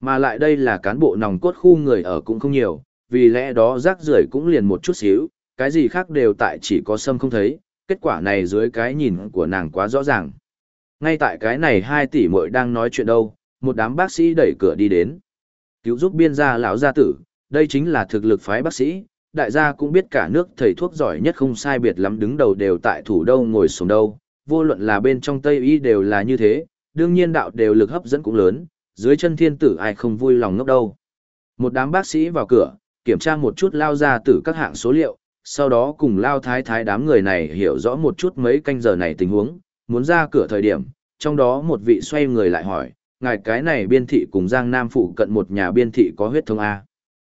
Mà lại đây là cán bộ nòng cốt khu người ở cũng không nhiều, vì lẽ đó rác rưởi cũng liền một chút xíu, cái gì khác đều tại chỉ có sâm không thấy, kết quả này dưới cái nhìn của nàng quá rõ ràng. Ngay tại cái này hai tỷ muội đang nói chuyện đâu, một đám bác sĩ đẩy cửa đi đến. Cứu giúp biên gia lão gia tử, đây chính là thực lực phái bác sĩ, đại gia cũng biết cả nước thầy thuốc giỏi nhất không sai biệt lắm đứng đầu đều tại thủ đô ngồi xuống đâu, vô luận là bên trong Tây Y đều là như thế, đương nhiên đạo đều lực hấp dẫn cũng lớn, dưới chân thiên tử ai không vui lòng ngốc đâu. Một đám bác sĩ vào cửa, kiểm tra một chút lao ra từ các hạng số liệu, sau đó cùng lao thái thái đám người này hiểu rõ một chút mấy canh giờ này tình huống, muốn ra cửa thời điểm, trong đó một vị xoay người lại hỏi, ngài cái này biên thị cùng Giang Nam phụ cận một nhà biên thị có huyết thống A.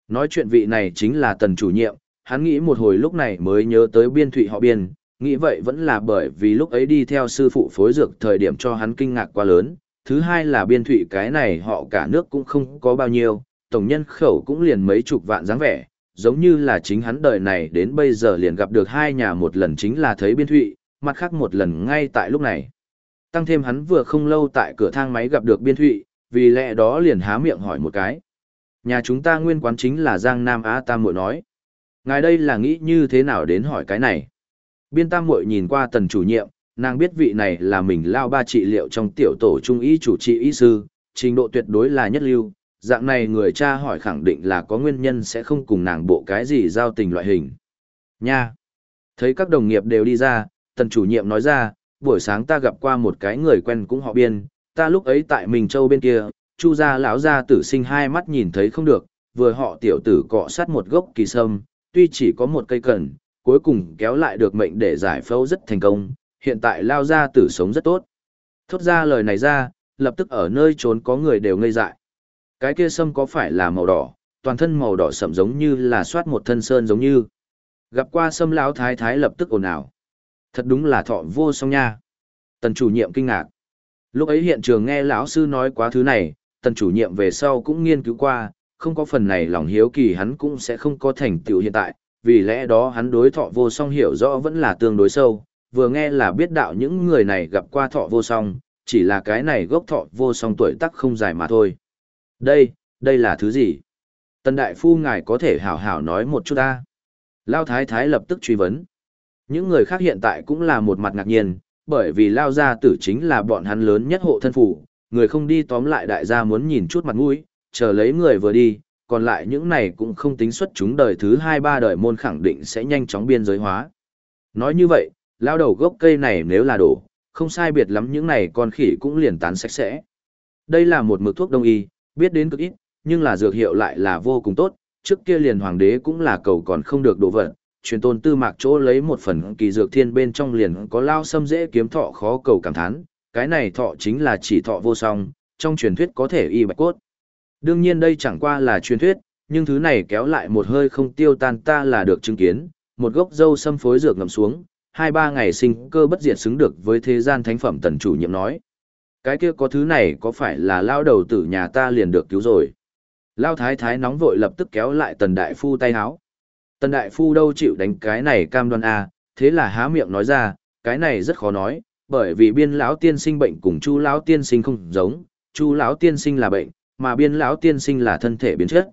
Nói chuyện vị này chính là tần chủ nhiệm, hắn nghĩ một hồi lúc này mới nhớ tới biên thụy họ biên, nghĩ vậy vẫn là bởi vì lúc ấy đi theo sư phụ phối dược thời điểm cho hắn kinh ngạc quá lớn, thứ hai là biên thụy cái này họ cả nước cũng không có bao nhiêu, tổng nhân khẩu cũng liền mấy chục vạn dáng vẻ, giống như là chính hắn đời này đến bây giờ liền gặp được hai nhà một lần chính là thấy biên thụy, mặt khác một lần ngay tại lúc này. Tăng thêm hắn vừa không lâu tại cửa thang máy gặp được biên thụy, vì lẽ đó liền há miệng hỏi một cái. Nhà chúng ta nguyên quán chính là Giang Nam Á Tam Muội nói. Ngài đây là nghĩ như thế nào đến hỏi cái này? Biên Tam Muội nhìn qua tần chủ nhiệm, nàng biết vị này là mình lao ba trị liệu trong tiểu tổ trung y chủ trị y sư, trình độ tuyệt đối là nhất lưu, dạng này người cha hỏi khẳng định là có nguyên nhân sẽ không cùng nàng bộ cái gì giao tình loại hình. Nha! Thấy các đồng nghiệp đều đi ra, tần chủ nhiệm nói ra, buổi sáng ta gặp qua một cái người quen cũng họ biên, ta lúc ấy tại mình Châu bên kia, chu gia lão gia tử sinh hai mắt nhìn thấy không được, vừa họ tiểu tử cọ sát một gốc kỳ sâm, tuy chỉ có một cây cần, cuối cùng kéo lại được mệnh để giải phẫu rất thành công, hiện tại lao gia tử sống rất tốt. Thốt ra lời này ra, lập tức ở nơi trốn có người đều ngây dại. Cái kia sâm có phải là màu đỏ, toàn thân màu đỏ sậm giống như là soát một thân sơn giống như. Gặp qua sâm lão thái thái lập tức ồn ào. Thật đúng là thọ vô song nha. Tần chủ nhiệm kinh ngạc. Lúc ấy hiện trường nghe lão sư nói quá thứ này, tần chủ nhiệm về sau cũng nghiên cứu qua, không có phần này lòng hiếu kỳ hắn cũng sẽ không có thành tựu hiện tại, vì lẽ đó hắn đối thọ vô song hiểu rõ vẫn là tương đối sâu, vừa nghe là biết đạo những người này gặp qua thọ vô song, chỉ là cái này gốc thọ vô song tuổi tác không dài mà thôi. Đây, đây là thứ gì? Tần đại phu ngài có thể hảo hảo nói một chút ta. Lao thái thái lập tức truy vấn. Những người khác hiện tại cũng là một mặt ngạc nhiên, bởi vì Lao gia tử chính là bọn hắn lớn nhất hộ thân phủ, người không đi tóm lại đại gia muốn nhìn chút mặt mũi, chờ lấy người vừa đi, còn lại những này cũng không tính xuất chúng đời thứ hai ba đời môn khẳng định sẽ nhanh chóng biên giới hóa. Nói như vậy, lao đầu gốc cây này nếu là đổ, không sai biệt lắm những này con khỉ cũng liền tán sạch sẽ. Đây là một mực thuốc đông y, biết đến cực ít, nhưng là dược hiệu lại là vô cùng tốt, trước kia liền hoàng đế cũng là cầu còn không được đổ vật, truyền tôn tư mạc chỗ lấy một phần kỳ dược thiên bên trong liền có lao xâm dễ kiếm thọ khó cầu cảm thán, cái này thọ chính là chỉ thọ vô song, trong truyền thuyết có thể y bạch cốt. Đương nhiên đây chẳng qua là truyền thuyết, nhưng thứ này kéo lại một hơi không tiêu tan ta là được chứng kiến, một gốc dâu xâm phối dược ngầm xuống, hai ba ngày sinh cơ bất diệt xứng được với thế gian thánh phẩm tần chủ nhiệm nói. Cái kia có thứ này có phải là lao đầu tử nhà ta liền được cứu rồi. Lao thái thái nóng vội lập tức kéo lại tần đại phu tay háo. Tần đại phu đâu chịu đánh cái này cam đoan a à, thế là há miệng nói ra, cái này rất khó nói, bởi vì biên lão tiên sinh bệnh cùng chu lão tiên sinh không giống, chu lão tiên sinh là bệnh, mà biên lão tiên sinh là thân thể biến chất.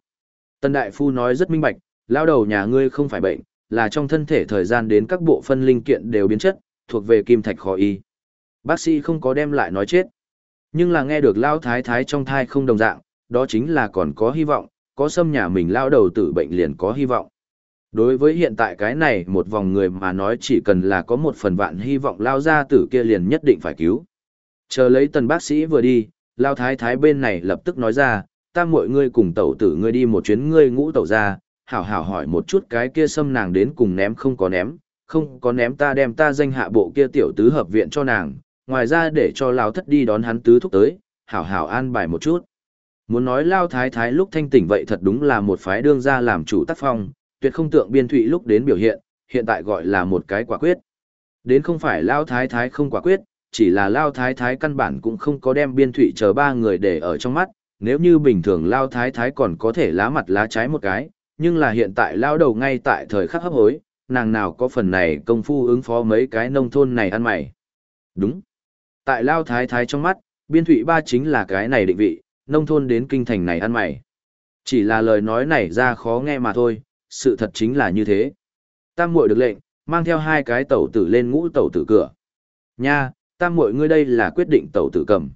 Tần đại phu nói rất minh bạch, lão đầu nhà ngươi không phải bệnh, là trong thân thể thời gian đến các bộ phân linh kiện đều biến chất, thuộc về kim thạch khó y. Bác sĩ không có đem lại nói chết. Nhưng là nghe được lão thái thái trong thai không đồng dạng, đó chính là còn có hy vọng, có xâm nhà mình lão đầu tử bệnh liền có hy vọng. Đối với hiện tại cái này một vòng người mà nói chỉ cần là có một phần vạn hy vọng lao ra tử kia liền nhất định phải cứu. Chờ lấy tần bác sĩ vừa đi, lao thái thái bên này lập tức nói ra, ta mọi ngươi cùng tẩu tử ngươi đi một chuyến ngươi ngũ tẩu ra, hảo hảo hỏi một chút cái kia xâm nàng đến cùng ném không có ném, không có ném ta đem ta danh hạ bộ kia tiểu tứ hợp viện cho nàng, ngoài ra để cho Lão thất đi đón hắn tứ thúc tới, hảo hảo an bài một chút. Muốn nói lao thái thái lúc thanh tỉnh vậy thật đúng là một phái đương gia làm chủ tác phong, tuyệt không tượng biên thụy lúc đến biểu hiện, hiện tại gọi là một cái quả quyết. Đến không phải lao thái thái không quả quyết, chỉ là lao thái thái căn bản cũng không có đem biên thụy chờ ba người để ở trong mắt, nếu như bình thường lao thái thái còn có thể lá mặt lá trái một cái, nhưng là hiện tại lao đầu ngay tại thời khắc hấp hối, nàng nào có phần này công phu ứng phó mấy cái nông thôn này ăn mày. Đúng. Tại lao thái thái trong mắt, biên thụy ba chính là cái này định vị, nông thôn đến kinh thành này ăn mày. Chỉ là lời nói này ra khó nghe mà thôi, sự thật chính là như thế. Tam muội được lệnh, mang theo hai cái tẩu tử lên ngũ tẩu tử cửa. Nha, tam muội ngươi đây là quyết định tẩu tử cầm.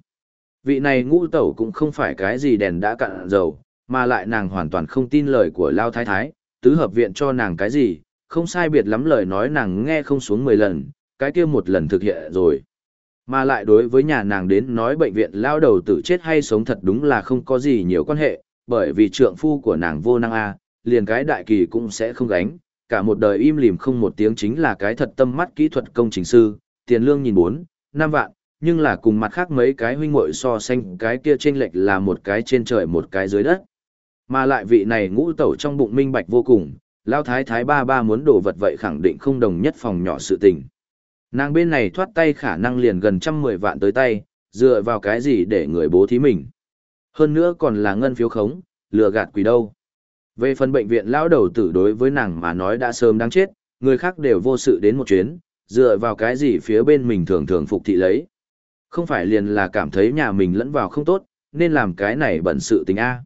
Vị này ngũ tẩu cũng không phải cái gì đèn đã cạn dầu, mà lại nàng hoàn toàn không tin lời của Lao Thái Thái, tứ hợp viện cho nàng cái gì, không sai biệt lắm lời nói nàng nghe không xuống 10 lần, cái kia một lần thực hiện rồi. Mà lại đối với nhà nàng đến nói bệnh viện lao đầu tử chết hay sống thật đúng là không có gì nhiều quan hệ, bởi vì trượng phu của nàng vô năng A, liền cái đại kỳ cũng sẽ không gánh, cả một đời im lìm không một tiếng chính là cái thật tâm mắt kỹ thuật công trình sư, tiền lương nhìn bốn, năm vạn, nhưng là cùng mặt khác mấy cái huynh muội so sánh cái kia trên lệch là một cái trên trời một cái dưới đất. Mà lại vị này ngũ tẩu trong bụng minh bạch vô cùng, lao thái thái ba ba muốn đổ vật vậy khẳng định không đồng nhất phòng nhỏ sự tình. Nàng bên này thoát tay khả năng liền gần trăm mười vạn tới tay, dựa vào cái gì để người bố thí mình. Hơn nữa còn là ngân phiếu khống, lừa gạt quỷ đâu. Về phần bệnh viện lão đầu tử đối với nàng mà nói đã sớm đáng chết, người khác đều vô sự đến một chuyến, dựa vào cái gì phía bên mình thường thường phục thị lấy. Không phải liền là cảm thấy nhà mình lẫn vào không tốt, nên làm cái này bẩn sự tình A.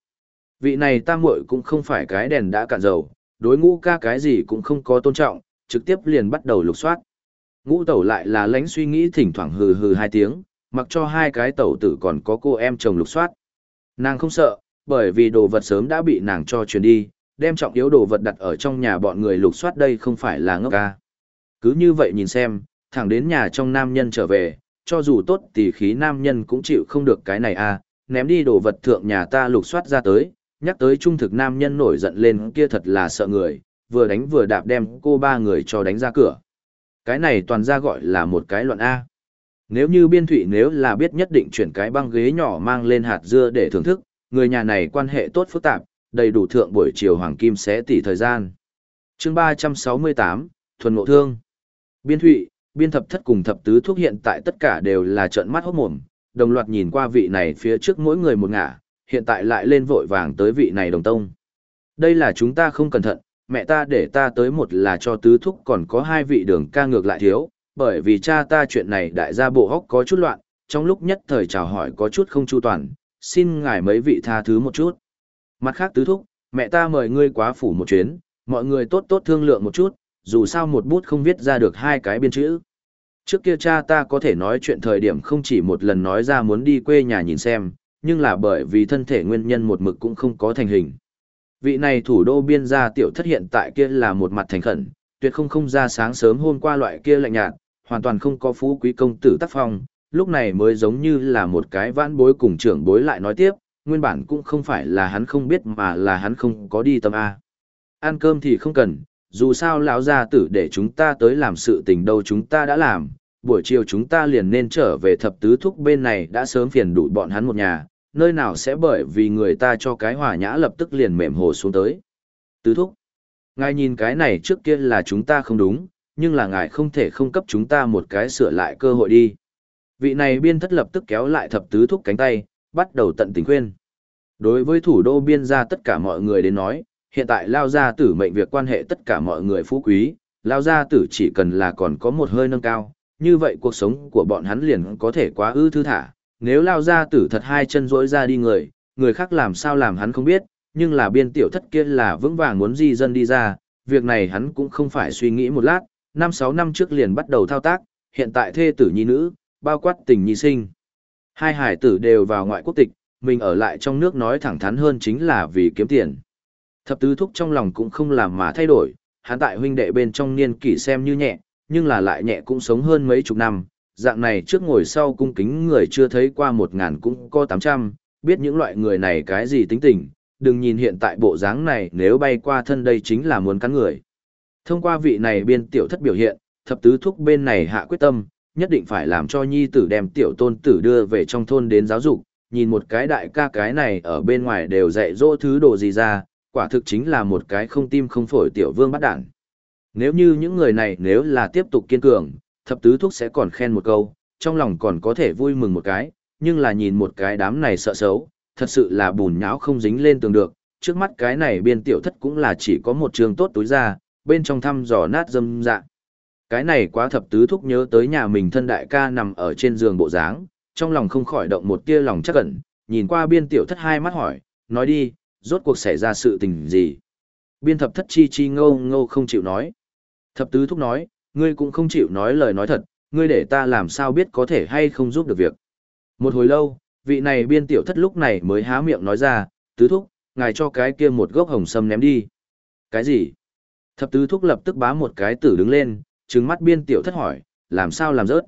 Vị này tam muội cũng không phải cái đèn đã cạn dầu, đối ngũ ca cái gì cũng không có tôn trọng, trực tiếp liền bắt đầu lục soát. Ngũ tẩu lại là lánh suy nghĩ thỉnh thoảng hừ hừ hai tiếng, mặc cho hai cái tẩu tử còn có cô em chồng lục soát. Nàng không sợ, bởi vì đồ vật sớm đã bị nàng cho chuyển đi, đem trọng yếu đồ vật đặt ở trong nhà bọn người lục soát đây không phải là ngốc ca. Cứ như vậy nhìn xem, thẳng đến nhà trong nam nhân trở về, cho dù tốt thì khí nam nhân cũng chịu không được cái này à, ném đi đồ vật thượng nhà ta lục soát ra tới, nhắc tới trung thực nam nhân nổi giận lên kia thật là sợ người, vừa đánh vừa đạp đem cô ba người cho đánh ra cửa. Cái này toàn ra gọi là một cái luận A. Nếu như biên thụy nếu là biết nhất định chuyển cái băng ghế nhỏ mang lên hạt dưa để thưởng thức, người nhà này quan hệ tốt phức tạp, đầy đủ thượng buổi chiều hoàng kim sẽ tỉ thời gian. chương 368, Thuần Ngộ Thương. Biên thụy, biên thập thất cùng thập tứ thuốc hiện tại tất cả đều là trợn mắt hốt mồm, đồng loạt nhìn qua vị này phía trước mỗi người một ngả, hiện tại lại lên vội vàng tới vị này đồng tông. Đây là chúng ta không cẩn thận, mẹ ta để ta tới một là cho tứ thúc còn có hai vị đường ca ngược lại thiếu, bởi vì cha ta chuyện này đại gia bộ hóc có chút loạn, trong lúc nhất thời chào hỏi có chút không chu toàn, xin ngài mấy vị tha thứ một chút. Mặt khác tứ thúc, mẹ ta mời ngươi quá phủ một chuyến, mọi người tốt tốt thương lượng một chút, dù sao một bút không viết ra được hai cái biên chữ. Trước kia cha ta có thể nói chuyện thời điểm không chỉ một lần nói ra muốn đi quê nhà nhìn xem, nhưng là bởi vì thân thể nguyên nhân một mực cũng không có thành hình. Vị này thủ đô biên gia tiểu thất hiện tại kia là một mặt thành khẩn, tuyệt không không ra sáng sớm hôm qua loại kia lạnh nhạt, hoàn toàn không có phú quý công tử tác phong, lúc này mới giống như là một cái vãn bối cùng trưởng bối lại nói tiếp, nguyên bản cũng không phải là hắn không biết mà là hắn không có đi tâm A. Ăn cơm thì không cần, dù sao lão gia tử để chúng ta tới làm sự tình đâu chúng ta đã làm, buổi chiều chúng ta liền nên trở về thập tứ thúc bên này đã sớm phiền đủ bọn hắn một nhà, nơi nào sẽ bởi vì người ta cho cái hòa nhã lập tức liền mềm hồ xuống tới. Tứ thúc, ngài nhìn cái này trước kia là chúng ta không đúng, nhưng là ngài không thể không cấp chúng ta một cái sửa lại cơ hội đi. Vị này biên thất lập tức kéo lại thập tứ thúc cánh tay, bắt đầu tận tình khuyên. Đối với thủ đô biên gia tất cả mọi người đến nói, hiện tại lao gia tử mệnh việc quan hệ tất cả mọi người phú quý, lao gia tử chỉ cần là còn có một hơi nâng cao, như vậy cuộc sống của bọn hắn liền có thể quá ư thư thả, nếu lao ra tử thật hai chân rỗi ra đi người, người khác làm sao làm hắn không biết, nhưng là biên tiểu thất kia là vững vàng muốn di dân đi ra, việc này hắn cũng không phải suy nghĩ một lát, năm sáu năm trước liền bắt đầu thao tác, hiện tại thê tử nhi nữ, bao quát tình nhi sinh. Hai hải tử đều vào ngoại quốc tịch, mình ở lại trong nước nói thẳng thắn hơn chính là vì kiếm tiền. Thập tứ thúc trong lòng cũng không làm mà thay đổi, hắn tại huynh đệ bên trong niên kỷ xem như nhẹ, nhưng là lại nhẹ cũng sống hơn mấy chục năm, dạng này trước ngồi sau cung kính người chưa thấy qua một ngàn cũng có tám trăm, biết những loại người này cái gì tính tình, đừng nhìn hiện tại bộ dáng này nếu bay qua thân đây chính là muốn cắn người. Thông qua vị này biên tiểu thất biểu hiện, thập tứ thúc bên này hạ quyết tâm, nhất định phải làm cho nhi tử đem tiểu tôn tử đưa về trong thôn đến giáo dục, nhìn một cái đại ca cái này ở bên ngoài đều dạy dỗ thứ đồ gì ra, quả thực chính là một cái không tim không phổi tiểu vương bắt đản. Nếu như những người này nếu là tiếp tục kiên cường, thập tứ thúc sẽ còn khen một câu, trong lòng còn có thể vui mừng một cái, nhưng là nhìn một cái đám này sợ xấu, thật sự là bùn nhão không dính lên tường được, trước mắt cái này biên tiểu thất cũng là chỉ có một trường tốt túi ra, bên trong thăm dò nát dâm dạ. Cái này quá thập tứ thúc nhớ tới nhà mình thân đại ca nằm ở trên giường bộ dáng, trong lòng không khỏi động một tia lòng chắc ẩn, nhìn qua biên tiểu thất hai mắt hỏi, nói đi, rốt cuộc xảy ra sự tình gì. Biên thập thất chi chi ngô ngô không chịu nói. Thập tứ thúc nói, ngươi cũng không chịu nói lời nói thật, ngươi để ta làm sao biết có thể hay không giúp được việc. Một hồi lâu, vị này biên tiểu thất lúc này mới há miệng nói ra, tứ thúc, ngài cho cái kia một gốc hồng sâm ném đi. Cái gì? Thập tứ thúc lập tức bá một cái tử đứng lên, trừng mắt biên tiểu thất hỏi, làm sao làm rớt?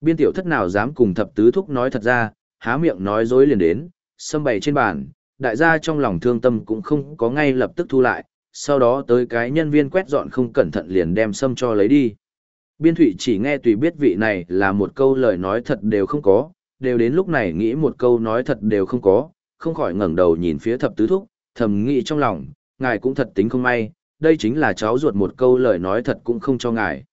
Biên tiểu thất nào dám cùng thập tứ thúc nói thật ra, há miệng nói dối liền đến, sâm bày trên bàn, đại gia trong lòng thương tâm cũng không có ngay lập tức thu lại, sau đó tới cái nhân viên quét dọn không cẩn thận liền đem sâm cho lấy đi. Biên thủy chỉ nghe tùy biết vị này là một câu lời nói thật đều không có, đều đến lúc này nghĩ một câu nói thật đều không có, không khỏi ngẩng đầu nhìn phía thập tứ thúc, thầm nghĩ trong lòng, ngài cũng thật tính không may, đây chính là cháu ruột một câu lời nói thật cũng không cho ngài.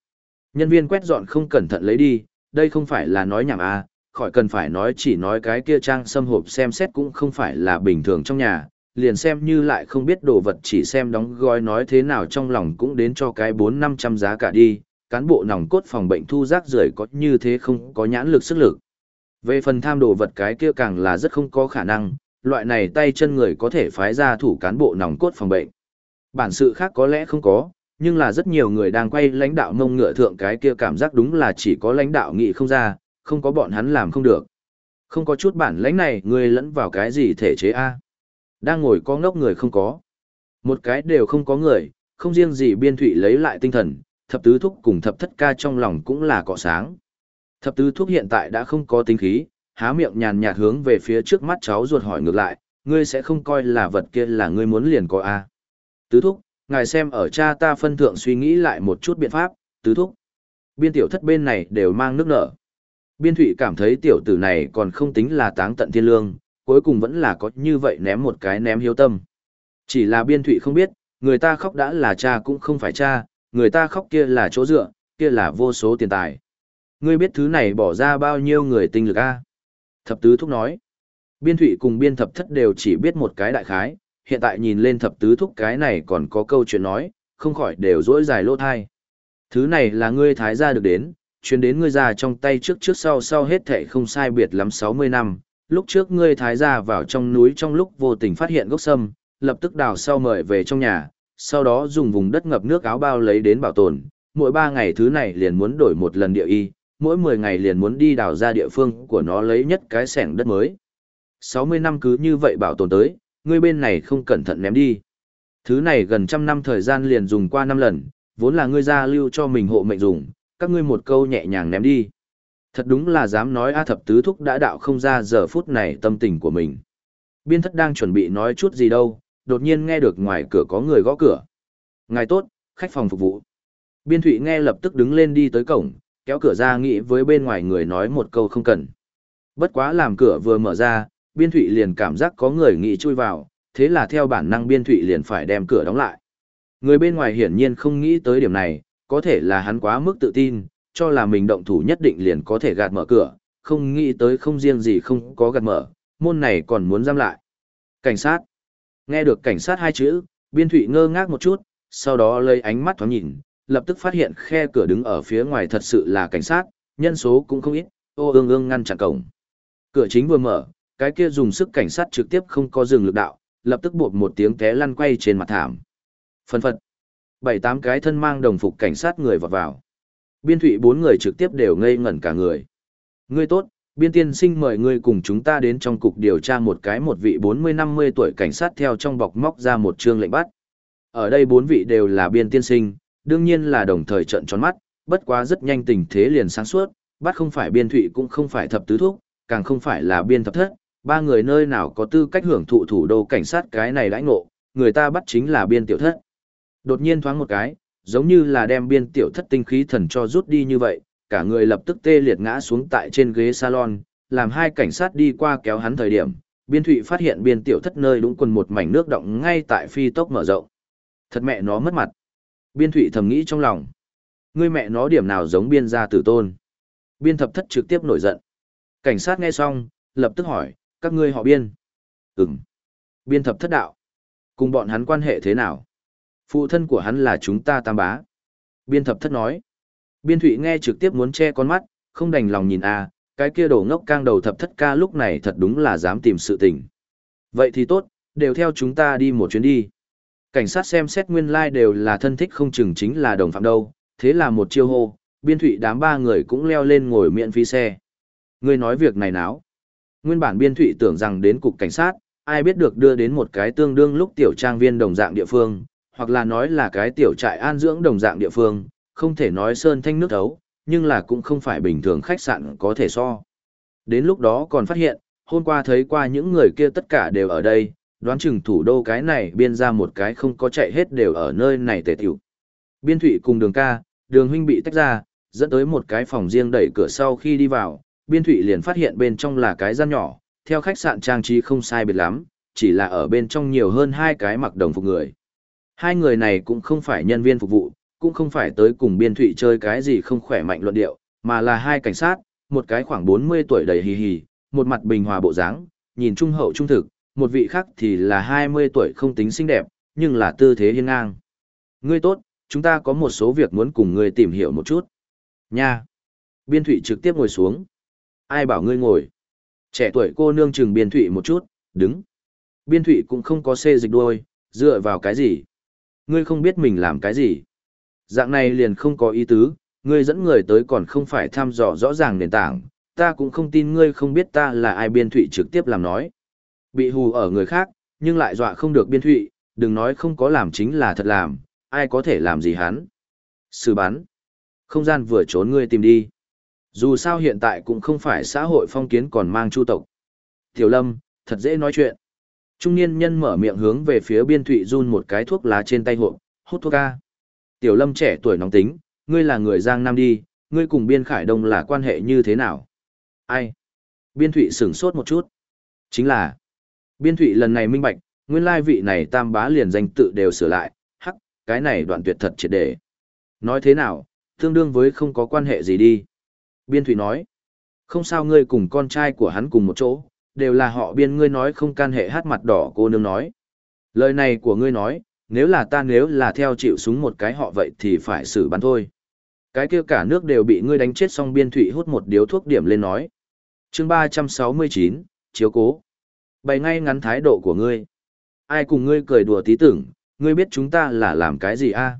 Nhân viên quét dọn không cẩn thận lấy đi, đây không phải là nói nhảm à, khỏi cần phải nói chỉ nói cái kia trang xâm hộp xem xét cũng không phải là bình thường trong nhà, liền xem như lại không biết đồ vật chỉ xem đóng gói nói thế nào trong lòng cũng đến cho cái bốn năm trăm giá cả đi, cán bộ nòng cốt phòng bệnh thu rác rưởi có như thế không có nhãn lực sức lực. Về phần tham đồ vật cái kia càng là rất không có khả năng, loại này tay chân người có thể phái ra thủ cán bộ nòng cốt phòng bệnh. Bản sự khác có lẽ không có, nhưng là rất nhiều người đang quay lãnh đạo mông ngựa thượng cái kia cảm giác đúng là chỉ có lãnh đạo nghị không ra, không có bọn hắn làm không được. Không có chút bản lãnh này, người lẫn vào cái gì thể chế A. Đang ngồi có ngốc người không có. Một cái đều không có người, không riêng gì biên thụy lấy lại tinh thần, thập tứ thúc cùng thập thất ca trong lòng cũng là cọ sáng. Thập tứ thúc hiện tại đã không có tính khí, há miệng nhàn nhạt hướng về phía trước mắt cháu ruột hỏi ngược lại, ngươi sẽ không coi là vật kia là ngươi muốn liền có a Tứ thúc, ngài xem ở cha ta phân thượng suy nghĩ lại một chút biện pháp, tứ thúc. Biên tiểu thất bên này đều mang nước nở. Biên thụy cảm thấy tiểu tử này còn không tính là táng tận thiên lương, cuối cùng vẫn là có như vậy ném một cái ném hiếu tâm. Chỉ là biên thụy không biết, người ta khóc đã là cha cũng không phải cha, người ta khóc kia là chỗ dựa, kia là vô số tiền tài. Ngươi biết thứ này bỏ ra bao nhiêu người tinh lực a Thập tứ thúc nói. Biên thụy cùng biên thập thất đều chỉ biết một cái đại khái, hiện tại nhìn lên thập tứ thúc cái này còn có câu chuyện nói, không khỏi đều dỗi dài lỗ thai. Thứ này là ngươi thái gia được đến, chuyến đến ngươi già trong tay trước trước sau sau hết thệ không sai biệt lắm 60 năm. Lúc trước ngươi thái gia vào trong núi trong lúc vô tình phát hiện gốc sâm, lập tức đào sau mời về trong nhà, sau đó dùng vùng đất ngập nước áo bao lấy đến bảo tồn. Mỗi ba ngày thứ này liền muốn đổi một lần địa y, mỗi 10 ngày liền muốn đi đào ra địa phương của nó lấy nhất cái sẻng đất mới. 60 năm cứ như vậy bảo tồn tới, ngươi bên này không cẩn thận ném đi. Thứ này gần trăm năm thời gian liền dùng qua năm lần, vốn là ngươi ra lưu cho mình hộ mệnh dùng, các ngươi một câu nhẹ nhàng ném đi. Thật đúng là dám nói A thập tứ thúc đã đạo không ra giờ phút này tâm tình của mình. Biên thất đang chuẩn bị nói chút gì đâu, đột nhiên nghe được ngoài cửa có người gõ cửa. Ngài tốt, khách phòng phục vụ. Biên thụy nghe lập tức đứng lên đi tới cổng, kéo cửa ra nghĩ với bên ngoài người nói một câu không cần. Bất quá làm cửa vừa mở ra, biên thụy liền cảm giác có người nghĩ chui vào, thế là theo bản năng biên thụy liền phải đem cửa đóng lại. Người bên ngoài hiển nhiên không nghĩ tới điểm này, có thể là hắn quá mức tự tin, cho là mình động thủ nhất định liền có thể gạt mở cửa, không nghĩ tới không riêng gì không có gạt mở, môn này còn muốn giam lại. Cảnh sát. Nghe được cảnh sát hai chữ, biên thụy ngơ ngác một chút, sau đó lấy ánh mắt thoáng nhìn, lập tức phát hiện khe cửa đứng ở phía ngoài thật sự là cảnh sát, nhân số cũng không ít, ô ương ương ngăn chặn cổng. Cửa chính vừa mở, cái kia dùng sức cảnh sát trực tiếp không có dừng lực đạo, lập tức buộc một tiếng té lăn quay trên mặt thảm. Phân phật. Bảy tám cái thân mang đồng phục cảnh sát người vọt vào. Biên thụy bốn người trực tiếp đều ngây ngẩn cả người. Ngươi tốt, biên tiên sinh mời ngươi cùng chúng ta đến trong cục điều tra một cái một vị 40-50 tuổi cảnh sát theo trong bọc móc ra một chương lệnh bắt. Ở đây bốn vị đều là biên tiên sinh, đương nhiên là đồng thời trận tròn mắt, bất quá rất nhanh tình thế liền sáng suốt, bắt không phải biên thụy cũng không phải thập tứ thuốc, càng không phải là biên thập thất, ba người nơi nào có tư cách hưởng thụ thủ đô cảnh sát cái này đãi ngộ, người ta bắt chính là biên tiểu thất. Đột nhiên thoáng một cái, giống như là đem biên tiểu thất tinh khí thần cho rút đi như vậy, cả người lập tức tê liệt ngã xuống tại trên ghế salon, làm hai cảnh sát đi qua kéo hắn thời điểm, biên thụy phát hiện biên tiểu thất nơi đúng quần một mảnh nước động ngay tại phi tốc mở rộng. Thật mẹ nó mất mặt. Biên thụy thầm nghĩ trong lòng. Ngươi mẹ nó điểm nào giống biên gia tử tôn. Biên thập thất trực tiếp nổi giận. Cảnh sát nghe xong, lập tức hỏi, các ngươi họ biên. Ừm. Biên thập thất đạo. Cùng bọn hắn quan hệ thế nào? Phụ thân của hắn là chúng ta tam bá. Biên thập thất nói. Biên thụy nghe trực tiếp muốn che con mắt, không đành lòng nhìn a cái kia đổ ngốc cang đầu thập thất ca lúc này thật đúng là dám tìm sự tình. Vậy thì tốt, đều theo chúng ta đi một chuyến đi. Cảnh sát xem xét nguyên lai like đều là thân thích không chừng chính là đồng phạm đâu, thế là một chiêu hô, biên thụy đám ba người cũng leo lên ngồi miễn phí xe. Ngươi nói việc này náo. Nguyên bản biên thụy tưởng rằng đến cục cảnh sát, ai biết được đưa đến một cái tương đương lúc tiểu trang viên đồng dạng địa phương, hoặc là nói là cái tiểu trại an dưỡng đồng dạng địa phương, không thể nói sơn thanh nước thấu, nhưng là cũng không phải bình thường khách sạn có thể so. Đến lúc đó còn phát hiện, hôm qua thấy qua những người kia tất cả đều ở đây, đoán chừng thủ đô cái này biên ra một cái không có chạy hết đều ở nơi này tề tiểu. Biên thủy cùng đường ca, đường huynh bị tách ra, dẫn tới một cái phòng riêng đẩy cửa sau khi đi vào, biên thủy liền phát hiện bên trong là cái gian nhỏ, theo khách sạn trang trí không sai biệt lắm, chỉ là ở bên trong nhiều hơn hai cái mặc đồng phục người. Hai người này cũng không phải nhân viên phục vụ, cũng không phải tới cùng biên thụy chơi cái gì không khỏe mạnh luận điệu, mà là hai cảnh sát, một cái khoảng 40 tuổi đầy hì hì, một mặt bình hòa bộ dáng, nhìn trung hậu trung thực, một vị khác thì là 20 tuổi không tính xinh đẹp, nhưng là tư thế hiên ngang. Ngươi tốt, chúng ta có một số việc muốn cùng ngươi tìm hiểu một chút. Nha! Biên thụy trực tiếp ngồi xuống. Ai bảo ngươi ngồi? Trẻ tuổi cô nương chừng biên thụy một chút, đứng. Biên thụy cũng không có xê dịch đuôi, dựa vào cái gì? Ngươi không biết mình làm cái gì? Dạng này liền không có ý tứ, ngươi dẫn người tới còn không phải thăm dò rõ ràng nền tảng, ta cũng không tin ngươi không biết ta là ai biên thụy trực tiếp làm nói. Bị hù ở người khác, nhưng lại dọa không được biên thụy, đừng nói không có làm chính là thật làm, ai có thể làm gì hắn. Sư bắn. Không gian vừa trốn ngươi tìm đi. Dù sao hiện tại cũng không phải xã hội phong kiến còn mang chu tộc. Tiểu lâm, thật dễ nói chuyện. Trung niên nhân mở miệng hướng về phía biên thụy run một cái thuốc lá trên tay hộp, hút thuốc ca. Tiểu lâm trẻ tuổi nóng tính, ngươi là người Giang Nam đi, ngươi cùng biên khải đông là quan hệ như thế nào? Ai? Biên thụy sửng sốt một chút. Chính là, biên thụy lần này minh bạch, nguyên lai vị này tam bá liền danh tự đều sửa lại, hắc, cái này đoạn tuyệt thật triệt để. Nói thế nào, tương đương với không có quan hệ gì đi. Biên thụy nói, không sao ngươi cùng con trai của hắn cùng một chỗ, đều là họ biên ngươi nói không can hệ hát mặt đỏ cô nương nói. Lời này của ngươi nói, nếu là ta nếu là theo chịu súng một cái họ vậy thì phải xử bắn thôi. Cái kia cả nước đều bị ngươi đánh chết xong biên thụy hút một điếu thuốc điểm lên nói. chương 369, chiếu cố. Bày ngay ngắn thái độ của ngươi. Ai cùng ngươi cười đùa tí tưởng, ngươi biết chúng ta là làm cái gì a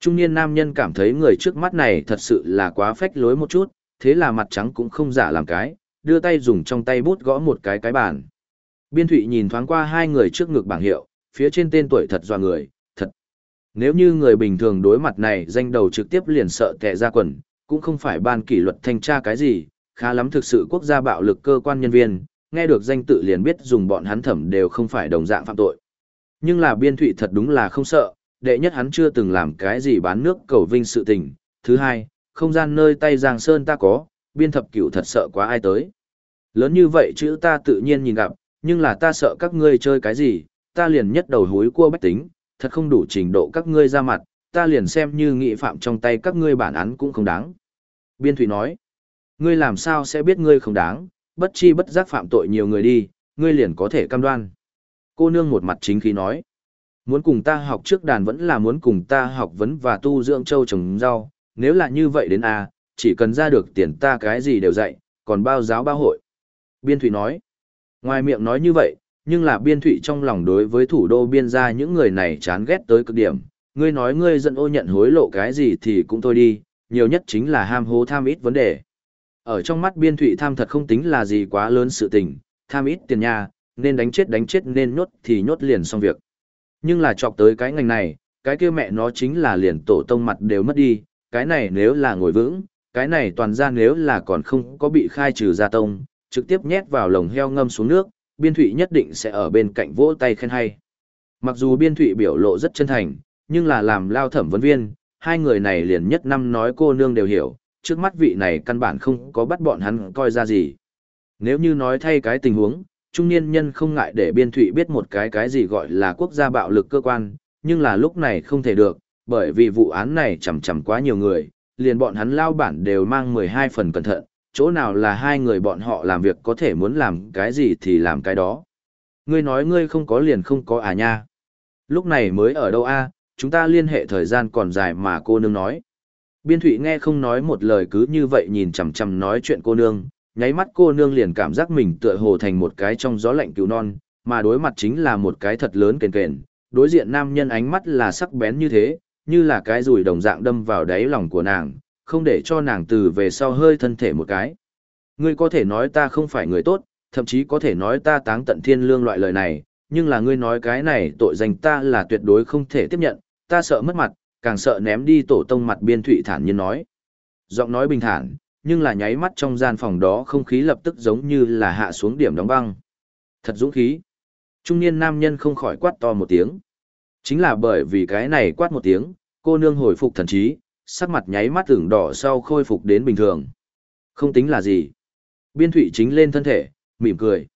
Trung niên nam nhân cảm thấy người trước mắt này thật sự là quá phách lối một chút, thế là mặt trắng cũng không giả làm cái, đưa tay dùng trong tay bút gõ một cái cái bàn. Biên thụy nhìn thoáng qua hai người trước ngực bảng hiệu, phía trên tên tuổi thật dò người, thật. Nếu như người bình thường đối mặt này danh đầu trực tiếp liền sợ tệ ra quần, cũng không phải ban kỷ luật thanh tra cái gì, khá lắm thực sự quốc gia bạo lực cơ quan nhân viên, nghe được danh tự liền biết dùng bọn hắn thẩm đều không phải đồng dạng phạm tội. Nhưng là biên thụy thật đúng là không sợ, đệ nhất hắn chưa từng làm cái gì bán nước cầu vinh sự tình, thứ hai, không gian nơi tay Giang Sơn ta có, biên thập cửu thật sợ quá ai tới. Lớn như vậy chữ ta tự nhiên nhìn gặp, nhưng là ta sợ các ngươi chơi cái gì, ta liền nhất đầu hối cua bách tính, thật không đủ trình độ các ngươi ra mặt, ta liền xem như nghị phạm trong tay các ngươi bản án cũng không đáng. Biên Thủy nói, ngươi làm sao sẽ biết ngươi không đáng, bất chi bất giác phạm tội nhiều người đi, ngươi liền có thể cam đoan. Cô nương một mặt chính khí nói, muốn cùng ta học trước đàn vẫn là muốn cùng ta học vấn và tu dưỡng châu trồng rau, nếu là như vậy đến a chỉ cần ra được tiền ta cái gì đều dạy, còn bao giáo bao hội. Biên thụy nói, ngoài miệng nói như vậy, nhưng là biên thụy trong lòng đối với thủ đô biên gia những người này chán ghét tới cực điểm. Ngươi nói ngươi dẫn ô nhận hối lộ cái gì thì cũng thôi đi, nhiều nhất chính là ham hố tham ít vấn đề. Ở trong mắt biên thụy tham thật không tính là gì quá lớn sự tình, tham ít tiền nha, nên đánh chết đánh chết nên nhốt thì nhốt liền xong việc. Nhưng là chọc tới cái ngành này, cái kia mẹ nó chính là liền tổ tông mặt đều mất đi, cái này nếu là ngồi vững, cái này toàn ra nếu là còn không có bị khai trừ gia tông, trực tiếp nhét vào lồng heo ngâm xuống nước, biên thụy nhất định sẽ ở bên cạnh vỗ tay khen hay. Mặc dù biên thụy biểu lộ rất chân thành, nhưng là làm lao thẩm vấn viên, hai người này liền nhất năm nói cô nương đều hiểu, trước mắt vị này căn bản không có bắt bọn hắn coi ra gì. Nếu như nói thay cái tình huống, trung niên nhân không ngại để biên thụy biết một cái cái gì gọi là quốc gia bạo lực cơ quan, nhưng là lúc này không thể được, bởi vì vụ án này chầm chầm quá nhiều người, liền bọn hắn lao bản đều mang 12 phần cẩn thận, chỗ nào là hai người bọn họ làm việc có thể muốn làm cái gì thì làm cái đó. Ngươi nói ngươi không có liền không có à nha. Lúc này mới ở đâu a chúng ta liên hệ thời gian còn dài mà cô nương nói. Biên thụy nghe không nói một lời cứ như vậy nhìn chằm chằm nói chuyện cô nương, nháy mắt cô nương liền cảm giác mình tựa hồ thành một cái trong gió lạnh cứu non, mà đối mặt chính là một cái thật lớn kền kền, đối diện nam nhân ánh mắt là sắc bén như thế, như là cái rùi đồng dạng đâm vào đáy lòng của nàng, không để cho nàng từ về sau hơi thân thể một cái. Ngươi có thể nói ta không phải người tốt, thậm chí có thể nói ta táng tận thiên lương loại lời này, nhưng là ngươi nói cái này tội danh ta là tuyệt đối không thể tiếp nhận, ta sợ mất mặt, càng sợ ném đi tổ tông mặt biên thụy thản nhiên nói. Giọng nói bình thản, nhưng là nháy mắt trong gian phòng đó không khí lập tức giống như là hạ xuống điểm đóng băng. Thật dũng khí. Trung niên nam nhân không khỏi quát to một tiếng. Chính là bởi vì cái này quát một tiếng, cô nương hồi phục thần trí, sắc mặt nháy mắt tưởng đỏ sau khôi phục đến bình thường. Không tính là gì. Biên thụy chính lên thân thể, mỉm cười.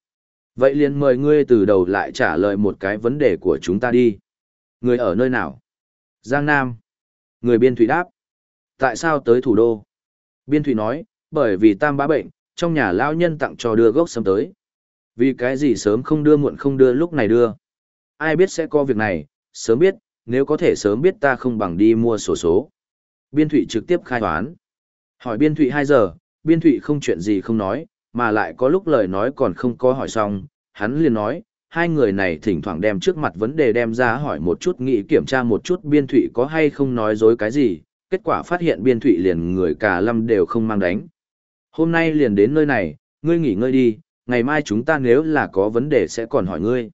Vậy liền mời ngươi từ đầu lại trả lời một cái vấn đề của chúng ta đi. Người ở nơi nào? Giang Nam. Người biên thụy đáp. Tại sao tới thủ đô? Biên thụy nói, bởi vì tam bá bệnh, trong nhà lão nhân tặng cho đưa gốc sâm tới. Vì cái gì sớm không đưa muộn không đưa lúc này đưa. Ai biết sẽ có việc này, sớm biết, nếu có thể sớm biết ta không bằng đi mua sổ số. Biên thụy trực tiếp khai toán. Hỏi biên thụy 2 giờ, biên thụy không chuyện gì không nói, mà lại có lúc lời nói còn không có hỏi xong, hắn liền nói, hai người này thỉnh thoảng đem trước mặt vấn đề đem ra hỏi một chút nghĩ kiểm tra một chút biên thụy có hay không nói dối cái gì, kết quả phát hiện biên thụy liền người cả lâm đều không mang đánh. Hôm nay liền đến nơi này, ngươi nghỉ ngơi đi, ngày mai chúng ta nếu là có vấn đề sẽ còn hỏi ngươi.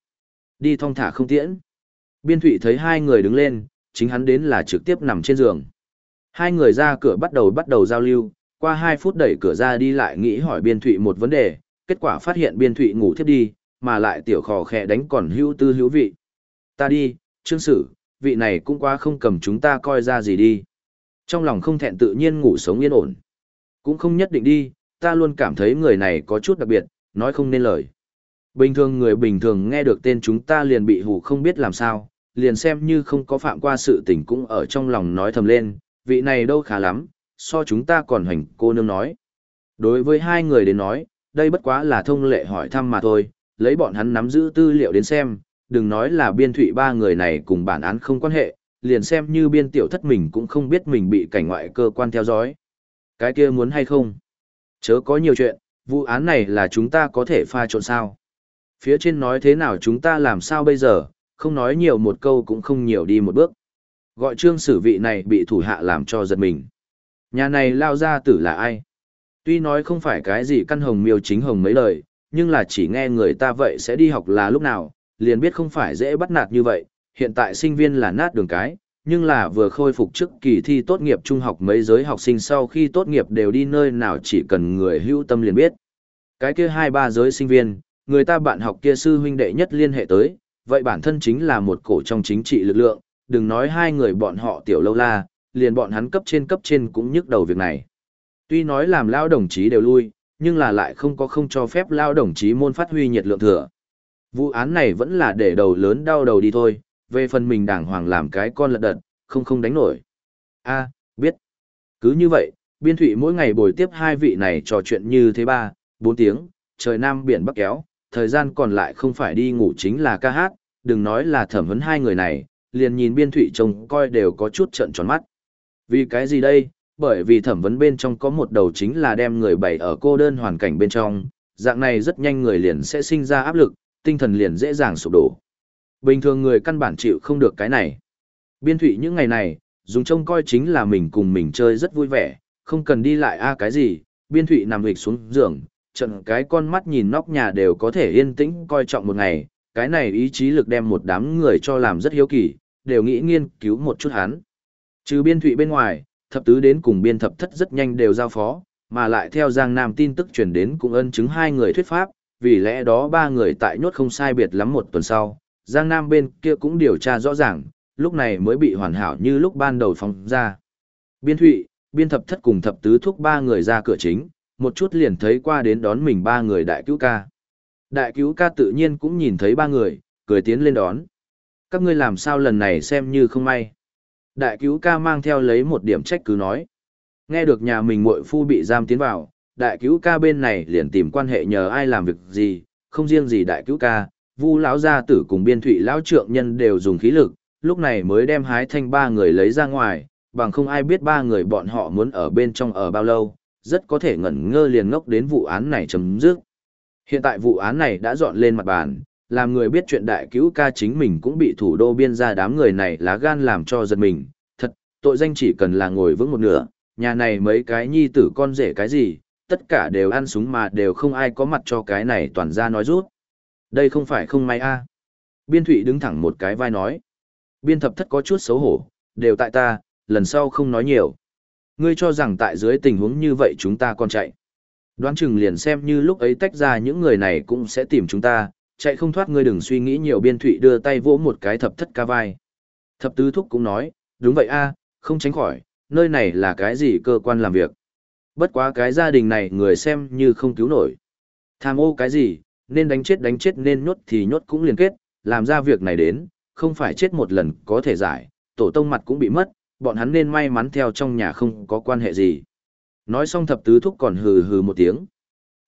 Đi thong thả không tiễn. Biên thụy thấy hai người đứng lên, chính hắn đến là trực tiếp nằm trên giường. Hai người ra cửa bắt đầu bắt đầu giao lưu, qua hai phút đẩy cửa ra đi lại nghĩ hỏi biên thụy một vấn đề, kết quả phát hiện biên thụy ngủ thiếp đi, mà lại tiểu khò khẽ đánh còn hữu tư hữu vị. Ta đi, trương sử, vị này cũng quá không cầm chúng ta coi ra gì đi. Trong lòng không thẹn tự nhiên ngủ sống yên ổn. Cũng không nhất định đi, ta luôn cảm thấy người này có chút đặc biệt, nói không nên lời. Bình thường người bình thường nghe được tên chúng ta liền bị hù không biết làm sao, liền xem như không có phạm qua sự tình cũng ở trong lòng nói thầm lên, vị này đâu khá lắm, so chúng ta còn hành cô nương nói. Đối với hai người đến nói, đây bất quá là thông lệ hỏi thăm mà thôi, lấy bọn hắn nắm giữ tư liệu đến xem, đừng nói là biên thụy ba người này cùng bản án không quan hệ, liền xem như biên tiểu thất mình cũng không biết mình bị cảnh ngoại cơ quan theo dõi. Cái kia muốn hay không? Chớ có nhiều chuyện, vụ án này là chúng ta có thể pha trộn sao. Phía trên nói thế nào chúng ta làm sao bây giờ, không nói nhiều một câu cũng không nhiều đi một bước. Gọi trương sử vị này bị thủ hạ làm cho giật mình. Nhà này lao ra tử là ai? Tuy nói không phải cái gì căn hồng miêu chính hồng mấy lời, nhưng là chỉ nghe người ta vậy sẽ đi học là lúc nào, liền biết không phải dễ bắt nạt như vậy, hiện tại sinh viên là nát đường cái, nhưng là vừa khôi phục trước kỳ thi tốt nghiệp trung học mấy giới học sinh sau khi tốt nghiệp đều đi nơi nào chỉ cần người hữu tâm liền biết. Cái kia hai ba giới sinh viên, người ta bạn học kia sư huynh đệ nhất liên hệ tới, vậy bản thân chính là một cổ trong chính trị lực lượng, đừng nói hai người bọn họ tiểu lâu la, liền bọn hắn cấp trên cấp trên cũng nhức đầu việc này. Tuy nói làm lao đồng chí đều lui, nhưng là lại không có không cho phép lao đồng chí môn phát huy nhiệt lượng thừa. Vụ án này vẫn là để đầu lớn đau đầu đi thôi, về phần mình đảng hoàng làm cái con lật đật, không không đánh nổi. a biết. Cứ như vậy, biên thủy mỗi ngày bồi tiếp hai vị này trò chuyện như thế ba, bốn tiếng, trời nam biển bắc kéo, thời gian còn lại không phải đi ngủ chính là ca hát, đừng nói là thẩm vấn hai người này, liền nhìn biên thủy trông coi đều có chút trận tròn mắt. Vì cái gì đây? Bởi vì thẩm vấn bên trong có một đầu chính là đem người bày ở cô đơn hoàn cảnh bên trong, dạng này rất nhanh người liền sẽ sinh ra áp lực, tinh thần liền dễ dàng sụp đổ. Bình thường người căn bản chịu không được cái này. Biên thủy những ngày này, dùng trông coi chính là mình cùng mình chơi rất vui vẻ, không cần đi lại a cái gì, biên thủy nằm hịch xuống giường, trận cái con mắt nhìn nóc nhà đều có thể yên tĩnh coi trọng một ngày, cái này ý chí lực đem một đám người cho làm rất hiếu kỳ, đều nghĩ nghiên cứu một chút hắn. Trừ biên thụy bên ngoài, thập tứ đến cùng biên thập thất rất nhanh đều giao phó, mà lại theo Giang Nam tin tức truyền đến cũng ân chứng hai người thuyết pháp, vì lẽ đó ba người tại nhốt không sai biệt lắm một tuần sau, Giang Nam bên kia cũng điều tra rõ ràng, lúc này mới bị hoàn hảo như lúc ban đầu phóng ra. Biên thụy, biên thập thất cùng thập tứ thúc ba người ra cửa chính, một chút liền thấy qua đến đón mình ba người đại cứu ca. Đại cứu ca tự nhiên cũng nhìn thấy ba người, cười tiến lên đón. Các ngươi làm sao lần này xem như không may. Đại cứu ca mang theo lấy một điểm trách cứ nói. Nghe được nhà mình muội phu bị giam tiến vào, đại cứu ca bên này liền tìm quan hệ nhờ ai làm việc gì, không riêng gì đại cứu ca, vu lão gia tử cùng biên thụy lão trượng nhân đều dùng khí lực, lúc này mới đem hái thanh ba người lấy ra ngoài, bằng không ai biết ba người bọn họ muốn ở bên trong ở bao lâu, rất có thể ngẩn ngơ liền ngốc đến vụ án này chấm dứt. Hiện tại vụ án này đã dọn lên mặt bàn, làm người biết chuyện đại cứu ca chính mình cũng bị thủ đô biên ra đám người này lá gan làm cho giật mình, thật, tội danh chỉ cần là ngồi vững một nửa, nhà này mấy cái nhi tử con rể cái gì, tất cả đều ăn súng mà đều không ai có mặt cho cái này toàn ra nói rút. Đây không phải không may a Biên thụy đứng thẳng một cái vai nói. Biên thập thất có chút xấu hổ, đều tại ta, lần sau không nói nhiều. Ngươi cho rằng tại dưới tình huống như vậy chúng ta còn chạy. Đoán chừng liền xem như lúc ấy tách ra những người này cũng sẽ tìm chúng ta, chạy không thoát ngươi đừng suy nghĩ nhiều biên thụy đưa tay vỗ một cái thập thất ca vai. Thập tứ thúc cũng nói, đúng vậy a không tránh khỏi, nơi này là cái gì cơ quan làm việc. Bất quá cái gia đình này người xem như không cứu nổi. Tham ô cái gì, nên đánh chết đánh chết nên nhốt thì nhốt cũng liên kết, làm ra việc này đến, không phải chết một lần có thể giải, tổ tông mặt cũng bị mất, bọn hắn nên may mắn theo trong nhà không có quan hệ gì. Nói xong thập tứ thúc còn hừ hừ một tiếng.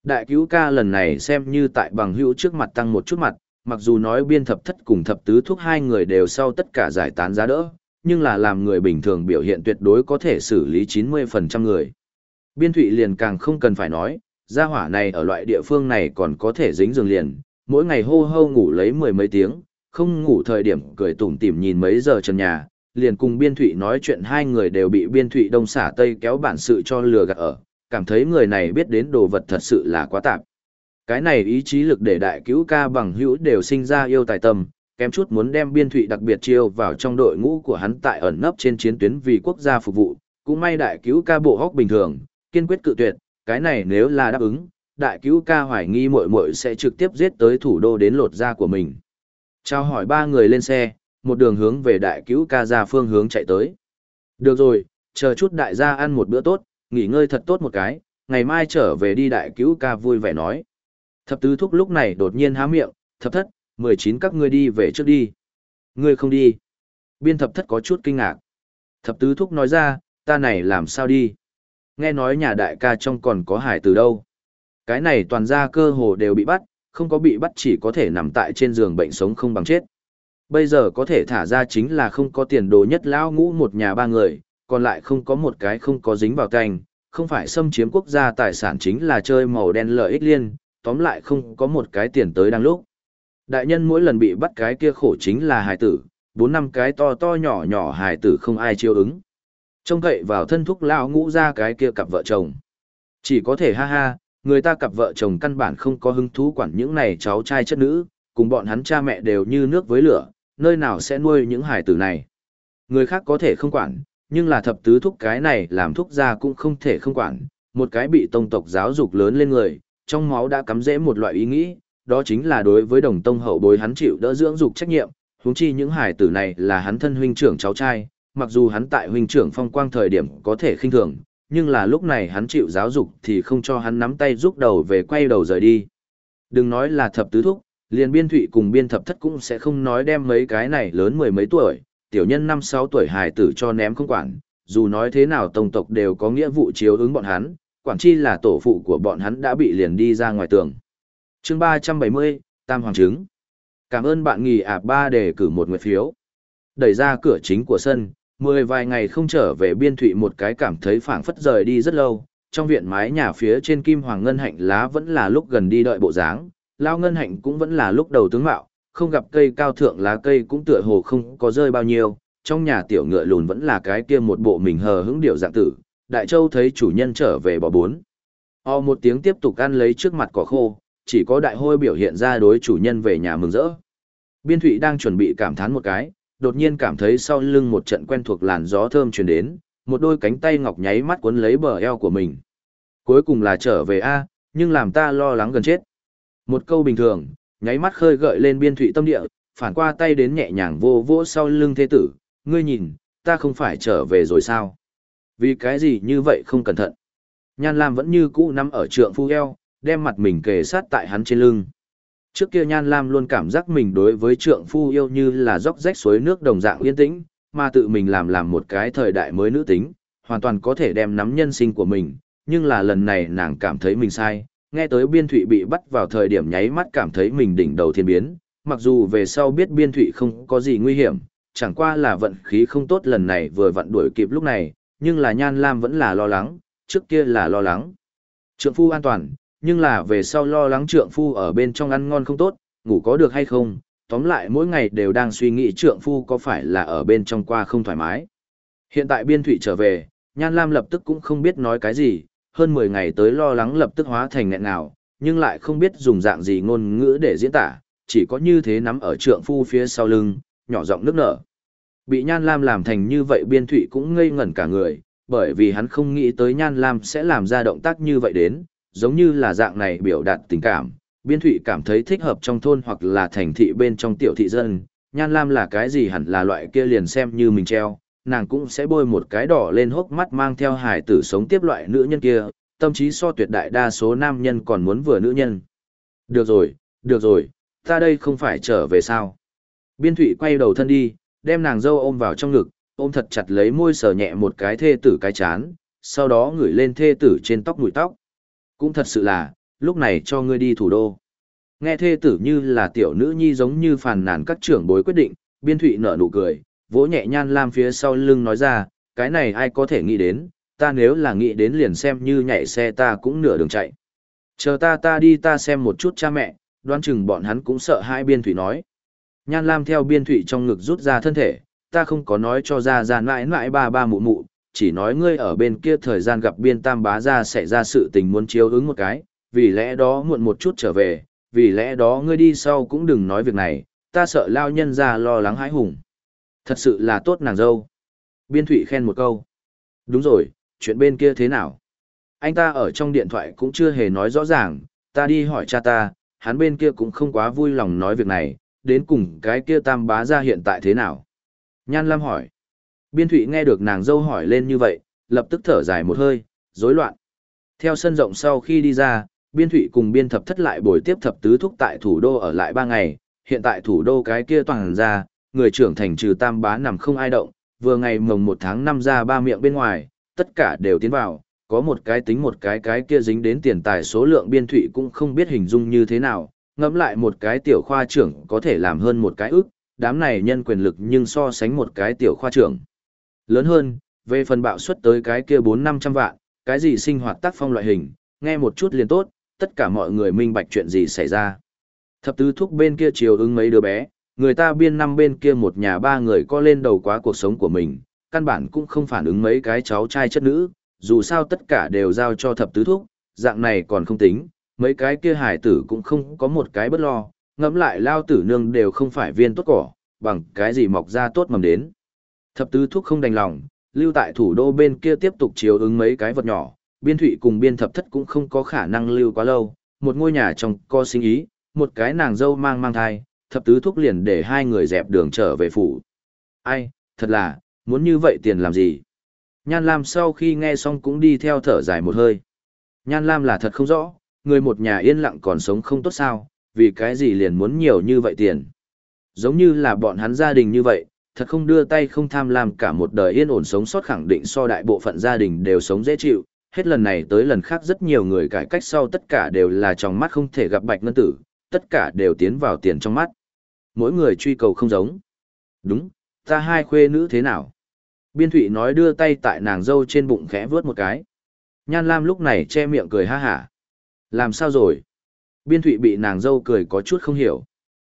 Đại cứu ca lần này xem như tại bằng hữu trước mặt tăng một chút mặt, mặc dù nói biên thập thất cùng thập tứ thúc hai người đều sau tất cả giải tán giá đỡ, nhưng là làm người bình thường biểu hiện tuyệt đối có thể xử lý 90% người. Biên thụy liền càng không cần phải nói, gia hỏa này ở loại địa phương này còn có thể dính giường liền, mỗi ngày hô hô ngủ lấy mười mấy tiếng, không ngủ thời điểm cười tủm tỉm nhìn mấy giờ trần nhà, liền cùng biên thụy nói chuyện hai người đều bị biên thụy đông xả tây kéo bản sự cho lừa gạt ở, cảm thấy người này biết đến đồ vật thật sự là quá tạp. Cái này ý chí lực để đại cứu ca bằng hữu đều sinh ra yêu tài tâm, kém chút muốn đem biên thụy đặc biệt chiêu vào trong đội ngũ của hắn tại ẩn nấp trên chiến tuyến vì quốc gia phục vụ, cũng may đại cứu ca bộ hóc bình thường, kiên quyết cự tuyệt, cái này nếu là đáp ứng, đại cứu ca hoài nghi muội muội sẽ trực tiếp giết tới thủ đô đến lột da của mình. Chào hỏi ba người lên xe, một đường hướng về đại cứu ca ra phương hướng chạy tới. Được rồi, chờ chút đại gia ăn một bữa tốt, nghỉ ngơi thật tốt một cái, ngày mai trở về đi đại cứu ca vui vẻ nói. Thập tứ thúc lúc này đột nhiên há miệng, thập thất, mười chín các ngươi đi về trước đi. Ngươi không đi. Biên thập thất có chút kinh ngạc. Thập tứ thúc nói ra, ta này làm sao đi. Nghe nói nhà đại ca trong còn có hải từ đâu. Cái này toàn ra cơ hồ đều bị bắt, không có bị bắt chỉ có thể nằm tại trên giường bệnh sống không bằng chết. Bây giờ có thể thả ra chính là không có tiền đồ nhất lão ngũ một nhà ba người, còn lại không có một cái không có dính vào canh, không phải xâm chiếm quốc gia tài sản chính là chơi màu đen lợi ích liên, tóm lại không có một cái tiền tới đang lúc. Đại nhân mỗi lần bị bắt cái kia khổ chính là hài tử, bốn năm cái to to nhỏ nhỏ hài tử không ai chiêu ứng. Trông cậy vào thân thúc lão ngũ ra cái kia cặp vợ chồng. Chỉ có thể ha ha, người ta cặp vợ chồng căn bản không có hứng thú quản những này cháu trai chất nữ, cùng bọn hắn cha mẹ đều như nước với lửa, nơi nào sẽ nuôi những hải tử này. Người khác có thể không quản, nhưng là thập tứ thúc cái này làm thúc ra cũng không thể không quản, một cái bị tông tộc giáo dục lớn lên người, trong máu đã cắm rễ một loại ý nghĩ, đó chính là đối với đồng tông hậu bối hắn chịu đỡ dưỡng dục trách nhiệm, huống chi những hải tử này là hắn thân huynh trưởng cháu trai, mặc dù hắn tại huynh trưởng phong quang thời điểm có thể khinh thường, nhưng là lúc này hắn chịu giáo dục thì không cho hắn nắm tay rút đầu về quay đầu rời đi. Đừng nói là thập tứ thúc, liền biên thụy cùng biên thập thất cũng sẽ không nói đem mấy cái này lớn mười mấy tuổi, tiểu nhân năm sáu tuổi hài tử cho ném không quản, dù nói thế nào tông tộc đều có nghĩa vụ chiếu ứng bọn hắn, quản chi là tổ phụ của bọn hắn đã bị liền đi ra ngoài tường. chương ba trăm bảy mươi Tam Hoàng Trứng. Cảm ơn bạn nghỉ ạp ba để cử một nguyệt phiếu. Đẩy ra cửa chính của sân, mười vài ngày không trở về biên thụy một cái cảm thấy phảng phất rời đi rất lâu, trong viện mái nhà phía trên kim hoàng ngân hạnh lá vẫn là lúc gần đi đợi bộ dáng, lao ngân hạnh cũng vẫn là lúc đầu tướng mạo, không gặp cây cao thượng lá cây cũng tựa hồ không có rơi bao nhiêu, trong nhà tiểu ngựa lùn vẫn là cái kia một bộ mình hờ hững điệu dạng tử, đại châu thấy chủ nhân trở về bỏ bốn. O một tiếng tiếp tục ăn lấy trước mặt cỏ khô, chỉ có đại hôi biểu hiện ra đối chủ nhân về nhà mừng rỡ. Biên thụy đang chuẩn bị cảm thán một cái, đột nhiên cảm thấy sau lưng một trận quen thuộc làn gió thơm truyền đến, một đôi cánh tay ngọc nháy mắt cuốn lấy bờ eo của mình. Cuối cùng là trở về A, nhưng làm ta lo lắng gần chết. Một câu bình thường, nháy mắt khơi gợi lên biên thụy tâm địa, phản qua tay đến nhẹ nhàng vô vỗ sau lưng thế tử, ngươi nhìn, ta không phải trở về rồi sao? Vì cái gì như vậy không cẩn thận? Nhan Lam vẫn như cũ nắm ở trượng phu eo, đem mặt mình kề sát tại hắn trên lưng. Trước kia Nhan Lam luôn cảm giác mình đối với trượng phu yêu như là dốc rách suối nước đồng dạng yên tĩnh, mà tự mình làm làm một cái thời đại mới nữ tính, hoàn toàn có thể đem nắm nhân sinh của mình, nhưng là lần này nàng cảm thấy mình sai, nghe tới biên thụy bị bắt vào thời điểm nháy mắt cảm thấy mình đỉnh đầu thiên biến, mặc dù về sau biết biên thụy không có gì nguy hiểm, chẳng qua là vận khí không tốt lần này vừa vặn đuổi kịp lúc này, nhưng là Nhan Lam vẫn là lo lắng, trước kia là lo lắng. Trượng phu an toàn, nhưng là về sau lo lắng trượng phu ở bên trong ăn ngon không tốt, ngủ có được hay không, tóm lại mỗi ngày đều đang suy nghĩ trượng phu có phải là ở bên trong qua không thoải mái. Hiện tại biên Thụy trở về, Nhan Lam lập tức cũng không biết nói cái gì, hơn 10 ngày tới lo lắng lập tức hóa thành nghẹn nào, nhưng lại không biết dùng dạng gì ngôn ngữ để diễn tả, chỉ có như thế nắm ở trượng phu phía sau lưng, nhỏ giọng nước nở. Bị Nhan Lam làm thành như vậy biên thụy cũng ngây ngẩn cả người, bởi vì hắn không nghĩ tới Nhan Lam sẽ làm ra động tác như vậy đến, giống như là dạng này biểu đạt tình cảm. Biên thụy cảm thấy thích hợp trong thôn hoặc là thành thị bên trong tiểu thị dân, Nhan Lam là cái gì hẳn là loại kia liền xem như mình treo, nàng cũng sẽ bôi một cái đỏ lên hốc mắt mang theo hải tử sống tiếp loại nữ nhân kia, tâm trí so tuyệt đại đa số nam nhân còn muốn vừa nữ nhân. Được rồi, được rồi, ta đây không phải trở về sao. Biên thụy quay đầu thân đi, đem nàng dâu ôm vào trong ngực, ôm thật chặt lấy môi sờ nhẹ một cái thê tử cái chán, sau đó ngửi lên thê tử trên tóc mùi tóc. Cũng thật sự là, lúc này cho ngươi đi thủ đô. Nghe thê tử như là tiểu nữ nhi giống như phàn nàn các trưởng bối quyết định, biên thụy nở nụ cười, vỗ nhẹ nhan lam phía sau lưng nói ra, cái này ai có thể nghĩ đến, ta nếu là nghĩ đến liền xem như nhảy xe ta cũng nửa đường chạy. Chờ ta ta đi ta xem một chút cha mẹ, đoán chừng bọn hắn cũng sợ hai biên thủy nói. Nhan Lam theo biên thủy trong ngực rút ra thân thể, ta không có nói cho ra ra mãi mãi ba ba mụ mụ, chỉ nói ngươi ở bên kia thời gian gặp biên tam bá ra xảy ra sự tình muốn chiếu ứng một cái, vì lẽ đó muộn một chút trở về, vì lẽ đó ngươi đi sau cũng đừng nói việc này, ta sợ lao nhân ra lo lắng hãi hùng. Thật sự là tốt nàng dâu. Biên thụy khen một câu. Đúng rồi, chuyện bên kia thế nào? Anh ta ở trong điện thoại cũng chưa hề nói rõ ràng, ta đi hỏi cha ta, hắn bên kia cũng không quá vui lòng nói việc này, đến cùng cái kia tam bá ra hiện tại thế nào? Nhan Lam hỏi. Biên Thụy nghe được nàng dâu hỏi lên như vậy, lập tức thở dài một hơi, rối loạn. Theo sân rộng sau khi đi ra, Biên Thụy cùng Biên Thập thất lại buổi tiếp thập tứ thúc tại thủ đô ở lại ba ngày, hiện tại thủ đô cái kia toàn ra, người trưởng thành trừ tam bá nằm không ai động, vừa ngày mồng một tháng năm ra ba miệng bên ngoài, tất cả đều tiến vào, có một cái tính một cái cái kia dính đến tiền tài số lượng biên thụy cũng không biết hình dung như thế nào, ngẫm lại một cái tiểu khoa trưởng có thể làm hơn một cái ức, đám này nhân quyền lực nhưng so sánh một cái tiểu khoa trưởng. Lớn hơn, về phần bạo suất tới cái kia 4-500 vạn, cái gì sinh hoạt tác phong loại hình, nghe một chút liền tốt, tất cả mọi người minh bạch chuyện gì xảy ra. Thập tứ thúc bên kia chiều ứng mấy đứa bé, người ta biên năm bên kia một nhà ba người co lên đầu quá cuộc sống của mình, căn bản cũng không phản ứng mấy cái cháu trai chất nữ, dù sao tất cả đều giao cho thập tứ thúc, dạng này còn không tính, mấy cái kia hải tử cũng không có một cái bất lo, ngẫm lại lao tử nương đều không phải viên tốt cỏ, bằng cái gì mọc ra tốt mầm đến. Thập tứ thúc không đành lòng, lưu tại thủ đô bên kia tiếp tục chiếu ứng mấy cái vật nhỏ, biên thụy cùng biên thập thất cũng không có khả năng lưu quá lâu, một ngôi nhà trong co sinh ý, một cái nàng dâu mang mang thai, thập tứ thúc liền để hai người dẹp đường trở về phủ. Ai, thật là, muốn như vậy tiền làm gì? Nhan Lam sau khi nghe xong cũng đi theo thở dài một hơi. Nhan Lam là thật không rõ, người một nhà yên lặng còn sống không tốt sao, vì cái gì liền muốn nhiều như vậy tiền. Giống như là bọn hắn gia đình như vậy, thật không đưa tay không tham lam cả một đời yên ổn sống sót khẳng định so đại bộ phận gia đình đều sống dễ chịu. Hết lần này tới lần khác rất nhiều người cải cách sau tất cả đều là trong mắt không thể gặp bạch ngân tử, tất cả đều tiến vào tiền trong mắt. Mỗi người truy cầu không giống. Đúng, ta hai khuê nữ thế nào? Biên Thụy nói đưa tay tại nàng dâu trên bụng khẽ vướt một cái. Nhan Lam lúc này che miệng cười ha hả. Làm sao rồi? Biên Thụy bị nàng dâu cười có chút không hiểu.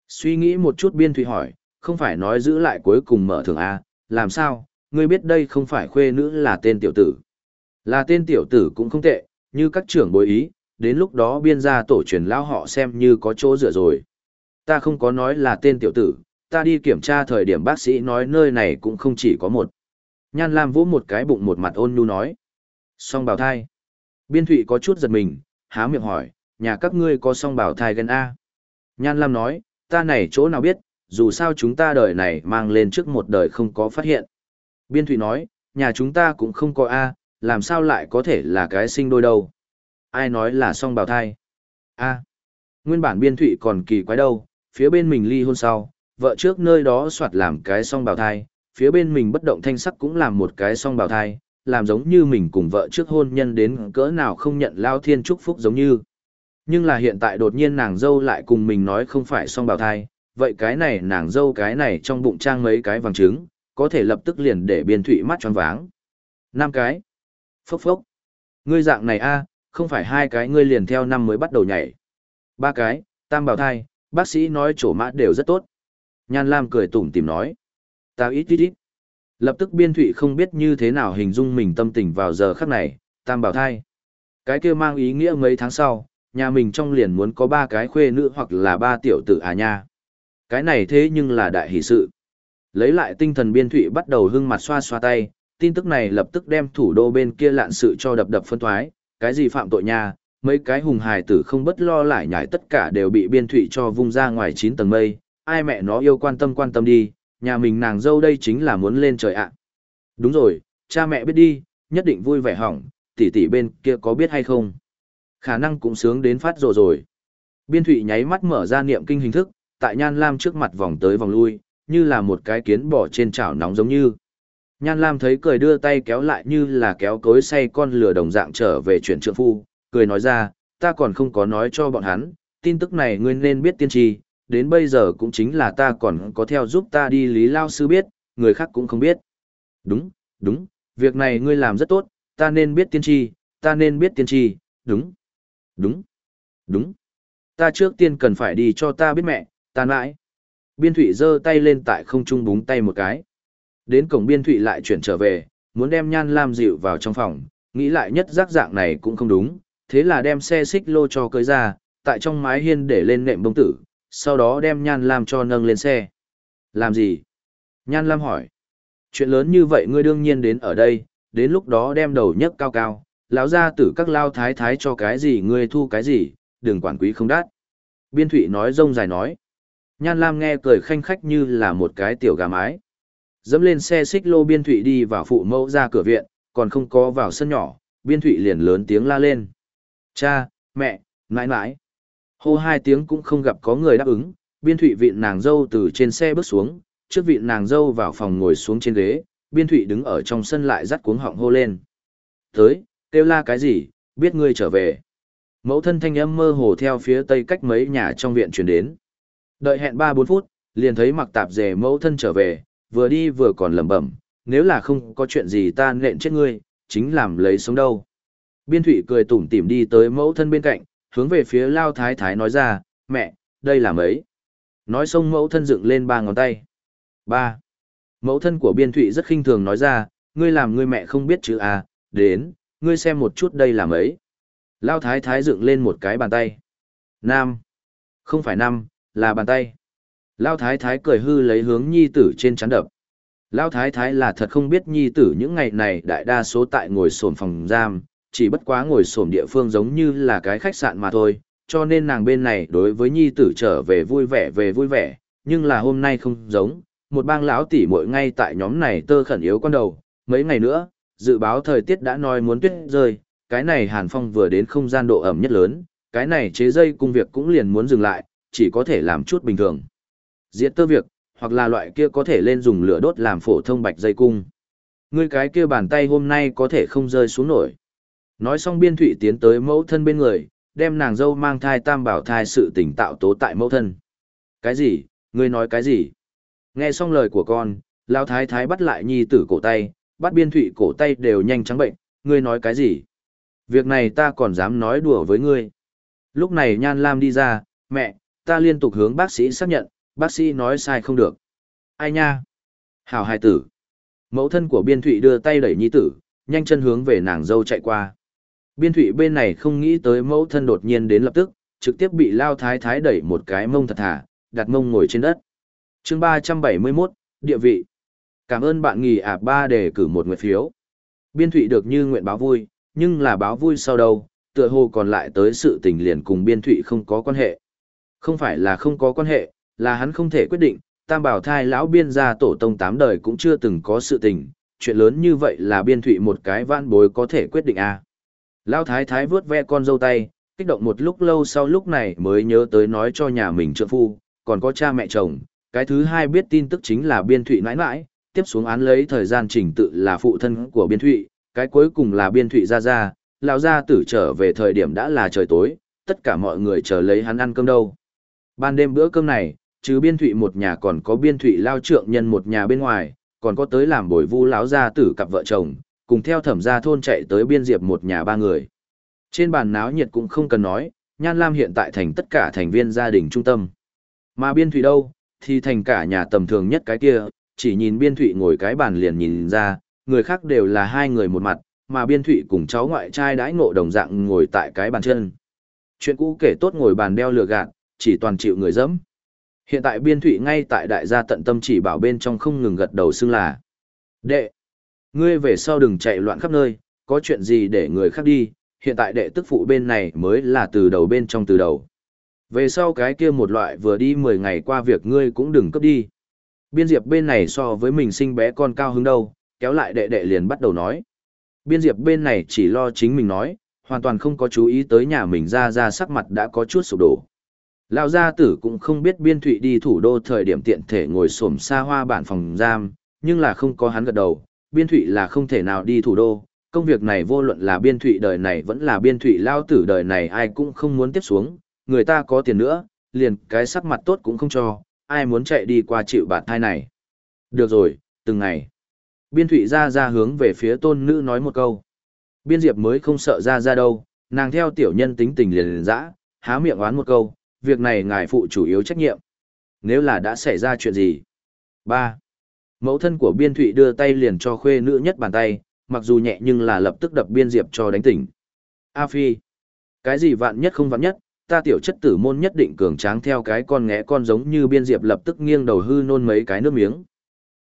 Suy nghĩ một chút Biên Thụy hỏi, không phải nói giữ lại cuối cùng mở thường A, làm sao, ngươi biết đây không phải khuê nữ là tên tiểu tử. Là tên tiểu tử cũng không tệ, như các trưởng bối ý, đến lúc đó biên gia tổ truyền lao họ xem như có chỗ dựa rồi. Ta không có nói là tên tiểu tử, ta đi kiểm tra thời điểm bác sĩ nói nơi này cũng không chỉ có một. Nhan Lam vỗ một cái bụng một mặt ôn nhu nói. Song bào thai. Biên Thụy có chút giật mình, há miệng hỏi, nhà các ngươi có song bào thai gần A. Nhan Lam nói, ta này chỗ nào biết, dù sao chúng ta đời này mang lên trước một đời không có phát hiện. Biên Thụy nói, nhà chúng ta cũng không có A, làm sao lại có thể là cái sinh đôi đâu. Ai nói là song bào thai? A. Nguyên bản Biên Thụy còn kỳ quái đâu, phía bên mình ly hôn sau, vợ trước nơi đó soạt làm cái song bào thai, phía bên mình bất động thanh sắc cũng làm một cái song bào thai, làm giống như mình cùng vợ trước hôn nhân đến cỡ nào không nhận lao thiên chúc phúc giống như. Nhưng là hiện tại đột nhiên nàng dâu lại cùng mình nói không phải song bào thai, vậy cái này nàng dâu cái này trong bụng trang mấy cái vàng trứng, có thể lập tức liền để biên thụy mắt tròn váng. năm cái. Phốc phốc. Ngươi dạng này a, không phải hai cái ngươi liền theo năm mới bắt đầu nhảy. Ba cái, tam bào thai, bác sĩ nói chỗ mã đều rất tốt. Nhan Lam cười tủm tìm nói. Tao ít ít ít. Lập tức biên thụy không biết như thế nào hình dung mình tâm tình vào giờ khắc này, tam bảo thai. Cái kia mang ý nghĩa mấy tháng sau, nhà mình trong liền muốn có ba cái khuê nữ hoặc là ba tiểu tử à nha. Cái này thế nhưng là đại hỷ sự. Lấy lại tinh thần biên thụy bắt đầu hưng mặt xoa xoa tay, tin tức này lập tức đem thủ đô bên kia lạn sự cho đập đập phân thoái, cái gì phạm tội nha, mấy cái hùng hài tử không bất lo lại nhảy tất cả đều bị biên thụy cho vung ra ngoài 9 tầng mây, ai mẹ nó yêu quan tâm quan tâm đi, nhà mình nàng dâu đây chính là muốn lên trời ạ. Đúng rồi, cha mẹ biết đi, nhất định vui vẻ hỏng, tỷ tỷ bên kia có biết hay không? Khả năng cũng sướng đến phát rồi rồi. Biên thụy nháy mắt mở ra niệm kinh hình thức, tại Nhan Lam trước mặt vòng tới vòng lui, như là một cái kiến bỏ trên chảo nóng giống như. Nhan Lam thấy cười đưa tay kéo lại như là kéo cối say con lửa đồng dạng trở về chuyện trượng phu, cười nói ra, ta còn không có nói cho bọn hắn, tin tức này ngươi nên biết tiên tri, đến bây giờ cũng chính là ta còn có theo giúp ta đi lý lao sư biết, người khác cũng không biết. Đúng, đúng, việc này ngươi làm rất tốt, ta nên biết tiên tri, ta nên biết tiên tri, đúng, đúng, đúng. Ta trước tiên cần phải đi cho ta biết mẹ, ta mãi. Biên thủy giơ tay lên tại không trung búng tay một cái. Đến cổng biên thủy lại chuyển trở về, muốn đem nhan lam dịu vào trong phòng, nghĩ lại nhất giác dạng này cũng không đúng, thế là đem xe xích lô cho cưới ra, tại trong mái hiên để lên nệm bông tử, sau đó đem nhan lam cho nâng lên xe. Làm gì? Nhan lam hỏi. Chuyện lớn như vậy ngươi đương nhiên đến ở đây, đến lúc đó đem đầu nhấc cao cao, lão ra tử các lao thái thái cho cái gì ngươi thu cái gì, đừng quản quý không đắt. Biên thụy nói rông dài nói. Nhan Lam nghe cười khanh khách như là một cái tiểu gà mái. Dẫm lên xe xích lô biên thụy đi vào phụ mẫu ra cửa viện, còn không có vào sân nhỏ, biên thụy liền lớn tiếng la lên. Cha, mẹ, nãi nãi. Hô hai tiếng cũng không gặp có người đáp ứng, biên thụy vịn nàng dâu từ trên xe bước xuống, trước vịn nàng dâu vào phòng ngồi xuống trên ghế, biên thụy đứng ở trong sân lại dắt cuống họng hô lên. Tới, kêu la cái gì, biết ngươi trở về. Mẫu thân thanh âm mơ hồ theo phía tây cách mấy nhà trong viện chuyển đến. Đợi hẹn 3-4 phút, liền thấy mặc tạp dề mẫu thân trở về, vừa đi vừa còn lẩm bẩm, nếu là không có chuyện gì ta nện chết ngươi, chính làm lấy sống đâu. Biên thủy cười tủm tỉm đi tới mẫu thân bên cạnh, hướng về phía lao thái thái nói ra, mẹ, đây là mấy. Nói xong mẫu thân dựng lên ba ngón tay. ba Mẫu thân của biên thụy rất khinh thường nói ra, ngươi làm ngươi mẹ không biết chữ à, đến, ngươi xem một chút đây là mấy. Lao thái thái dựng lên một cái bàn tay. Nam. Không phải năm, là bàn tay. Lao thái thái cười hư lấy hướng nhi tử trên chắn đập. Lao thái thái là thật không biết nhi tử những ngày này đại đa số tại ngồi sồn phòng giam, chỉ bất quá ngồi sổm địa phương giống như là cái khách sạn mà thôi, cho nên nàng bên này đối với nhi tử trở về vui vẻ về vui vẻ, nhưng là hôm nay không giống, một bang lão tỷ muội ngay tại nhóm này tơ khẩn yếu con đầu, mấy ngày nữa, dự báo thời tiết đã nói muốn tuyết rơi, cái này hàn phong vừa đến không gian độ ẩm nhất lớn, cái này chế dây cung việc cũng liền muốn dừng lại, chỉ có thể làm chút bình thường. Diệt tơ việc, hoặc là loại kia có thể lên dùng lửa đốt làm phổ thông bạch dây cung. Ngươi cái kia bàn tay hôm nay có thể không rơi xuống nổi. Nói xong biên thụy tiến tới mẫu thân bên người, đem nàng dâu mang thai tam bảo thai sự tỉnh tạo tố tại mẫu thân. Cái gì? Ngươi nói cái gì? Nghe xong lời của con, lao thái thái bắt lại nhi tử cổ tay, bắt biên thụy cổ tay đều nhanh trắng bệnh, ngươi nói cái gì? Việc này ta còn dám nói đùa với ngươi. Lúc này Nhan Lam đi ra, mẹ, ta liên tục hướng bác sĩ xác nhận, bác sĩ nói sai không được. Ai nha? Hảo hài tử. Mẫu thân của biên thụy đưa tay đẩy nhi tử, nhanh chân hướng về nàng dâu chạy qua. Biên thủy bên này không nghĩ tới mẫu thân đột nhiên đến lập tức, trực tiếp bị lao thái thái đẩy một cái mông thật thả, đặt mông ngồi trên đất. chương 371, địa vị. Cảm ơn bạn nghỉ ạp ba để cử một nguyện phiếu. Biên thủy được như nguyện báo vui, nhưng là báo vui sau đâu, tựa hồ còn lại tới sự tình liền cùng biên thủy không có quan hệ. Không phải là không có quan hệ, là hắn không thể quyết định, tam bảo thai lão biên gia tổ tông tám đời cũng chưa từng có sự tình, chuyện lớn như vậy là biên thủy một cái vãn bối có thể quyết định à. Lão thái thái vướt ve con dâu tay, kích động một lúc lâu sau lúc này mới nhớ tới nói cho nhà mình trượng phu, còn có cha mẹ chồng, cái thứ hai biết tin tức chính là biên thụy nãi nãi, tiếp xuống án lấy thời gian trình tự là phụ thân của biên thụy, cái cuối cùng là biên thụy ra ra, lão gia tử trở về thời điểm đã là trời tối, tất cả mọi người chờ lấy hắn ăn cơm đâu. Ban đêm bữa cơm này, trừ biên thụy một nhà còn có biên thụy lao trượng nhân một nhà bên ngoài, còn có tới làm bồi vu lão gia tử cặp vợ chồng, cùng theo thẩm gia thôn chạy tới biên diệp một nhà ba người. Trên bàn náo nhiệt cũng không cần nói, Nhan Lam hiện tại thành tất cả thành viên gia đình trung tâm. Mà biên thủy đâu, thì thành cả nhà tầm thường nhất cái kia, chỉ nhìn biên thủy ngồi cái bàn liền nhìn ra, người khác đều là hai người một mặt, mà biên thủy cùng cháu ngoại trai đãi ngộ đồng dạng ngồi tại cái bàn chân. Chuyện cũ kể tốt ngồi bàn đeo lừa gạt, chỉ toàn chịu người dẫm. Hiện tại biên thủy ngay tại đại gia tận tâm chỉ bảo bên trong không ngừng gật đầu xưng là. Đệ, ngươi về sau đừng chạy loạn khắp nơi, có chuyện gì để người khác đi, hiện tại đệ tức phụ bên này mới là từ đầu bên trong từ đầu. Về sau cái kia một loại vừa đi 10 ngày qua việc ngươi cũng đừng cấp đi. Biên diệp bên này so với mình sinh bé con cao hứng đâu, kéo lại đệ đệ liền bắt đầu nói. Biên diệp bên này chỉ lo chính mình nói, hoàn toàn không có chú ý tới nhà mình ra ra sắc mặt đã có chút sụp đổ. Lão gia tử cũng không biết biên thụy đi thủ đô thời điểm tiện thể ngồi xổm xa hoa bản phòng giam, nhưng là không có hắn gật đầu, biên thụy là không thể nào đi thủ đô. Công việc này vô luận là biên thụy đời này vẫn là biên thụy lao tử đời này ai cũng không muốn tiếp xuống, người ta có tiền nữa, liền cái sắc mặt tốt cũng không cho, ai muốn chạy đi qua chịu bạt thai này. Được rồi, từng ngày. Biên thụy ra ra hướng về phía tôn nữ nói một câu. Biên diệp mới không sợ ra ra đâu, nàng theo tiểu nhân tính tình liền liền dã, há miệng oán một câu, việc này ngài phụ chủ yếu trách nhiệm. Nếu là đã xảy ra chuyện gì? ba Mẫu thân của biên thụy đưa tay liền cho khuê nữ nhất bàn tay, mặc dù nhẹ nhưng là lập tức đập biên diệp cho đánh tỉnh. A Phi. Cái gì vạn nhất không vạn nhất, ta tiểu chất tử môn nhất định cường tráng theo cái con ngẽ con giống như biên diệp lập tức nghiêng đầu hư nôn mấy cái nước miếng.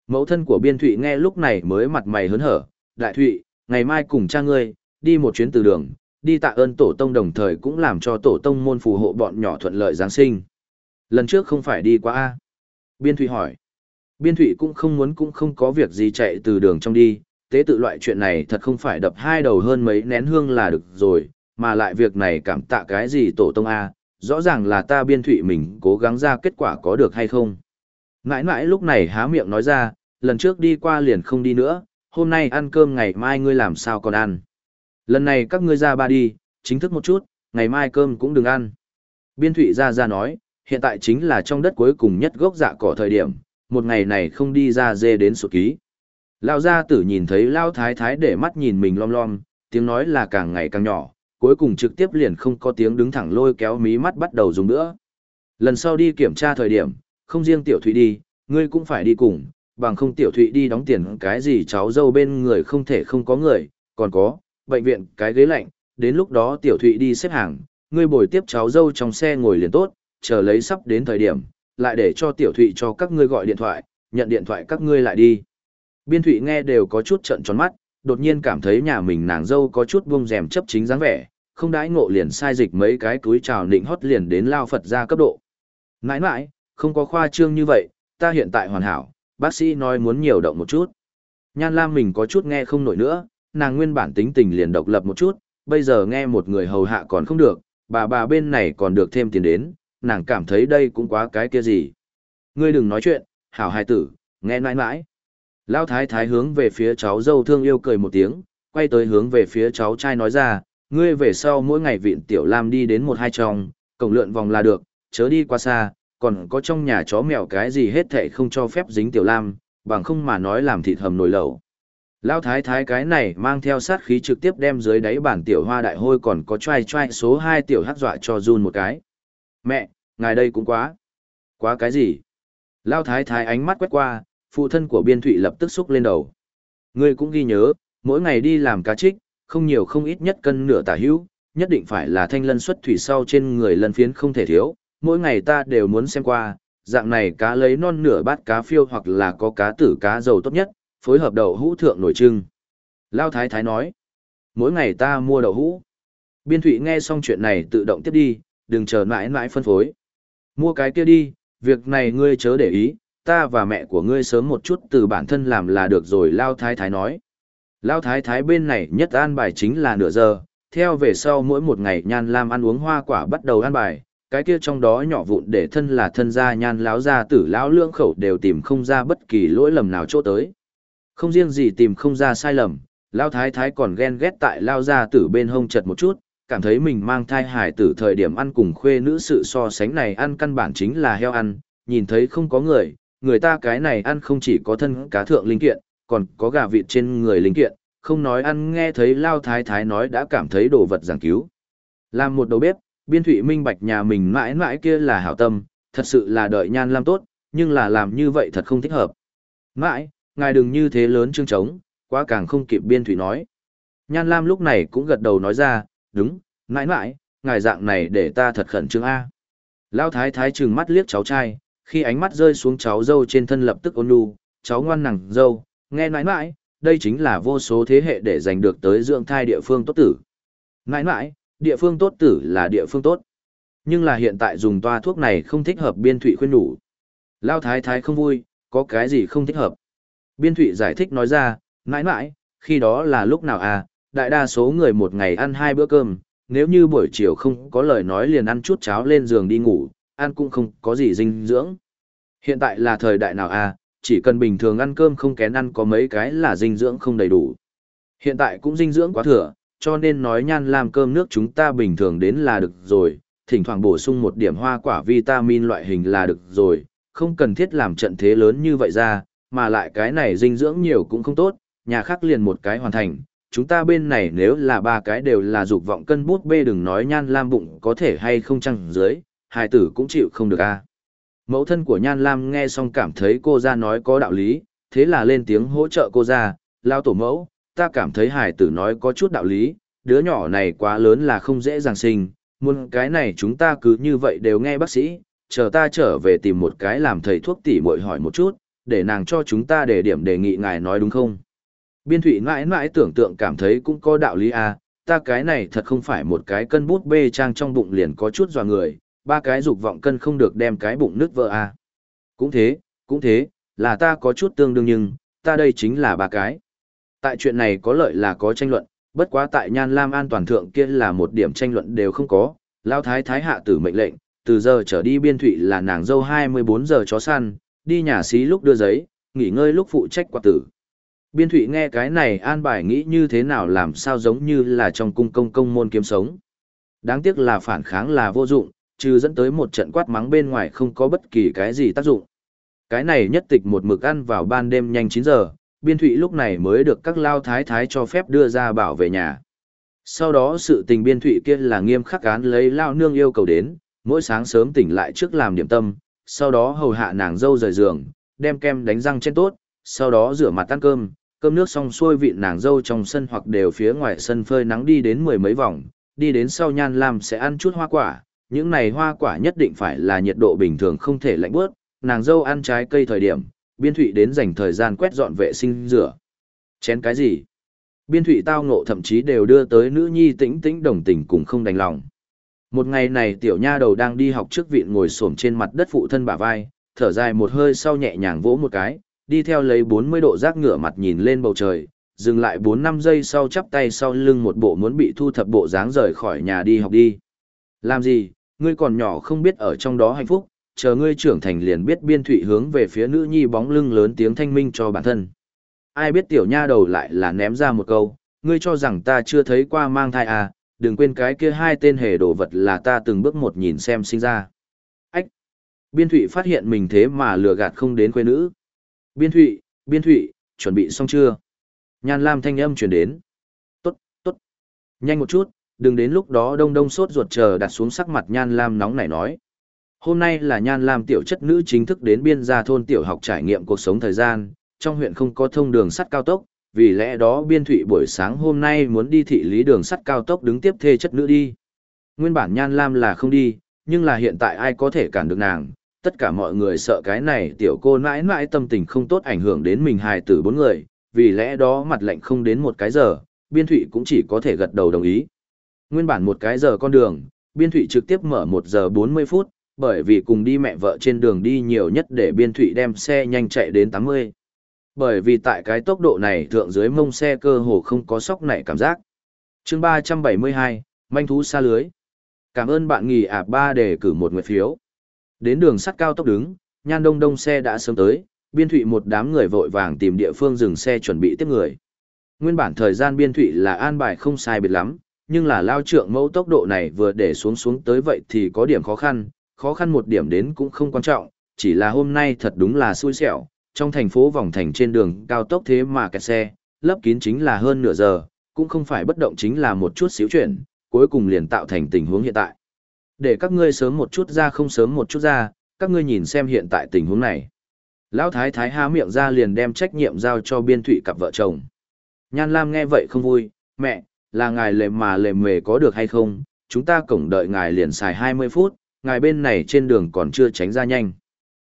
Mẫu thân của biên thụy nghe lúc này mới mặt mày hớn hở, đại thụy, ngày mai cùng cha ngươi, đi một chuyến từ đường, đi tạ ơn tổ tông đồng thời cũng làm cho tổ tông môn phù hộ bọn nhỏ thuận lợi Giáng sinh. Lần trước không phải đi qua A. Biên thụy hỏi. Biên thụy cũng không muốn cũng không có việc gì chạy từ đường trong đi, tế tự loại chuyện này thật không phải đập hai đầu hơn mấy nén hương là được rồi, mà lại việc này cảm tạ cái gì tổ tông A, rõ ràng là ta biên thụy mình cố gắng ra kết quả có được hay không. Ngãi ngãi lúc này há miệng nói ra, lần trước đi qua liền không đi nữa, hôm nay ăn cơm ngày mai ngươi làm sao còn ăn. Lần này các ngươi ra ba đi, chính thức một chút, ngày mai cơm cũng đừng ăn. Biên thụy ra ra nói, hiện tại chính là trong đất cuối cùng nhất gốc dạ cỏ thời điểm, một ngày này không đi ra dê đến sổ ký. Lao gia tử nhìn thấy Lao thái thái để mắt nhìn mình lom lom, tiếng nói là càng ngày càng nhỏ, cuối cùng trực tiếp liền không có tiếng đứng thẳng lôi kéo mí mắt bắt đầu dùng nữa. Lần sau đi kiểm tra thời điểm, không riêng tiểu thụy đi, ngươi cũng phải đi cùng, bằng không tiểu thụy đi đóng tiền cái gì cháu dâu bên người không thể không có người, còn có, bệnh viện cái ghế lạnh, đến lúc đó tiểu thụy đi xếp hàng, ngươi bồi tiếp cháu dâu trong xe ngồi liền tốt, chờ lấy sắp đến thời điểm, lại để cho tiểu thụy cho các ngươi gọi điện thoại, nhận điện thoại các ngươi lại đi. Biên thụy nghe đều có chút trận tròn mắt, đột nhiên cảm thấy nhà mình nàng dâu có chút buông rèm chấp chính dáng vẻ, không đãi ngộ liền sai dịch mấy cái túi trào nịnh hót liền đến lao Phật ra cấp độ. Nãi nãi, không có khoa trương như vậy, ta hiện tại hoàn hảo, bác sĩ nói muốn nhiều động một chút. Nhan Lam mình có chút nghe không nổi nữa, nàng nguyên bản tính tình liền độc lập một chút, bây giờ nghe một người hầu hạ còn không được, bà bà bên này còn được thêm tiền đến, nàng cảm thấy đây cũng quá cái kia gì. Ngươi đừng nói chuyện, hảo hài tử, nghe nãi nãi. Lão thái thái hướng về phía cháu dâu thương yêu cười một tiếng, quay tới hướng về phía cháu trai nói ra, ngươi về sau mỗi ngày viện tiểu lam đi đến một hai trong, cổng lượn vòng là được, chớ đi qua xa, còn có trong nhà chó mèo cái gì hết thệ không cho phép dính tiểu lam, bằng không mà nói làm thịt hầm nồi lẩu. Lão thái thái cái này mang theo sát khí trực tiếp đem dưới đáy bản tiểu hoa đại hôi còn có trai trai số 2 tiểu hát dọa cho run một cái. Mẹ, ngài đây cũng quá. Quá cái gì? Lão thái thái ánh mắt quét qua, phụ thân của biên thụy lập tức xúc lên đầu. Ngươi cũng ghi nhớ, mỗi ngày đi làm cá trích, không nhiều không ít nhất cân nửa tả hữu, nhất định phải là thanh lân xuất thủy sau trên người lân phiến không thể thiếu, mỗi ngày ta đều muốn xem qua, dạng này cá lấy non nửa bát cá phiêu hoặc là có cá tử cá dầu tốt nhất, phối hợp đậu hũ thượng nổi trưng. Lao Thái Thái nói, mỗi ngày ta mua đậu hũ. Biên Thụy nghe xong chuyện này tự động tiếp đi, đừng chờ mãi mãi phân phối. Mua cái kia đi, việc này ngươi chớ để ý, ta và mẹ của ngươi sớm một chút từ bản thân làm là được rồi Lao Thái Thái nói. Lao Thái Thái bên này nhất an bài chính là nửa giờ, theo về sau mỗi một ngày nhan lam ăn uống hoa quả bắt đầu ăn bài, cái kia trong đó nhỏ vụn để thân là thân gia nhan láo gia tử lão lương khẩu đều tìm không ra bất kỳ lỗi lầm nào chỗ tới. Không riêng gì tìm không ra sai lầm, Lao Thái Thái còn ghen ghét tại Lao gia tử bên hông chật một chút, cảm thấy mình mang thai hài tử thời điểm ăn cùng khuê nữ sự so sánh này ăn căn bản chính là heo ăn, nhìn thấy không có người, người ta cái này ăn không chỉ có thân cá thượng linh kiện, còn có gà vịt trên người linh kiện, không nói ăn nghe thấy Lao Thái Thái nói đã cảm thấy đồ vật giảng cứu. Làm một đầu bếp, biên thụy minh bạch nhà mình mãi mãi kia là hảo tâm, thật sự là đợi nhan lam tốt, nhưng là làm như vậy thật không thích hợp. Mãi, ngài đừng như thế lớn chương trống, quá càng không kịp biên thụy nói. Nhan lam lúc này cũng gật đầu nói ra, đúng, mãi mãi, ngài dạng này để ta thật khẩn trương A. Lao thái thái trừng mắt liếc cháu trai, khi ánh mắt rơi xuống cháu dâu trên thân lập tức ôn nhu, cháu ngoan nằng dâu, nghe mãi mãi, đây chính là vô số thế hệ để giành được tới dưỡng thai địa phương tốt tử. Mãi mãi, địa phương tốt tử là địa phương tốt. Nhưng là hiện tại dùng toa thuốc này không thích hợp biên thụy khuyên đủ. Lao thái thái không vui, có cái gì không thích hợp. Biên thụy giải thích nói ra, mãi mãi, khi đó là lúc nào à, đại đa số người một ngày ăn hai bữa cơm, nếu như buổi chiều không có lời nói liền ăn chút cháo lên giường đi ngủ, ăn cũng không có gì dinh dưỡng. Hiện tại là thời đại nào à, chỉ cần bình thường ăn cơm không kén ăn có mấy cái là dinh dưỡng không đầy đủ. Hiện tại cũng dinh dưỡng quá thừa, cho nên nói nhan làm cơm nước chúng ta bình thường đến là được rồi, thỉnh thoảng bổ sung một điểm hoa quả vitamin loại hình là được rồi, không cần thiết làm trận thế lớn như vậy ra, mà lại cái này dinh dưỡng nhiều cũng không tốt, nhà khác liền một cái hoàn thành. Chúng ta bên này nếu là ba cái đều là dục vọng cân bút bê đừng nói nhan lam bụng có thể hay không chăng dưới, hài tử cũng chịu không được a. Mẫu thân của Nhan Lam nghe xong cảm thấy cô ra nói có đạo lý, thế là lên tiếng hỗ trợ cô ra, lao tổ mẫu, ta cảm thấy hài tử nói có chút đạo lý, đứa nhỏ này quá lớn là không dễ dàng sinh, muốn cái này chúng ta cứ như vậy đều nghe bác sĩ, chờ ta trở về tìm một cái làm thầy thuốc tỉ muội hỏi một chút, để nàng cho chúng ta để điểm đề nghị ngài nói đúng không? Biên thủy mãi mãi tưởng tượng cảm thấy cũng có đạo lý à, ta cái này thật không phải một cái cân bút bê trang trong bụng liền có chút dò người, ba cái dục vọng cân không được đem cái bụng nứt vỡ à. Cũng thế, cũng thế, là ta có chút tương đương nhưng, ta đây chính là ba cái. Tại chuyện này có lợi là có tranh luận, bất quá tại Nhan Lam an toàn thượng kia là một điểm tranh luận đều không có, Lao Thái Thái hạ tử mệnh lệnh, từ giờ trở đi biên thụy là nàng dâu 24 giờ chó săn, đi nhà xí lúc đưa giấy, nghỉ ngơi lúc phụ trách quạt tử. Biên thụy nghe cái này an bài nghĩ như thế nào làm sao giống như là trong cung công công môn kiếm sống. Đáng tiếc là phản kháng là vô dụng, trừ dẫn tới một trận quát mắng bên ngoài không có bất kỳ cái gì tác dụng. Cái này nhất tịch một mực ăn vào ban đêm nhanh 9 giờ, biên thụy lúc này mới được các lao thái thái cho phép đưa ra bảo về nhà. Sau đó sự tình biên thụy kia là nghiêm khắc án lấy lao nương yêu cầu đến, mỗi sáng sớm tỉnh lại trước làm điểm tâm, sau đó hầu hạ nàng dâu rời giường, đem kem đánh răng trên tốt, sau đó rửa mặt ăn cơm, cơm nước xong xuôi vịn nàng dâu trong sân hoặc đều phía ngoài sân phơi nắng đi đến mười mấy vòng, đi đến sau nhan lam sẽ ăn chút hoa quả, những này hoa quả nhất định phải là nhiệt độ bình thường không thể lạnh bớt, nàng dâu ăn trái cây thời điểm, biên thụy đến dành thời gian quét dọn vệ sinh rửa. Chén cái gì? Biên thụy tao ngộ thậm chí đều đưa tới nữ nhi tĩnh tĩnh đồng tình cùng không đành lòng. Một ngày này tiểu nha đầu đang đi học trước viện ngồi xổm trên mặt đất phụ thân bả vai, thở dài một hơi sau nhẹ nhàng vỗ một cái, đi theo lấy 40 độ rác ngửa mặt nhìn lên bầu trời, dừng lại 4-5 giây sau chắp tay sau lưng một bộ muốn bị thu thập bộ dáng rời khỏi nhà đi học đi. Làm gì, ngươi còn nhỏ không biết ở trong đó hạnh phúc, chờ ngươi trưởng thành liền biết biên thụy hướng về phía nữ nhi bóng lưng lớn tiếng thanh minh cho bản thân. Ai biết tiểu nha đầu lại là ném ra một câu, ngươi cho rằng ta chưa thấy qua mang thai à, đừng quên cái kia hai tên hề đồ vật là ta từng bước một nhìn xem sinh ra. Ách! Biên thụy phát hiện mình thế mà lừa gạt không đến quê nữ. Biên thụy, biên thụy, chuẩn bị xong chưa? Nhan Lam thanh âm chuyển đến. Tốt, tốt. Nhanh một chút, đừng đến lúc đó đông đông sốt ruột chờ đặt xuống sắc mặt Nhan Lam nóng nảy nói. Hôm nay là Nhan Lam tiểu chất nữ chính thức đến biên gia thôn tiểu học trải nghiệm cuộc sống thời gian, trong huyện không có thông đường sắt cao tốc, vì lẽ đó biên thụy buổi sáng hôm nay muốn đi thị lý đường sắt cao tốc đứng tiếp thê chất nữ đi. Nguyên bản Nhan Lam là không đi, nhưng là hiện tại ai có thể cản được nàng, tất cả mọi người sợ cái này tiểu cô mãi mãi tâm tình không tốt ảnh hưởng đến mình hài tử bốn người, vì lẽ đó mặt lệnh không đến một cái giờ, biên thụy cũng chỉ có thể gật đầu đồng ý. Nguyên bản một cái giờ con đường, biên thụy trực tiếp mở một giờ 40 phút, bởi vì cùng đi mẹ vợ trên đường đi nhiều nhất để biên thụy đem xe nhanh chạy đến 80. Bởi vì tại cái tốc độ này thượng dưới mông xe cơ hồ không có sóc nảy cảm giác. chương 372, manh thú xa lưới. Cảm ơn bạn nghỉ ạp ba để cử một nguyện phiếu. Đến đường sắt cao tốc đứng, nhan đông đông xe đã sớm tới, biên thụy một đám người vội vàng tìm địa phương dừng xe chuẩn bị tiếp người. Nguyên bản thời gian biên thụy là an bài không sai biệt lắm, nhưng là lao trượng mẫu tốc độ này vừa để xuống xuống tới vậy thì có điểm khó khăn, khó khăn một điểm đến cũng không quan trọng, chỉ là hôm nay thật đúng là xui xẻo, trong thành phố vòng thành trên đường cao tốc thế mà kẹt xe, lấp kín chính là hơn nửa giờ, cũng không phải bất động chính là một chút xíu chuyển, cuối cùng liền tạo thành tình huống hiện tại. Để các ngươi sớm một chút ra không sớm một chút ra, các ngươi nhìn xem hiện tại tình huống này. Lão thái thái há miệng ra liền đem trách nhiệm giao cho biên thụy cặp vợ chồng. Nhan Lam nghe vậy không vui, mẹ, là ngài lề mà lề mề có được hay không, chúng ta cổng đợi ngài liền xài 20 phút, ngài bên này trên đường còn chưa tránh ra nhanh.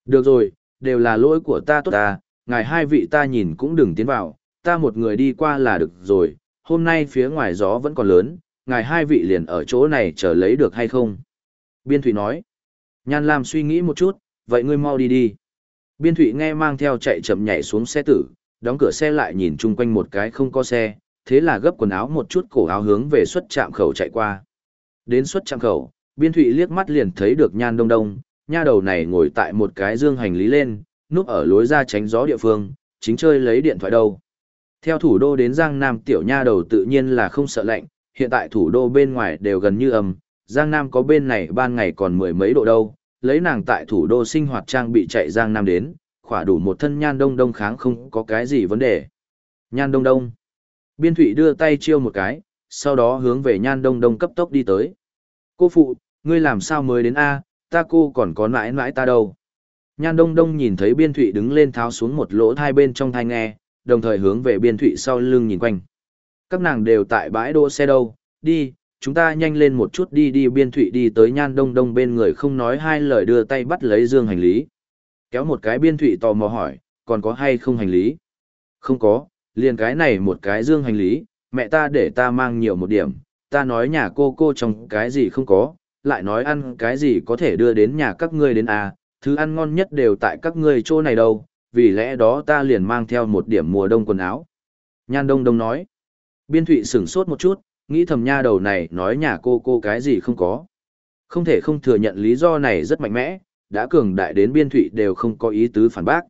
Được rồi, đều là lỗi của ta tốt ta, ngài hai vị ta nhìn cũng đừng tiến vào, ta một người đi qua là được rồi, hôm nay phía ngoài gió vẫn còn lớn, ngài hai vị liền ở chỗ này chờ lấy được hay không? Biên Thụy nói. Nhan Lam suy nghĩ một chút, vậy ngươi mau đi đi. Biên Thụy nghe mang theo chạy chậm nhảy xuống xe tử, đóng cửa xe lại nhìn chung quanh một cái không có xe, thế là gấp quần áo một chút cổ áo hướng về xuất trạm khẩu chạy qua. Đến xuất trạm khẩu, Biên Thụy liếc mắt liền thấy được Nhan Đông Đông, nha đầu này ngồi tại một cái dương hành lý lên, núp ở lối ra tránh gió địa phương, chính chơi lấy điện thoại đâu. Theo thủ đô đến Giang Nam tiểu nha đầu tự nhiên là không sợ lạnh, hiện tại thủ đô bên ngoài đều gần như ấm, Giang Nam có bên này ban ngày còn mười mấy độ đâu, lấy nàng tại thủ đô sinh hoạt trang bị chạy Giang Nam đến, khỏa đủ một thân nhan đông đông kháng không có cái gì vấn đề. Nhan đông đông. Biên thủy đưa tay chiêu một cái, sau đó hướng về nhan đông đông cấp tốc đi tới. Cô phụ, ngươi làm sao mới đến A, ta cô còn có mãi mãi ta đâu. Nhan đông đông nhìn thấy biên thủy đứng lên tháo xuống một lỗ thai bên trong thai nghe, đồng thời hướng về biên thủy sau lưng nhìn quanh. Các nàng đều tại bãi đỗ xe đâu, đi, chúng ta nhanh lên một chút đi đi biên thụy đi tới nhan đông đông bên người không nói hai lời đưa tay bắt lấy dương hành lý. Kéo một cái biên thụy tò mò hỏi, còn có hay không hành lý? Không có, liền cái này một cái dương hành lý, mẹ ta để ta mang nhiều một điểm, ta nói nhà cô cô trong cái gì không có, lại nói ăn cái gì có thể đưa đến nhà các ngươi đến à, thứ ăn ngon nhất đều tại các ngươi chỗ này đâu, vì lẽ đó ta liền mang theo một điểm mùa đông quần áo. Nhan đông đông nói, biên thụy sửng sốt một chút, nghĩ thầm nha đầu này nói nhà cô cô cái gì không có. Không thể không thừa nhận lý do này rất mạnh mẽ, đã cường đại đến biên thụy đều không có ý tứ phản bác.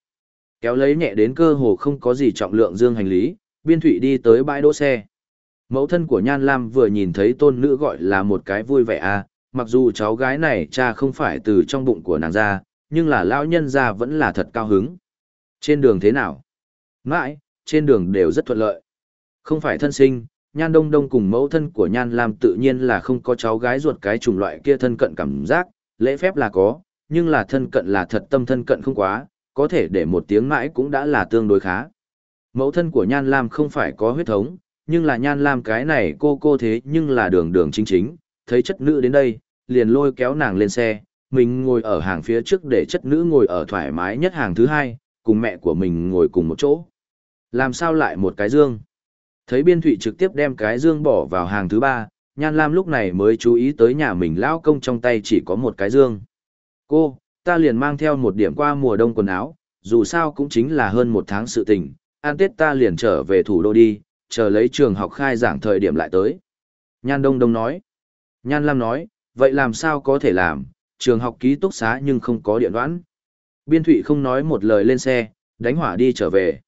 Kéo lấy nhẹ đến cơ hồ không có gì trọng lượng dương hành lý, biên thụy đi tới bãi đỗ xe. Mẫu thân của Nhan Lam vừa nhìn thấy tôn nữ gọi là một cái vui vẻ à, mặc dù cháu gái này cha không phải từ trong bụng của nàng ra, nhưng là lão nhân ra vẫn là thật cao hứng. Trên đường thế nào? Mãi, trên đường đều rất thuận lợi. Không phải thân sinh, Nhan Đông Đông cùng mẫu thân của Nhan Lam tự nhiên là không có cháu gái ruột cái chủng loại kia thân cận cảm giác, lễ phép là có, nhưng là thân cận là thật tâm thân cận không quá, có thể để một tiếng mãi cũng đã là tương đối khá. Mẫu thân của Nhan Lam không phải có huyết thống, nhưng là Nhan Lam cái này cô cô thế nhưng là đường đường chính chính, thấy chất nữ đến đây, liền lôi kéo nàng lên xe, mình ngồi ở hàng phía trước để chất nữ ngồi ở thoải mái nhất hàng thứ hai, cùng mẹ của mình ngồi cùng một chỗ. Làm sao lại một cái dương? Thấy biên thụy trực tiếp đem cái dương bỏ vào hàng thứ ba, Nhan Lam lúc này mới chú ý tới nhà mình lao công trong tay chỉ có một cái dương. Cô, ta liền mang theo một điểm qua mùa đông quần áo, dù sao cũng chính là hơn một tháng sự tình, an tết ta liền trở về thủ đô đi, chờ lấy trường học khai giảng thời điểm lại tới. Nhan Đông Đông nói. Nhan Lam nói, vậy làm sao có thể làm, trường học ký túc xá nhưng không có điện đoán. Biên Thụy không nói một lời lên xe, đánh hỏa đi trở về.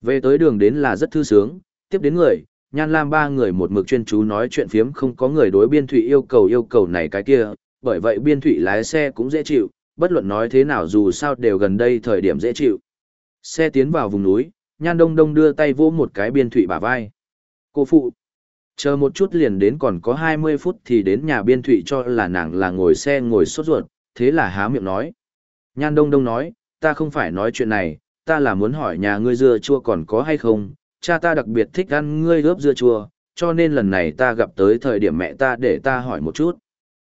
Về tới đường đến là rất thư sướng, tiếp đến người, nhan lam ba người một mực chuyên chú nói chuyện phiếm không có người đối biên thụy yêu cầu yêu cầu này cái kia, bởi vậy biên thụy lái xe cũng dễ chịu, bất luận nói thế nào dù sao đều gần đây thời điểm dễ chịu. Xe tiến vào vùng núi, nhan đông đông đưa tay vỗ một cái biên thụy bả vai. Cô phụ, chờ một chút liền đến còn có 20 phút thì đến nhà biên thụy cho là nàng là ngồi xe ngồi sốt ruột, thế là há miệng nói. Nhan đông đông nói, ta không phải nói chuyện này, ta là muốn hỏi nhà ngươi dưa chua còn có hay không, cha ta đặc biệt thích ăn ngươi ướp dưa chua, cho nên lần này ta gặp tới thời điểm mẹ ta để ta hỏi một chút.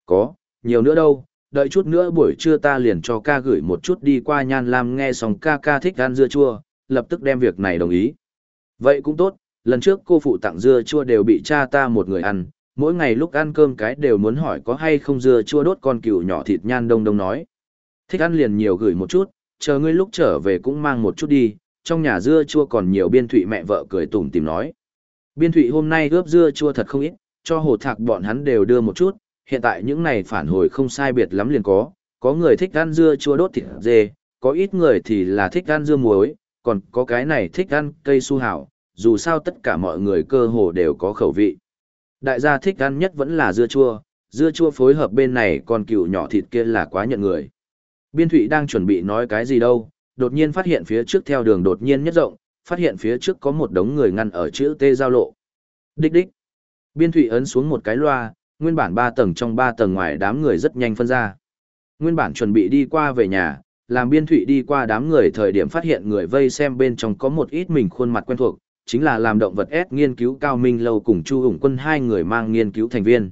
Có, nhiều nữa đâu, đợi chút nữa buổi trưa ta liền cho ca gửi một chút đi qua nhan lam nghe xong ca ca thích ăn dưa chua, lập tức đem việc này đồng ý. Vậy cũng tốt, lần trước cô phụ tặng dưa chua đều bị cha ta một người ăn, mỗi ngày lúc ăn cơm cái đều muốn hỏi có hay không dưa chua đốt con cừu nhỏ thịt nhan đông đông nói. Thích ăn liền nhiều gửi một chút, chờ ngươi lúc trở về cũng mang một chút đi, trong nhà dưa chua còn nhiều biên thụy mẹ vợ cười tủm tìm nói. Biên thụy hôm nay ướp dưa chua thật không ít, cho hồ thạc bọn hắn đều đưa một chút, hiện tại những này phản hồi không sai biệt lắm liền có, có người thích ăn dưa chua đốt thịt dê, có ít người thì là thích ăn dưa muối, còn có cái này thích ăn cây su hảo, dù sao tất cả mọi người cơ hồ đều có khẩu vị. Đại gia thích ăn nhất vẫn là dưa chua, dưa chua phối hợp bên này còn cựu nhỏ thịt kia là quá nhận người. Biên thụy đang chuẩn bị nói cái gì đâu, đột nhiên phát hiện phía trước theo đường đột nhiên nhất rộng, phát hiện phía trước có một đống người ngăn ở chữ T giao lộ. Đích đích. Biên thủy ấn xuống một cái loa, nguyên bản ba tầng trong ba tầng ngoài đám người rất nhanh phân ra. Nguyên bản chuẩn bị đi qua về nhà, làm biên thủy đi qua đám người thời điểm phát hiện người vây xem bên trong có một ít mình khuôn mặt quen thuộc, chính là làm động vật S nghiên cứu cao minh lâu cùng Chu ủng quân hai người mang nghiên cứu thành viên.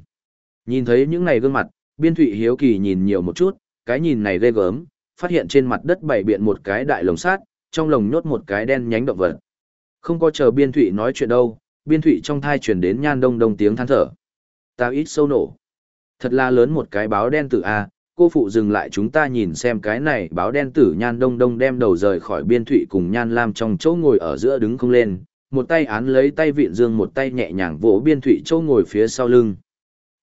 Nhìn thấy những này gương mặt, biên thủy hiếu kỳ nhìn nhiều một chút, cái nhìn này ghê gớm, phát hiện trên mặt đất bảy biện một cái đại lồng sát, trong lồng nhốt một cái đen nhánh động vật. Không có chờ biên thủy nói chuyện đâu, biên thủy trong thai truyền đến nhan đông đông tiếng than thở. Tao ít sâu nổ. Thật là lớn một cái báo đen tử A, cô phụ dừng lại chúng ta nhìn xem cái này báo đen tử nhan đông đông đem đầu rời khỏi biên thủy cùng nhan lam trong chỗ ngồi ở giữa đứng không lên, một tay án lấy tay vịn dương một tay nhẹ nhàng vỗ biên thủy chỗ ngồi phía sau lưng.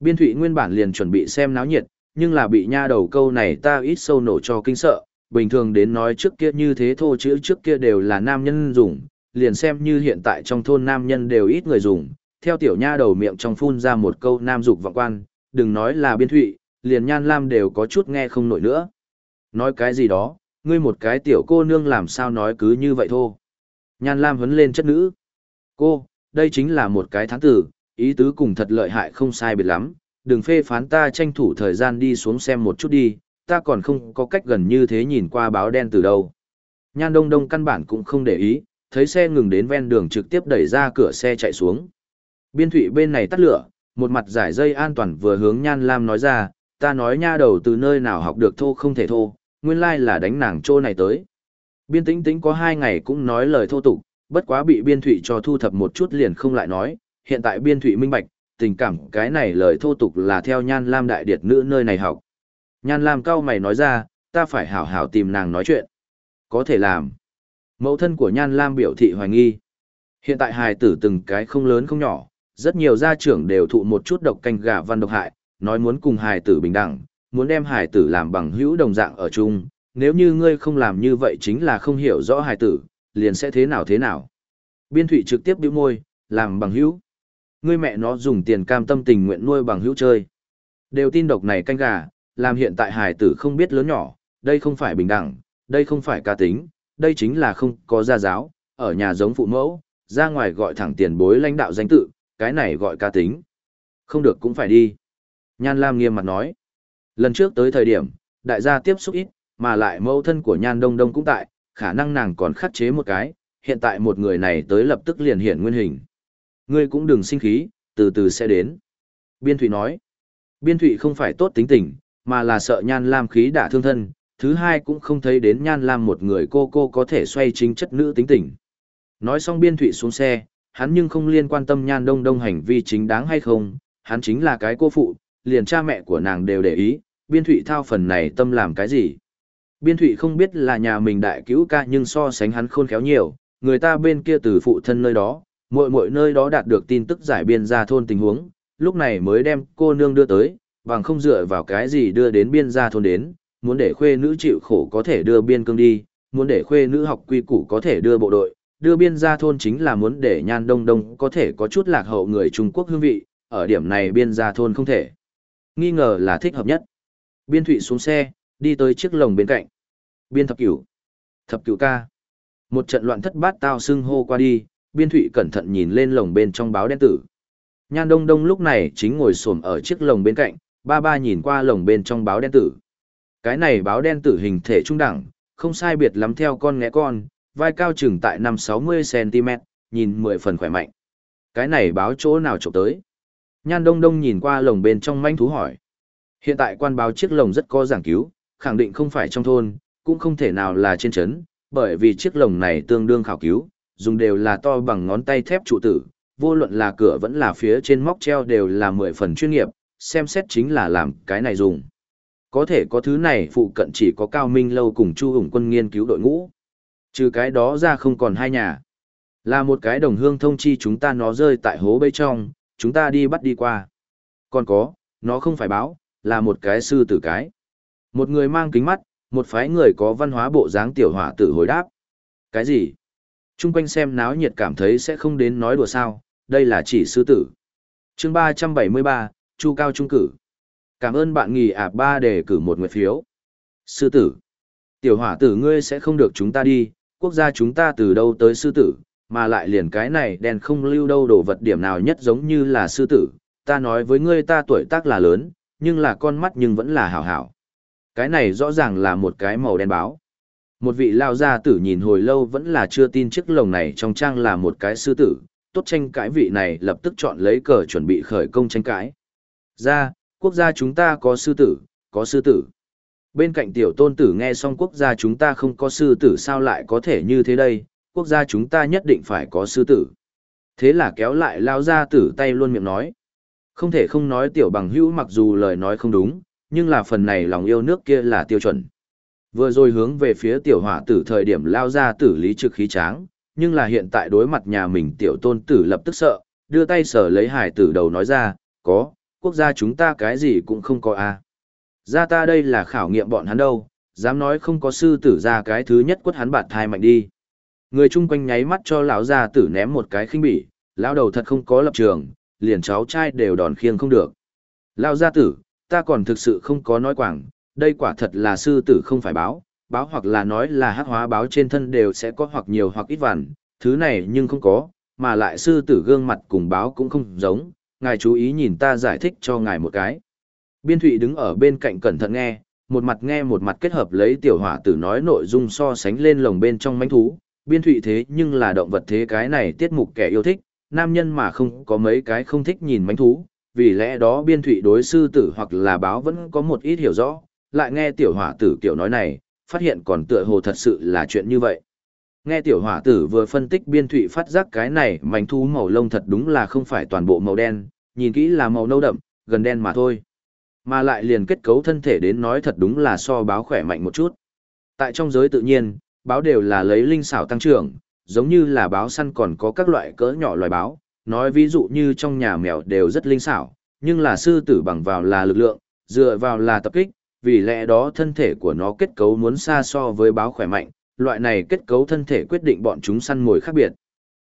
Biên thủy nguyên bản liền chuẩn bị xem náo nhiệt, nhưng là bị nha đầu câu này ta ít sâu nổ cho kinh sợ, bình thường đến nói trước kia như thế thô chữ trước kia đều là nam nhân dùng, liền xem như hiện tại trong thôn nam nhân đều ít người dùng, theo tiểu nha đầu miệng trong phun ra một câu nam dục vọng quan, đừng nói là biên thụy, liền nhan lam đều có chút nghe không nổi nữa. Nói cái gì đó, ngươi một cái tiểu cô nương làm sao nói cứ như vậy thôi. Nhan lam vấn lên chất nữ. Cô, đây chính là một cái tháng tử, ý tứ cùng thật lợi hại không sai biệt lắm, đừng phê phán ta tranh thủ thời gian đi xuống xem một chút đi, ta còn không có cách gần như thế nhìn qua báo đen từ đâu. Nhan đông đông căn bản cũng không để ý, thấy xe ngừng đến ven đường trực tiếp đẩy ra cửa xe chạy xuống. Biên thủy bên này tắt lửa, một mặt giải dây an toàn vừa hướng Nhan Lam nói ra, ta nói nha đầu từ nơi nào học được thô không thể thô, nguyên lai là đánh nàng trô này tới. Biên tĩnh tĩnh có hai ngày cũng nói lời thô tục, bất quá bị biên thủy cho thu thập một chút liền không lại nói, hiện tại biên thủy minh bạch, tình cảm cái này lời thô tục là theo Nhan Lam đại điệt nữ nơi này học. Nhan Lam cao mày nói ra, ta phải hảo hảo tìm nàng nói chuyện. Có thể làm. Mẫu thân của Nhan Lam biểu thị hoài nghi. Hiện tại hài tử từng cái không lớn không nhỏ, rất nhiều gia trưởng đều thụ một chút độc canh gà văn độc hại, nói muốn cùng hài tử bình đẳng, muốn đem hài tử làm bằng hữu đồng dạng ở chung. Nếu như ngươi không làm như vậy chính là không hiểu rõ hài tử, liền sẽ thế nào thế nào. Biên thủy trực tiếp bĩu môi, làm bằng hữu. Ngươi mẹ nó dùng tiền cam tâm tình nguyện nuôi bằng hữu chơi. Đều tin độc này canh gà, làm hiện tại hài tử không biết lớn nhỏ, đây không phải bình đẳng, đây không phải ca tính, đây chính là không có gia giáo, ở nhà giống phụ mẫu, ra ngoài gọi thẳng tiền bối lãnh đạo danh tự, cái này gọi ca tính. Không được cũng phải đi. Nhan Lam nghiêm mặt nói. Lần trước tới thời điểm, đại gia tiếp xúc ít, mà lại mẫu thân của Nhan Đông Đông cũng tại, khả năng nàng còn khắc chế một cái, hiện tại một người này tới lập tức liền hiện nguyên hình. Ngươi cũng đừng sinh khí, từ từ sẽ đến. Biên Thụy nói. Biên Thụy không phải tốt tính tình, mà là sợ Nhan Lam khí đả thương thân, thứ hai cũng không thấy đến Nhan Lam một người cô cô có thể xoay chính chất nữ tính tình. Nói xong Biên Thụy xuống xe, hắn nhưng không liên quan tâm Nhan Đông Đông hành vi chính đáng hay không, hắn chính là cái cô phụ, liền cha mẹ của nàng đều để ý, Biên Thụy thao phần này tâm làm cái gì. Biên Thụy không biết là nhà mình đại cứu ca nhưng so sánh hắn khôn khéo nhiều, người ta bên kia từ phụ thân nơi đó, muội muội nơi đó đạt được tin tức giải biên gia thôn tình huống, lúc này mới đem cô nương đưa tới, bằng không dựa vào cái gì đưa đến biên gia thôn đến, muốn để khuê nữ chịu khổ có thể đưa biên cương đi, muốn để khuê nữ học quy củ có thể đưa bộ đội, đưa biên gia thôn chính là muốn để nhan đông đông có thể có chút lạc hậu người Trung Quốc hương vị, ở điểm này biên gia thôn không thể. Nghi ngờ là thích hợp nhất. Biên thụy xuống xe, đi tới chiếc lồng bên cạnh. Biên thập cửu. Thập cửu ca. Một trận loạn thất bát tao xưng hô qua đi, biên thụy cẩn thận nhìn lên lồng bên trong báo đen tử. Nhan đông đông lúc này chính ngồi xổm ở chiếc lồng bên cạnh, ba ba nhìn qua lồng bên trong báo đen tử. Cái này báo đen tử hình thể trung đẳng, không sai biệt lắm theo con ngẽ con, vai cao chừng tại 5-60cm, nhìn 10 phần khỏe mạnh. Cái này báo chỗ nào trộm tới? Nhan đông đông nhìn qua lồng bên trong manh thú hỏi. Hiện tại quan báo chiếc lồng rất có giảng cứu, khẳng định không phải trong thôn, cũng không thể nào là trên trấn, bởi vì chiếc lồng này tương đương khảo cứu, dùng đều là to bằng ngón tay thép trụ tử, vô luận là cửa vẫn là phía trên móc treo đều là 10 phần chuyên nghiệp, xem xét chính là làm cái này dùng. Có thể có thứ này phụ cận chỉ có Cao Minh Lâu cùng Chu Hùng quân nghiên cứu đội ngũ. Trừ cái đó ra không còn hai nhà. Là một cái đồng hương thông chi chúng ta nó rơi tại hố bên trong, chúng ta đi bắt đi qua. Còn có, nó không phải báo, là một cái sư tử cái. Một người mang kính mắt, một phái người có văn hóa bộ dáng tiểu hỏa tử hồi đáp. Cái gì? Trung quanh xem náo nhiệt cảm thấy sẽ không đến nói đùa sao, đây là chỉ sư tử. chương 373, Chu Cao Trung cử. Cảm ơn bạn nghỉ ạp ba để cử một nguyệt phiếu. Sư tử. Tiểu hỏa tử ngươi sẽ không được chúng ta đi, quốc gia chúng ta từ đâu tới sư tử, mà lại liền cái này đen không lưu đâu đồ vật điểm nào nhất giống như là sư tử, ta nói với ngươi ta tuổi tác là lớn, nhưng là con mắt nhưng vẫn là hảo hảo. Cái này rõ ràng là một cái màu đen báo. Một vị lao gia tử nhìn hồi lâu vẫn là chưa tin chiếc lồng này trong trang là một cái sư tử, tốt tranh cãi vị này lập tức chọn lấy cờ chuẩn bị khởi công tranh cãi. Ra, quốc gia chúng ta có sư tử, có sư tử. Bên cạnh tiểu tôn tử nghe xong quốc gia chúng ta không có sư tử sao lại có thể như thế đây, quốc gia chúng ta nhất định phải có sư tử. Thế là kéo lại lao gia tử tay luôn miệng nói. Không thể không nói tiểu bằng hữu mặc dù lời nói không đúng, nhưng là phần này lòng yêu nước kia là tiêu chuẩn. Vừa rồi hướng về phía tiểu hỏa tử thời điểm lao ra tử lý trực khí tráng, nhưng là hiện tại đối mặt nhà mình tiểu tôn tử lập tức sợ, đưa tay sở lấy hải tử đầu nói ra, có, quốc gia chúng ta cái gì cũng không có a à. Ra ta đây là khảo nghiệm bọn hắn đâu, dám nói không có sư tử ra cái thứ nhất quất hắn bạt thai mạnh đi. Người chung quanh nháy mắt cho lão gia tử ném một cái khinh bỉ, lão đầu thật không có lập trường, liền cháu trai đều đòn khiêng không được. Lão gia tử, ta còn thực sự không có nói quảng, đây quả thật là sư tử không phải báo, báo hoặc là nói là hắc hóa báo trên thân đều sẽ có hoặc nhiều hoặc ít vằn, thứ này nhưng không có, mà lại sư tử gương mặt cùng báo cũng không giống, ngài chú ý nhìn ta giải thích cho ngài một cái. Biên thụy đứng ở bên cạnh cẩn thận nghe, một mặt nghe một mặt kết hợp lấy tiểu hỏa tử nói nội dung so sánh lên lồng bên trong mánh thú, biên thụy thế nhưng là động vật thế cái này tiết mục kẻ yêu thích, nam nhân mà không có mấy cái không thích nhìn mánh thú, vì lẽ đó biên thụy đối sư tử hoặc là báo vẫn có một ít hiểu rõ, lại nghe tiểu hỏa tử kiểu nói này, phát hiện còn tựa hồ thật sự là chuyện như vậy. Nghe tiểu hỏa tử vừa phân tích biên thụy phát giác cái này mảnh thú màu lông thật đúng là không phải toàn bộ màu đen, nhìn kỹ là màu nâu đậm, gần đen mà thôi. Mà lại liền kết cấu thân thể đến nói thật đúng là so báo khỏe mạnh một chút. Tại trong giới tự nhiên, báo đều là lấy linh xảo tăng trưởng, giống như là báo săn còn có các loại cỡ nhỏ loài báo, nói ví dụ như trong nhà mèo đều rất linh xảo, nhưng là sư tử bằng vào là lực lượng, dựa vào là tập kích, vì lẽ đó thân thể của nó kết cấu muốn xa so với báo khỏe mạnh, loại này kết cấu thân thể quyết định bọn chúng săn mồi khác biệt.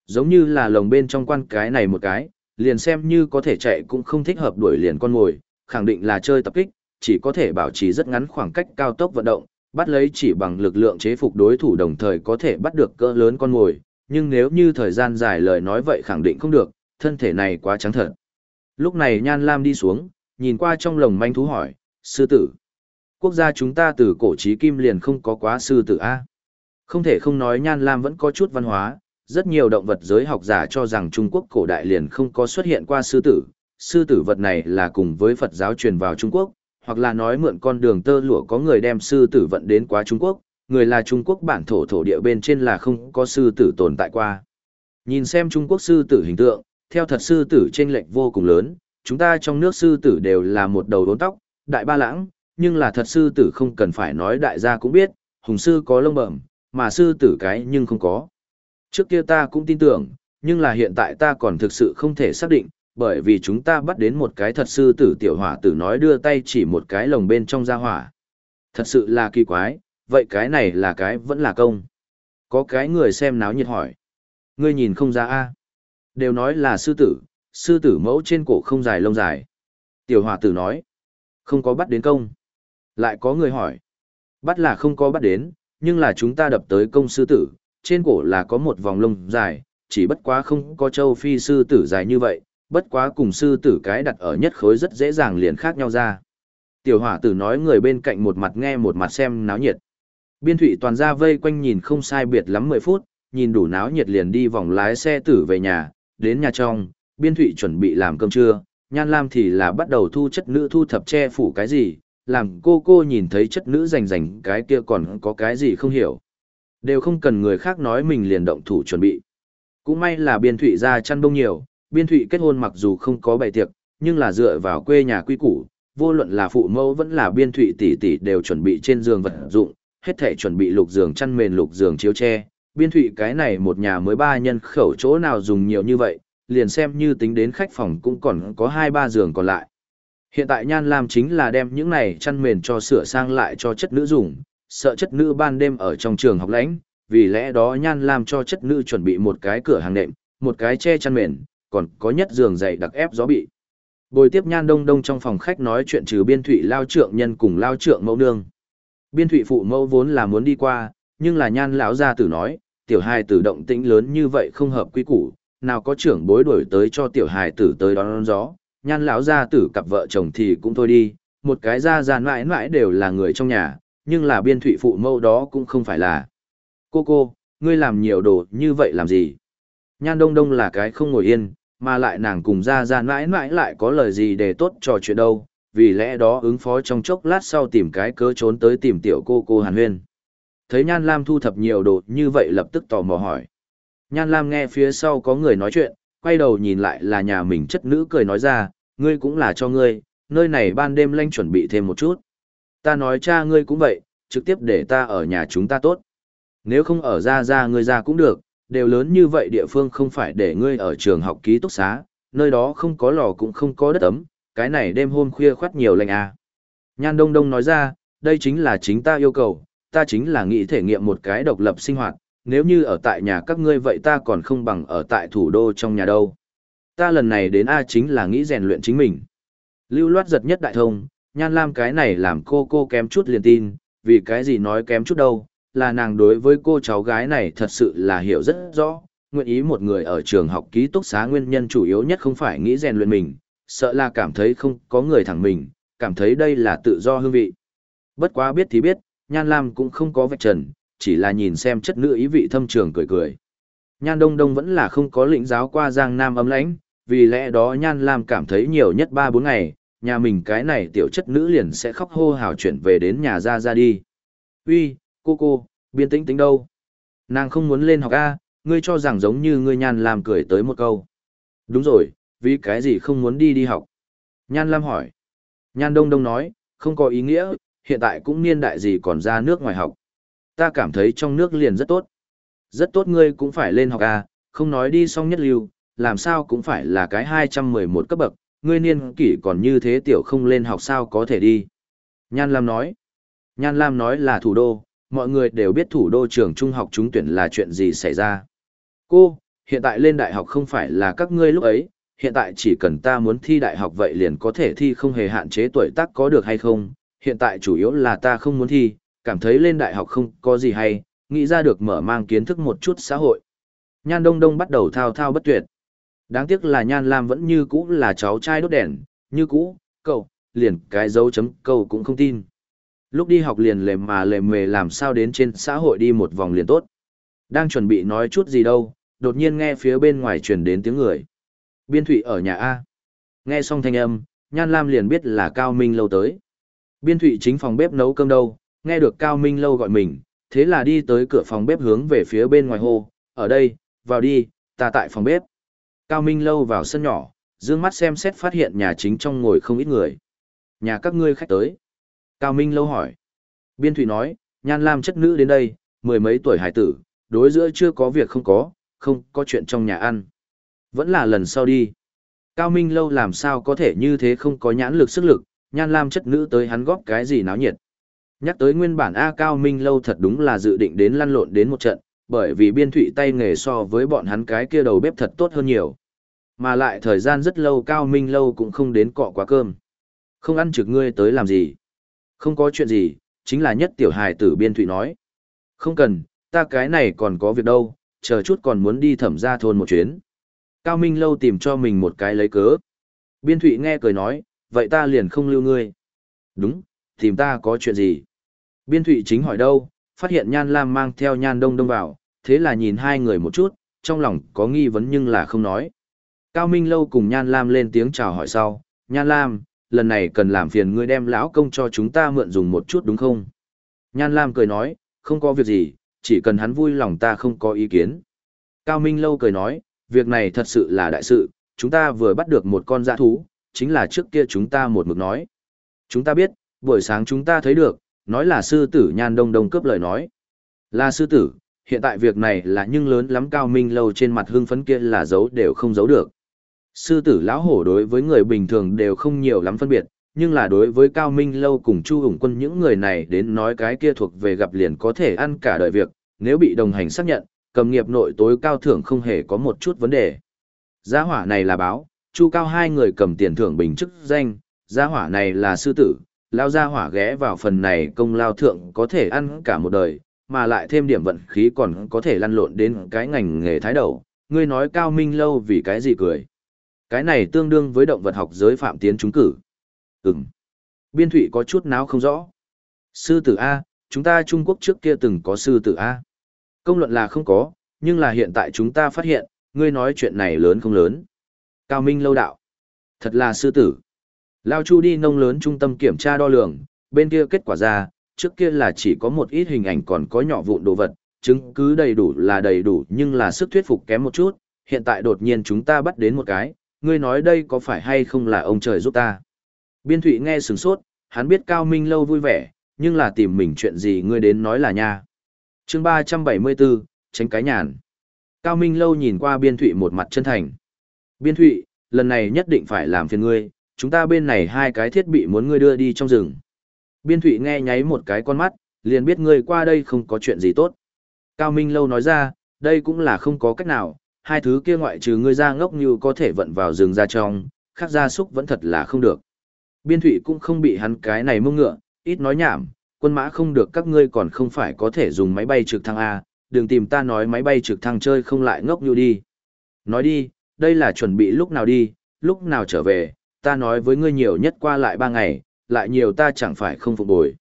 Giống như là lồng bên trong quan cái này một cái, liền xem như có thể chạy cũng không thích hợp đuổi liền con mồi, khẳng định là chơi tập kích, chỉ có thể bảo trì rất ngắn khoảng cách cao tốc vận động, bắt lấy chỉ bằng lực lượng chế phục đối thủ đồng thời có thể bắt được cỡ lớn con mồi, nhưng nếu như thời gian dài lời nói vậy khẳng định không được, thân thể này quá trắng thật. Lúc này Nhan Lam đi xuống, nhìn qua trong lồng manh thú hỏi, sư tử quốc gia chúng ta từ cổ trí kim liền không có quá sư tử A. Không thể không nói Nhan Lam vẫn có chút văn hóa, rất nhiều động vật giới học giả cho rằng Trung Quốc cổ đại liền không có xuất hiện qua sư tử. Sư tử vật này là cùng với Phật giáo truyền vào Trung Quốc, hoặc là nói mượn con đường tơ lụa có người đem sư tử vận đến quá Trung Quốc, người là Trung Quốc bản thổ thổ địa bên trên là không có sư tử tồn tại qua. Nhìn xem Trung Quốc sư tử hình tượng, theo thật sư tử trên lệch vô cùng lớn, chúng ta trong nước sư tử đều là một đầu đốn tóc, đại ba lãng, nhưng là thật sư tử không cần phải nói đại gia cũng biết, hùng sư có lông bẩm, mà sư tử cái nhưng không có. Trước kia ta cũng tin tưởng, nhưng là hiện tại ta còn thực sự không thể xác định, bởi vì chúng ta bắt đến một cái thật sư tử tiểu hỏa tử nói đưa tay chỉ một cái lồng bên trong ra hỏa. Thật sự là kỳ quái, vậy cái này là cái vẫn là công. Có cái người xem náo nhiệt hỏi. Ngươi nhìn không ra a Đều nói là sư tử, sư tử mẫu trên cổ không dài lông dài. Tiểu hỏa tử nói. Không có bắt đến công. Lại có người hỏi. Bắt là không có bắt đến, nhưng là chúng ta đập tới công sư tử, trên cổ là có một vòng lông dài, chỉ bất quá không có châu phi sư tử dài như vậy, bất quá cùng sư tử cái đặt ở nhất khối rất dễ dàng liền khác nhau ra. Tiểu hỏa tử nói người bên cạnh một mặt nghe một mặt xem náo nhiệt. Biên thủy toàn ra vây quanh nhìn không sai biệt lắm 10 phút, nhìn đủ náo nhiệt liền đi vòng lái xe tử về nhà, đến nhà trong, biên thủy chuẩn bị làm cơm trưa, nhan lam thì là bắt đầu thu chất nữ thu thập che phủ cái gì, làm cô cô nhìn thấy chất nữ rành rành cái kia còn có cái gì không hiểu. Đều không cần người khác nói mình liền động thủ chuẩn bị. Cũng may là biên thụy ra chăn đông nhiều, biên thụy kết hôn mặc dù không có bày tiệc, nhưng là dựa vào quê nhà quy củ, vô luận là phụ mẫu vẫn là biên thụy tỷ tỷ đều chuẩn bị trên giường vật dụng, hết thể chuẩn bị lục giường chăn mền lục giường chiếu tre. Biên thụy cái này một nhà mới ba nhân khẩu chỗ nào dùng nhiều như vậy, liền xem như tính đến khách phòng cũng còn có hai ba giường còn lại. Hiện tại Nhan Lam chính là đem những này chăn mền cho sửa sang lại cho chất nữ dùng, sợ chất nữ ban đêm ở trong trường học lãnh, vì lẽ đó Nhan Lam cho chất nữ chuẩn bị một cái cửa hàng nệm, một cái che chăn mền, còn có nhất giường dày đặc ép gió bị. Bồi tiếp Nhan Đông Đông trong phòng khách nói chuyện trừ biên thủy lao trượng nhân cùng lao trượng mẫu nương. Biên thủy phụ mẫu vốn là muốn đi qua, nhưng là nhan lão gia tử nói, tiểu hài tử động tĩnh lớn như vậy không hợp quy củ, nào có trưởng bối đổi tới cho tiểu hài tử tới đón gió, nhan lão gia tử cặp vợ chồng thì cũng thôi đi, một cái gia gia mãi mãi đều là người trong nhà, nhưng là biên thụy phụ mâu đó cũng không phải là. Cô cô, ngươi làm nhiều đồ như vậy làm gì? Nhan đông đông là cái không ngồi yên, mà lại nàng cùng gia gia mãi mãi lại có lời gì để tốt trò chuyện đâu, vì lẽ đó ứng phó trong chốc lát sau tìm cái cớ trốn tới tìm tiểu cô cô Hàn Huyên. Thấy Nhan Lam thu thập nhiều đồ như vậy lập tức tò mò hỏi. Nhan Lam nghe phía sau có người nói chuyện, quay đầu nhìn lại là nhà mình chất nữ cười nói ra, ngươi cũng là cho ngươi, nơi này ban đêm lanh chuẩn bị thêm một chút. Ta nói cha ngươi cũng vậy, trực tiếp để ta ở nhà chúng ta tốt. Nếu không ở ra ra ngươi ra cũng được, đều lớn như vậy địa phương không phải để ngươi ở trường học ký túc xá, nơi đó không có lò cũng không có đất ấm, cái này đêm hôm khuya khoát nhiều lạnh à. Nhan Đông Đông nói ra, đây chính là chính ta yêu cầu, ta chính là nghĩ thể nghiệm một cái độc lập sinh hoạt, nếu như ở tại nhà các ngươi vậy ta còn không bằng ở tại thủ đô trong nhà đâu. Ta lần này đến A chính là nghĩ rèn luyện chính mình. Lưu loát giật nhất đại thông, nhan lam cái này làm cô cô kém chút liền tin, vì cái gì nói kém chút đâu, là nàng đối với cô cháu gái này thật sự là hiểu rất rõ, nguyện ý một người ở trường học ký túc xá nguyên nhân chủ yếu nhất không phải nghĩ rèn luyện mình, sợ là cảm thấy không có người thẳng mình, cảm thấy đây là tự do hương vị. Bất quá biết thì biết, Nhan Lam cũng không có vạch trần, chỉ là nhìn xem chất nữ ý vị thâm trường cười cười. Nhan Đông Đông vẫn là không có lĩnh giáo qua Giang Nam ấm lãnh, vì lẽ đó Nhan Lam cảm thấy nhiều nhất 3-4 ngày, nhà mình cái này tiểu chất nữ liền sẽ khóc hô hào chuyển về đến nhà ra ra đi. Uy, cô cô, biên tĩnh tính đâu? Nàng không muốn lên học A, ngươi cho rằng giống như ngươi Nhan Lam cười tới một câu. Đúng rồi, vì cái gì không muốn đi đi học? Nhan Lam hỏi. Nhan Đông Đông nói, không có ý nghĩa, hiện tại cũng niên đại gì còn ra nước ngoài học. Ta cảm thấy trong nước liền rất tốt. Rất tốt ngươi cũng phải lên học A, không nói đi xong nhất lưu, làm sao cũng phải là cái 211 cấp bậc, ngươi niên kỷ còn như thế tiểu không lên học sao có thể đi. Nhan Lam nói. Nhan Lam nói là thủ đô, mọi người đều biết thủ đô trường trung học trúng tuyển là chuyện gì xảy ra. Cô, hiện tại lên đại học không phải là các ngươi lúc ấy, hiện tại chỉ cần ta muốn thi đại học vậy liền có thể thi không hề hạn chế tuổi tác có được hay không, hiện tại chủ yếu là ta không muốn thi, cảm thấy lên đại học không có gì hay, nghĩ ra được mở mang kiến thức một chút xã hội. Nhan Đông Đông bắt đầu thao thao bất tuyệt. Đáng tiếc là Nhan Lam vẫn như cũ là cháu trai đốt đèn, như cũ, cậu, liền cái dấu chấm câu cũng không tin. Lúc đi học liền lề mà lề mề làm sao đến trên xã hội đi một vòng liền tốt. Đang chuẩn bị nói chút gì đâu, đột nhiên nghe phía bên ngoài truyền đến tiếng người. Biên Thụy ở nhà A. Nghe xong thanh âm, Nhan Lam liền biết là Cao Minh lâu tới. Biên Thụy chính phòng bếp nấu cơm đâu, nghe được Cao Minh lâu gọi mình, thế là đi tới cửa phòng bếp hướng về phía bên ngoài hồ. ở đây, vào đi, ta tại phòng bếp. Cao Minh lâu vào sân nhỏ, dương mắt xem xét phát hiện nhà chính trong ngồi không ít người. Nhà các ngươi khách tới. Cao Minh lâu hỏi. Biên Thụy nói, Nhan Lam chất nữ đến đây, mười mấy tuổi hải tử, đối giữa chưa có việc không có, không có chuyện trong nhà ăn. Vẫn là lần sau đi. Cao Minh lâu làm sao có thể như thế không có nhãn lực sức lực, nhan lam chất nữ tới hắn góp cái gì náo nhiệt. Nhắc tới nguyên bản A Cao Minh lâu thật đúng là dự định đến lăn lộn đến một trận, bởi vì biên thụy tay nghề so với bọn hắn cái kia đầu bếp thật tốt hơn nhiều. Mà lại thời gian rất lâu Cao Minh lâu cũng không đến cọ quá cơm. Không ăn trực ngươi tới làm gì. Không có chuyện gì, chính là nhất tiểu hài tử biên thụy nói. Không cần, ta cái này còn có việc đâu, chờ chút còn muốn đi thẩm ra thôn một chuyến. Cao Minh lâu tìm cho mình một cái lấy cớ. Biên Thụy nghe cười nói, vậy ta liền không lưu ngươi. Đúng, tìm ta có chuyện gì? Biên Thụy chính hỏi đâu, phát hiện Nhan Lam mang theo Nhan Đông Đông vào, thế là nhìn hai người một chút, trong lòng có nghi vấn nhưng là không nói. Cao Minh lâu cùng Nhan Lam lên tiếng chào hỏi sau, Nhan Lam, lần này cần làm phiền ngươi đem lão công cho chúng ta mượn dùng một chút đúng không? Nhan Lam cười nói, không có việc gì, chỉ cần hắn vui lòng ta không có ý kiến. Cao Minh lâu cười nói, việc này thật sự là đại sự, chúng ta vừa bắt được một con dã thú, chính là trước kia chúng ta một mực nói. Chúng ta biết, buổi sáng chúng ta thấy được, nói là sư tử nhan đông đông cướp lời nói. Là sư tử, hiện tại việc này là nhưng lớn lắm cao minh lâu trên mặt hưng phấn kia là giấu đều không giấu được. Sư tử lão hổ đối với người bình thường đều không nhiều lắm phân biệt, nhưng là đối với cao minh lâu cùng chu hùng quân những người này đến nói cái kia thuộc về gặp liền có thể ăn cả đời việc, nếu bị đồng hành xác nhận, cầm nghiệp nội tối cao thưởng không hề có một chút vấn đề. Gia hỏa này là báo, chu cao hai người cầm tiền thưởng bình chức danh, gia hỏa này là sư tử, lao ra hỏa ghé vào phần này công lao thượng có thể ăn cả một đời, mà lại thêm điểm vận khí còn có thể lăn lộn đến cái ngành nghề thái đầu, ngươi nói cao minh lâu vì cái gì cười. Cái này tương đương với động vật học giới phạm tiến trúng cử. Ừm. Biên thụy có chút náo không rõ. Sư tử A, chúng ta Trung Quốc trước kia từng có sư tử A. Công luận là không có, nhưng là hiện tại chúng ta phát hiện, ngươi nói chuyện này lớn không lớn. Cao Minh lâu đạo. Thật là sư tử. Lao Chu đi nông lớn trung tâm kiểm tra đo lường, bên kia kết quả ra, trước kia là chỉ có một ít hình ảnh còn có nhỏ vụn đồ vật, chứng cứ đầy đủ là đầy đủ nhưng là sức thuyết phục kém một chút, hiện tại đột nhiên chúng ta bắt đến một cái, ngươi nói đây có phải hay không là ông trời giúp ta. Biên Thụy nghe sừng sốt, hắn biết Cao Minh lâu vui vẻ, nhưng là tìm mình chuyện gì ngươi đến nói là nha. chương 374, tránh cái nhàn. Cao Minh lâu nhìn qua Biên Thụy một mặt chân thành. Biên Thụy, lần này nhất định phải làm phiền ngươi, chúng ta bên này hai cái thiết bị muốn ngươi đưa đi trong rừng. Biên Thụy nghe nháy một cái con mắt, liền biết ngươi qua đây không có chuyện gì tốt. Cao Minh lâu nói ra, đây cũng là không có cách nào, hai thứ kia ngoại trừ ngươi ra ngốc như có thể vận vào rừng ra trong, khác gia súc vẫn thật là không được. Biên Thụy cũng không bị hắn cái này mông ngựa, ít nói nhảm, quân mã không được các ngươi còn không phải có thể dùng máy bay trực thăng A, đừng tìm ta nói máy bay trực thăng chơi không lại ngốc như đi. Nói đi, đây là chuẩn bị lúc nào đi, lúc nào trở về, ta nói với ngươi nhiều nhất qua lại ba ngày, lại nhiều ta chẳng phải không phục bồi.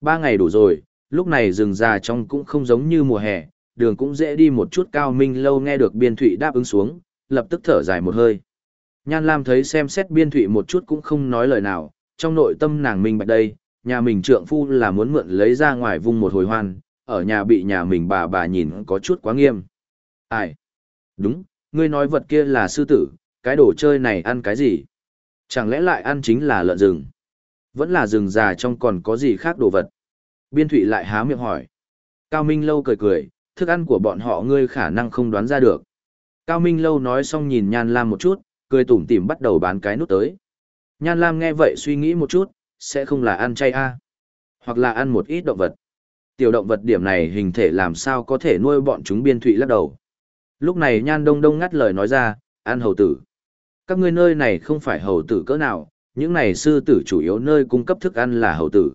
Ba ngày đủ rồi, lúc này rừng già trong cũng không giống như mùa hè, đường cũng dễ đi một chút cao minh lâu nghe được biên thụy đáp ứng xuống, lập tức thở dài một hơi. Nhan Lam thấy xem xét biên thụy một chút cũng không nói lời nào, trong nội tâm nàng mình bạch đây, nhà mình trượng phu là muốn mượn lấy ra ngoài vung một hồi hoan, ở nhà bị nhà mình bà bà nhìn có chút quá nghiêm. Ai? Đúng, ngươi nói vật kia là sư tử, cái đồ chơi này ăn cái gì? Chẳng lẽ lại ăn chính là lợn rừng? Vẫn là rừng già trong còn có gì khác đồ vật? Biên thụy lại há miệng hỏi. Cao Minh Lâu cười cười, thức ăn của bọn họ ngươi khả năng không đoán ra được. Cao Minh Lâu nói xong nhìn Nhan Lam một chút, cười tủm tỉm bắt đầu bán cái nút tới. Nhan Lam nghe vậy suy nghĩ một chút, sẽ không là ăn chay a à? hoặc là ăn một ít động vật. Tiểu động vật điểm này hình thể làm sao có thể nuôi bọn chúng biên thụy lắc đầu. Lúc này Nhan Đông Đông ngắt lời nói ra, ăn hầu tử. Các ngươi nơi này không phải hầu tử cỡ nào, những này sư tử chủ yếu nơi cung cấp thức ăn là hầu tử.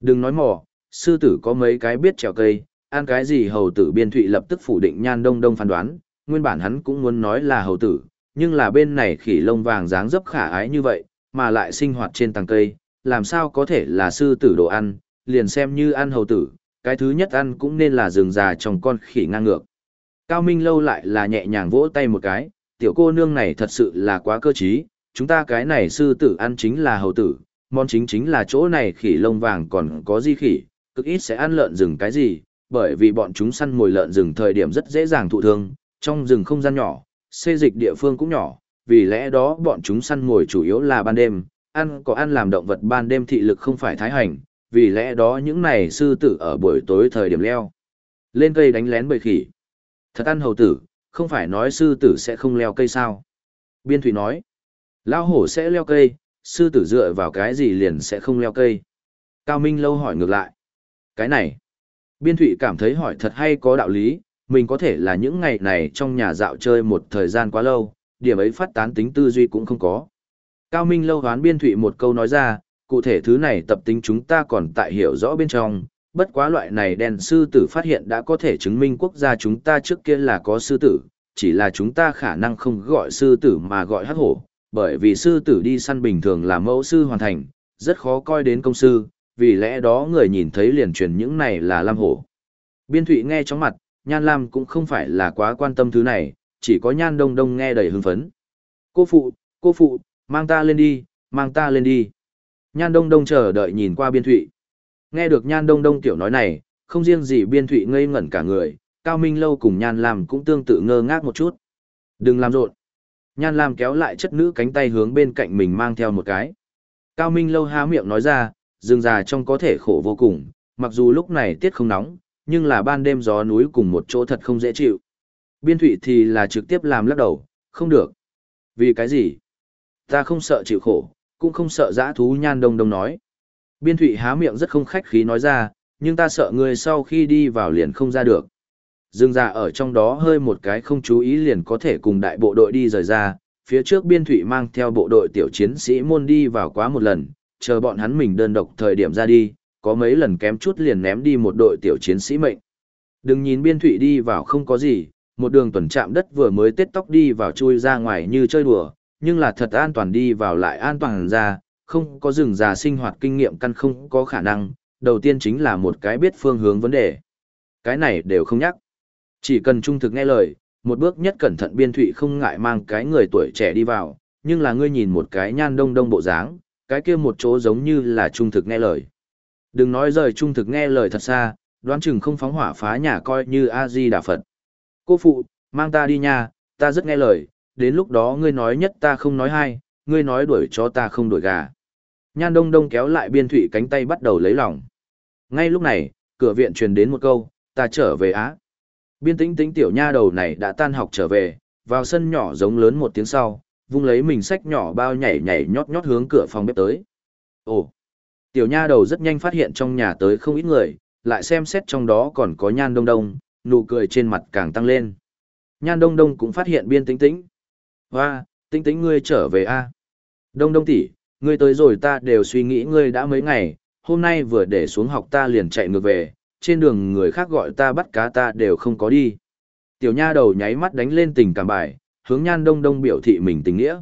Đừng nói mò, sư tử có mấy cái biết trèo cây, ăn cái gì hầu tử biên thụy lập tức phủ định Nhan Đông Đông phán đoán, nguyên bản hắn cũng muốn nói là hầu tử, nhưng là bên này khỉ lông vàng dáng dấp khả ái như vậy, mà lại sinh hoạt trên tầng cây, làm sao có thể là sư tử đồ ăn, liền xem như ăn hầu tử, cái thứ nhất ăn cũng nên là rừng già trong con khỉ ngang ngược. Cao Minh lâu lại là nhẹ nhàng vỗ tay một cái, tiểu cô nương này thật sự là quá cơ trí, chúng ta cái này sư tử ăn chính là hầu tử, món chính chính là chỗ này khỉ lông vàng còn có di khỉ, cực ít sẽ ăn lợn rừng cái gì, bởi vì bọn chúng săn mồi lợn rừng thời điểm rất dễ dàng thụ thương, trong rừng không gian nhỏ, xê dịch địa phương cũng nhỏ, vì lẽ đó bọn chúng săn mồi chủ yếu là ban đêm, ăn có ăn làm động vật ban đêm thị lực không phải thái hành, vì lẽ đó những này sư tử ở buổi tối thời điểm leo. Lên cây đánh lén bầy khỉ. Thật ăn hầu tử, không phải nói sư tử sẽ không leo cây sao. Biên thủy nói, lao hổ sẽ leo cây, sư tử dựa vào cái gì liền sẽ không leo cây. Cao Minh lâu hỏi ngược lại. Cái này, biên thủy cảm thấy hỏi thật hay có đạo lý, mình có thể là những ngày này trong nhà dạo chơi một thời gian quá lâu, điểm ấy phát tán tính tư duy cũng không có. Cao Minh lâu hoán biên thụy một câu nói ra, cụ thể thứ này tập tính chúng ta còn tại hiểu rõ bên trong, bất quá loại này đèn sư tử phát hiện đã có thể chứng minh quốc gia chúng ta trước kia là có sư tử, chỉ là chúng ta khả năng không gọi sư tử mà gọi hắc hổ, bởi vì sư tử đi săn bình thường là mẫu sư hoàn thành, rất khó coi đến công sư, vì lẽ đó người nhìn thấy liền truyền những này là lam hổ. Biên thụy nghe trong mặt, Nhan Lam cũng không phải là quá quan tâm thứ này, chỉ có Nhan Đông Đông nghe đầy hưng phấn. Cô phụ, cô phụ, mang ta lên đi, mang ta lên đi. Nhan Đông Đông chờ đợi nhìn qua biên thụy. Nghe được Nhan Đông Đông tiểu nói này, không riêng gì biên thụy ngây ngẩn cả người, Cao Minh Lâu cùng Nhan Lam cũng tương tự ngơ ngác một chút. Đừng làm rộn. Nhan Lam kéo lại chất nữ cánh tay hướng bên cạnh mình mang theo một cái. Cao Minh Lâu há miệng nói ra, rừng già trong có thể khổ vô cùng, mặc dù lúc này tiết không nóng, nhưng là ban đêm gió núi cùng một chỗ thật không dễ chịu. Biên thụy thì là trực tiếp làm lắc đầu, không được. Vì cái gì? Ta không sợ chịu khổ, cũng không sợ dã thú nhan đông đông nói. Biên thụy há miệng rất không khách khí nói ra, nhưng ta sợ người sau khi đi vào liền không ra được. Dương ra ở trong đó hơi một cái không chú ý liền có thể cùng đại bộ đội đi rời ra, phía trước biên thụy mang theo bộ đội tiểu chiến sĩ môn đi vào quá một lần, chờ bọn hắn mình đơn độc thời điểm ra đi, có mấy lần kém chút liền ném đi một đội tiểu chiến sĩ mệnh. Đừng nhìn biên thụy đi vào không có gì, một đường tuần chạm đất vừa mới tết tóc đi vào chui ra ngoài như chơi đùa, nhưng là thật an toàn đi vào lại an toàn ra, không có rừng già sinh hoạt kinh nghiệm căn không có khả năng, đầu tiên chính là một cái biết phương hướng vấn đề. Cái này đều không nhắc. Chỉ cần trung thực nghe lời, một bước nhất cẩn thận biên thụy không ngại mang cái người tuổi trẻ đi vào, nhưng là ngươi nhìn một cái nhan đông đông bộ dáng, cái kia một chỗ giống như là trung thực nghe lời. Đừng nói rời trung thực nghe lời thật xa, đoán chừng không phóng hỏa phá nhà coi như A-di Đà Phật. Cô phụ, mang ta đi nha, ta rất nghe lời, đến lúc đó ngươi nói nhất ta không nói hai, ngươi nói đuổi cho ta không đuổi gà. Nhan đông đông kéo lại biên thụy cánh tay bắt đầu lấy lòng. Ngay lúc này, cửa viện truyền đến một câu, ta trở về Á. Biên tĩnh tĩnh tiểu nha đầu này đã tan học trở về, vào sân nhỏ giống lớn một tiếng sau, vung lấy mình sách nhỏ bao nhảy nhảy nhót nhót hướng cửa phòng bếp tới. Ồ! Tiểu nha đầu rất nhanh phát hiện trong nhà tới không ít người, lại xem xét trong đó còn có nhan đông đông, nụ cười trên mặt càng tăng lên. Nhan đông đông cũng phát hiện biên tĩnh tĩnh. Hoa, tĩnh tĩnh ngươi trở về a Đông đông tỷ, ngươi tới rồi ta đều suy nghĩ ngươi đã mấy ngày, hôm nay vừa để xuống học ta liền chạy ngược về, trên đường người khác gọi ta bắt cá ta đều không có đi. Tiểu nha đầu nháy mắt đánh lên tình cảm bài, hướng nhan đông đông biểu thị mình tình nghĩa.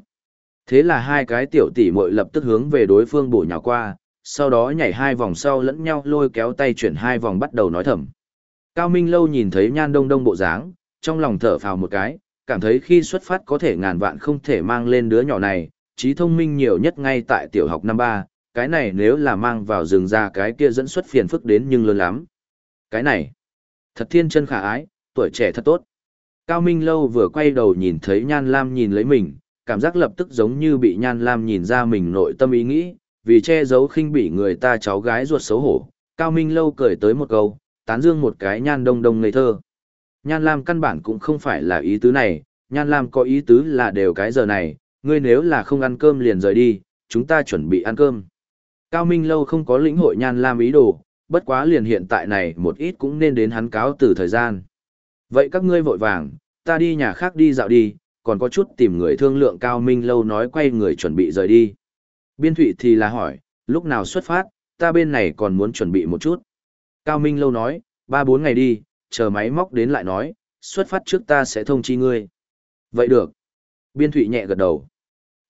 Thế là hai cái tiểu tỷ muội lập tức hướng về đối phương bổ nhào qua, sau đó nhảy hai vòng sau lẫn nhau lôi kéo tay chuyển hai vòng bắt đầu nói thầm. Cao Minh Lâu nhìn thấy nhan đông đông bộ dáng, trong lòng thở phào một cái, cảm thấy khi xuất phát có thể ngàn vạn không thể mang lên đứa nhỏ này, trí thông minh nhiều nhất ngay tại tiểu học năm ba, cái này nếu là mang vào rừng ra cái kia dẫn xuất phiền phức đến nhưng lớn lắm. Cái này, thật thiên chân khả ái, tuổi trẻ thật tốt. Cao Minh Lâu vừa quay đầu nhìn thấy Nhan Lam nhìn lấy mình, cảm giác lập tức giống như bị Nhan Lam nhìn ra mình nội tâm ý nghĩ, vì che giấu khinh bỉ người ta cháu gái ruột xấu hổ. Cao Minh Lâu cười tới một câu, tán dương một cái Nhan Đông Đông ngây thơ. Nhan Lam căn bản cũng không phải là ý tứ này, Nhan Lam có ý tứ là đều cái giờ này, ngươi nếu là không ăn cơm liền rời đi, chúng ta chuẩn bị ăn cơm. Cao Minh Lâu không có lĩnh hội Nhan Lam ý đồ, bất quá liền hiện tại này một ít cũng nên đến hắn cáo từ thời gian. Vậy các ngươi vội vàng, ta đi nhà khác đi dạo đi, còn có chút tìm người thương lượng Cao Minh Lâu nói quay người chuẩn bị rời đi. Biên Thụy thì là hỏi, lúc nào xuất phát, ta bên này còn muốn chuẩn bị một chút. Cao Minh Lâu nói, ba bốn ngày đi, chờ máy móc đến lại nói, xuất phát trước ta sẽ thông chi ngươi. Vậy được. Biên Thụy nhẹ gật đầu.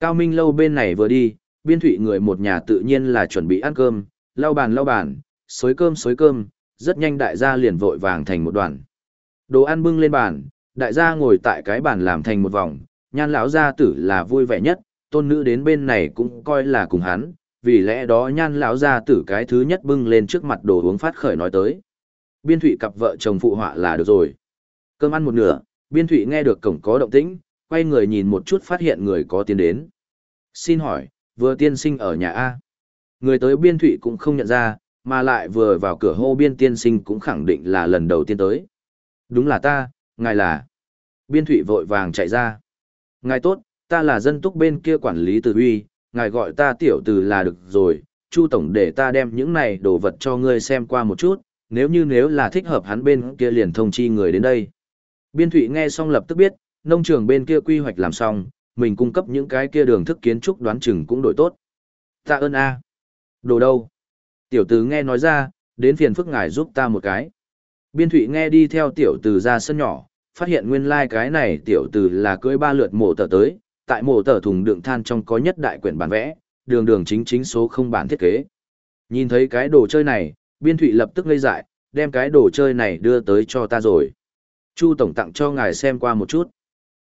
Cao Minh Lâu bên này vừa đi, Biên Thụy người một nhà tự nhiên là chuẩn bị ăn cơm, lau bàn lau bàn, xối cơm xối cơm, rất nhanh đại gia liền vội vàng thành một đoàn. Đồ ăn bưng lên bàn, đại gia ngồi tại cái bàn làm thành một vòng, nhan lão gia tử là vui vẻ nhất, tôn nữ đến bên này cũng coi là cùng hắn, vì lẽ đó nhan lão gia tử cái thứ nhất bưng lên trước mặt đồ uống phát khởi nói tới. Biên thụy cặp vợ chồng phụ họa là được rồi. Cơm ăn một nửa, biên thụy nghe được cổng có động tĩnh, quay người nhìn một chút phát hiện người có tiến đến. Xin hỏi, vừa tiên sinh ở nhà A. Người tới biên thụy cũng không nhận ra, mà lại vừa vào cửa hô biên tiên sinh cũng khẳng định là lần đầu tiên tới. Đúng là ta, ngài là. Biên thụy vội vàng chạy ra. Ngài tốt, ta là dân túc bên kia quản lý từ huy, ngài gọi ta tiểu từ là được rồi, Chu Tổng để ta đem những này đồ vật cho ngươi xem qua một chút, nếu như nếu là thích hợp hắn bên kia liền thông chi người đến đây. Biên thụy nghe xong lập tức biết, nông trường bên kia quy hoạch làm xong, mình cung cấp những cái kia đường thức kiến trúc đoán chừng cũng đổi tốt. Ta ơn a Đồ đâu? Tiểu tử nghe nói ra, đến phiền phức ngài giúp ta một cái. Biên thụy nghe đi theo tiểu tử ra sân nhỏ, phát hiện nguyên lai like cái này tiểu tử là cưới ba lượt mổ tờ tới, tại mổ tờ thùng đựng than trong có nhất đại quyển bản vẽ, đường đường chính chính số không bản thiết kế. Nhìn thấy cái đồ chơi này, biên thụy lập tức ngây dại, đem cái đồ chơi này đưa tới cho ta rồi. Chu Tổng tặng cho ngài xem qua một chút.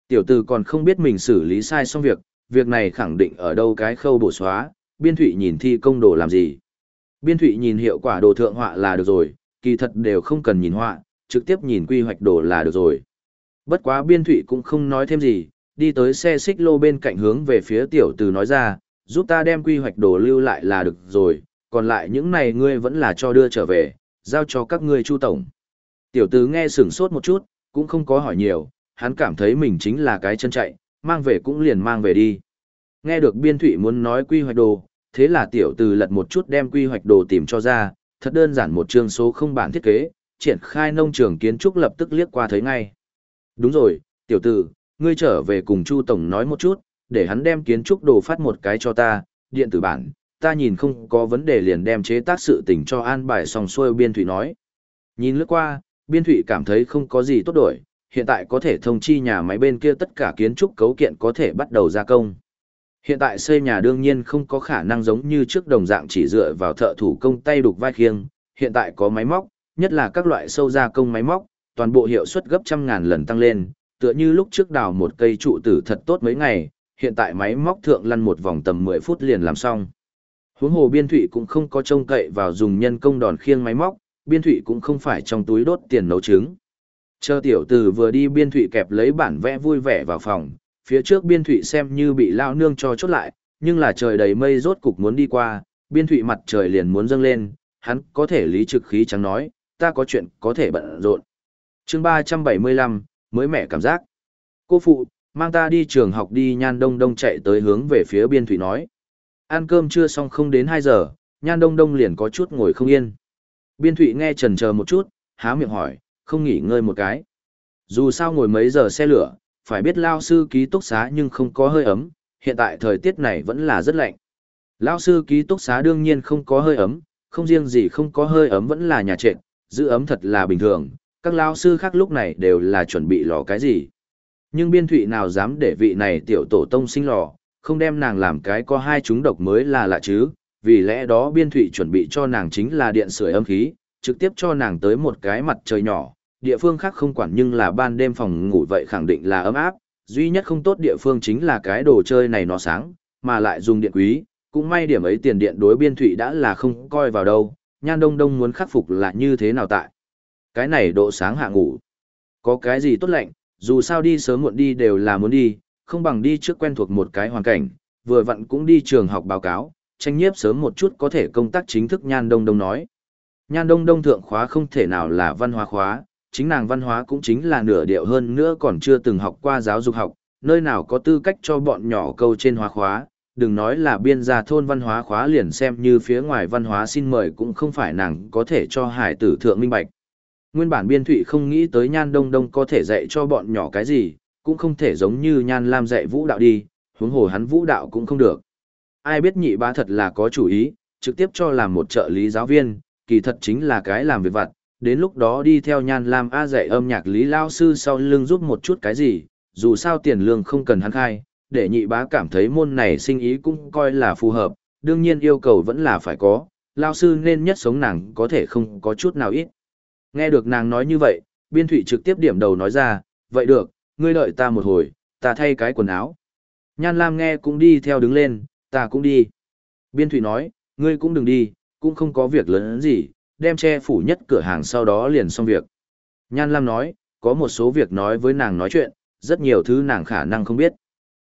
Tiểu tử còn không biết mình xử lý sai xong việc, việc này khẳng định ở đâu cái khâu bổ xóa, biên thụy nhìn thi công đồ làm gì. Biên thụy nhìn hiệu quả đồ thượng họa là được rồi, kỳ thật đều không cần nhìn họa, trực tiếp nhìn quy hoạch đồ là được rồi. Bất quá biên thụy cũng không nói thêm gì, đi tới xe xích lô bên cạnh hướng về phía tiểu tử nói ra, giúp ta đem quy hoạch đồ lưu lại là được rồi, còn lại những này ngươi vẫn là cho đưa trở về, giao cho các ngươi chu tổng. Tiểu tử nghe sửng sốt một chút, cũng không có hỏi nhiều, hắn cảm thấy mình chính là cái chân chạy, mang về cũng liền mang về đi. Nghe được biên thụy muốn nói quy hoạch đồ, thế là tiểu từ lật một chút đem quy hoạch đồ tìm cho ra, thật đơn giản một chương số không bản thiết kế, triển khai nông trường kiến trúc lập tức liếc qua thấy ngay. Đúng rồi, tiểu tử, ngươi trở về cùng Chu Tổng nói một chút, để hắn đem kiến trúc đồ phát một cái cho ta, điện tử bản, ta nhìn không có vấn đề liền đem chế tác sự tình cho an bài xong xuôi biên thủy nói. Nhìn lướt qua, biên thủy cảm thấy không có gì tốt đổi, hiện tại có thể thông chi nhà máy bên kia tất cả kiến trúc cấu kiện có thể bắt đầu gia công. Hiện tại xây nhà đương nhiên không có khả năng giống như trước đồng dạng chỉ dựa vào thợ thủ công tay đục vai khiêng, hiện tại có máy móc, nhất là các loại sâu gia công máy móc, toàn bộ hiệu suất gấp trăm ngàn lần tăng lên, tựa như lúc trước đào một cây trụ tử thật tốt mấy ngày, hiện tại máy móc thượng lăn một vòng tầm 10 phút liền làm xong. Huống hồ biên thụy cũng không có trông cậy vào dùng nhân công đòn khiêng máy móc, biên thụy cũng không phải trong túi đốt tiền nấu trứng. Chờ tiểu tử vừa đi biên thụy kẹp lấy bản vẽ vui vẻ vào phòng, phía trước biên thụy xem như bị lao nương cho chốt lại, nhưng là trời đầy mây rốt cục muốn đi qua, biên thụy mặt trời liền muốn dâng lên, hắn có thể lý trực khí chẳng nói, ta có chuyện có thể bận rộn. chương 375, mới mẻ cảm giác. Cô phụ, mang ta đi trường học đi nhan đông đông chạy tới hướng về phía biên thụy nói. Ăn cơm chưa xong không đến 2 giờ, nhan đông đông liền có chút ngồi không yên. Biên thụy nghe trần chờ một chút, há miệng hỏi, không nghỉ ngơi một cái. Dù sao ngồi mấy giờ xe lửa, phải biết lao sư ký túc xá nhưng không có hơi ấm, hiện tại thời tiết này vẫn là rất lạnh. Lao sư ký túc xá đương nhiên không có hơi ấm, không riêng gì không có hơi ấm vẫn là nhà trệt, giữ ấm thật là bình thường, các lao sư khác lúc này đều là chuẩn bị lò cái gì. Nhưng biên thụy nào dám để vị này tiểu tổ tông sinh lò, không đem nàng làm cái có hai chúng độc mới là lạ chứ, vì lẽ đó biên thụy chuẩn bị cho nàng chính là điện sưởi âm khí, trực tiếp cho nàng tới một cái mặt trời nhỏ, địa phương khác không quản nhưng là ban đêm phòng ngủ vậy khẳng định là ấm áp, duy nhất không tốt địa phương chính là cái đồ chơi này nó sáng, mà lại dùng điện quý, cũng may điểm ấy tiền điện đối biên thụy đã là không coi vào đâu, nhan đông đông muốn khắc phục là như thế nào tại. Cái này độ sáng hạ ngủ, có cái gì tốt lạnh, dù sao đi sớm muộn đi đều là muốn đi, không bằng đi trước quen thuộc một cái hoàn cảnh, vừa vặn cũng đi trường học báo cáo, tranh nhiếp sớm một chút có thể công tác chính thức nhan đông đông nói. Nhan đông đông thượng khóa không thể nào là văn hóa khóa, chính nàng văn hóa cũng chính là nửa điệu hơn nữa còn chưa từng học qua giáo dục học, nơi nào có tư cách cho bọn nhỏ câu trên hóa khóa, đừng nói là biên gia thôn văn hóa khóa liền xem như phía ngoài văn hóa xin mời cũng không phải nàng có thể cho hải tử thượng minh bạch. Nguyên bản biên thụy không nghĩ tới nhan đông đông có thể dạy cho bọn nhỏ cái gì, cũng không thể giống như nhan lam dạy vũ đạo đi, huống hồ hắn vũ đạo cũng không được. Ai biết nhị bá thật là có chủ ý, trực tiếp cho làm một trợ lý giáo viên, kỳ thật chính là cái làm việc vặt, đến lúc đó đi theo nhan lam A dạy âm nhạc lý lao sư sau lưng giúp một chút cái gì, dù sao tiền lương không cần hắn khai, để nhị bá cảm thấy môn này sinh ý cũng coi là phù hợp, đương nhiên yêu cầu vẫn là phải có, lao sư nên nhất sống nàng có thể không có chút nào ít. Nghe được nàng nói như vậy, biên thụy trực tiếp điểm đầu nói ra, vậy được, ngươi đợi ta một hồi, ta thay cái quần áo. Nhan Lam nghe cũng đi theo đứng lên, ta cũng đi. Biên thụy nói, ngươi cũng đừng đi, cũng không có việc lớn gì, đem che phủ nhất cửa hàng sau đó liền xong việc. Nhan Lam nói, có một số việc nói với nàng nói chuyện, rất nhiều thứ nàng khả năng không biết.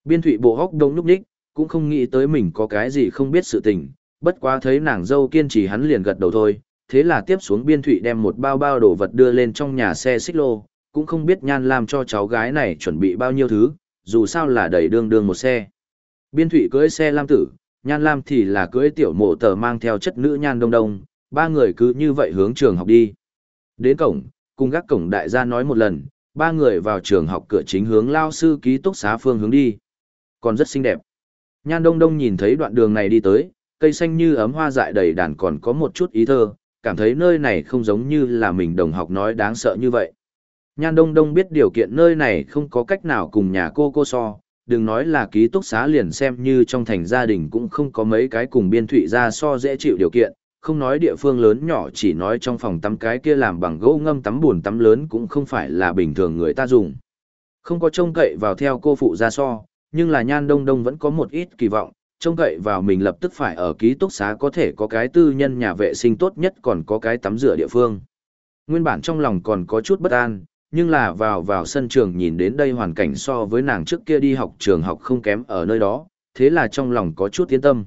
Biên thụy bộ hóc đông lúc đích, cũng không nghĩ tới mình có cái gì không biết sự tình, bất quá thấy nàng dâu kiên trì hắn liền gật đầu thôi, thế là tiếp xuống biên thụy đem một bao bao đồ vật đưa lên trong nhà xe xích lô, cũng không biết nhan làm cho cháu gái này chuẩn bị bao nhiêu thứ, dù sao là đầy đương đương một xe. Biên thụy cưới xe lam tử, nhan lam thì là cưới tiểu mộ tờ mang theo chất nữ nhan đông đông, ba người cứ như vậy hướng trường học đi. Đến cổng, cùng các cổng đại gia nói một lần, ba người vào trường học cửa chính hướng lao sư ký túc xá phương hướng đi. Còn rất xinh đẹp. Nhan đông đông nhìn thấy đoạn đường này đi tới, cây xanh như ấm hoa dại đầy đàn còn có một chút ý thơ, cảm thấy nơi này không giống như là mình đồng học nói đáng sợ như vậy. Nhan Đông Đông biết điều kiện nơi này không có cách nào cùng nhà cô cô so, đừng nói là ký túc xá liền xem như trong thành gia đình cũng không có mấy cái cùng biên thụy ra so dễ chịu điều kiện, không nói địa phương lớn nhỏ chỉ nói trong phòng tắm cái kia làm bằng gỗ ngâm tắm buồn tắm lớn cũng không phải là bình thường người ta dùng. Không có trông cậy vào theo cô phụ ra so, nhưng là Nhan Đông Đông vẫn có một ít kỳ vọng, trông cậy vào mình lập tức phải ở ký túc xá có thể có cái tư nhân nhà vệ sinh tốt nhất còn có cái tắm rửa địa phương. Nguyên bản trong lòng còn có chút bất an, nhưng là vào vào sân trường nhìn đến đây hoàn cảnh so với nàng trước kia đi học trường học không kém ở nơi đó, thế là trong lòng có chút yên tâm.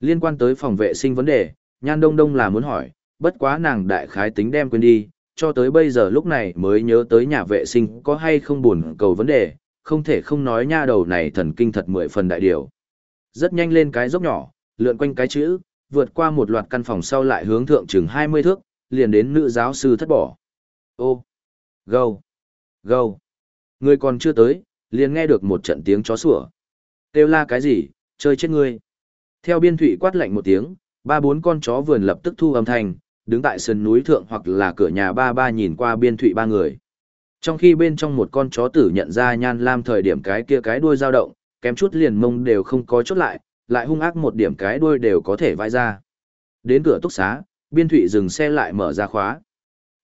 Liên quan tới phòng vệ sinh vấn đề, Nhan Đông Đông là muốn hỏi, bất quá nàng đại khái tính đem quên đi, cho tới bây giờ lúc này mới nhớ tới nhà vệ sinh có hay không buồn cầu vấn đề, không thể không nói nha đầu này thần kinh thật mười phần đại điều. Rất nhanh lên cái dốc nhỏ, lượn quanh cái chữ, vượt qua một loạt căn phòng sau lại hướng thượng chừng 20 thước, liền đến nữ giáo sư thất bỏ. Ô, gâu, gâu. Người còn chưa tới, liền nghe được một trận tiếng chó sủa. Kêu la cái gì, chơi chết ngươi. Theo biên thụy quát lạnh một tiếng, ba bốn con chó vườn lập tức thu âm thanh, đứng tại sân núi thượng hoặc là cửa nhà ba ba nhìn qua biên thụy ba người. Trong khi bên trong một con chó tử nhận ra nhan lam thời điểm cái kia cái đuôi dao động, kém chút liền mông đều không có chốt lại, lại hung ác một điểm cái đuôi đều có thể vai ra. Đến cửa túc xá, biên thụy dừng xe lại mở ra khóa.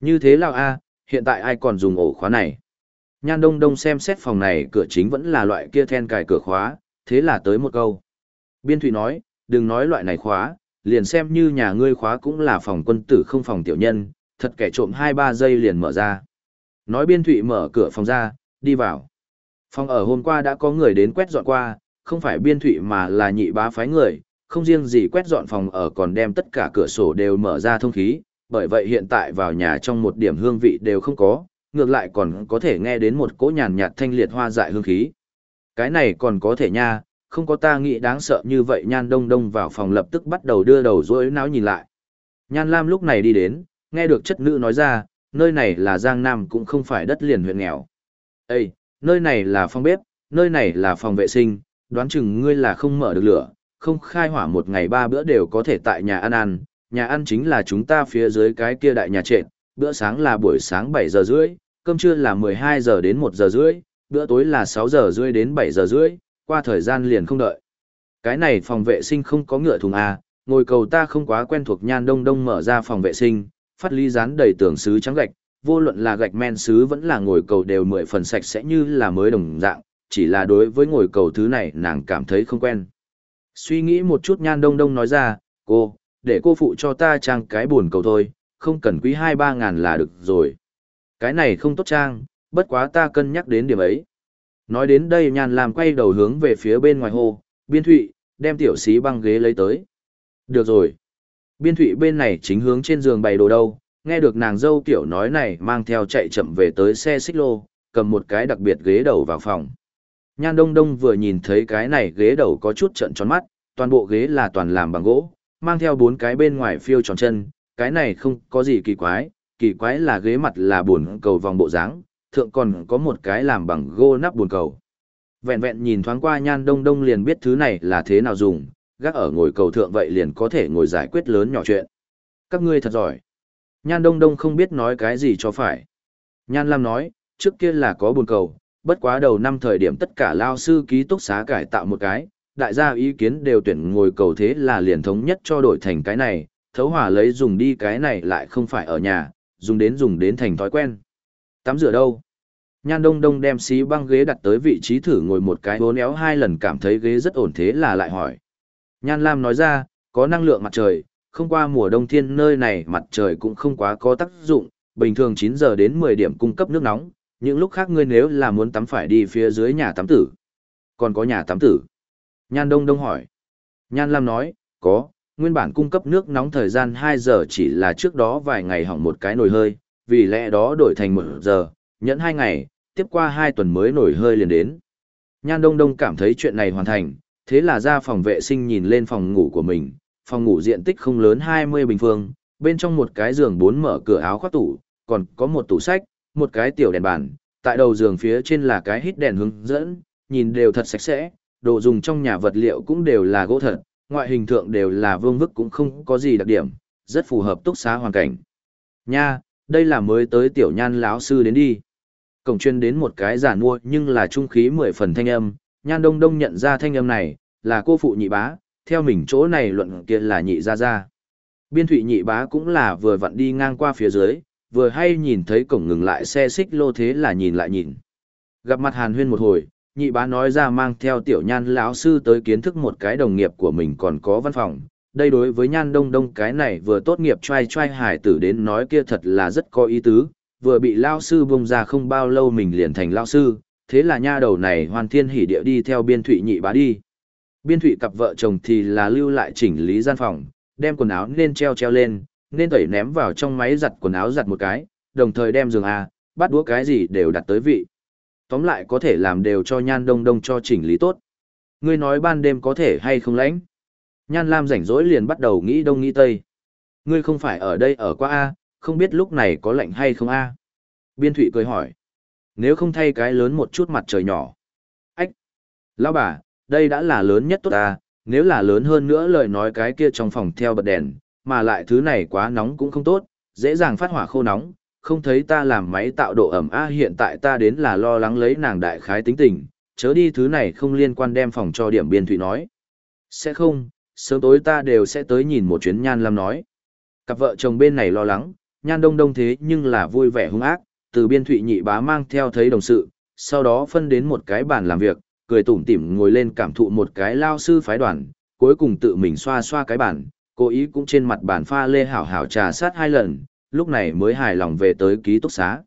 Như thế là A, hiện tại ai còn dùng ổ khóa này? Nhan đông đông xem xét phòng này cửa chính vẫn là loại kia then cài cửa khóa, thế là tới một câu. Biên thụy nói, đừng nói loại này khóa, liền xem như nhà ngươi khóa cũng là phòng quân tử không phòng tiểu nhân, thật kẻ trộm 2-3 giây liền mở ra. Nói biên thụy mở cửa phòng ra, đi vào. Phòng ở hôm qua đã có người đến quét dọn qua, không phải biên thụy mà là nhị bá phái người, không riêng gì quét dọn phòng ở còn đem tất cả cửa sổ đều mở ra thông khí, bởi vậy hiện tại vào nhà trong một điểm hương vị đều không có, ngược lại còn có thể nghe đến một cỗ nhàn nhạt thanh liệt hoa dại hương khí. Cái này còn có thể nha, không có ta nghĩ đáng sợ như vậy nhan đông đông vào phòng lập tức bắt đầu đưa đầu dối não nhìn lại. Nhan Lam lúc này đi đến, nghe được chất nữ nói ra, nơi này là Giang Nam cũng không phải đất liền huyện nghèo. Ê, nơi này là phòng bếp, nơi này là phòng vệ sinh, đoán chừng ngươi là không mở được lửa, không khai hỏa một ngày ba bữa đều có thể tại nhà ăn ăn, nhà ăn chính là chúng ta phía dưới cái kia đại nhà trệt, bữa sáng là buổi sáng 7 giờ rưỡi, cơm trưa là 12 giờ đến 1 giờ rưỡi, bữa tối là 6 giờ rưỡi đến 7 giờ rưỡi, qua thời gian liền không đợi. Cái này phòng vệ sinh không có ngựa thùng à, ngồi cầu ta không quá quen thuộc nhan đông đông mở ra phòng vệ sinh, phát ly dán đầy tường sứ trắng gạch, vô luận là gạch men sứ vẫn là ngồi cầu đều mười phần sạch sẽ như là mới đồng dạng, chỉ là đối với ngồi cầu thứ này nàng cảm thấy không quen. Suy nghĩ một chút nhan đông đông nói ra, cô, để cô phụ cho ta trang cái buồn cầu thôi, không cần quý hai ba ngàn là được rồi. Cái này không tốt trang, bất quá ta cân nhắc đến điểm ấy. Nói đến đây nhàn làm quay đầu hướng về phía bên ngoài hồ, biên thụy, đem tiểu xí băng ghế lấy tới. Được rồi. Biên thụy bên này chính hướng trên giường bày đồ đâu, nghe được nàng dâu tiểu nói này mang theo chạy chậm về tới xe xích lô, cầm một cái đặc biệt ghế đầu vào phòng. Nhan Đông Đông vừa nhìn thấy cái này ghế đầu có chút trận tròn mắt, toàn bộ ghế là toàn làm bằng gỗ, mang theo bốn cái bên ngoài phiêu tròn chân, cái này không có gì kỳ quái, kỳ quái là ghế mặt là buồn cầu vòng bộ dáng, thượng còn có một cái làm bằng gỗ nắp buồn cầu. Vẹn vẹn nhìn thoáng qua Nhan Đông Đông liền biết thứ này là thế nào dùng, gác ở ngồi cầu thượng vậy liền có thể ngồi giải quyết lớn nhỏ chuyện. Các ngươi thật giỏi. Nhan Đông Đông không biết nói cái gì cho phải. Nhan Lam nói, trước kia là có buồn cầu, bất quá đầu năm thời điểm tất cả lao sư ký túc xá cải tạo một cái, đại gia ý kiến đều tuyển ngồi cầu thế là liền thống nhất cho đổi thành cái này, thấu hỏa lấy dùng đi cái này lại không phải ở nhà, dùng đến dùng đến thành thói quen. Tắm rửa đâu? Nhan Đông Đông đem xí băng ghế đặt tới vị trí thử ngồi một cái bốn éo hai lần cảm thấy ghế rất ổn thế là lại hỏi. Nhan Lam nói ra, có năng lượng mặt trời, không qua mùa đông thiên nơi này mặt trời cũng không quá có tác dụng, bình thường 9 giờ đến 10 điểm cung cấp nước nóng, những lúc khác ngươi nếu là muốn tắm phải đi phía dưới nhà tắm tử. Còn có nhà tắm tử. Nhan Đông Đông hỏi. Nhan Lam nói, có, nguyên bản cung cấp nước nóng thời gian 2 giờ chỉ là trước đó vài ngày hỏng một cái nồi hơi, vì lẽ đó đổi thành 1 giờ, nhẫn 2 ngày, tiếp qua 2 tuần mới nổi hơi liền đến. Nhan Đông Đông cảm thấy chuyện này hoàn thành, thế là ra phòng vệ sinh nhìn lên phòng ngủ của mình, phòng ngủ diện tích không lớn 20 bình phương, bên trong một cái giường bốn mở cửa áo khoác tủ, còn có một tủ sách, một cái tiểu đèn bàn, tại đầu giường phía trên là cái hít đèn hướng dẫn, nhìn đều thật sạch sẽ, đồ dùng trong nhà vật liệu cũng đều là gỗ thật, ngoại hình thượng đều là vương vức cũng không có gì đặc điểm, rất phù hợp túc xá hoàn cảnh. Nha, đây là mới tới tiểu nhan lão sư đến đi. Cổng chuyên đến một cái giả mua nhưng là trung khí mười phần thanh âm, nhan đông đông nhận ra thanh âm này, là cô phụ nhị bá, theo mình chỗ này luận kia là nhị ra ra. Biên thụy nhị bá cũng là vừa vặn đi ngang qua phía dưới, vừa hay nhìn thấy cổng ngừng lại xe xích lô thế là nhìn lại nhìn. Gặp mặt hàn huyên một hồi, nhị bá nói ra mang theo tiểu nhan lão sư tới kiến thức một cái đồng nghiệp của mình còn có văn phòng. Đây đối với nhan đông đông cái này vừa tốt nghiệp trai trai hải tử đến nói kia thật là rất có ý tứ, vừa bị lao sư bông ra không bao lâu mình liền thành lao sư, thế là nha đầu này hoàn thiên hỉ địa đi theo biên thụy nhị bá đi. Biên thụy cặp vợ chồng thì là lưu lại chỉnh lý gian phòng, đem quần áo nên treo treo lên, nên tẩy ném vào trong máy giặt quần áo giặt một cái, đồng thời đem giường A, bắt đũa cái gì đều đặt tới vị. Tóm lại có thể làm đều cho nhan đông đông cho chỉnh lý tốt. Ngươi nói ban đêm có thể hay không lãnh? Nhan Lam rảnh rỗi liền bắt đầu nghĩ đông nghĩ tây. Ngươi không phải ở đây ở qua A, không biết lúc này có lạnh hay không A. Biên Thụy cười hỏi. Nếu không thay cái lớn một chút mặt trời nhỏ. Ách! Lão bà, đây đã là lớn nhất tốt A, Nếu là lớn hơn nữa lời nói cái kia trong phòng theo bật đèn, mà lại thứ này quá nóng cũng không tốt, dễ dàng phát hỏa khô nóng, không thấy ta làm máy tạo độ ẩm a hiện tại ta đến là lo lắng lấy nàng đại khái tính tình, chớ đi thứ này không liên quan đem phòng cho điểm biên thụy nói. Sẽ không, sớm tối ta đều sẽ tới nhìn một chuyến nhan lam nói. Cặp vợ chồng bên này lo lắng, nhan đông đông thế nhưng là vui vẻ hung ác, từ biên thụy nhị bá mang theo thấy đồng sự, sau đó phân đến một cái bàn làm việc, cười tủm tỉm ngồi lên cảm thụ một cái lao sư phái đoàn, cuối cùng tự mình xoa xoa cái bàn, cố ý cũng trên mặt bàn pha lê hảo hảo trà sát hai lần, lúc này mới hài lòng về tới ký túc xá.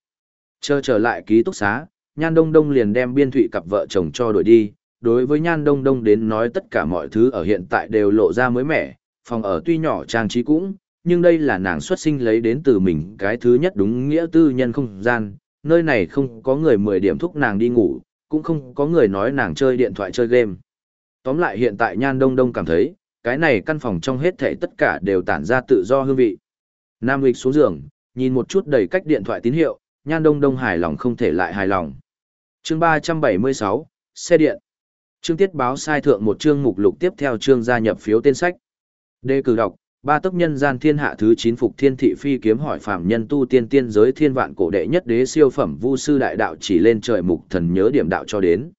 Chờ trở lại ký túc xá, Nhan Đông Đông liền đem biên thụy cặp vợ chồng cho đổi đi. Đối với Nhan Đông Đông đến nói tất cả mọi thứ ở hiện tại đều lộ ra mới mẻ, phòng ở tuy nhỏ trang trí cũng, nhưng đây là nàng xuất sinh lấy đến từ mình cái thứ nhất đúng nghĩa tư nhân không gian, nơi này không có người mười điểm thúc nàng đi ngủ, cũng không có người nói nàng chơi điện thoại chơi game. Tóm lại hiện tại Nhan Đông Đông cảm thấy, cái này căn phòng trong hết thảy tất cả đều tản ra tự do hương vị. Nam Lịch xuống giường, nhìn một chút đầy cách điện thoại tín hiệu, Nhan Đông Đông hài lòng không thể lại hài lòng. Chương 376, xe điện. Chương tiết báo sai thượng một chương mục lục tiếp theo chương gia nhập phiếu tên sách. Đề cử đọc, ba tốc nhân gian thiên hạ thứ 9 phục thiên thị phi kiếm hỏi phạm nhân tu tiên tiên giới thiên vạn cổ đệ nhất đế siêu phẩm vu sư đại đạo chỉ lên trời mục thần nhớ điểm đạo cho đến.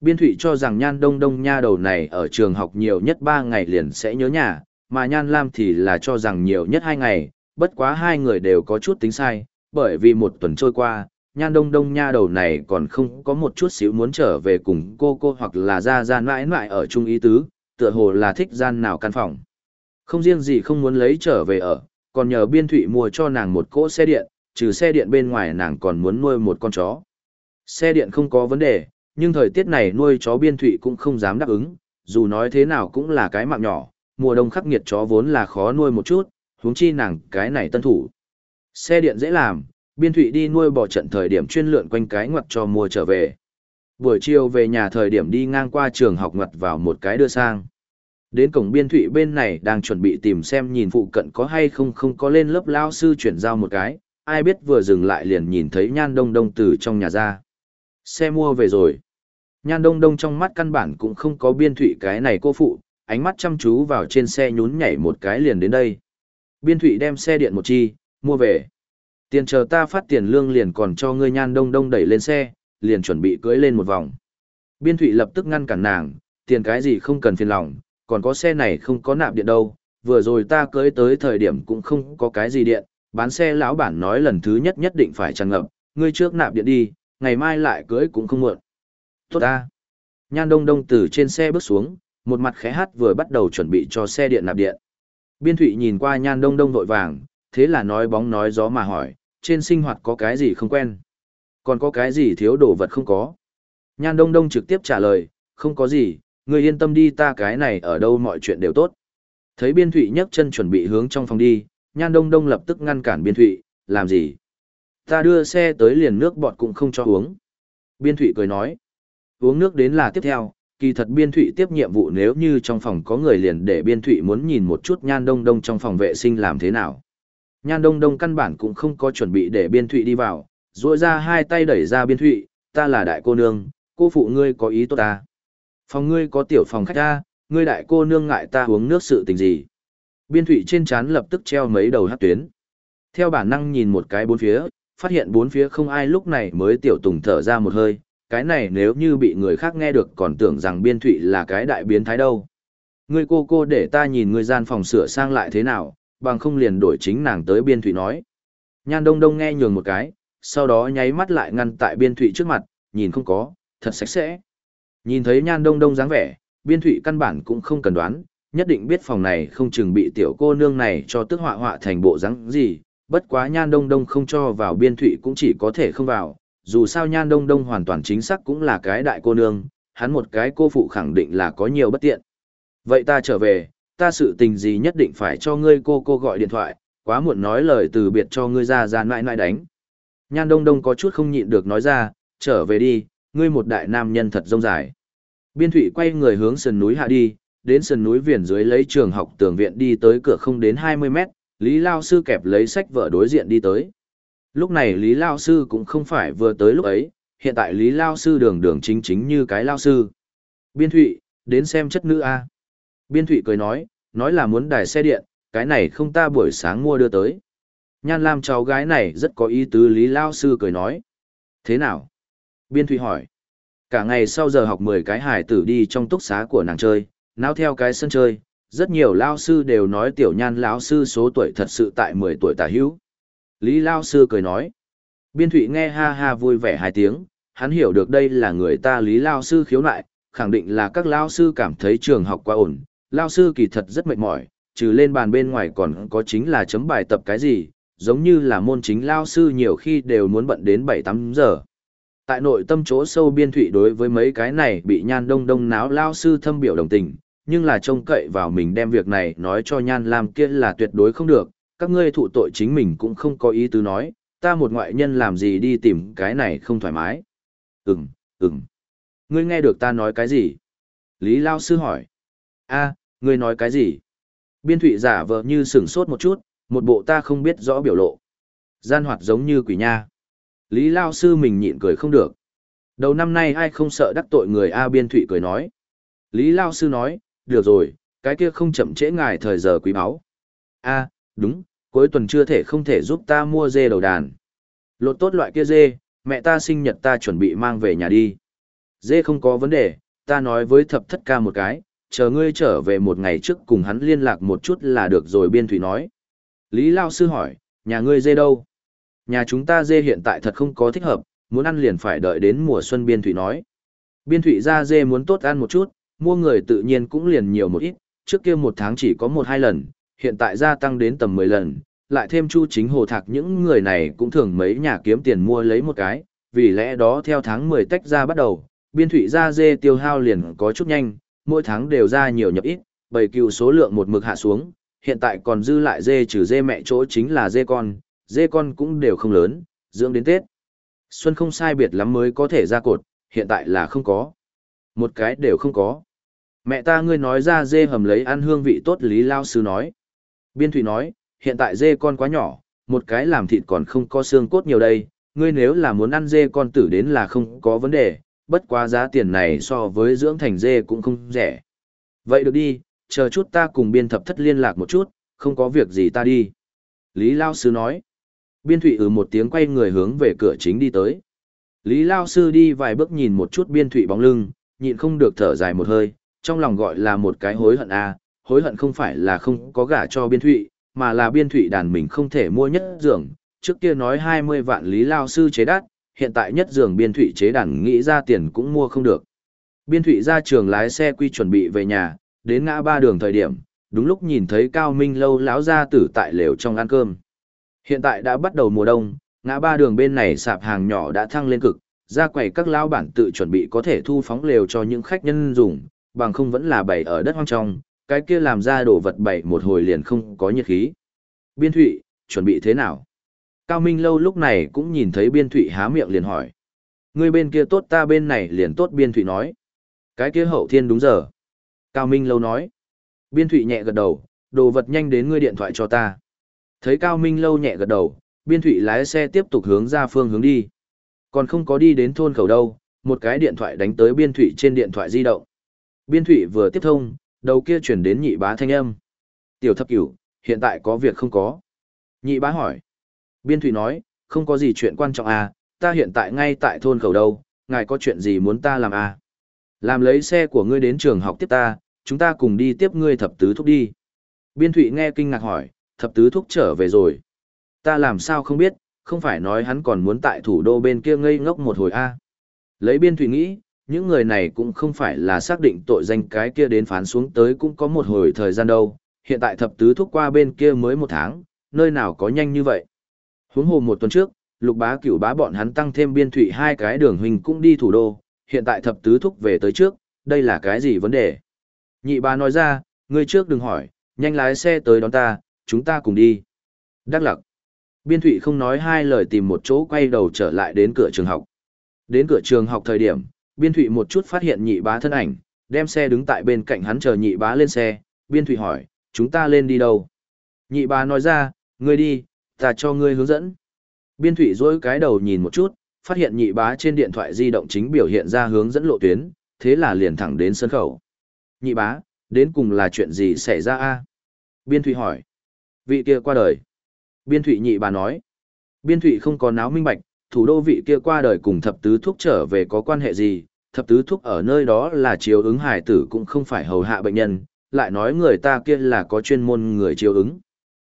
Biên thủy cho rằng nhan đông đông nha đầu này ở trường học nhiều nhất 3 ngày liền sẽ nhớ nhà, mà nhan lam thì là cho rằng nhiều nhất 2 ngày, bất quá hai người đều có chút tính sai, bởi vì một tuần trôi qua, nhan đông đông nha đầu này còn không có một chút xíu muốn trở về cùng cô cô hoặc là ra ra mãi mãi ở chung ý tứ, tựa hồ là thích gian nào căn phòng. Không riêng gì không muốn lấy trở về ở, còn nhờ biên thụy mua cho nàng một cỗ xe điện, trừ xe điện bên ngoài nàng còn muốn nuôi một con chó. Xe điện không có vấn đề, nhưng thời tiết này nuôi chó biên thụy cũng không dám đáp ứng, dù nói thế nào cũng là cái mạng nhỏ, mùa đông khắc nghiệt chó vốn là khó nuôi một chút, huống chi nàng cái này tân thủ. Xe điện dễ làm, biên thụy đi nuôi bò trận thời điểm chuyên lượn quanh cái ngoặt cho mua trở về. Buổi chiều về nhà thời điểm đi ngang qua trường học ngoặt vào một cái đưa sang. Đến cổng biên thụy bên này đang chuẩn bị tìm xem nhìn phụ cận có hay không không có lên lớp lao sư chuyển giao một cái, ai biết vừa dừng lại liền nhìn thấy nhan đông đông từ trong nhà ra. Xe mua về rồi. Nhan đông đông trong mắt căn bản cũng không có biên thụy cái này cô phụ, ánh mắt chăm chú vào trên xe nhún nhảy một cái liền đến đây. Biên thụy đem xe điện một chi, mua về. Tiền chờ ta phát tiền lương liền còn cho ngươi nhan đông đông đẩy lên xe, liền chuẩn bị cưới lên một vòng. Biên thụy lập tức ngăn cản nàng, tiền cái gì không cần phiền lòng, còn có xe này không có nạp điện đâu, vừa rồi ta cưới tới thời điểm cũng không có cái gì điện, bán xe lão bản nói lần thứ nhất nhất định phải tràn ngập, ngươi trước nạp điện đi, ngày mai lại cưới cũng không muộn. Tốt ta. Nhan đông đông từ trên xe bước xuống, một mặt khẽ hát vừa bắt đầu chuẩn bị cho xe điện nạp điện. Biên thụy nhìn qua nhan đông đông vội vàng, thế là nói bóng nói gió mà hỏi, trên sinh hoạt có cái gì không quen? Còn có cái gì thiếu đồ vật không có? Nhan đông đông trực tiếp trả lời, không có gì, người yên tâm đi ta cái này ở đâu mọi chuyện đều tốt. Thấy biên thụy nhấc chân chuẩn bị hướng trong phòng đi, nhan đông đông lập tức ngăn cản biên thụy, làm gì? Ta đưa xe tới liền nước bọt cũng không cho uống. Biên thụy cười nói, uống nước đến là tiếp theo, kỳ thật biên thụy tiếp nhiệm vụ nếu như trong phòng có người liền để biên thụy muốn nhìn một chút nhan đông đông trong phòng vệ sinh làm thế nào. Nhan đông đông căn bản cũng không có chuẩn bị để biên thụy đi vào, rội ra hai tay đẩy ra biên thụy, ta là đại cô nương, cô phụ ngươi có ý tốt ta. Phòng ngươi có tiểu phòng khách ta, ngươi đại cô nương ngại ta uống nước sự tình gì. Biên thụy trên chán lập tức treo mấy đầu hát tuyến. Theo bản năng nhìn một cái bốn phía, phát hiện bốn phía không ai lúc này mới tiểu tùng thở ra một hơi, cái này nếu như bị người khác nghe được còn tưởng rằng biên thụy là cái đại biến thái đâu. Ngươi cô cô để ta nhìn ngươi gian phòng sửa sang lại thế nào, bằng không liền đổi chính nàng tới biên thụy nói. Nhan đông đông nghe nhường một cái, sau đó nháy mắt lại ngăn tại biên thụy trước mặt, nhìn không có, thật sạch sẽ. Nhìn thấy nhan đông đông dáng vẻ, biên thụy căn bản cũng không cần đoán, nhất định biết phòng này không chừng bị tiểu cô nương này cho tức họa họa thành bộ dáng gì, bất quá nhan đông đông không cho vào biên thụy cũng chỉ có thể không vào, dù sao nhan đông đông hoàn toàn chính xác cũng là cái đại cô nương, hắn một cái cô phụ khẳng định là có nhiều bất tiện. Vậy ta trở về, ta sự tình gì nhất định phải cho ngươi cô cô gọi điện thoại, quá muộn nói lời từ biệt cho ngươi ra ra nãi nãi đánh. Nhan đông đông có chút không nhịn được nói ra, trở về đi, ngươi một đại nam nhân thật rông dài. Biên thủy quay người hướng sườn núi hạ đi, đến sườn núi viền dưới lấy trường học tường viện đi tới cửa không đến 20 mét, Lý Lao Sư kẹp lấy sách vở đối diện đi tới. Lúc này Lý Lao Sư cũng không phải vừa tới lúc ấy, hiện tại Lý Lao Sư đường đường chính chính như cái Lao Sư. Biên thụy, đến xem chất nữ A. Biên Thụy cười nói, nói là muốn đài xe điện, cái này không ta buổi sáng mua đưa tới. Nhan Lam cháu gái này rất có ý tứ Lý Lao Sư cười nói. Thế nào? Biên Thụy hỏi. Cả ngày sau giờ học 10 cái hải tử đi trong túc xá của nàng chơi, náo theo cái sân chơi, rất nhiều lao sư đều nói tiểu nhan lão sư số tuổi thật sự tại 10 tuổi tả hữu. Lý Lao Sư cười nói. Biên Thụy nghe ha ha vui vẻ hai tiếng, hắn hiểu được đây là người ta Lý Lao Sư khiếu nại, khẳng định là các Lao Sư cảm thấy trường học quá ổn. Lao Sư kỳ thật rất mệt mỏi, trừ lên bàn bên ngoài còn có chính là chấm bài tập cái gì, giống như là môn chính Lao Sư nhiều khi đều muốn bận đến 7-8 giờ. Tại nội tâm chỗ sâu biên thụy đối với mấy cái này bị nhan đông đông náo Lao Sư thâm biểu đồng tình, nhưng là trông cậy vào mình đem việc này nói cho nhan làm kia là tuyệt đối không được, các ngươi thụ tội chính mình cũng không có ý tứ nói, ta một ngoại nhân làm gì đi tìm cái này không thoải mái. Ừm, ừm. Ngươi nghe được ta nói cái gì? Lý Lao Sư hỏi. a ngươi nói cái gì? Biên thụy giả vờ như sửng sốt một chút, một bộ ta không biết rõ biểu lộ. Gian hoạt giống như quỷ nha. Lý Lao Sư mình nhịn cười không được. Đầu năm nay ai không sợ đắc tội người A Biên Thụy cười nói. Lý Lao Sư nói, được rồi, cái kia không chậm trễ ngài thời giờ quý báu. A, đúng, cuối tuần chưa thể không thể giúp ta mua dê đầu đàn. Lột tốt loại kia dê, mẹ ta sinh nhật ta chuẩn bị mang về nhà đi. Dê không có vấn đề, ta nói với thập thất ca một cái, chờ ngươi trở về một ngày trước cùng hắn liên lạc một chút là được rồi biên thủy nói. Lý Lao Sư hỏi, nhà ngươi dê đâu? Nhà chúng ta dê hiện tại thật không có thích hợp, muốn ăn liền phải đợi đến mùa xuân biên thủy nói. Biên thủy ra dê muốn tốt ăn một chút, mua người tự nhiên cũng liền nhiều một ít, trước kia một tháng chỉ có một hai lần, hiện tại gia tăng đến tầm 10 lần, lại thêm chu chính hồ thạc những người này cũng thường mấy nhà kiếm tiền mua lấy một cái, vì lẽ đó theo tháng 10 tách ra bắt đầu, biên thủy ra dê tiêu hao liền có chút nhanh, mỗi tháng đều ra nhiều nhập ít, bầy cừu số lượng một mực hạ xuống, hiện tại còn dư lại dê trừ dê mẹ chỗ chính là dê con, dê con cũng đều không lớn, dưỡng đến Tết. Xuân không sai biệt lắm mới có thể ra cột, hiện tại là không có. Một cái đều không có. Mẹ ta ngươi nói ra dê hầm lấy ăn hương vị tốt Lý Lao Sư nói. Biên Thụy nói, hiện tại dê con quá nhỏ, một cái làm thịt còn không có xương cốt nhiều đây, ngươi nếu là muốn ăn dê con tử đến là không có vấn đề, bất quá giá tiền này so với dưỡng thành dê cũng không rẻ. Vậy được đi, chờ chút ta cùng biên thập thất liên lạc một chút, không có việc gì ta đi. Lý Lao Sư nói. Biên Thụy ừ một tiếng quay người hướng về cửa chính đi tới. Lý Lao Sư đi vài bước nhìn một chút Biên Thụy bóng lưng, nhịn không được thở dài một hơi, trong lòng gọi là một cái hối hận a à, hối hận không phải là không có gả cho Biên Thụy, mà là Biên Thụy đàn mình không thể mua nhất giường, trước kia nói 20 vạn Lý Lao Sư chế đắt, hiện tại nhất giường Biên Thụy chế đàn nghĩ ra tiền cũng mua không được. Biên Thụy ra trường lái xe quy chuẩn bị về nhà, đến ngã ba đường thời điểm, đúng lúc nhìn thấy Cao Minh lâu lão ra tử tại lều trong ăn cơm. Hiện tại đã bắt đầu mùa đông, ngã ba đường bên này sạp hàng nhỏ đã thăng lên cực, ra quầy các lao bản tự chuẩn bị có thể thu phóng lều cho những khách nhân dùng, bằng không vẫn là bày ở đất hoang trong, cái kia làm ra đồ vật bậy một hồi liền không có nhiệt khí. Biên Thụy, chuẩn bị thế nào? Cao Minh lâu lúc này cũng nhìn thấy Biên Thụy há miệng liền hỏi. Người bên kia tốt ta bên này liền tốt Biên Thụy nói. Cái kia hậu thiên đúng giờ. Cao Minh lâu nói. Biên Thụy nhẹ gật đầu, đồ vật nhanh đến ngươi điện thoại cho ta. Thấy Cao Minh lâu nhẹ gật đầu, Biên Thụy lái xe tiếp tục hướng ra phương hướng đi. Còn không có đi đến thôn khẩu đâu, một cái điện thoại đánh tới Biên Thụy trên điện thoại di động. Biên Thụy vừa tiếp thông, đầu kia chuyển đến nhị bá thanh âm. Tiểu thập cửu, hiện tại có việc không có. Nhị bá hỏi. Biên Thụy nói, không có gì chuyện quan trọng à, ta hiện tại ngay tại thôn khẩu đâu, ngài có chuyện gì muốn ta làm à? Làm lấy xe của ngươi đến trường học tiếp ta, chúng ta cùng đi tiếp ngươi thập tứ thúc đi. Biên Thụy nghe kinh ngạc hỏi, thập tứ thúc trở về rồi. Ta làm sao không biết, không phải nói hắn còn muốn tại thủ đô bên kia ngây ngốc một hồi a à? Lấy Biên Thụy nghĩ, những người này cũng không phải là xác định tội danh cái kia đến phán xuống tới cũng có một hồi thời gian đâu, hiện tại thập tứ thúc qua bên kia mới một tháng, nơi nào có nhanh như vậy. Huống hồ một tuần trước, lục bá cửu bá bọn hắn tăng thêm biên thủy hai cái đường hình cũng đi thủ đô, hiện tại thập tứ thúc về tới trước, đây là cái gì vấn đề? Nhị bá nói ra, ngươi trước đừng hỏi, nhanh lái xe tới đón ta, chúng ta cùng đi. Đắc lặc. Biên thủy không nói hai lời tìm một chỗ quay đầu trở lại đến cửa trường học. Đến cửa trường học thời điểm, biên thụy một chút phát hiện nhị bá thân ảnh, đem xe đứng tại bên cạnh hắn chờ nhị bá lên xe, biên thụy hỏi, chúng ta lên đi đâu? Nhị bá nói ra, ngươi đi, ta cho ngươi hướng dẫn. Biên thụy dối cái đầu nhìn một chút, phát hiện nhị bá trên điện thoại di động chính biểu hiện ra hướng dẫn lộ tuyến, thế là liền thẳng đến sân khẩu. Nhị bá, đến cùng là chuyện gì xảy ra a Biên Thụy hỏi. Vị kia qua đời. Biên Thụy nhị bà nói. Biên Thụy không có náo minh bạch, thủ đô vị kia qua đời cùng thập tứ thuốc trở về có quan hệ gì, thập tứ thuốc ở nơi đó là chiếu ứng hải tử cũng không phải hầu hạ bệnh nhân, lại nói người ta kia là có chuyên môn người chiếu ứng.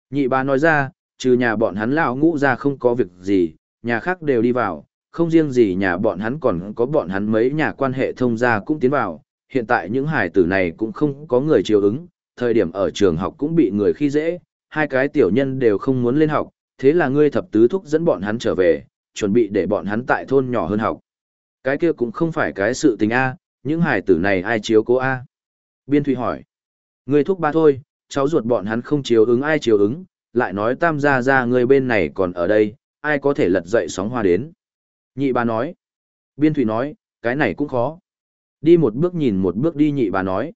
Nhị bà nói ra, trừ nhà bọn hắn lão ngũ ra không có việc gì, nhà khác đều đi vào, không riêng gì nhà bọn hắn còn có bọn hắn mấy nhà quan hệ thông gia cũng tiến vào, hiện tại những hải tử này cũng không có người chiếu ứng, thời điểm ở trường học cũng bị người khi dễ, hai cái tiểu nhân đều không muốn lên học, thế là ngươi thập tứ thúc dẫn bọn hắn trở về, chuẩn bị để bọn hắn tại thôn nhỏ hơn học. Cái kia cũng không phải cái sự tình A, những hải tử này ai chiếu cố A. Biên Thụy hỏi, ngươi thúc ba thôi, cháu ruột bọn hắn không chiếu ứng ai chiếu ứng, lại nói tam gia ra người bên này còn ở đây, ai có thể lật dậy sóng hoa đến. Nhị bà nói, Biên Thụy nói, cái này cũng khó. Đi một bước nhìn một bước đi nhị bà nói.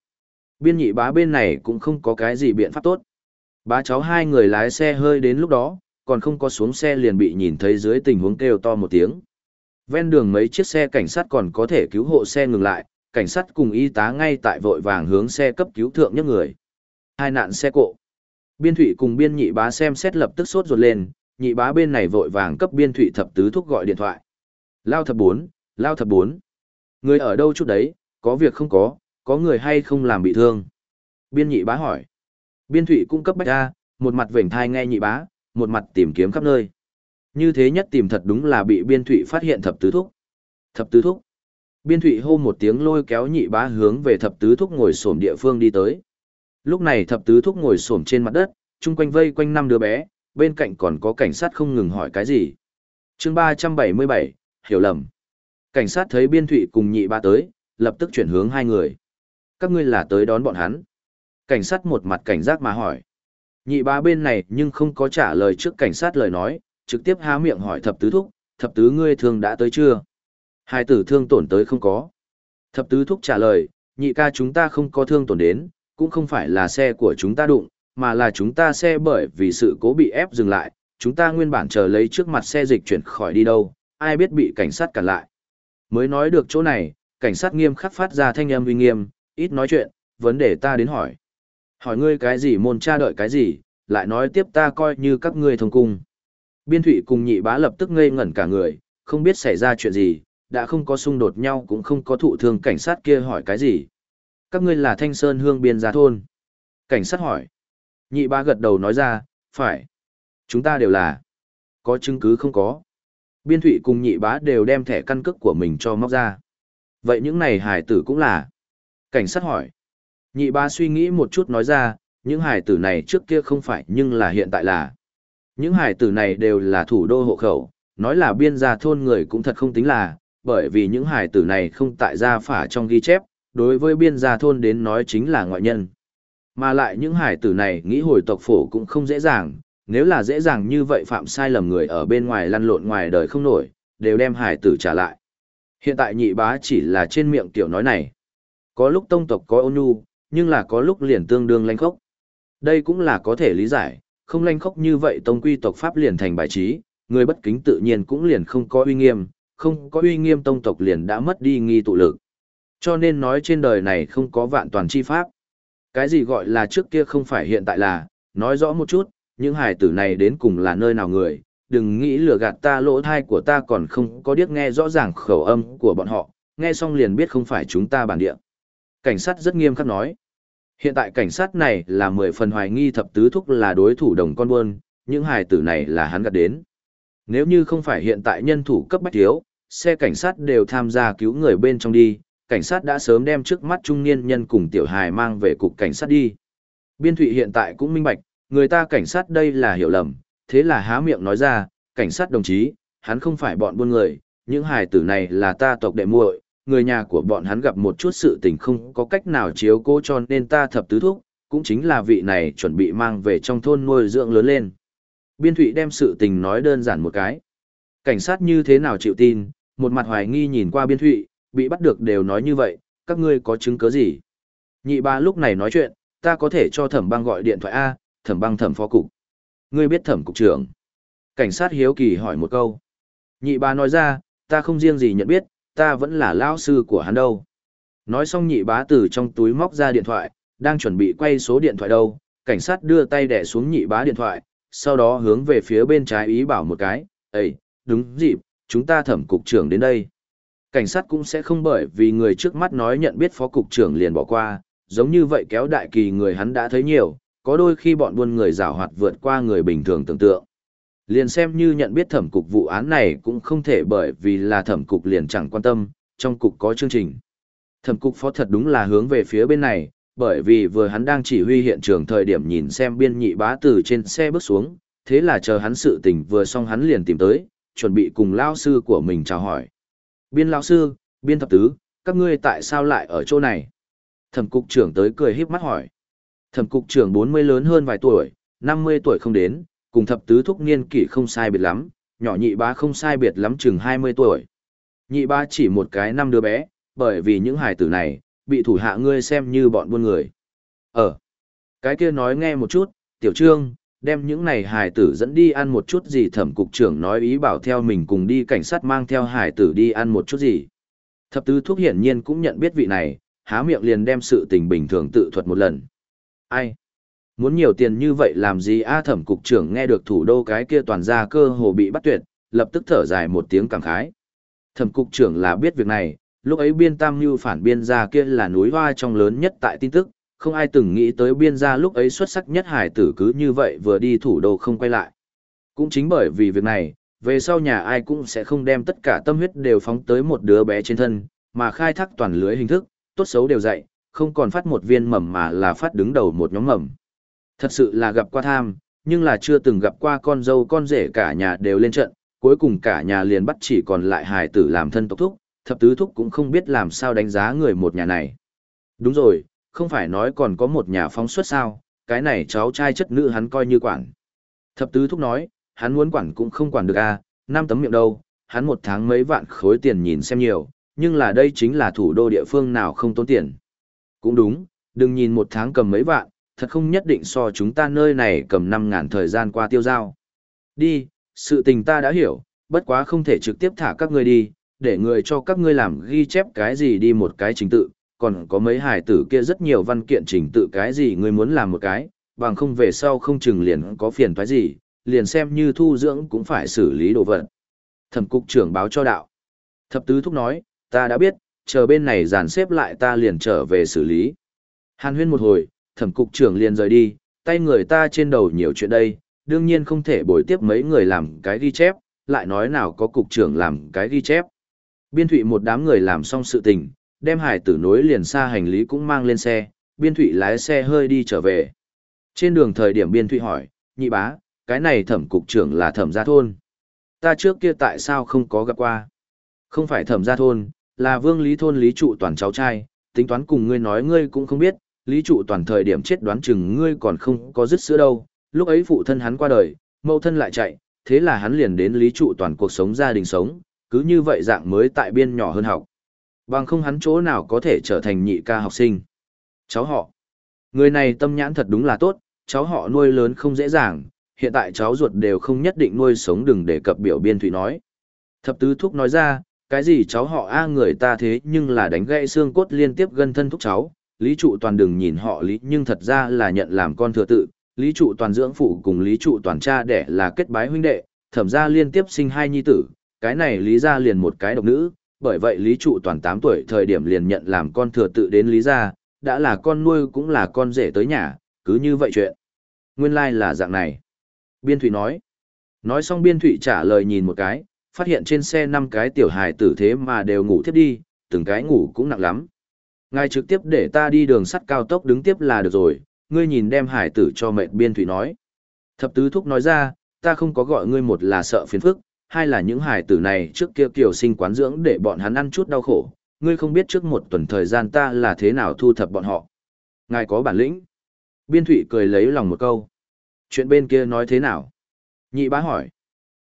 Biên nhị bá bên này cũng không có cái gì biện pháp tốt. Bá cháu hai người lái xe hơi đến lúc đó, còn không có xuống xe liền bị nhìn thấy dưới tình huống kêu to một tiếng. Ven đường mấy chiếc xe cảnh sát còn có thể cứu hộ xe ngừng lại, cảnh sát cùng y tá ngay tại vội vàng hướng xe cấp cứu thượng nhất người. Hai nạn xe cộ. Biên thủy cùng biên nhị bá xem xét lập tức sốt ruột lên, nhị bá bên này vội vàng cấp biên thủy thập tứ thúc gọi điện thoại. Lao thập bốn, lao thập bốn. Người ở đâu chút đấy, có việc không có, có người hay không làm bị thương. Biên nhị bá hỏi. Biên thủy cung cấp bách ra, một mặt vểnh thai nghe nhị bá, một mặt tìm kiếm khắp nơi. Như thế nhất tìm thật đúng là bị biên thụy phát hiện thập tứ thúc. Thập tứ thúc. Biên thụy hô một tiếng lôi kéo nhị bá hướng về thập tứ thúc ngồi xổm địa phương đi tới. Lúc này thập tứ thúc ngồi xổm trên mặt đất, chung quanh vây quanh năm đứa bé, bên cạnh còn có cảnh sát không ngừng hỏi cái gì. chương ba trăm bảy mươi bảy hiểu lầm. Cảnh sát thấy biên thụy cùng nhị bá tới, lập tức chuyển hướng hai người. Các ngươi là tới đón bọn hắn. Cảnh sát một mặt cảnh giác mà hỏi. Nhị bá bên này nhưng không có trả lời trước cảnh sát lời nói, trực tiếp há miệng hỏi thập tứ thúc, thập tứ ngươi thương đã tới chưa? Hai tử thương tổn tới không có. Thập tứ thúc trả lời, nhị ca chúng ta không có thương tổn đến, cũng không phải là xe của chúng ta đụng, mà là chúng ta xe bởi vì sự cố bị ép dừng lại, chúng ta nguyên bản chờ lấy trước mặt xe dịch chuyển khỏi đi đâu, ai biết bị cảnh sát cản lại. Mới nói được chỗ này, cảnh sát nghiêm khắc phát ra thanh âm uy nghiêm, ít nói chuyện, vấn đề ta đến hỏi. Hỏi ngươi cái gì môn cha đợi cái gì, lại nói tiếp ta coi như các ngươi thông cung. Biên thủy cùng nhị bá lập tức ngây ngẩn cả người, không biết xảy ra chuyện gì, đã không có xung đột nhau cũng không có thụ thương cảnh sát kia hỏi cái gì. Các ngươi là thanh sơn hương biên gia thôn. Cảnh sát hỏi. Nhị bá gật đầu nói ra, phải. Chúng ta đều là. Có chứng cứ không có. Biên thủy cùng nhị bá đều đem thẻ căn cước của mình cho móc ra. Vậy những này hải tử cũng là. Cảnh sát hỏi. Nhị bá suy nghĩ một chút nói ra, những hải tử này trước kia không phải nhưng là hiện tại là. Những hải tử này đều là thủ đô hộ khẩu, nói là biên gia thôn người cũng thật không tính là, bởi vì những hải tử này không tại gia phả trong ghi chép, đối với biên gia thôn đến nói chính là ngoại nhân. Mà lại những hải tử này nghĩ hồi tộc phổ cũng không dễ dàng, nếu là dễ dàng như vậy phạm sai lầm người ở bên ngoài lăn lộn ngoài đời không nổi, đều đem hải tử trả lại. Hiện tại nhị bá chỉ là trên miệng tiểu nói này. Có lúc tông tộc có ôn nhu, nhưng là có lúc liền tương đương lanh khốc. Đây cũng là có thể lý giải, không lanh khốc như vậy tông quy tộc pháp liền thành bài trí, người bất kính tự nhiên cũng liền không có uy nghiêm, không có uy nghiêm tông tộc liền đã mất đi nghi tụ lực. Cho nên nói trên đời này không có vạn toàn chi pháp. Cái gì gọi là trước kia không phải hiện tại là, nói rõ một chút, những hài tử này đến cùng là nơi nào người, đừng nghĩ lừa gạt ta lỗ thai của ta còn không có điếc nghe rõ ràng khẩu âm của bọn họ, nghe xong liền biết không phải chúng ta bản địa. Cảnh sát rất nghiêm khắc nói. Hiện tại cảnh sát này là mười phần hoài nghi thập tứ thúc là đối thủ đồng con buôn, những hài tử này là hắn gặt đến. Nếu như không phải hiện tại nhân thủ cấp bách thiếu, xe cảnh sát đều tham gia cứu người bên trong đi, cảnh sát đã sớm đem trước mắt trung niên nhân cùng tiểu hài mang về cục cảnh sát đi. Biên thụy hiện tại cũng minh bạch, người ta cảnh sát đây là hiểu lầm, thế là há miệng nói ra, cảnh sát đồng chí, hắn không phải bọn buôn người, những hài tử này là ta tộc đệ muội, người nhà của bọn hắn gặp một chút sự tình không có cách nào chiếu cố cho nên ta thập tứ thúc, cũng chính là vị này chuẩn bị mang về trong thôn nuôi dưỡng lớn lên. Biên thụy đem sự tình nói đơn giản một cái. Cảnh sát như thế nào chịu tin, một mặt hoài nghi nhìn qua biên thụy, bị bắt được đều nói như vậy, các ngươi có chứng cứ gì? Nhị ba lúc này nói chuyện, ta có thể cho thẩm băng gọi điện thoại A, thẩm băng thẩm phó cục. Ngươi biết thẩm cục trưởng. Cảnh sát hiếu kỳ hỏi một câu. Nhị ba nói ra, ta không riêng gì nhận biết, ta vẫn là lão sư của hắn đâu. Nói xong nhị bá từ trong túi móc ra điện thoại, đang chuẩn bị quay số điện thoại đâu, cảnh sát đưa tay đẻ xuống nhị bá điện thoại, sau đó hướng về phía bên trái ý bảo một cái, Ê, đúng dịp, chúng ta thẩm cục trưởng đến đây. Cảnh sát cũng sẽ không bởi vì người trước mắt nói nhận biết phó cục trưởng liền bỏ qua, giống như vậy kéo đại kỳ người hắn đã thấy nhiều, có đôi khi bọn buôn người rào hoạt vượt qua người bình thường tưởng tượng. Liền xem như nhận biết thẩm cục vụ án này cũng không thể bởi vì là thẩm cục liền chẳng quan tâm, trong cục có chương trình. Thẩm cục phó thật đúng là hướng về phía bên này, bởi vì vừa hắn đang chỉ huy hiện trường thời điểm nhìn xem biên nhị bá từ trên xe bước xuống, thế là chờ hắn sự tình vừa xong hắn liền tìm tới, chuẩn bị cùng lao sư của mình chào hỏi. Biên lao sư, biên thập tứ, các ngươi tại sao lại ở chỗ này? Thẩm cục trưởng tới cười híp mắt hỏi. Thẩm cục trưởng 40 lớn hơn vài tuổi, 50 tuổi không đến, cùng thập tứ thúc niên kỷ không sai biệt lắm, nhỏ nhị bá không sai biệt lắm chừng 20 tuổi. Nhị bá chỉ một cái năm đứa bé, bởi vì những hài tử này, bị thủ hạ ngươi xem như bọn buôn người. Ờ, cái kia nói nghe một chút, tiểu trương, đem những này hài tử dẫn đi ăn một chút gì thẩm cục trưởng nói ý bảo theo mình cùng đi cảnh sát mang theo hài tử đi ăn một chút gì. Thập tứ thuốc hiển nhiên cũng nhận biết vị này, há miệng liền đem sự tình bình thường tự thuật một lần. Ai? Muốn nhiều tiền như vậy làm gì a thẩm cục trưởng nghe được thủ đô cái kia toàn ra cơ hồ bị bắt tuyệt, lập tức thở dài một tiếng cảm khái. Thẩm cục trưởng là biết việc này, lúc ấy biên tam như phản biên gia kia là núi hoa trong lớn nhất tại tin tức, không ai từng nghĩ tới biên gia lúc ấy xuất sắc nhất hải tử cứ như vậy vừa đi thủ đô không quay lại. Cũng chính bởi vì việc này, về sau nhà ai cũng sẽ không đem tất cả tâm huyết đều phóng tới một đứa bé trên thân, mà khai thác toàn lưới hình thức, tốt xấu đều dạy, không còn phát một viên mầm mà là phát đứng đầu một nhóm mầm. Thật sự là gặp qua tham, nhưng là chưa từng gặp qua con dâu con rể cả nhà đều lên trận, cuối cùng cả nhà liền bắt chỉ còn lại hài tử làm thân tộc thúc, thập tứ thúc cũng không biết làm sao đánh giá người một nhà này. Đúng rồi, không phải nói còn có một nhà phóng xuất sao, cái này cháu trai chất nữ hắn coi như quản. Thập tứ thúc nói, hắn muốn quản cũng không quản được à, năm tấm miệng đâu, hắn một tháng mấy vạn khối tiền nhìn xem nhiều, nhưng là đây chính là thủ đô địa phương nào không tốn tiền. Cũng đúng, đừng nhìn một tháng cầm mấy vạn, thật không nhất định so chúng ta nơi này cầm năm ngàn thời gian qua tiêu giao. Đi, sự tình ta đã hiểu, bất quá không thể trực tiếp thả các ngươi đi, để người cho các ngươi làm ghi chép cái gì đi một cái trình tự, còn có mấy hải tử kia rất nhiều văn kiện trình tự cái gì ngươi muốn làm một cái, bằng không về sau không chừng liền có phiền toái gì, liền xem như thu dưỡng cũng phải xử lý đồ vật. Thẩm cục trưởng báo cho đạo. Thập tứ thúc nói, ta đã biết, chờ bên này dàn xếp lại ta liền trở về xử lý. Hàn huyên một hồi, thẩm cục trưởng liền rời đi, tay người ta trên đầu nhiều chuyện đây, đương nhiên không thể bồi tiếp mấy người làm cái ghi chép, lại nói nào có cục trưởng làm cái ghi chép. Biên thụy một đám người làm xong sự tình, đem hải tử nối liền xa hành lý cũng mang lên xe, biên thụy lái xe hơi đi trở về. Trên đường thời điểm biên thụy hỏi, nhị bá, cái này thẩm cục trưởng là thẩm gia thôn. Ta trước kia tại sao không có gặp qua? Không phải thẩm gia thôn, là vương lý thôn lý trụ toàn cháu trai, tính toán cùng ngươi nói ngươi cũng không biết, lý trụ toàn thời điểm chết đoán chừng ngươi còn không có dứt sữa đâu, lúc ấy phụ thân hắn qua đời, mẫu thân lại chạy, thế là hắn liền đến lý trụ toàn cuộc sống gia đình sống, cứ như vậy dạng mới tại biên nhỏ hơn học. Bằng không hắn chỗ nào có thể trở thành nhị ca học sinh. Cháu họ. Người này tâm nhãn thật đúng là tốt, cháu họ nuôi lớn không dễ dàng, hiện tại cháu ruột đều không nhất định nuôi sống đừng để cập biểu biên thủy nói. Thập tứ thúc nói ra, cái gì cháu họ A người ta thế nhưng là đánh gãy xương cốt liên tiếp gân thân thúc cháu, lý trụ toàn đừng nhìn họ lý nhưng thật ra là nhận làm con thừa tự, lý trụ toàn dưỡng phụ cùng lý trụ toàn cha đẻ là kết bái huynh đệ, thẩm ra liên tiếp sinh hai nhi tử, cái này lý ra liền một cái độc nữ, bởi vậy lý trụ toàn 8 tuổi thời điểm liền nhận làm con thừa tự đến lý ra, đã là con nuôi cũng là con rể tới nhà, cứ như vậy chuyện. Nguyên lai like là dạng này. Biên Thụy nói. Nói xong Biên Thụy trả lời nhìn một cái, phát hiện trên xe năm cái tiểu hài tử thế mà đều ngủ thiếp đi, từng cái ngủ cũng nặng lắm. Ngài trực tiếp để ta đi đường sắt cao tốc đứng tiếp là được rồi, ngươi nhìn đem hải tử cho mệt Biên Thụy nói. Thập tứ thúc nói ra, ta không có gọi ngươi một là sợ phiền phức, hai là những hải tử này trước kia kiểu sinh quán dưỡng để bọn hắn ăn chút đau khổ, ngươi không biết trước một tuần thời gian ta là thế nào thu thập bọn họ. Ngài có bản lĩnh. Biên Thụy cười lấy lòng một câu. Chuyện bên kia nói thế nào? Nhị bá hỏi.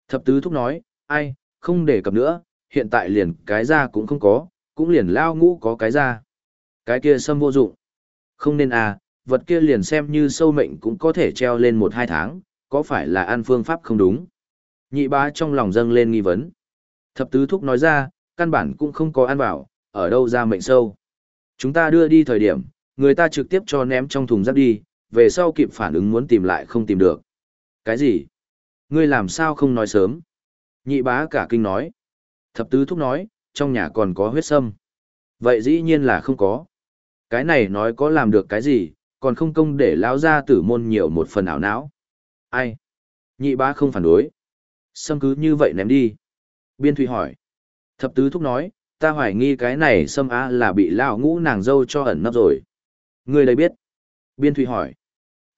Thập tứ thúc nói, ai, không để cập nữa, hiện tại liền cái ra cũng không có, cũng liền lao ngũ có cái ra. Cái kia xâm vô dụng. Không nên à, vật kia liền xem như sâu mệnh cũng có thể treo lên một hai tháng, có phải là ăn phương pháp không đúng? Nhị bá trong lòng dâng lên nghi vấn. Thập tứ thúc nói ra, căn bản cũng không có ăn bảo, ở đâu ra mệnh sâu. Chúng ta đưa đi thời điểm, người ta trực tiếp cho ném trong thùng rác đi, về sau kịp phản ứng muốn tìm lại không tìm được. Cái gì? Ngươi làm sao không nói sớm? Nhị bá cả kinh nói. Thập tứ thúc nói, trong nhà còn có huyết sâm. Vậy dĩ nhiên là không có. Cái này nói có làm được cái gì, còn không công để lão gia tử môn nhiều một phần ảo não. Ai? Nhị bá không phản đối. Sâm cứ như vậy ném đi. Biên Thụy hỏi. Thập tứ thúc nói, ta hoài nghi cái này sâm á là bị lão ngũ nàng dâu cho ẩn nấp rồi. Ngươi đây biết. Biên Thụy hỏi.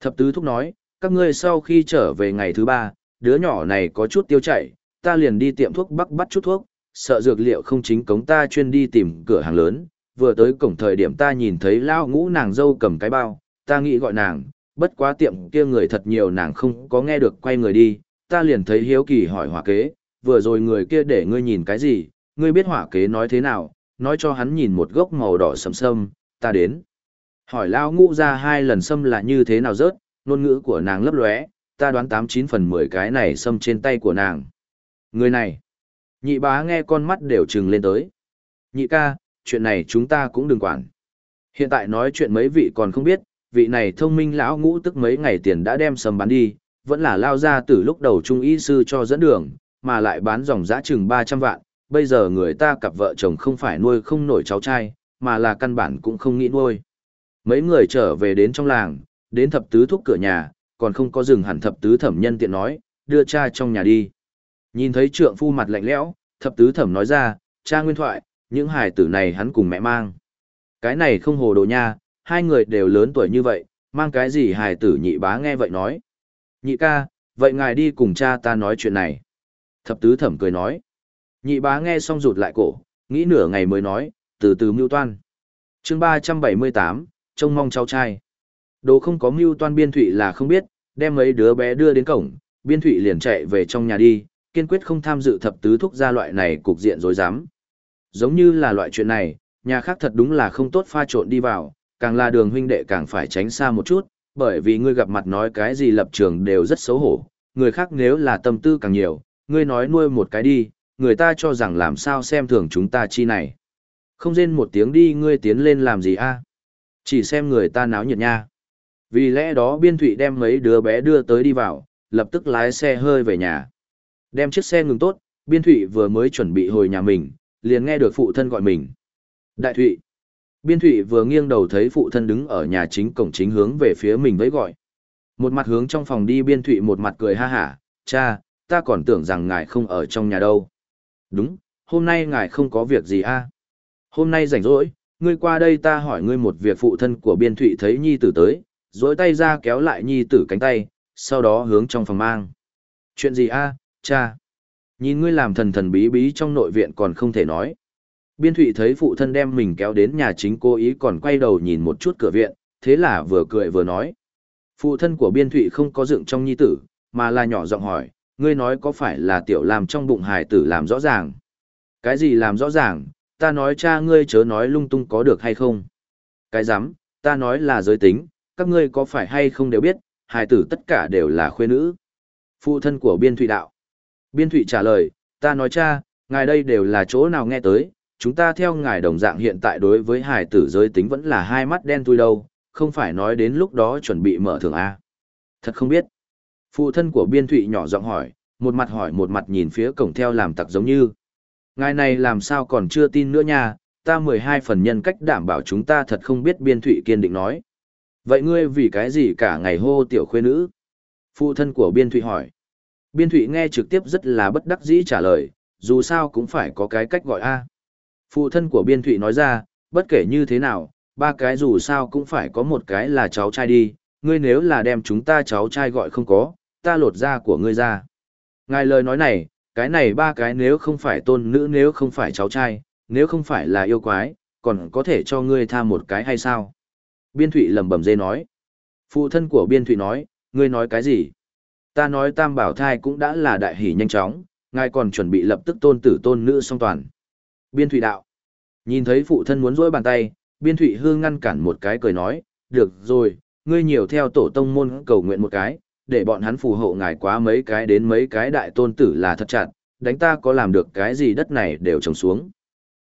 Thập tứ thúc nói, các ngươi sau khi trở về ngày thứ ba, đứa nhỏ này có chút tiêu chảy, ta liền đi tiệm thuốc bắc bắt chút thuốc, sợ dược liệu không chính cống ta chuyên đi tìm cửa hàng lớn, vừa tới cổng thời điểm ta nhìn thấy lão ngũ nàng dâu cầm cái bao, ta nghĩ gọi nàng, bất quá tiệm kia người thật nhiều nàng không có nghe được quay người đi, ta liền thấy hiếu kỳ hỏi hỏa kế, vừa rồi người kia để ngươi nhìn cái gì, ngươi biết hỏa kế nói thế nào, nói cho hắn nhìn một gốc màu đỏ sầm sâm, ta đến. Hỏi lão ngũ ra hai lần sâm là như thế nào rớt, ngôn ngữ của nàng lấp lóe, ta đoán tám chín phần mười cái này sâm trên tay của nàng. Người này, nhị bá nghe con mắt đều trừng lên tới. Nhị ca, chuyện này chúng ta cũng đừng quản. Hiện tại nói chuyện mấy vị còn không biết, vị này thông minh lão ngũ tức mấy ngày tiền đã đem sầm bán đi, vẫn là lao ra từ lúc đầu trung y sư cho dẫn đường, mà lại bán dòng giá chừng 300 vạn, bây giờ người ta cặp vợ chồng không phải nuôi không nổi cháu trai, mà là căn bản cũng không nghĩ nuôi. Mấy người trở về đến trong làng, đến thập tứ thúc cửa nhà, còn không có dừng hẳn thập tứ thẩm nhân tiện nói, đưa cha trong nhà đi. Nhìn thấy trượng phu mặt lạnh lẽo, thập tứ thẩm nói ra, cha nguyên thoại, những hài tử này hắn cùng mẹ mang. Cái này không hồ đồ nha, hai người đều lớn tuổi như vậy, mang cái gì hài tử nhị bá nghe vậy nói. Nhị ca, vậy ngài đi cùng cha ta nói chuyện này. Thập tứ thẩm cười nói. Nhị bá nghe xong rụt lại cổ, nghĩ nửa ngày mới nói, từ từ mưu toan. chương ba trăm bảy mươi tám, trông mong cháu trai. Đồ không có mưu toan biên thụy là không biết, đem mấy đứa bé đưa đến cổng, biên thụy liền chạy về trong nhà đi, kiên quyết không tham dự thập tứ thúc gia loại này cục diện dối dám. Giống như là loại chuyện này, nhà khác thật đúng là không tốt pha trộn đi vào, càng là đường huynh đệ càng phải tránh xa một chút, bởi vì ngươi gặp mặt nói cái gì lập trường đều rất xấu hổ, người khác nếu là tâm tư càng nhiều, ngươi nói nuôi một cái đi, người ta cho rằng làm sao xem thường chúng ta chi này. Không rên một tiếng đi ngươi tiến lên làm gì a? Chỉ xem người ta náo nhiệt nha. Vì lẽ đó biên thụy đem mấy đứa bé đưa tới đi vào, lập tức lái xe hơi về nhà. Đem chiếc xe ngừng tốt, biên thụy vừa mới chuẩn bị hồi nhà mình, liền nghe được phụ thân gọi mình. Đại thụy. Biên thụy vừa nghiêng đầu thấy phụ thân đứng ở nhà chính cổng chính hướng về phía mình với gọi. Một mặt hướng trong phòng đi biên thụy một mặt cười ha hả, cha, ta còn tưởng rằng ngài không ở trong nhà đâu. Đúng, hôm nay ngài không có việc gì a à? Hôm nay rảnh rỗi, ngươi qua đây ta hỏi ngươi một việc phụ thân của biên thụy thấy nhi tử tới, dối tay ra kéo lại nhi tử cánh tay, sau đó hướng trong phòng mang. Chuyện gì a cha? Nhìn ngươi làm thần thần bí bí trong nội viện còn không thể nói. Biên thụy thấy phụ thân đem mình kéo đến nhà chính cố ý còn quay đầu nhìn một chút cửa viện, thế là vừa cười vừa nói. Phụ thân của biên thụy không có dựng trong nhi tử, mà là nhỏ giọng hỏi, ngươi nói có phải là tiểu làm trong bụng hài tử làm rõ ràng? Cái gì làm rõ ràng, ta nói cha ngươi chớ nói lung tung có được hay không? Cái dám, ta nói là giới tính, các ngươi có phải hay không đều biết, hài tử tất cả đều là khuê nữ. Phụ thân của biên thụy đạo. Biên thụy trả lời, ta nói cha, ngài đây đều là chỗ nào nghe tới, chúng ta theo ngài đồng dạng hiện tại đối với hài tử giới tính vẫn là hai mắt đen thui đâu, không phải nói đến lúc đó chuẩn bị mở thường A. Thật không biết. Phụ thân của biên thụy nhỏ giọng hỏi, một mặt hỏi một mặt nhìn phía cổng theo làm tặc giống như. Ngài này làm sao còn chưa tin nữa nha, ta mười hai phần nhân cách đảm bảo chúng ta thật không biết biên thụy kiên định nói. Vậy ngươi vì cái gì cả ngày hô tiểu khuê nữ? Phụ thân của biên thụy hỏi. Biên thụy nghe trực tiếp rất là bất đắc dĩ trả lời, dù sao cũng phải có cái cách gọi A. Phụ thân của biên thụy nói ra, bất kể như thế nào, ba cái dù sao cũng phải có một cái là cháu trai đi, ngươi nếu là đem chúng ta cháu trai gọi không có, ta lột da của ngươi ra. Ngài lời nói này, cái này ba cái nếu không phải tôn nữ nếu không phải cháu trai, nếu không phải là yêu quái, còn có thể cho ngươi tha một cái hay sao? Biên thụy lầm bầm dê nói. Phụ thân của biên thụy nói, ngươi nói cái gì? Ta nói tam bảo thai cũng đã là đại hỷ nhanh chóng, ngài còn chuẩn bị lập tức tôn tử tôn nữ song toàn. Biên thụy đạo. Nhìn thấy phụ thân muốn rỗi bàn tay, biên thụy hương ngăn cản một cái cười nói, được rồi, ngươi nhiều theo tổ tông môn cầu nguyện một cái, để bọn hắn phù hộ ngài quá mấy cái đến mấy cái đại tôn tử là thật chặt, đánh ta có làm được cái gì đất này đều trồng xuống.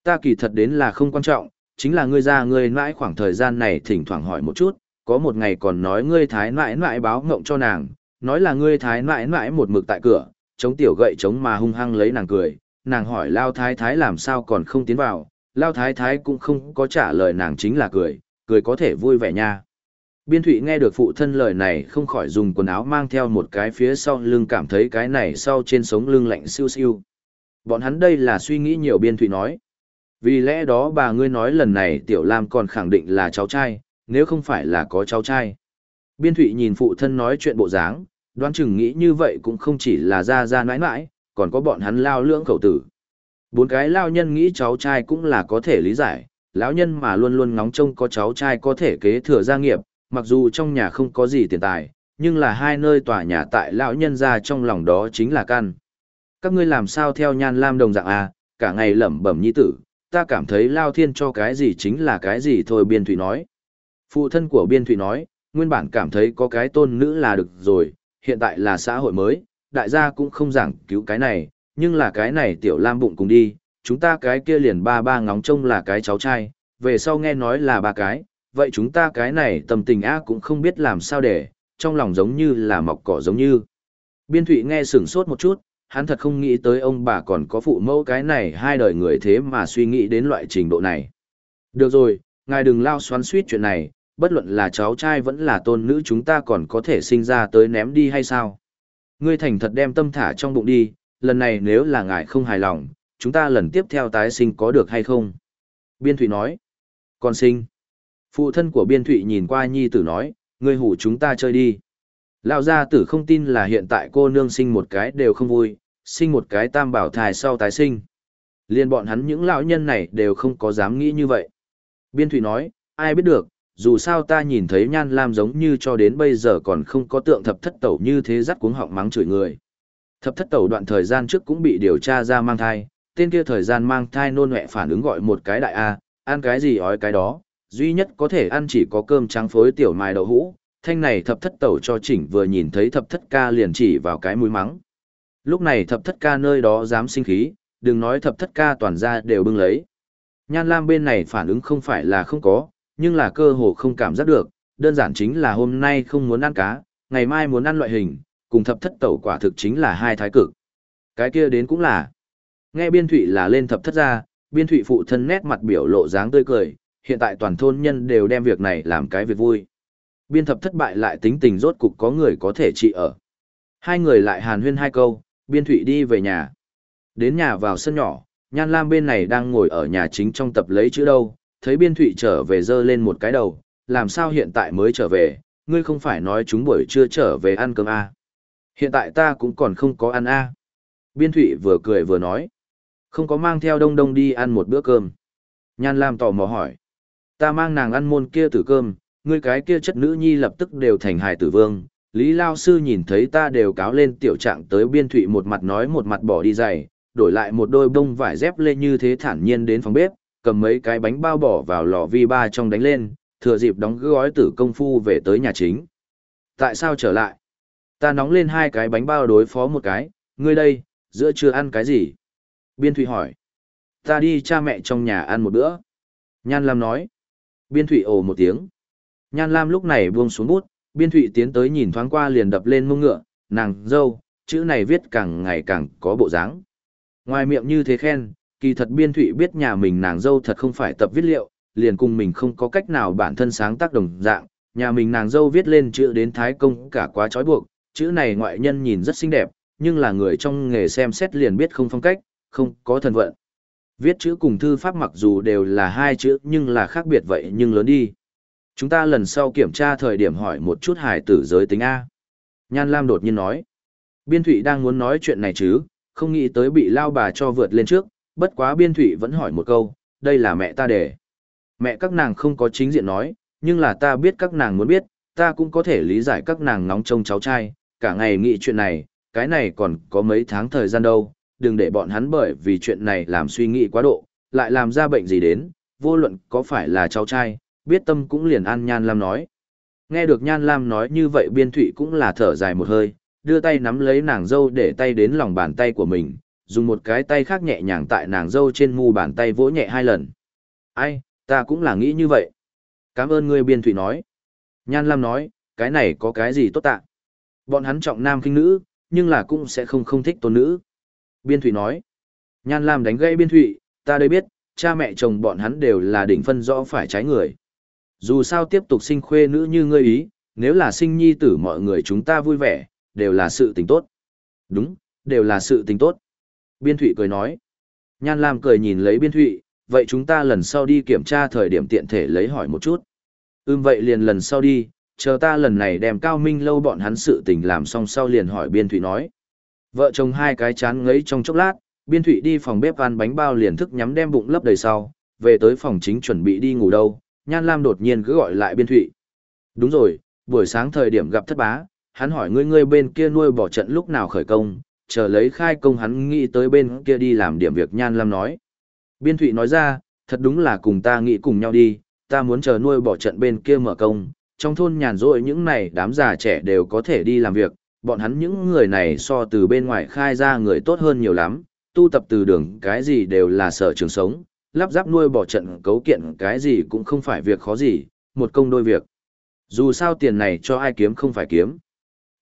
Ta kỳ thật đến là không quan trọng, chính là ngươi ra ngươi mãi khoảng thời gian này thỉnh thoảng hỏi một chút, có một ngày còn nói ngươi thái mãi mãi báo ngộng cho nàng, nói là ngươi thái mãi mãi một mực tại cửa, chống tiểu gậy chống mà hung hăng lấy nàng cười, nàng hỏi lao thái thái làm sao còn không tiến vào, lao thái thái cũng không có trả lời nàng chính là cười, cười có thể vui vẻ nha. Biên thụy nghe được phụ thân lời này không khỏi dùng quần áo mang theo một cái phía sau lưng cảm thấy cái này sau trên sống lưng lạnh siêu siêu. Bọn hắn đây là suy nghĩ nhiều biên thụy nói. Vì lẽ đó bà ngươi nói lần này tiểu lam còn khẳng định là cháu trai, nếu không phải là có cháu trai. Biên thụy nhìn phụ thân nói chuyện bộ dáng, đoán chừng nghĩ như vậy cũng không chỉ là ra ra nãi nãi, còn có bọn hắn lao lưỡng khẩu tử. Bốn cái lao nhân nghĩ cháu trai cũng là có thể lý giải, lão nhân mà luôn luôn ngóng trông có cháu trai có thể kế thừa gia nghiệp, mặc dù trong nhà không có gì tiền tài, nhưng là hai nơi tòa nhà tại lão nhân ra trong lòng đó chính là căn. Các ngươi làm sao theo nhan lam đồng dạng à, cả ngày lẩm bẩm nhi tử, ta cảm thấy lao thiên cho cái gì chính là cái gì thôi biên thủy nói. Phụ thân của biên thủy nói, nguyên bản cảm thấy có cái tôn nữ là được rồi, hiện tại là xã hội mới, đại gia cũng không giảng cứu cái này, nhưng là cái này tiểu lam bụng cùng đi, chúng ta cái kia liền ba ba ngóng trông là cái cháu trai, về sau nghe nói là ba cái, vậy chúng ta cái này tầm tình á cũng không biết làm sao để, trong lòng giống như là mọc cỏ giống như. Biên thụy nghe sửng sốt một chút, hắn thật không nghĩ tới ông bà còn có phụ mẫu cái này hai đời người thế mà suy nghĩ đến loại trình độ này. Được rồi, ngài đừng lao xoắn suýt chuyện này, bất luận là cháu trai vẫn là tôn nữ chúng ta còn có thể sinh ra tới ném đi hay sao. Ngươi thành thật đem tâm thả trong bụng đi, lần này nếu là ngài không hài lòng, chúng ta lần tiếp theo tái sinh có được hay không? Biên Thụy nói. Còn sinh. Phụ thân của Biên Thụy nhìn qua nhi tử nói, ngươi hủ chúng ta chơi đi. Lão gia tử không tin là hiện tại cô nương sinh một cái đều không vui, sinh một cái tam bảo thai sau tái sinh. Liên bọn hắn những lão nhân này đều không có dám nghĩ như vậy. Biên Thụy nói, ai biết được, dù sao ta nhìn thấy Nhan Lam giống như cho đến bây giờ còn không có tượng thập thất tẩu như thế dắt cuống họng mắng chửi người. Thập thất tẩu đoạn thời gian trước cũng bị điều tra ra mang thai, tên kia thời gian mang thai nôn mẹ phản ứng gọi một cái đại A, ăn cái gì ói cái đó, duy nhất có thể ăn chỉ có cơm trắng phối tiểu mài đậu hũ, thanh này thập thất tẩu cho chỉnh vừa nhìn thấy thập thất ca liền chỉ vào cái mũi mắng. Lúc này thập thất ca nơi đó dám sinh khí, đừng nói thập thất ca toàn ra đều bưng lấy. Nhan Lam bên này phản ứng không phải là không có, nhưng là cơ hồ không cảm giác được, đơn giản chính là hôm nay không muốn ăn cá, ngày mai muốn ăn loại hình, cùng thập thất tẩu quả thực chính là hai thái cực. Cái kia đến cũng là, nghe biên thụy là lên thập thất ra, biên thụy phụ thân nét mặt biểu lộ dáng tươi cười, hiện tại toàn thôn nhân đều đem việc này làm cái việc vui. Biên thập thất bại lại tính tình rốt cục có người có thể trị ở. Hai người lại hàn huyên hai câu, biên thụy đi về nhà. Đến nhà vào sân nhỏ, Nhan Lam bên này đang ngồi ở nhà chính trong tập lấy chữ đâu, thấy biên thụy trở về dơ lên một cái đầu, làm sao hiện tại mới trở về, ngươi không phải nói chúng buổi chưa trở về ăn cơm à. Hiện tại ta cũng còn không có ăn à. Biên thụy vừa cười vừa nói, không có mang theo đông đông đi ăn một bữa cơm. Nhan Lam tò mò hỏi, ta mang nàng ăn môn kia tử cơm, ngươi cái kia chất nữ nhi lập tức đều thành hài tử vương. Lý Lao Sư nhìn thấy ta đều cáo lên tiểu trạng tới biên thụy một mặt nói một mặt bỏ đi giày, đổi lại một đôi bông vải dép lên như thế thản nhiên đến phòng bếp, cầm mấy cái bánh bao bỏ vào lò vi ba trong đánh lên, thừa dịp đóng gói tử công phu về tới nhà chính. Tại sao trở lại? Ta nóng lên hai cái bánh bao đối phó một cái, ngươi đây, giữa trưa ăn cái gì? Biên Thụy hỏi. Ta đi cha mẹ trong nhà ăn một bữa. Nhan Lam nói. Biên Thụy ồ một tiếng. Nhan Lam lúc này buông xuống bút, Biên Thụy tiến tới nhìn thoáng qua liền đập lên mông ngựa, nàng, dâu, chữ này viết càng ngày càng có bộ dáng. Ngoài miệng như thế khen, kỳ thật biên thụy biết nhà mình nàng dâu thật không phải tập viết liệu, liền cùng mình không có cách nào bản thân sáng tác đồng dạng, nhà mình nàng dâu viết lên chữ đến thái công cả quá trói buộc, chữ này ngoại nhân nhìn rất xinh đẹp, nhưng là người trong nghề xem xét liền biết không phong cách, không có thần vận. Viết chữ cùng thư pháp mặc dù đều là hai chữ nhưng là khác biệt vậy nhưng lớn đi. Chúng ta lần sau kiểm tra thời điểm hỏi một chút hải tử giới tính A. Nhan Lam đột nhiên nói. Biên Thụy đang muốn nói chuyện này chứ, không nghĩ tới bị lao bà cho vượt lên trước, bất quá biên thủy vẫn hỏi một câu, đây là mẹ ta để. Mẹ các nàng không có chính diện nói, nhưng là ta biết các nàng muốn biết, ta cũng có thể lý giải các nàng nóng trông cháu trai, cả ngày nghĩ chuyện này, cái này còn có mấy tháng thời gian đâu, đừng để bọn hắn bởi vì chuyện này làm suy nghĩ quá độ, lại làm ra bệnh gì đến, vô luận có phải là cháu trai, biết tâm cũng liền an Nhan Lam nói. Nghe được Nhan Lam nói như vậy biên thụy cũng là thở dài một hơi, đưa tay nắm lấy nàng dâu để tay đến lòng bàn tay của mình, dùng một cái tay khác nhẹ nhàng tại nàng dâu trên mu bàn tay vỗ nhẹ hai lần. Ai, Ta cũng là nghĩ như vậy. Cảm ơn ngươi biên thụy nói. Nhan Lam nói, cái này có cái gì tốt tạ. Bọn hắn trọng nam khinh nữ, nhưng là cũng sẽ không không thích tôn nữ. Biên thụy nói. Nhan Lam đánh gây biên thụy, ta đây biết, cha mẹ chồng bọn hắn đều là đỉnh phân rõ phải trái người. Dù sao tiếp tục sinh khuê nữ như ngươi ý, nếu là sinh nhi tử mọi người chúng ta vui vẻ, đều là sự tình tốt. Đúng, đều là sự tình tốt. Biên Thụy cười nói. Nhan Lam cười nhìn lấy Biên Thụy, vậy chúng ta lần sau đi kiểm tra thời điểm tiện thể lấy hỏi một chút. Ưm vậy liền lần sau đi, chờ ta lần này đem Cao Minh lâu bọn hắn sự tình làm xong sau liền hỏi Biên Thụy nói. Vợ chồng hai cái chán ngấy trong chốc lát, Biên Thụy đi phòng bếp ăn bánh bao liền thức nhắm đem bụng lấp đầy sau, về tới phòng chính chuẩn bị đi ngủ đâu, Nhan Lam đột nhiên cứ gọi lại Biên Thụy. Đúng rồi, buổi sáng thời điểm gặp thất bá, hắn hỏi ngươi ngươi bên kia nuôi bỏ trận lúc nào khởi công, chờ lấy khai công hắn nghĩ tới bên kia đi làm điểm việc Nhan Lam nói. Biên Thụy nói ra, thật đúng là cùng ta nghĩ cùng nhau đi, ta muốn chờ nuôi bỏ trận bên kia mở công, trong thôn nhàn rỗi những này đám già trẻ đều có thể đi làm việc, bọn hắn những người này so từ bên ngoài khai ra người tốt hơn nhiều lắm, tu tập từ đường cái gì đều là sở trường sống, lắp ráp nuôi bỏ trận cấu kiện cái gì cũng không phải việc khó gì, một công đôi việc. Dù sao tiền này cho ai kiếm không phải kiếm.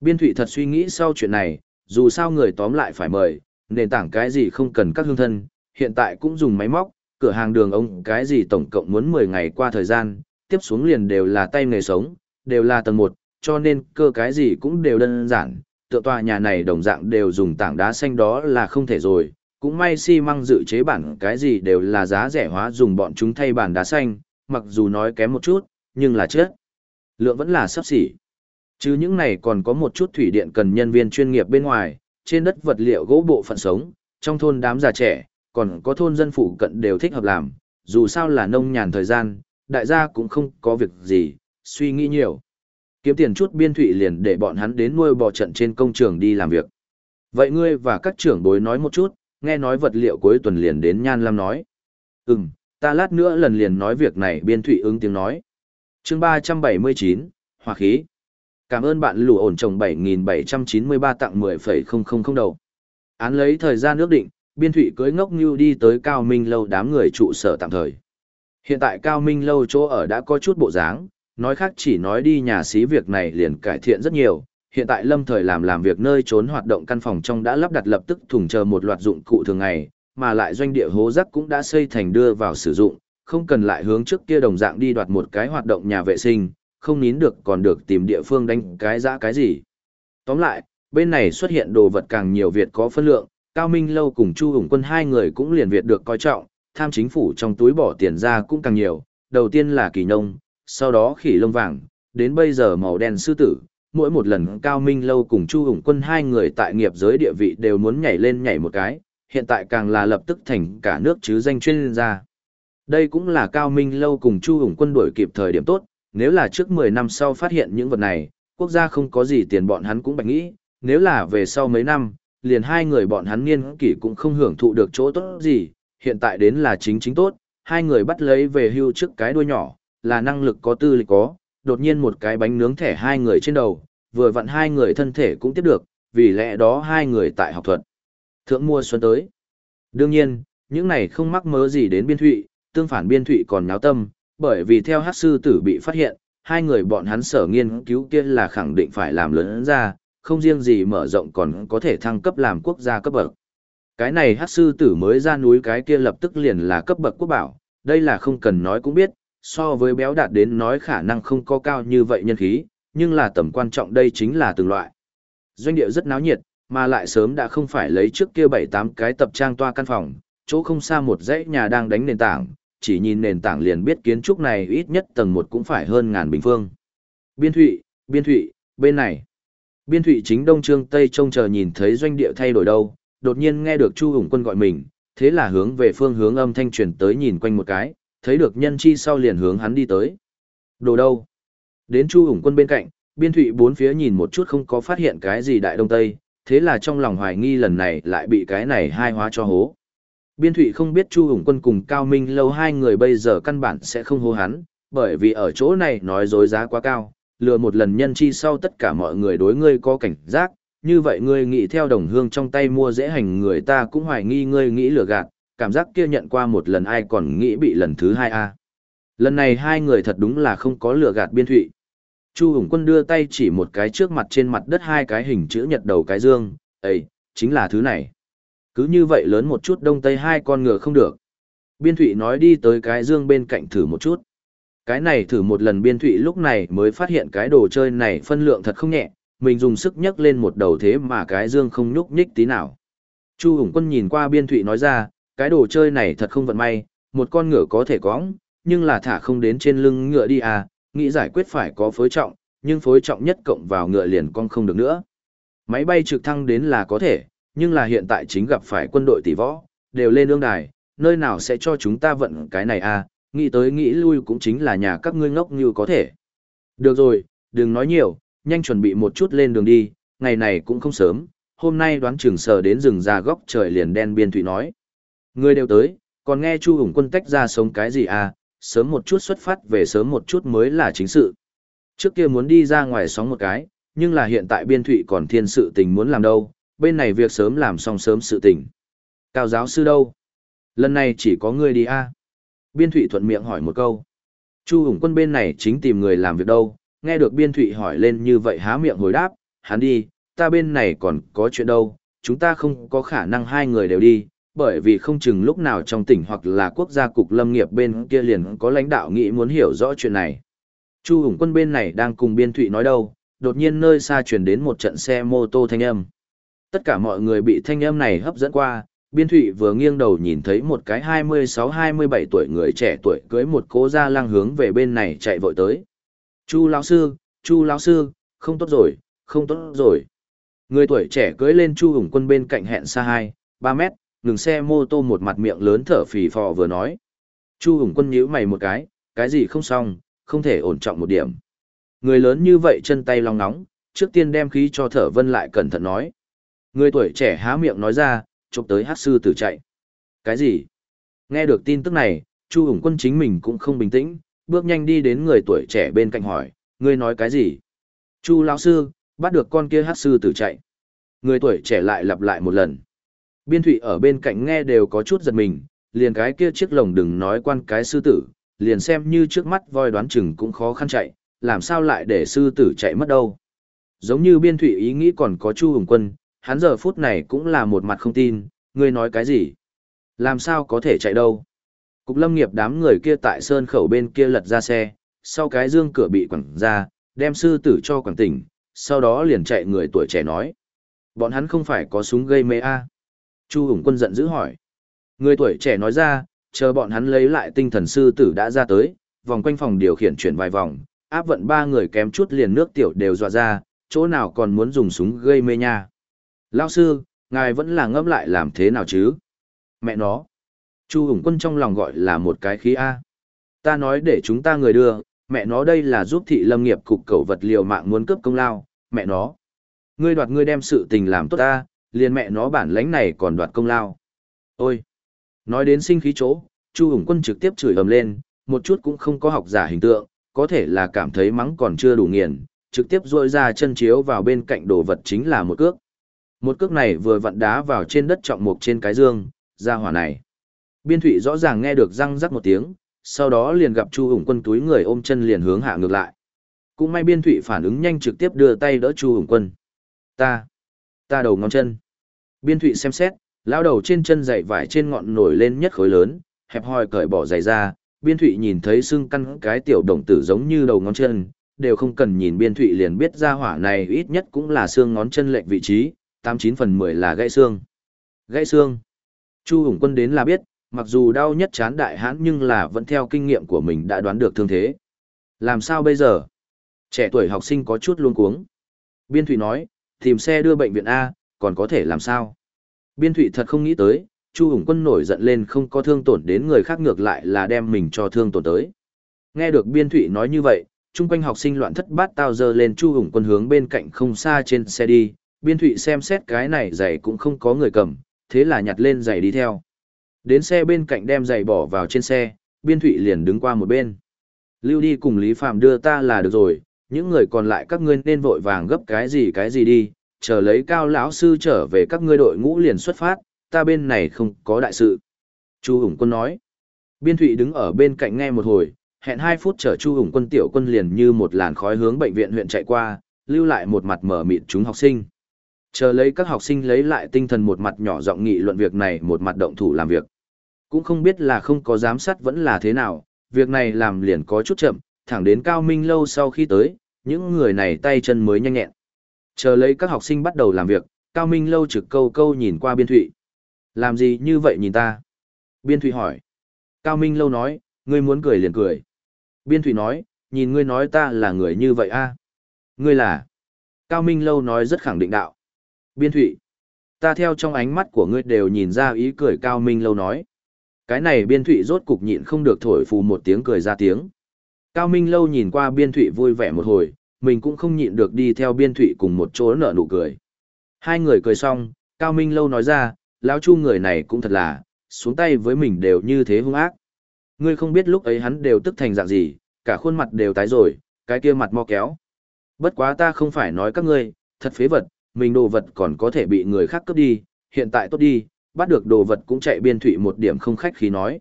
Biên Thụy thật suy nghĩ sau chuyện này, dù sao người tóm lại phải mời, nền tảng cái gì không cần các hương thân, hiện tại cũng dùng máy móc, cửa hàng đường ông cái gì tổng cộng muốn 10 ngày qua thời gian, tiếp xuống liền đều là tay nghề sống, đều là tầng 1, cho nên cơ cái gì cũng đều đơn giản, tựa tòa nhà này đồng dạng đều dùng tảng đá xanh đó là không thể rồi, cũng may xi măng dự chế bản cái gì đều là giá rẻ hóa dùng bọn chúng thay bản đá xanh, mặc dù nói kém một chút, nhưng là chết. Lượng vẫn là sắp xỉ. Chứ những này còn có một chút thủy điện cần nhân viên chuyên nghiệp bên ngoài, trên đất vật liệu gỗ bộ phận sống, trong thôn đám già trẻ, còn có thôn dân phụ cận đều thích hợp làm, dù sao là nông nhàn thời gian, đại gia cũng không có việc gì, suy nghĩ nhiều. Kiếm tiền chút biên thủy liền để bọn hắn đến nuôi bò trận trên công trường đi làm việc. Vậy ngươi và các trưởng bối nói một chút, nghe nói vật liệu cuối tuần liền đến Nhan Lam nói. Ừm, ta lát nữa lần liền nói việc này biên thủy ứng tiếng nói. chương 379, Hòa khí. Cảm ơn bạn lù ổn trồng 7793 tặng 10,000 đầu. Án lấy thời gian ước định, biên thủy cưới ngốc như đi tới Cao Minh Lâu đám người trụ sở tạm thời. Hiện tại Cao Minh Lâu chỗ ở đã có chút bộ dáng, nói khác chỉ nói đi nhà xí việc này liền cải thiện rất nhiều. Hiện tại lâm thời làm làm việc nơi trốn hoạt động căn phòng trong đã lắp đặt lập tức thùng chờ một loạt dụng cụ thường ngày, mà lại doanh địa hố rắc cũng đã xây thành đưa vào sử dụng, không cần lại hướng trước kia đồng dạng đi đoạt một cái hoạt động nhà vệ sinh, không nín được còn được tìm địa phương đánh cái dã cái gì. Tóm lại, bên này xuất hiện đồ vật càng nhiều Việt có phân lượng, Cao Minh Lâu cùng Chu Hùng Quân hai người cũng liền Việt được coi trọng, tham chính phủ trong túi bỏ tiền ra cũng càng nhiều, đầu tiên là kỳ nông, sau đó khỉ lông vàng, đến bây giờ màu đen sư tử. Mỗi một lần Cao Minh Lâu cùng Chu Hùng Quân hai người tại nghiệp giới địa vị đều muốn nhảy lên nhảy một cái, hiện tại càng là lập tức thành cả nước chứ danh chuyên gia. Đây cũng là Cao Minh Lâu cùng Chu Hùng Quân đuổi kịp thời điểm tốt, nếu là trước 10 năm sau phát hiện những vật này, quốc gia không có gì tiền bọn hắn cũng bạch nghĩ, nếu là về sau mấy năm, liền hai người bọn hắn niên kỷ cũng không hưởng thụ được chỗ tốt gì, hiện tại đến là chính chính tốt, hai người bắt lấy về hưu trước cái đuôi nhỏ, là năng lực có tư lịch có, đột nhiên một cái bánh nướng thẻ hai người trên đầu, vừa vặn hai người thân thể cũng tiếp được, vì lẽ đó hai người tại học thuật. Thượng mua xuân tới. Đương nhiên, những này không mắc mớ gì đến biên thụy, tương phản biên thụy còn náo tâm, bởi vì theo hát sư tử bị phát hiện, hai người bọn hắn sở nghiên cứu kia là khẳng định phải làm lớn ra, không riêng gì mở rộng còn có thể thăng cấp làm quốc gia cấp bậc. Cái này hát sư tử mới ra núi cái kia lập tức liền là cấp bậc quốc bảo, đây là không cần nói cũng biết, so với béo đạt đến nói khả năng không có cao như vậy nhân khí, nhưng là tầm quan trọng đây chính là từng loại. Doanh địa rất náo nhiệt, mà lại sớm đã không phải lấy trước kia 7-8 cái tập trang toa căn phòng, chỗ không xa một dãy nhà đang đánh nền tảng, chỉ nhìn nền tảng liền biết kiến trúc này ít nhất tầng một cũng phải hơn ngàn bình phương. Biên Thụy, Biên Thụy, bên này. Biên Thụy chính Đông Trương Tây trông chờ nhìn thấy doanh địa thay đổi đâu, đột nhiên nghe được Chu Hùng Quân gọi mình, thế là hướng về phương hướng âm thanh truyền tới nhìn quanh một cái, thấy được nhân chi sau liền hướng hắn đi tới. Đồ đâu? Đến Chu Hùng Quân bên cạnh, Biên Thụy bốn phía nhìn một chút không có phát hiện cái gì đại đông tây, thế là trong lòng hoài nghi lần này lại bị cái này hai hóa cho hố. Biên Thụy không biết Chu Hùng Quân cùng Cao Minh lâu hai người bây giờ căn bản sẽ không hô hắn, bởi vì ở chỗ này nói dối giá quá cao, lừa một lần nhân chi sau tất cả mọi người đối ngươi có cảnh giác, như vậy ngươi nghĩ theo đồng hương trong tay mua dễ hành người ta cũng hoài nghi ngươi nghĩ lừa gạt, cảm giác kia nhận qua một lần ai còn nghĩ bị lần thứ hai a Lần này hai người thật đúng là không có lừa gạt biên thụy. Chu Hùng Quân đưa tay chỉ một cái trước mặt trên mặt đất hai cái hình chữ nhật đầu cái dương, ấy, chính là thứ này. Cứ như vậy lớn một chút đông tây hai con ngựa không được. Biên thụy nói đi tới cái dương bên cạnh thử một chút. Cái này thử một lần biên thụy lúc này mới phát hiện cái đồ chơi này phân lượng thật không nhẹ, mình dùng sức nhấc lên một đầu thế mà cái dương không nhúc nhích tí nào. Chu Hùng Quân nhìn qua biên thụy nói ra, cái đồ chơi này thật không vận may, một con ngựa có thể cõng, nhưng là thả không đến trên lưng ngựa đi à, nghĩ giải quyết phải có phối trọng, nhưng phối trọng nhất cộng vào ngựa liền con không được nữa. Máy bay trực thăng đến là có thể, nhưng là hiện tại chính gặp phải quân đội tỷ võ, đều lên ương đài, nơi nào sẽ cho chúng ta vận cái này à, nghĩ tới nghĩ lui cũng chính là nhà các ngươi ngốc như có thể. Được rồi, đừng nói nhiều, nhanh chuẩn bị một chút lên đường đi, ngày này cũng không sớm, hôm nay đoán chừng sờ đến rừng ra góc trời liền đen biên thủy nói. Người đều tới, còn nghe Chu Hùng quân tách ra sống cái gì à, sớm một chút xuất phát về sớm một chút mới là chính sự. Trước kia muốn đi ra ngoài sóng một cái, nhưng là hiện tại biên thụy còn thiên sự tình muốn làm đâu, bên này việc sớm làm xong sớm sự tình. Cao giáo sư đâu? Lần này chỉ có ngươi đi a à? Biên thụy thuận miệng hỏi một câu. Chu hùng quân bên này chính tìm người làm việc đâu, nghe được biên thụy hỏi lên như vậy há miệng hồi đáp, hắn đi, ta bên này còn có chuyện đâu, chúng ta không có khả năng hai người đều đi, bởi vì không chừng lúc nào trong tỉnh hoặc là quốc gia cục lâm nghiệp bên kia liền có lãnh đạo nghĩ muốn hiểu rõ chuyện này. Chu Hùng quân bên này đang cùng biên thụy nói đâu, đột nhiên nơi xa truyền đến một trận xe mô tô thanh âm. Tất cả mọi người bị thanh âm này hấp dẫn qua, biên thụy vừa nghiêng đầu nhìn thấy một cái 26-27 tuổi người trẻ tuổi cưới một cô gia lang hướng về bên này chạy vội tới. Chu lão sư, Chu lão sư, không tốt rồi, không tốt rồi. Người tuổi trẻ cưới lên Chu Hùng quân bên cạnh hẹn xa 2, 3 mét, ngừng xe mô tô một mặt miệng lớn thở phì phò vừa nói. Chu Hùng Quân nhíu mày một cái, cái gì không xong, không thể ổn trọng một điểm. Người lớn như vậy chân tay long nóng, trước tiên đem khí cho thở vân lại cẩn thận nói. Người tuổi trẻ há miệng nói ra, chụp tới hát sư tử chạy. Cái gì? Nghe được tin tức này, Chu Hùng Quân chính mình cũng không bình tĩnh, bước nhanh đi đến người tuổi trẻ bên cạnh hỏi, ngươi nói cái gì? Chu lão sư, bắt được con kia hát sư tử chạy. Người tuổi trẻ lại lặp lại một lần. Biên thụy ở bên cạnh nghe đều có chút giật mình, liền cái kia chiếc lồng đừng nói quan cái sư tử, liền xem như trước mắt voi đoán chừng cũng khó khăn chạy, làm sao lại để sư tử chạy mất đâu. Giống như biên thụy ý nghĩ còn có Chu Hùng Quân, hắn giờ phút này cũng là một mặt không tin, ngươi nói cái gì? Làm sao có thể chạy đâu? Cục lâm nghiệp đám người kia tại sơn khẩu bên kia lật ra xe, sau cái dương cửa bị quẳng ra, đem sư tử cho quẳng tỉnh, sau đó liền chạy người tuổi trẻ nói. Bọn hắn không phải có súng gây mê a Chu Hùng Quân giận dữ hỏi. Người tuổi trẻ nói ra, chờ bọn hắn lấy lại tinh thần sư tử đã ra tới, vòng quanh phòng điều khiển chuyển vài vòng, áp vận ba người kém chút liền nước tiểu đều dọa ra, chỗ nào còn muốn dùng súng gây mê nha. Lao sư, ngài vẫn là ngâm lại làm thế nào chứ? Mẹ nó. Chu Hùng Quân trong lòng gọi là một cái khí A. Ta nói để chúng ta người đưa, mẹ nó đây là giúp thị lâm nghiệp cục cầu vật liều mạng muốn cướp công lao, mẹ nó. Ngươi đoạt ngươi đem sự tình làm tốt ta, liền mẹ nó bản lãnh này còn đoạt công lao. Ôi! Nói đến sinh khí chỗ, Chu Hùng Quân trực tiếp chửi ầm lên, một chút cũng không có học giả hình tượng, có thể là cảm thấy mắng còn chưa đủ nghiền, trực tiếp dội ra chân chiếu vào bên cạnh đồ vật chính là một cước. Một cước này vừa vặn đá vào trên đất trọng mục trên cái dương, ra hỏa này. Biên thủy rõ ràng nghe được răng rắc một tiếng, sau đó liền gặp Chu Hùng Quân túi người ôm chân liền hướng hạ ngược lại. Cũng may biên thủy phản ứng nhanh trực tiếp đưa tay đỡ Chu Hùng Quân. Ta, ta đầu ngón chân. Biên thụy xem xét, lao đầu trên chân dậy vải trên ngọn nổi lên nhất khối lớn, hẹp hòi cởi bỏ giày ra, biên thụy nhìn thấy xương căn cái tiểu đồng tử giống như đầu ngón chân, đều không cần nhìn biên thụy liền biết ra hỏa này ít nhất cũng là xương ngón chân lệch vị trí, 89 phần 10 là gãy xương. Gãy xương. Chu Hùng Quân đến là biết, mặc dù đau nhất chán đại hãn nhưng là vẫn theo kinh nghiệm của mình đã đoán được thương thế. Làm sao bây giờ? Trẻ tuổi học sinh có chút luống cuống. Biên Thụy nói, tìm xe đưa bệnh viện A, còn có thể làm sao? Biên thụy thật không nghĩ tới, Chu Hùng Quân nổi giận lên không có thương tổn đến người khác ngược lại là đem mình cho thương tổn tới. Nghe được Biên Thụy nói như vậy, chung quanh học sinh loạn thất bát tao dơ lên Chu Hùng Quân hướng bên cạnh không xa trên xe đi, Biên Thụy xem xét cái này giày cũng không có người cầm, thế là nhặt lên giày đi theo. Đến xe bên cạnh đem giày bỏ vào trên xe, Biên Thụy liền đứng qua một bên. Lưu đi cùng Lý Phạm đưa ta là được rồi, những người còn lại các ngươi nên vội vàng gấp cái gì cái gì đi, chờ lấy cao lão sư trở về các ngươi đội ngũ liền xuất phát, ta bên này không có đại sự. Chu Hùng Quân nói. Biên Thụy đứng ở bên cạnh nghe một hồi, Hẹn 2 phút chờ Chu Hùng quân tiểu quân liền như một làn khói hướng bệnh viện huyện chạy qua, lưu lại một mặt mở mịn chúng học sinh. Chờ lấy các học sinh lấy lại tinh thần một mặt nhỏ giọng nghị luận việc này một mặt động thủ làm việc. Cũng không biết là không có giám sát vẫn là thế nào, việc này làm liền có chút chậm, thẳng đến Cao Minh lâu sau khi tới, những người này tay chân mới nhanh nhẹn. Chờ lấy các học sinh bắt đầu làm việc, Cao Minh lâu trực câu câu nhìn qua Biên Thụy. Làm gì như vậy nhìn ta? Biên Thụy hỏi. Cao Minh lâu nói, ngươi muốn cười liền cười. Biên Thụy nói, nhìn ngươi nói ta là người như vậy a Ngươi là. Cao Minh lâu nói rất khẳng định đạo. Biên Thụy. Ta theo trong ánh mắt của ngươi đều nhìn ra ý cười Cao Minh lâu nói. Cái này Biên Thụy rốt cục nhịn không được thổi phù một tiếng cười ra tiếng. Cao Minh lâu nhìn qua Biên Thụy vui vẻ một hồi, mình cũng không nhịn được đi theo Biên Thụy cùng một chỗ nở nụ cười. Hai người cười xong, Cao Minh lâu nói ra, lão chu người này cũng thật là, xuống tay với mình đều như thế hung ác. Ngươi không biết lúc ấy hắn đều tức thành dạng gì, cả khuôn mặt đều tái rồi, cái kia mặt mo kéo. Bất quá ta không phải nói các ngươi, thật phế vật, mình đồ vật còn có thể bị người khác cướp đi, hiện tại tốt đi, bắt được đồ vật cũng chạy biên thủy một điểm không khách khí nói.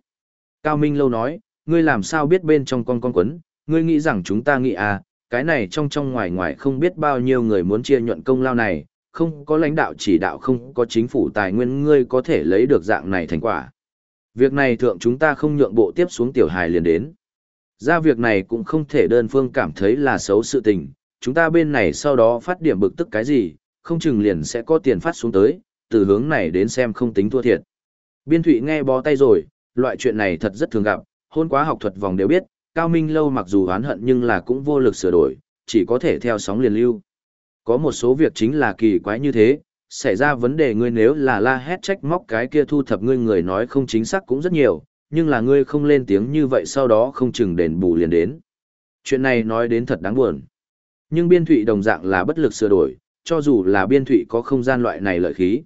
Cao Minh lâu nói, ngươi làm sao biết bên trong con con quấn, ngươi nghĩ rằng chúng ta nghĩ à, cái này trong trong ngoài ngoài không biết bao nhiêu người muốn chia nhuận công lao này, không có lãnh đạo chỉ đạo không có chính phủ tài nguyên ngươi có thể lấy được dạng này thành quả. Việc này thượng chúng ta không nhượng bộ tiếp xuống tiểu hài liền đến. Ra việc này cũng không thể đơn phương cảm thấy là xấu sự tình, chúng ta bên này sau đó phát điểm bực tức cái gì, không chừng liền sẽ có tiền phát xuống tới, từ hướng này đến xem không tính thua thiệt. Biên thụy nghe bó tay rồi, loại chuyện này thật rất thường gặp, hôn quá học thuật vòng đều biết, Cao Minh Lâu mặc dù oán hận nhưng là cũng vô lực sửa đổi, chỉ có thể theo sóng liền lưu. Có một số việc chính là kỳ quái như thế, xảy ra vấn đề ngươi nếu là la hét trách móc cái kia thu thập ngươi người nói không chính xác cũng rất nhiều, nhưng là ngươi không lên tiếng như vậy sau đó không chừng đền bù liền đến. Chuyện này nói đến thật đáng buồn. Nhưng biên thụy đồng dạng là bất lực sửa đổi, cho dù là biên thụy có không gian loại này lợi khí.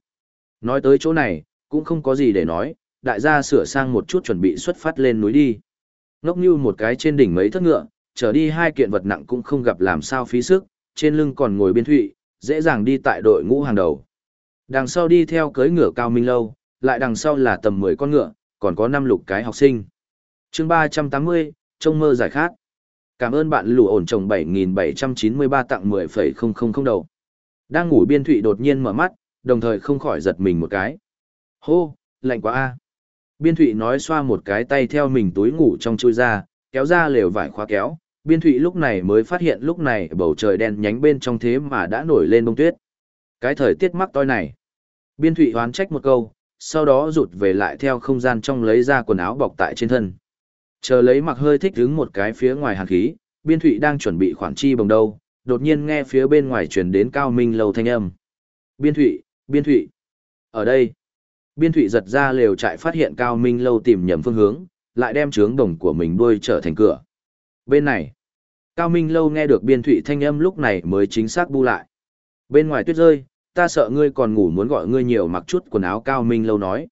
Nói tới chỗ này, cũng không có gì để nói, đại gia sửa sang một chút chuẩn bị xuất phát lên núi đi. Ngốc như một cái trên đỉnh mấy thất ngựa, trở đi hai kiện vật nặng cũng không gặp làm sao phí sức, trên lưng còn ngồi biên thụy, dễ dàng đi tại đội ngũ hàng đầu. Đằng sau đi theo cưới ngựa cao minh lâu, lại đằng sau là tầm 10 con ngựa, còn có 5 lục cái học sinh. chương 380, trông mơ giải khát. Cảm ơn bạn lù ổn trồng 7793 tặng 10,000 đầu. Đang ngủ biên thụy đột nhiên mở mắt, đồng thời không khỏi giật mình một cái. Hô, lạnh quá a Biên thụy nói xoa một cái tay theo mình túi ngủ trong chui ra, kéo ra lều vải khóa kéo. Biên thụy lúc này mới phát hiện lúc này bầu trời đen nhánh bên trong thế mà đã nổi lên bông tuyết. Cái thời tiết mắc toi này. Biên thụy hoán trách một câu, sau đó rụt về lại theo không gian trong lấy ra quần áo bọc tại trên thân. Chờ lấy mặc hơi thích đứng một cái phía ngoài hàn khí, biên thụy đang chuẩn bị khoản chi bồng đâu, đột nhiên nghe phía bên ngoài truyền đến cao minh lâu thanh âm. Biên thụy, biên thụy. Ở đây, biên thụy giật ra lều trại phát hiện cao minh lâu tìm nhầm phương hướng, lại đem trướng đồng của mình đuôi trở thành cửa. Bên này, cao minh lâu nghe được biên thụy thanh âm lúc này mới chính xác bu lại. Bên ngoài tuyết rơi, ta sợ ngươi còn ngủ muốn gọi ngươi nhiều mặc chút quần áo cao minh lâu nói.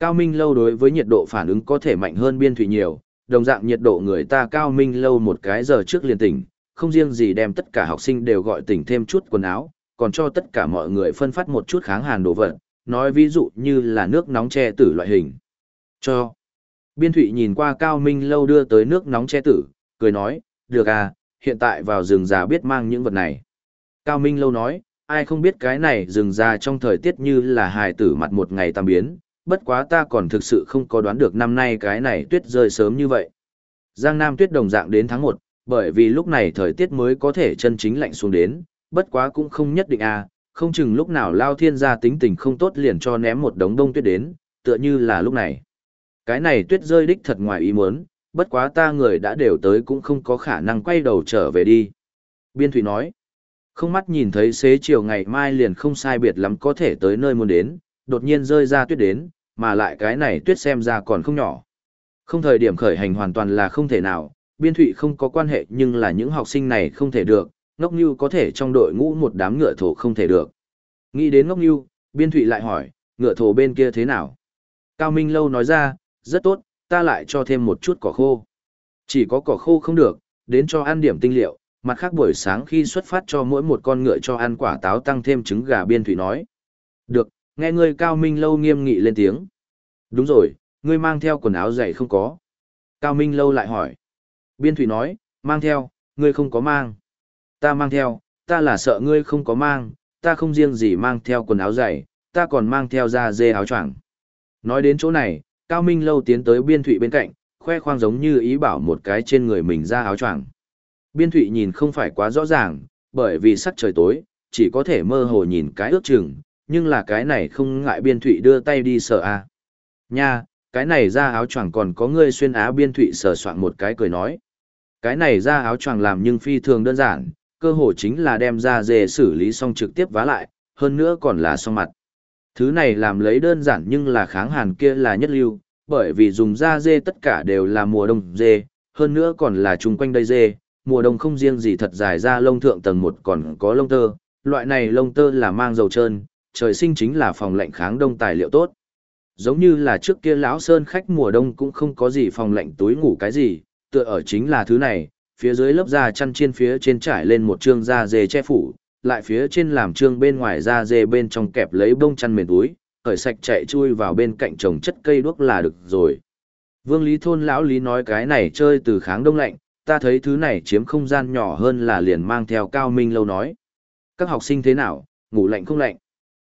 Cao minh lâu đối với nhiệt độ phản ứng có thể mạnh hơn biên thủy nhiều, đồng dạng nhiệt độ người ta cao minh lâu một cái giờ trước liền tỉnh, không riêng gì đem tất cả học sinh đều gọi tỉnh thêm chút quần áo, còn cho tất cả mọi người phân phát một chút kháng hàn đồ vật, nói ví dụ như là nước nóng che tử loại hình. Cho. Biên thụy nhìn qua cao minh lâu đưa tới nước nóng che tử, cười nói, được à, hiện tại vào rừng già biết mang những vật này. Cao minh lâu nói, ai không biết cái này rừng già trong thời tiết như là hài tử mặt một ngày tam biến, bất quá ta còn thực sự không có đoán được năm nay cái này tuyết rơi sớm như vậy. Giang Nam tuyết đồng dạng đến tháng 1, bởi vì lúc này thời tiết mới có thể chân chính lạnh xuống đến, bất quá cũng không nhất định à, không chừng lúc nào lao thiên gia tính tình không tốt liền cho ném một đống đông tuyết đến, tựa như là lúc này. Cái này tuyết rơi đích thật ngoài ý muốn, bất quá ta người đã đều tới cũng không có khả năng quay đầu trở về đi. Biên Thủy nói, không mắt nhìn thấy xế chiều ngày mai liền không sai biệt lắm có thể tới nơi muốn đến, đột nhiên rơi ra tuyết đến, mà lại cái này tuyết xem ra còn không nhỏ. Không thời điểm khởi hành hoàn toàn là không thể nào, biên thụy không có quan hệ nhưng là những học sinh này không thể được, ngốc như có thể trong đội ngũ một đám ngựa thổ không thể được. Nghĩ đến ngốc như, biên thụy lại hỏi, ngựa thổ bên kia thế nào? Cao Minh Lâu nói ra, rất tốt, ta lại cho thêm một chút cỏ khô. Chỉ có cỏ khô không được, đến cho ăn điểm tinh liệu, mặt khác buổi sáng khi xuất phát cho mỗi một con ngựa cho ăn quả táo tăng thêm trứng gà biên thủy nói. Được, nghe ngươi cao minh lâu nghiêm nghị lên tiếng. Đúng rồi, ngươi mang theo quần áo dày không có. Cao minh lâu lại hỏi. Biên thủy nói, mang theo, ngươi không có mang. Ta mang theo, ta là sợ ngươi không có mang, ta không riêng gì mang theo quần áo dày, ta còn mang theo da dê áo choàng. Nói đến chỗ này, Cao Minh Lâu tiến tới biên thụy bên cạnh, khoe khoang giống như ý bảo một cái trên người mình ra áo choàng. Biên thụy nhìn không phải quá rõ ràng, bởi vì sắc trời tối, chỉ có thể mơ hồ nhìn cái ước chừng, nhưng là cái này không ngại biên thụy đưa tay đi sợ à? Nha, cái này ra áo choàng còn có ngươi xuyên á biên thụy sờ soạn một cái cười nói. Cái này ra áo choàng làm nhưng phi thường đơn giản, cơ hồ chính là đem ra dê xử lý xong trực tiếp vá lại, hơn nữa còn là xong mặt. Thứ này làm lấy đơn giản nhưng là kháng hàn kia là nhất lưu, bởi vì dùng da dê tất cả đều là mùa đông dê, hơn nữa còn là chung quanh đây dê, mùa đông không riêng gì thật dài ra lông thượng tầng một còn có lông tơ, loại này lông tơ là mang dầu trơn, trời sinh chính là phòng lạnh kháng đông tài liệu tốt. Giống như là trước kia lão sơn khách mùa đông cũng không có gì phòng lạnh túi ngủ cái gì, tựa ở chính là thứ này, phía dưới lớp da chăn trên phía trên trải lên một trương da dê che phủ, lại phía trên làm trương bên ngoài da dê bên trong kẹp lấy bông chăn mền túi, khởi sạch chạy chui vào bên cạnh trồng chất cây đuốc là được rồi. Vương Lý Thôn lão Lý nói cái này chơi từ kháng đông lạnh, ta thấy thứ này chiếm không gian nhỏ hơn là liền mang theo Cao Minh lâu nói. Các học sinh thế nào, ngủ lạnh không lạnh?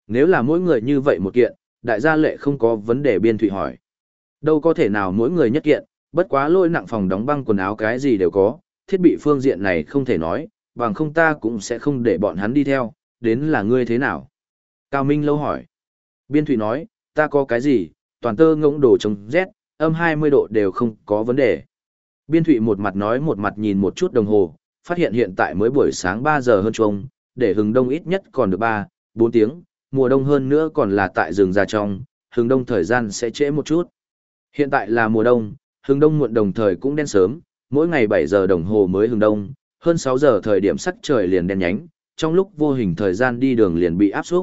Nếu là mỗi người như vậy một kiện, đại gia lệ không có vấn đề biên thủy hỏi. Đâu có thể nào mỗi người nhất kiện, bất quá lôi nặng phòng đóng băng quần áo cái gì đều có, thiết bị phương diện này không thể nói, bằng không ta cũng sẽ không để bọn hắn đi theo, đến là ngươi thế nào? Cao Minh lâu hỏi. Biên thụy nói, ta có cái gì, toàn tơ ngỗng đồ chống rét, âm 20 độ đều không có vấn đề. Biên thụy một mặt nói một mặt nhìn một chút đồng hồ, phát hiện hiện tại mới buổi sáng 3 giờ hơn trông, để hừng đông ít nhất còn được 3, 4 tiếng, mùa đông hơn nữa còn là tại rừng già trong, hừng đông thời gian sẽ trễ một chút. Hiện tại là mùa đông, hừng đông muộn đồng thời cũng đen sớm, mỗi ngày 7 giờ đồng hồ mới hừng đông, hơn 6 giờ thời điểm sắc trời liền đen nhánh, trong lúc vô hình thời gian đi đường liền bị áp suất.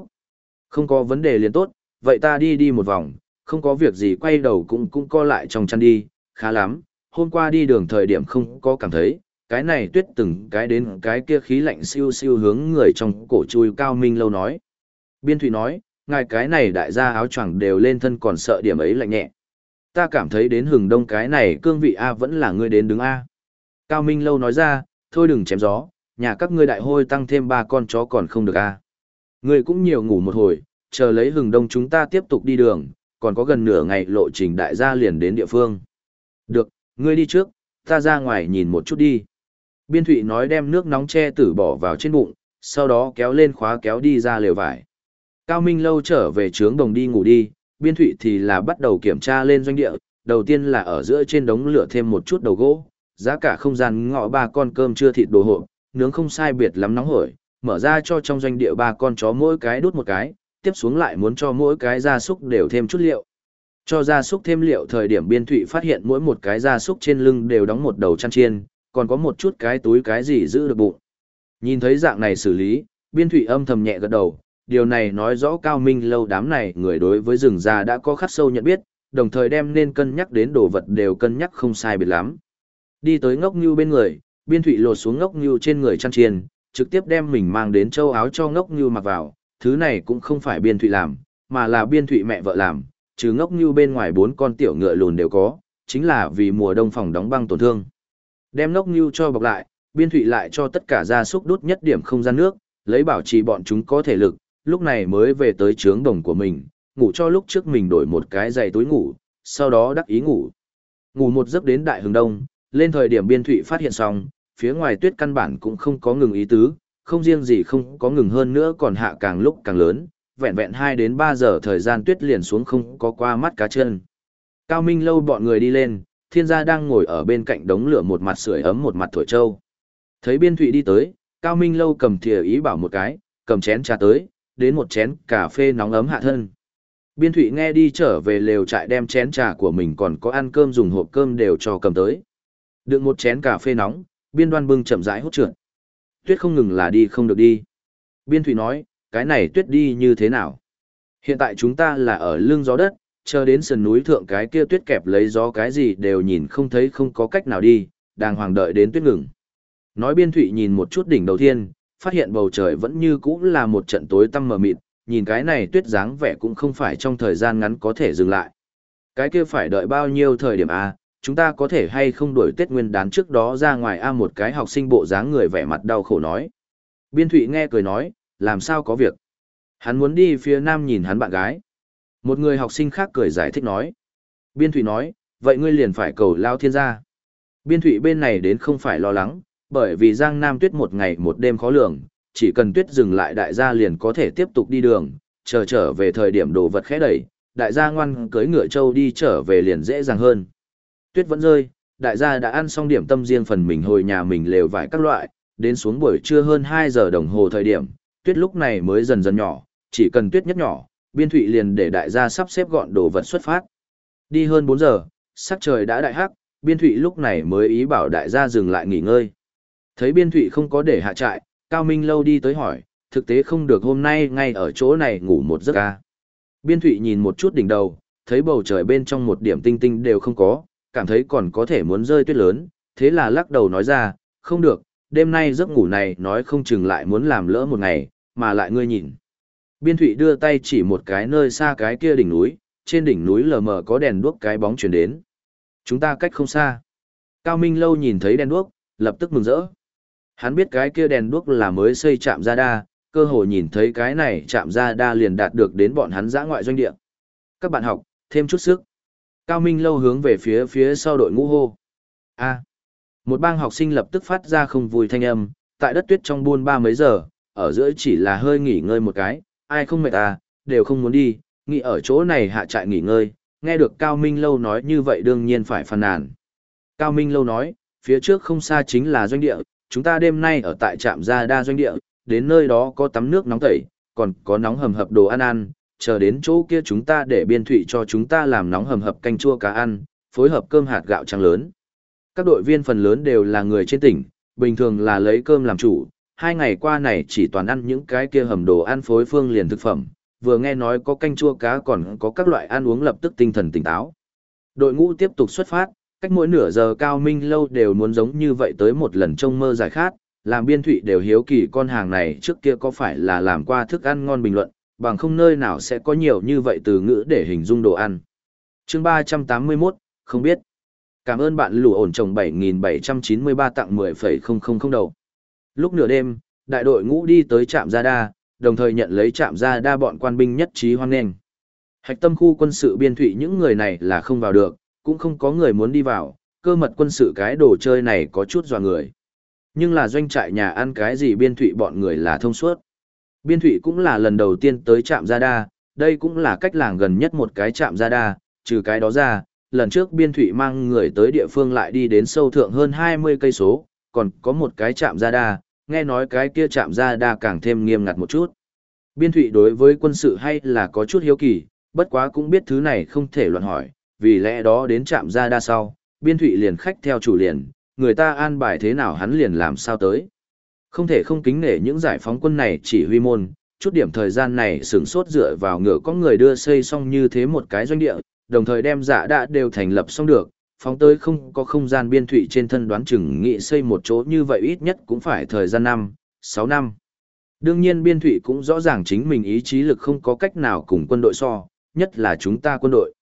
Không có vấn đề liền tốt, vậy ta đi đi một vòng, không có việc gì quay đầu cũng cũng co lại trong chăn đi, khá lắm, hôm qua đi đường thời điểm không có cảm thấy, cái này tuyết từng cái đến cái kia khí lạnh siêu siêu hướng người trong cổ chui cao minh lâu nói. Biên thủy nói, ngài cái này đại gia áo choàng đều lên thân còn sợ điểm ấy lạnh nhẹ. Ta cảm thấy đến hừng đông cái này cương vị A vẫn là ngươi đến đứng A. Cao Minh lâu nói ra, thôi đừng chém gió, nhà các ngươi đại hôi tăng thêm ba con chó còn không được A. Ngươi cũng nhiều ngủ một hồi, chờ lấy hừng đông chúng ta tiếp tục đi đường, còn có gần nửa ngày lộ trình đại gia liền đến địa phương. Được, ngươi đi trước, ta ra ngoài nhìn một chút đi. Biên Thụy nói đem nước nóng che tử bỏ vào trên bụng, sau đó kéo lên khóa kéo đi ra lều vải. Cao Minh lâu trở về trướng đồng đi ngủ đi, Biên Thụy thì là bắt đầu kiểm tra lên doanh địa, đầu tiên là ở giữa trên đống lửa thêm một chút đầu gỗ, giá cả không gian ngọ ba con cơm chưa thịt đồ hộ, nướng không sai biệt lắm nóng hổi, mở ra cho trong doanh địa ba con chó mỗi cái đút một cái, tiếp xuống lại muốn cho mỗi cái gia súc đều thêm chút liệu. Cho gia súc thêm liệu thời điểm biên thụy phát hiện mỗi một cái gia súc trên lưng đều đóng một đầu chăn chiên, còn có một chút cái túi cái gì giữ được bụng. Nhìn thấy dạng này xử lý, biên thụy âm thầm nhẹ gật đầu, điều này nói rõ cao minh lâu đám này người đối với rừng già đã có khắc sâu nhận biết, đồng thời đem nên cân nhắc đến đồ vật đều cân nhắc không sai biệt lắm. Đi tới ngốc như bên người, biên thụy lột xuống ngốc như trên người chăn chiền, trực tiếp đem mình mang đến châu áo cho ngốc như mặc vào, thứ này cũng không phải biên thụy làm, mà là biên thụy mẹ vợ làm, chứ ngốc như bên ngoài bốn con tiểu ngựa lùn đều có, chính là vì mùa đông phòng đóng băng tổn thương. Đem ngốc như cho bọc lại, biên thụy lại cho tất cả gia súc đút nhất điểm không gian nước, lấy bảo trì bọn chúng có thể lực, lúc này mới về tới trướng đồng của mình, ngủ cho lúc trước mình đổi một cái giày túi ngủ, sau đó đắc ý ngủ. Ngủ một giấc đến đại hướng đông, lên thời điểm biên thụy phát hiện xong, phía ngoài tuyết căn bản cũng không có ngừng ý tứ, không riêng gì không có ngừng hơn nữa còn hạ càng lúc càng lớn, vẹn vẹn 2 đến 3 giờ thời gian tuyết liền xuống không có qua mắt cá chân. Cao Minh lâu bọn người đi lên, thiên gia đang ngồi ở bên cạnh đống lửa một mặt sưởi ấm một mặt thổi trâu. Thấy biên thụy đi tới, Cao Minh lâu cầm thìa ý bảo một cái, cầm chén trà tới, đến một chén cà phê nóng ấm hạ thân. Biên thụy nghe đi trở về lều trại đem chén trà của mình còn có ăn cơm dùng hộp cơm đều cho cầm tới. Đựng một chén cà phê nóng, biên đoan bưng chậm rãi hút trượt. Tuyết không ngừng là đi không được đi. Biên Thụy nói, cái này tuyết đi như thế nào? Hiện tại chúng ta là ở lưng gió đất, chờ đến sườn núi thượng cái kia tuyết kẹp lấy gió cái gì đều nhìn không thấy không có cách nào đi, đang hoàng đợi đến tuyết ngừng. Nói biên thủy nhìn một chút đỉnh đầu tiên, phát hiện bầu trời vẫn như cũ là một trận tối tăm mờ mịt, nhìn cái này tuyết dáng vẻ cũng không phải trong thời gian ngắn có thể dừng lại. Cái kia phải đợi bao nhiêu thời điểm à, chúng ta có thể hay không đuổi Tết Nguyên đán trước đó ra ngoài a một cái học sinh bộ dáng người vẻ mặt đau khổ nói. Biên Thụy nghe cười nói, làm sao có việc. Hắn muốn đi phía nam nhìn hắn bạn gái. Một người học sinh khác cười giải thích nói. Biên Thụy nói, vậy ngươi liền phải cầu lao thiên gia. Biên Thụy bên này đến không phải lo lắng, bởi vì Giang Nam tuyết một ngày một đêm khó lường, chỉ cần tuyết dừng lại đại gia liền có thể tiếp tục đi đường, chờ trở về thời điểm đồ vật khẽ đẩy, đại gia ngoan cưới ngựa châu đi trở về liền dễ dàng hơn. Tuyết vẫn rơi, đại gia đã ăn xong điểm tâm riêng phần mình hồi nhà mình lều vải các loại, đến xuống buổi trưa hơn 2 giờ đồng hồ thời điểm, tuyết lúc này mới dần dần nhỏ, chỉ cần tuyết nhất nhỏ, biên thụy liền để đại gia sắp xếp gọn đồ vật xuất phát. Đi hơn 4 giờ, sắc trời đã đại hắc, biên thụy lúc này mới ý bảo đại gia dừng lại nghỉ ngơi. Thấy biên thụy không có để hạ trại, Cao Minh lâu đi tới hỏi, thực tế không được hôm nay ngay ở chỗ này ngủ một giấc ca. Biên thụy nhìn một chút đỉnh đầu, thấy bầu trời bên trong một điểm tinh tinh đều không có, cảm thấy còn có thể muốn rơi tuyết lớn, thế là lắc đầu nói ra, không được, đêm nay giấc ngủ này nói không chừng lại muốn làm lỡ một ngày, mà lại ngươi nhìn. Biên thụy đưa tay chỉ một cái nơi xa cái kia đỉnh núi, trên đỉnh núi lờ mờ có đèn đuốc cái bóng chuyển đến. Chúng ta cách không xa. Cao Minh lâu nhìn thấy đèn đuốc, lập tức mừng rỡ. Hắn biết cái kia đèn đuốc là mới xây trạm ra đa, cơ hội nhìn thấy cái này chạm ra đa liền đạt được đến bọn hắn giã ngoại doanh địa. Các bạn học, thêm chút sức. Cao Minh lâu hướng về phía phía sau đội ngũ hô. A. Một bang học sinh lập tức phát ra không vui thanh âm, tại đất tuyết trong buôn ba mấy giờ, ở giữa chỉ là hơi nghỉ ngơi một cái, ai không mệt à, đều không muốn đi, nghỉ ở chỗ này hạ trại nghỉ ngơi, nghe được Cao Minh Lâu nói như vậy đương nhiên phải phàn nàn. Cao Minh Lâu nói, phía trước không xa chính là doanh địa, chúng ta đêm nay ở tại trạm gia đa doanh địa, đến nơi đó có tắm nước nóng tẩy, còn có nóng hầm hập đồ ăn ăn, chờ đến chỗ kia chúng ta để biên thụy cho chúng ta làm nóng hầm hập canh chua cá ăn, phối hợp cơm hạt gạo trắng lớn. Các đội viên phần lớn đều là người trên tỉnh, bình thường là lấy cơm làm chủ, hai ngày qua này chỉ toàn ăn những cái kia hầm đồ ăn phối phương liền thực phẩm, vừa nghe nói có canh chua cá còn có các loại ăn uống lập tức tinh thần tỉnh táo. Đội ngũ tiếp tục xuất phát, cách mỗi nửa giờ cao minh lâu đều muốn giống như vậy tới một lần trông mơ giải khát, làm biên thụy đều hiếu kỳ con hàng này trước kia có phải là làm qua thức ăn ngon bình luận, bằng không nơi nào sẽ có nhiều như vậy từ ngữ để hình dung đồ ăn. chương 381, không biết. Cảm ơn bạn lù ổn trồng 7793 tặng 10,000 đầu. Lúc nửa đêm, đại đội ngũ đi tới trạm Gia Đa, đồng thời nhận lấy trạm Gia Đa bọn quan binh nhất trí hoan nghênh. Hạch tâm khu quân sự biên thụy những người này là không vào được, cũng không có người muốn đi vào, cơ mật quân sự cái đồ chơi này có chút dò người. Nhưng là doanh trại nhà ăn cái gì biên thụy bọn người là thông suốt. Biên thụy cũng là lần đầu tiên tới trạm Gia Đa, đây cũng là cách làng gần nhất một cái trạm Gia Đa, trừ cái đó ra, lần trước biên thụy mang người tới địa phương lại đi đến sâu thượng hơn 20 cây số, còn có một cái trạm Gia Đa, nghe nói cái kia trạm Gia Đa càng thêm nghiêm ngặt một chút. Biên thụy đối với quân sự hay là có chút hiếu kỳ, bất quá cũng biết thứ này không thể luận hỏi, vì lẽ đó đến trạm Gia Đa sau, biên thụy liền khách theo chủ liền, người ta an bài thế nào hắn liền làm sao tới. Không thể không kính nể những giải phóng quân này chỉ huy môn, chút điểm thời gian này sửng sốt dựa vào ngựa có người đưa xây xong như thế một cái doanh địa, đồng thời đem dạ giả đã đều thành lập xong được, phóng tới không có không gian biên thụy trên thân đoán chừng nghị xây một chỗ như vậy ít nhất cũng phải thời gian năm, sáu năm. Đương nhiên biên thụy cũng rõ ràng chính mình ý chí lực không có cách nào cùng quân đội so, nhất là chúng ta quân đội.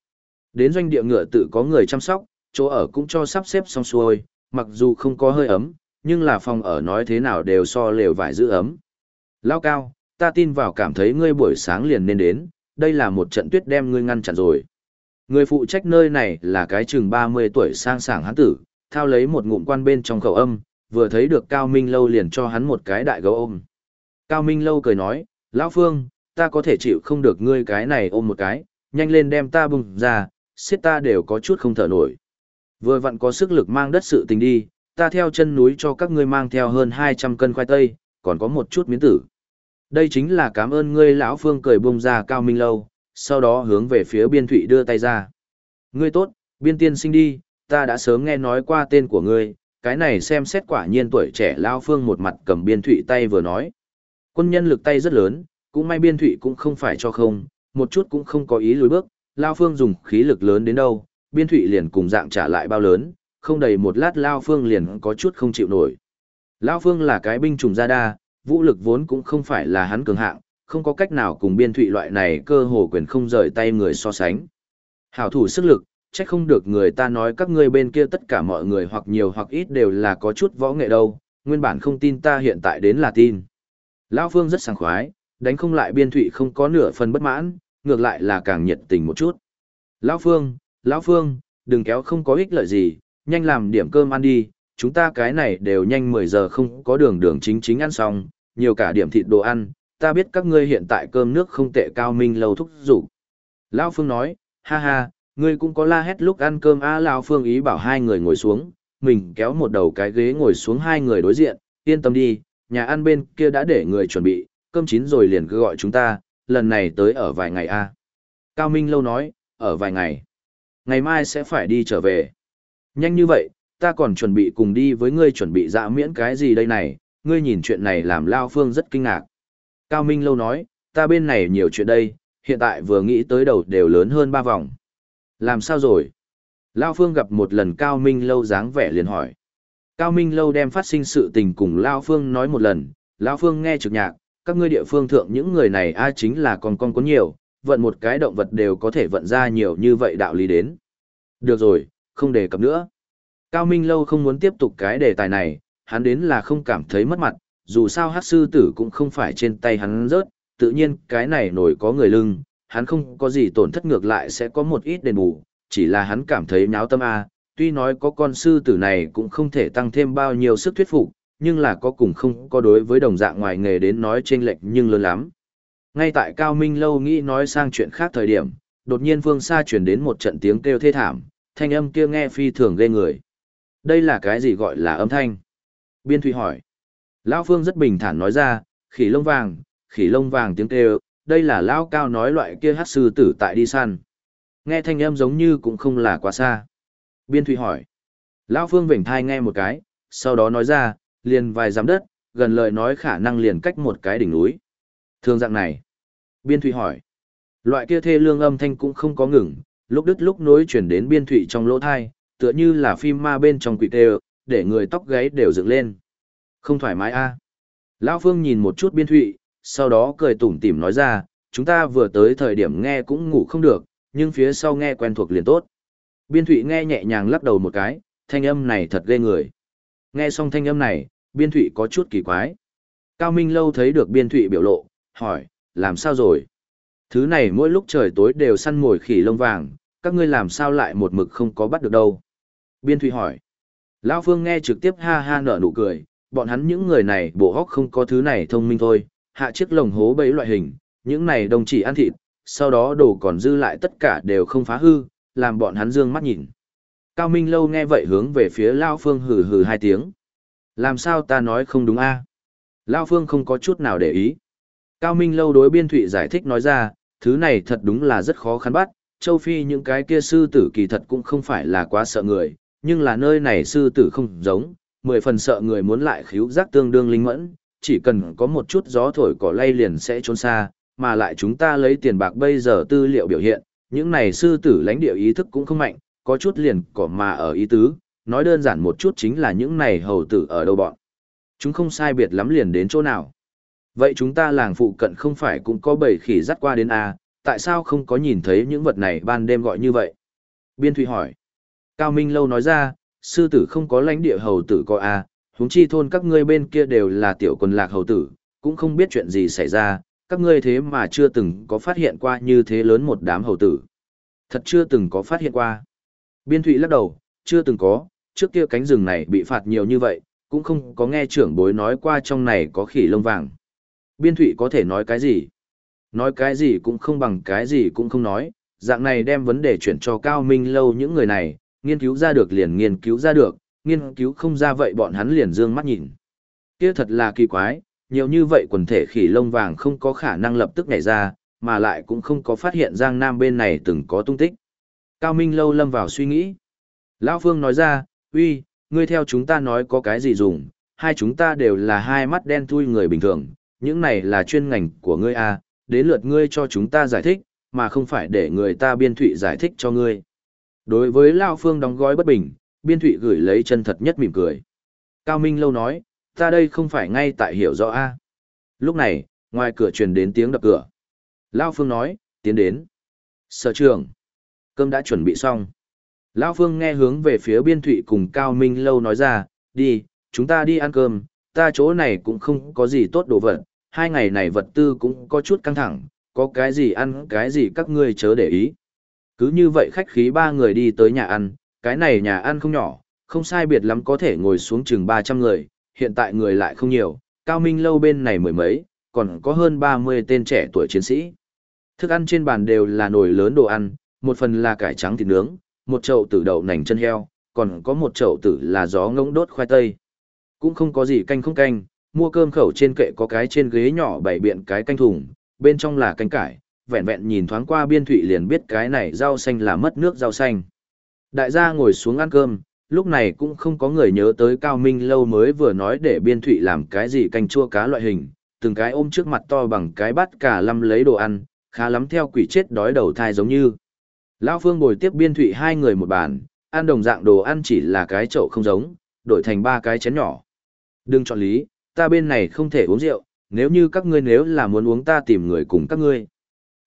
Đến doanh địa ngựa tự có người chăm sóc, chỗ ở cũng cho sắp xếp xong xuôi, mặc dù không có hơi ấm, nhưng là phòng ở nói thế nào đều so lều vải giữ ấm. Lao cao, ta tin vào cảm thấy ngươi buổi sáng liền nên đến, đây là một trận tuyết đem ngươi ngăn chặn rồi. Người phụ trách nơi này là cái chừng 30 tuổi sang sảng hán tử, thao lấy một ngụm quan bên trong khẩu âm, vừa thấy được Cao Minh Lâu liền cho hắn một cái đại gấu ôm. Cao Minh Lâu cười nói, Lão Phương, ta có thể chịu không được ngươi cái này ôm một cái, nhanh lên đem ta bùng ra, xiết ta đều có chút không thở nổi. Vừa vặn có sức lực mang đất sự tình đi, ta theo chân núi cho các ngươi mang theo hơn 200 cân khoai tây, còn có một chút miến tử. Đây chính là cảm ơn ngươi lão Phương cười bông ra Cao Minh Lâu, sau đó hướng về phía biên thụy đưa tay ra. Ngươi tốt, biên tiên sinh đi, ta đã sớm nghe nói qua tên của ngươi, cái này xem xét quả nhiên tuổi trẻ Lão phương một mặt cầm biên thụy tay vừa nói. Quân nhân lực tay rất lớn, cũng may biên thụy cũng không phải cho không, một chút cũng không có ý lùi bước, lao phương dùng khí lực lớn đến đâu, biên thụy liền cùng dạng trả lại bao lớn, không đầy một lát lao phương liền có chút không chịu nổi. Lao phương là cái binh trùng gia đa, vũ lực vốn cũng không phải là hắn cường hạng, không có cách nào cùng biên thụy loại này cơ hồ quyền không rời tay người so sánh. Hảo thủ sức lực, trách không được người ta nói các ngươi bên kia tất cả mọi người hoặc nhiều hoặc ít đều là có chút võ nghệ đâu, nguyên bản không tin ta hiện tại đến là tin. Lão Phương rất sảng khoái, đánh không lại biên thụy không có nửa phần bất mãn, ngược lại là càng nhiệt tình một chút. Lão Phương, Lão Phương, đừng kéo không có ích lợi gì, nhanh làm điểm cơm ăn đi, chúng ta cái này đều nhanh 10 giờ không có đường đường chính chính ăn xong, nhiều cả điểm thịt đồ ăn, ta biết các ngươi hiện tại cơm nước không tệ cao minh lâu thúc rủ. Lão Phương nói, ha ha, ngươi cũng có la hét lúc ăn cơm a à, Lão Phương ý bảo hai người ngồi xuống, mình kéo một đầu cái ghế ngồi xuống hai người đối diện, yên tâm đi, nhà ăn bên kia đã để người chuẩn bị, cơm chín rồi liền cứ gọi chúng ta, lần này tới ở vài ngày a. Cao Minh lâu nói, ở vài ngày. Ngày mai sẽ phải đi trở về. Nhanh như vậy, ta còn chuẩn bị cùng đi với ngươi chuẩn bị dạ miễn cái gì đây này, ngươi nhìn chuyện này làm Lao Phương rất kinh ngạc. Cao Minh lâu nói, ta bên này nhiều chuyện đây, hiện tại vừa nghĩ tới đầu đều lớn hơn ba vòng. Làm sao rồi? Lao Phương gặp một lần Cao Minh lâu dáng vẻ liền hỏi. Cao Minh lâu đem phát sinh sự tình cùng Lao Phương nói một lần, Lao Phương nghe trực nhạc, các ngươi địa phương thượng những người này ai chính là con con có nhiều, vận một cái động vật đều có thể vận ra nhiều như vậy đạo lý đến. Được rồi, không đề cập nữa. Cao Minh lâu không muốn tiếp tục cái đề tài này, hắn đến là không cảm thấy mất mặt, dù sao hát sư tử cũng không phải trên tay hắn rớt, tự nhiên cái này nổi có người lưng, hắn không có gì tổn thất ngược lại sẽ có một ít đền bù, chỉ là hắn cảm thấy nháo tâm a tuy nói có con sư tử này cũng không thể tăng thêm bao nhiêu sức thuyết phục, nhưng là có cùng không có đối với đồng dạng ngoài nghề đến nói chênh lệch nhưng lớn lắm. Ngay tại Cao Minh Lâu nghĩ nói sang chuyện khác thời điểm, đột nhiên phương xa chuyển đến một trận tiếng kêu thê thảm, thanh âm kia nghe phi thường ghê người. Đây là cái gì gọi là âm thanh? Biên Thụy hỏi. Lão Phương rất bình thản nói ra, khỉ lông vàng, khỉ lông vàng tiếng kêu, đây là Lão Cao nói loại kia hát sư tử tại đi săn. Nghe thanh âm giống như cũng không là quá xa. Biên Thụy hỏi. Lão Phương vểnh thai nghe một cái, sau đó nói ra, liền vài giám đất, gần lời nói khả năng liền cách một cái đỉnh núi. Thường dạng này. Biên Thụy hỏi. Loại kia thê lương âm thanh cũng không có ngừng, lúc đứt lúc nối chuyển đến Biên Thụy trong lỗ thai, tựa như là phim ma bên trong quỷ tê để người tóc gáy đều dựng lên. Không thoải mái a à. Lão Phương nhìn một chút Biên Thụy, sau đó cười tủm tỉm nói ra, chúng ta vừa tới thời điểm nghe cũng ngủ không được, nhưng phía sau nghe quen thuộc liền tốt. Biên Thụy nghe nhẹ nhàng lắc đầu một cái, thanh âm này thật ghê người. Nghe xong thanh âm này, Biên Thụy có chút kỳ quái. Cao Minh lâu thấy được Biên Thụy biểu lộ, hỏi, làm sao rồi? Thứ này mỗi lúc trời tối đều săn mồi khỉ lông vàng, các ngươi làm sao lại một mực không có bắt được đâu? Biên Thụy hỏi. Lão Phương nghe trực tiếp ha ha nở nụ cười, bọn hắn những người này bộ hóc không có thứ này thông minh thôi, hạ chiếc lồng hố bấy loại hình, những này đồng chỉ ăn thịt, sau đó đồ còn dư lại tất cả đều không phá hư, làm bọn hắn dương mắt nhìn. Cao Minh Lâu nghe vậy hướng về phía Lao Phương hừ hừ hai tiếng. Làm sao ta nói không đúng a? À? Lao Phương không có chút nào để ý. Cao Minh Lâu đối biên thụy giải thích nói ra, thứ này thật đúng là rất khó khăn bắt, châu Phi những cái kia sư tử kỳ thật cũng không phải là quá sợ người, nhưng là nơi này sư tử không giống, mười phần sợ người muốn lại khíu giác tương đương linh mẫn, chỉ cần có một chút gió thổi cỏ lay liền sẽ trốn xa, mà lại chúng ta lấy tiền bạc bây giờ tư liệu biểu hiện, những này sư tử lãnh địa ý thức cũng không mạnh, có chút liền cỏ mà ở ý tứ, nói đơn giản một chút chính là những này hầu tử ở đâu bọn. Chúng không sai biệt lắm liền đến chỗ nào. Vậy chúng ta làng phụ cận không phải cũng có bầy khỉ dắt qua đến A, tại sao không có nhìn thấy những vật này ban đêm gọi như vậy? Biên Thụy hỏi. Cao Minh Lâu nói ra, sư tử không có lãnh địa hầu tử có A, huống chi thôn các ngươi bên kia đều là tiểu quần lạc hầu tử, cũng không biết chuyện gì xảy ra, các ngươi thế mà chưa từng có phát hiện qua như thế lớn một đám hầu tử. Thật chưa từng có phát hiện qua. Biên Thụy lắc đầu, chưa từng có, trước kia cánh rừng này bị phạt nhiều như vậy, cũng không có nghe trưởng bối nói qua trong này có khỉ lông vàng. Biên Thụy có thể nói cái gì? Nói cái gì cũng không bằng cái gì cũng không nói, dạng này đem vấn đề chuyển cho Cao Minh lâu những người này, nghiên cứu ra được liền nghiên cứu ra được, nghiên cứu không ra vậy bọn hắn liền dương mắt nhìn. Kia thật là kỳ quái, nhiều như vậy quần thể khỉ lông vàng không có khả năng lập tức nhảy ra, mà lại cũng không có phát hiện Giang Nam bên này từng có tung tích. Cao Minh lâu lâm vào suy nghĩ. Lão Phương nói ra, uy, ngươi theo chúng ta nói có cái gì dùng, hai chúng ta đều là hai mắt đen thui người bình thường, những này là chuyên ngành của ngươi à, đến lượt ngươi cho chúng ta giải thích, mà không phải để người ta biên thụy giải thích cho ngươi. Đối với Lão Phương đóng gói bất bình, biên thụy gửi lấy chân thật nhất mỉm cười. Cao Minh lâu nói, ta đây không phải ngay tại hiểu rõ a Lúc này, ngoài cửa truyền đến tiếng đập cửa. Lao Phương nói, tiến đến. Sở trường. Cơm đã chuẩn bị xong. Lão Phương nghe hướng về phía biên thụy cùng Cao Minh Lâu nói ra, đi, chúng ta đi ăn cơm, ta chỗ này cũng không có gì tốt đồ vật, hai ngày này vật tư cũng có chút căng thẳng, có cái gì ăn cái gì các ngươi chớ để ý. Cứ như vậy khách khí ba người đi tới nhà ăn, cái này nhà ăn không nhỏ, không sai biệt lắm có thể ngồi xuống chừng 300 người, hiện tại người lại không nhiều, Cao Minh Lâu bên này mười mấy, còn có hơn 30 tên trẻ tuổi chiến sĩ. Thức ăn trên bàn đều là nồi lớn đồ ăn, một phần là cải trắng thịt nướng, một chậu tử đậu nành chân heo, còn có một chậu tử là gió ngỗng đốt khoai tây. Cũng không có gì canh không canh, mua cơm khẩu trên kệ có cái trên ghế nhỏ bày biện cái canh thùng, bên trong là canh cải, vẹn vẹn nhìn thoáng qua biên thụy liền biết cái này rau xanh là mất nước rau xanh. Đại gia ngồi xuống ăn cơm, lúc này cũng không có người nhớ tới Cao Minh lâu mới vừa nói để biên thụy làm cái gì canh chua cá loại hình, từng cái ôm trước mặt to bằng cái bát cả lăm lấy đồ ăn, khá lắm theo quỷ chết đói đầu thai giống như. Lão Phương bồi tiếp biên thụy hai người một bàn, ăn đồng dạng đồ ăn chỉ là cái chậu không giống, đổi thành ba cái chén nhỏ. Đừng chọn lý, ta bên này không thể uống rượu, nếu như các ngươi nếu là muốn uống ta tìm người cùng các ngươi.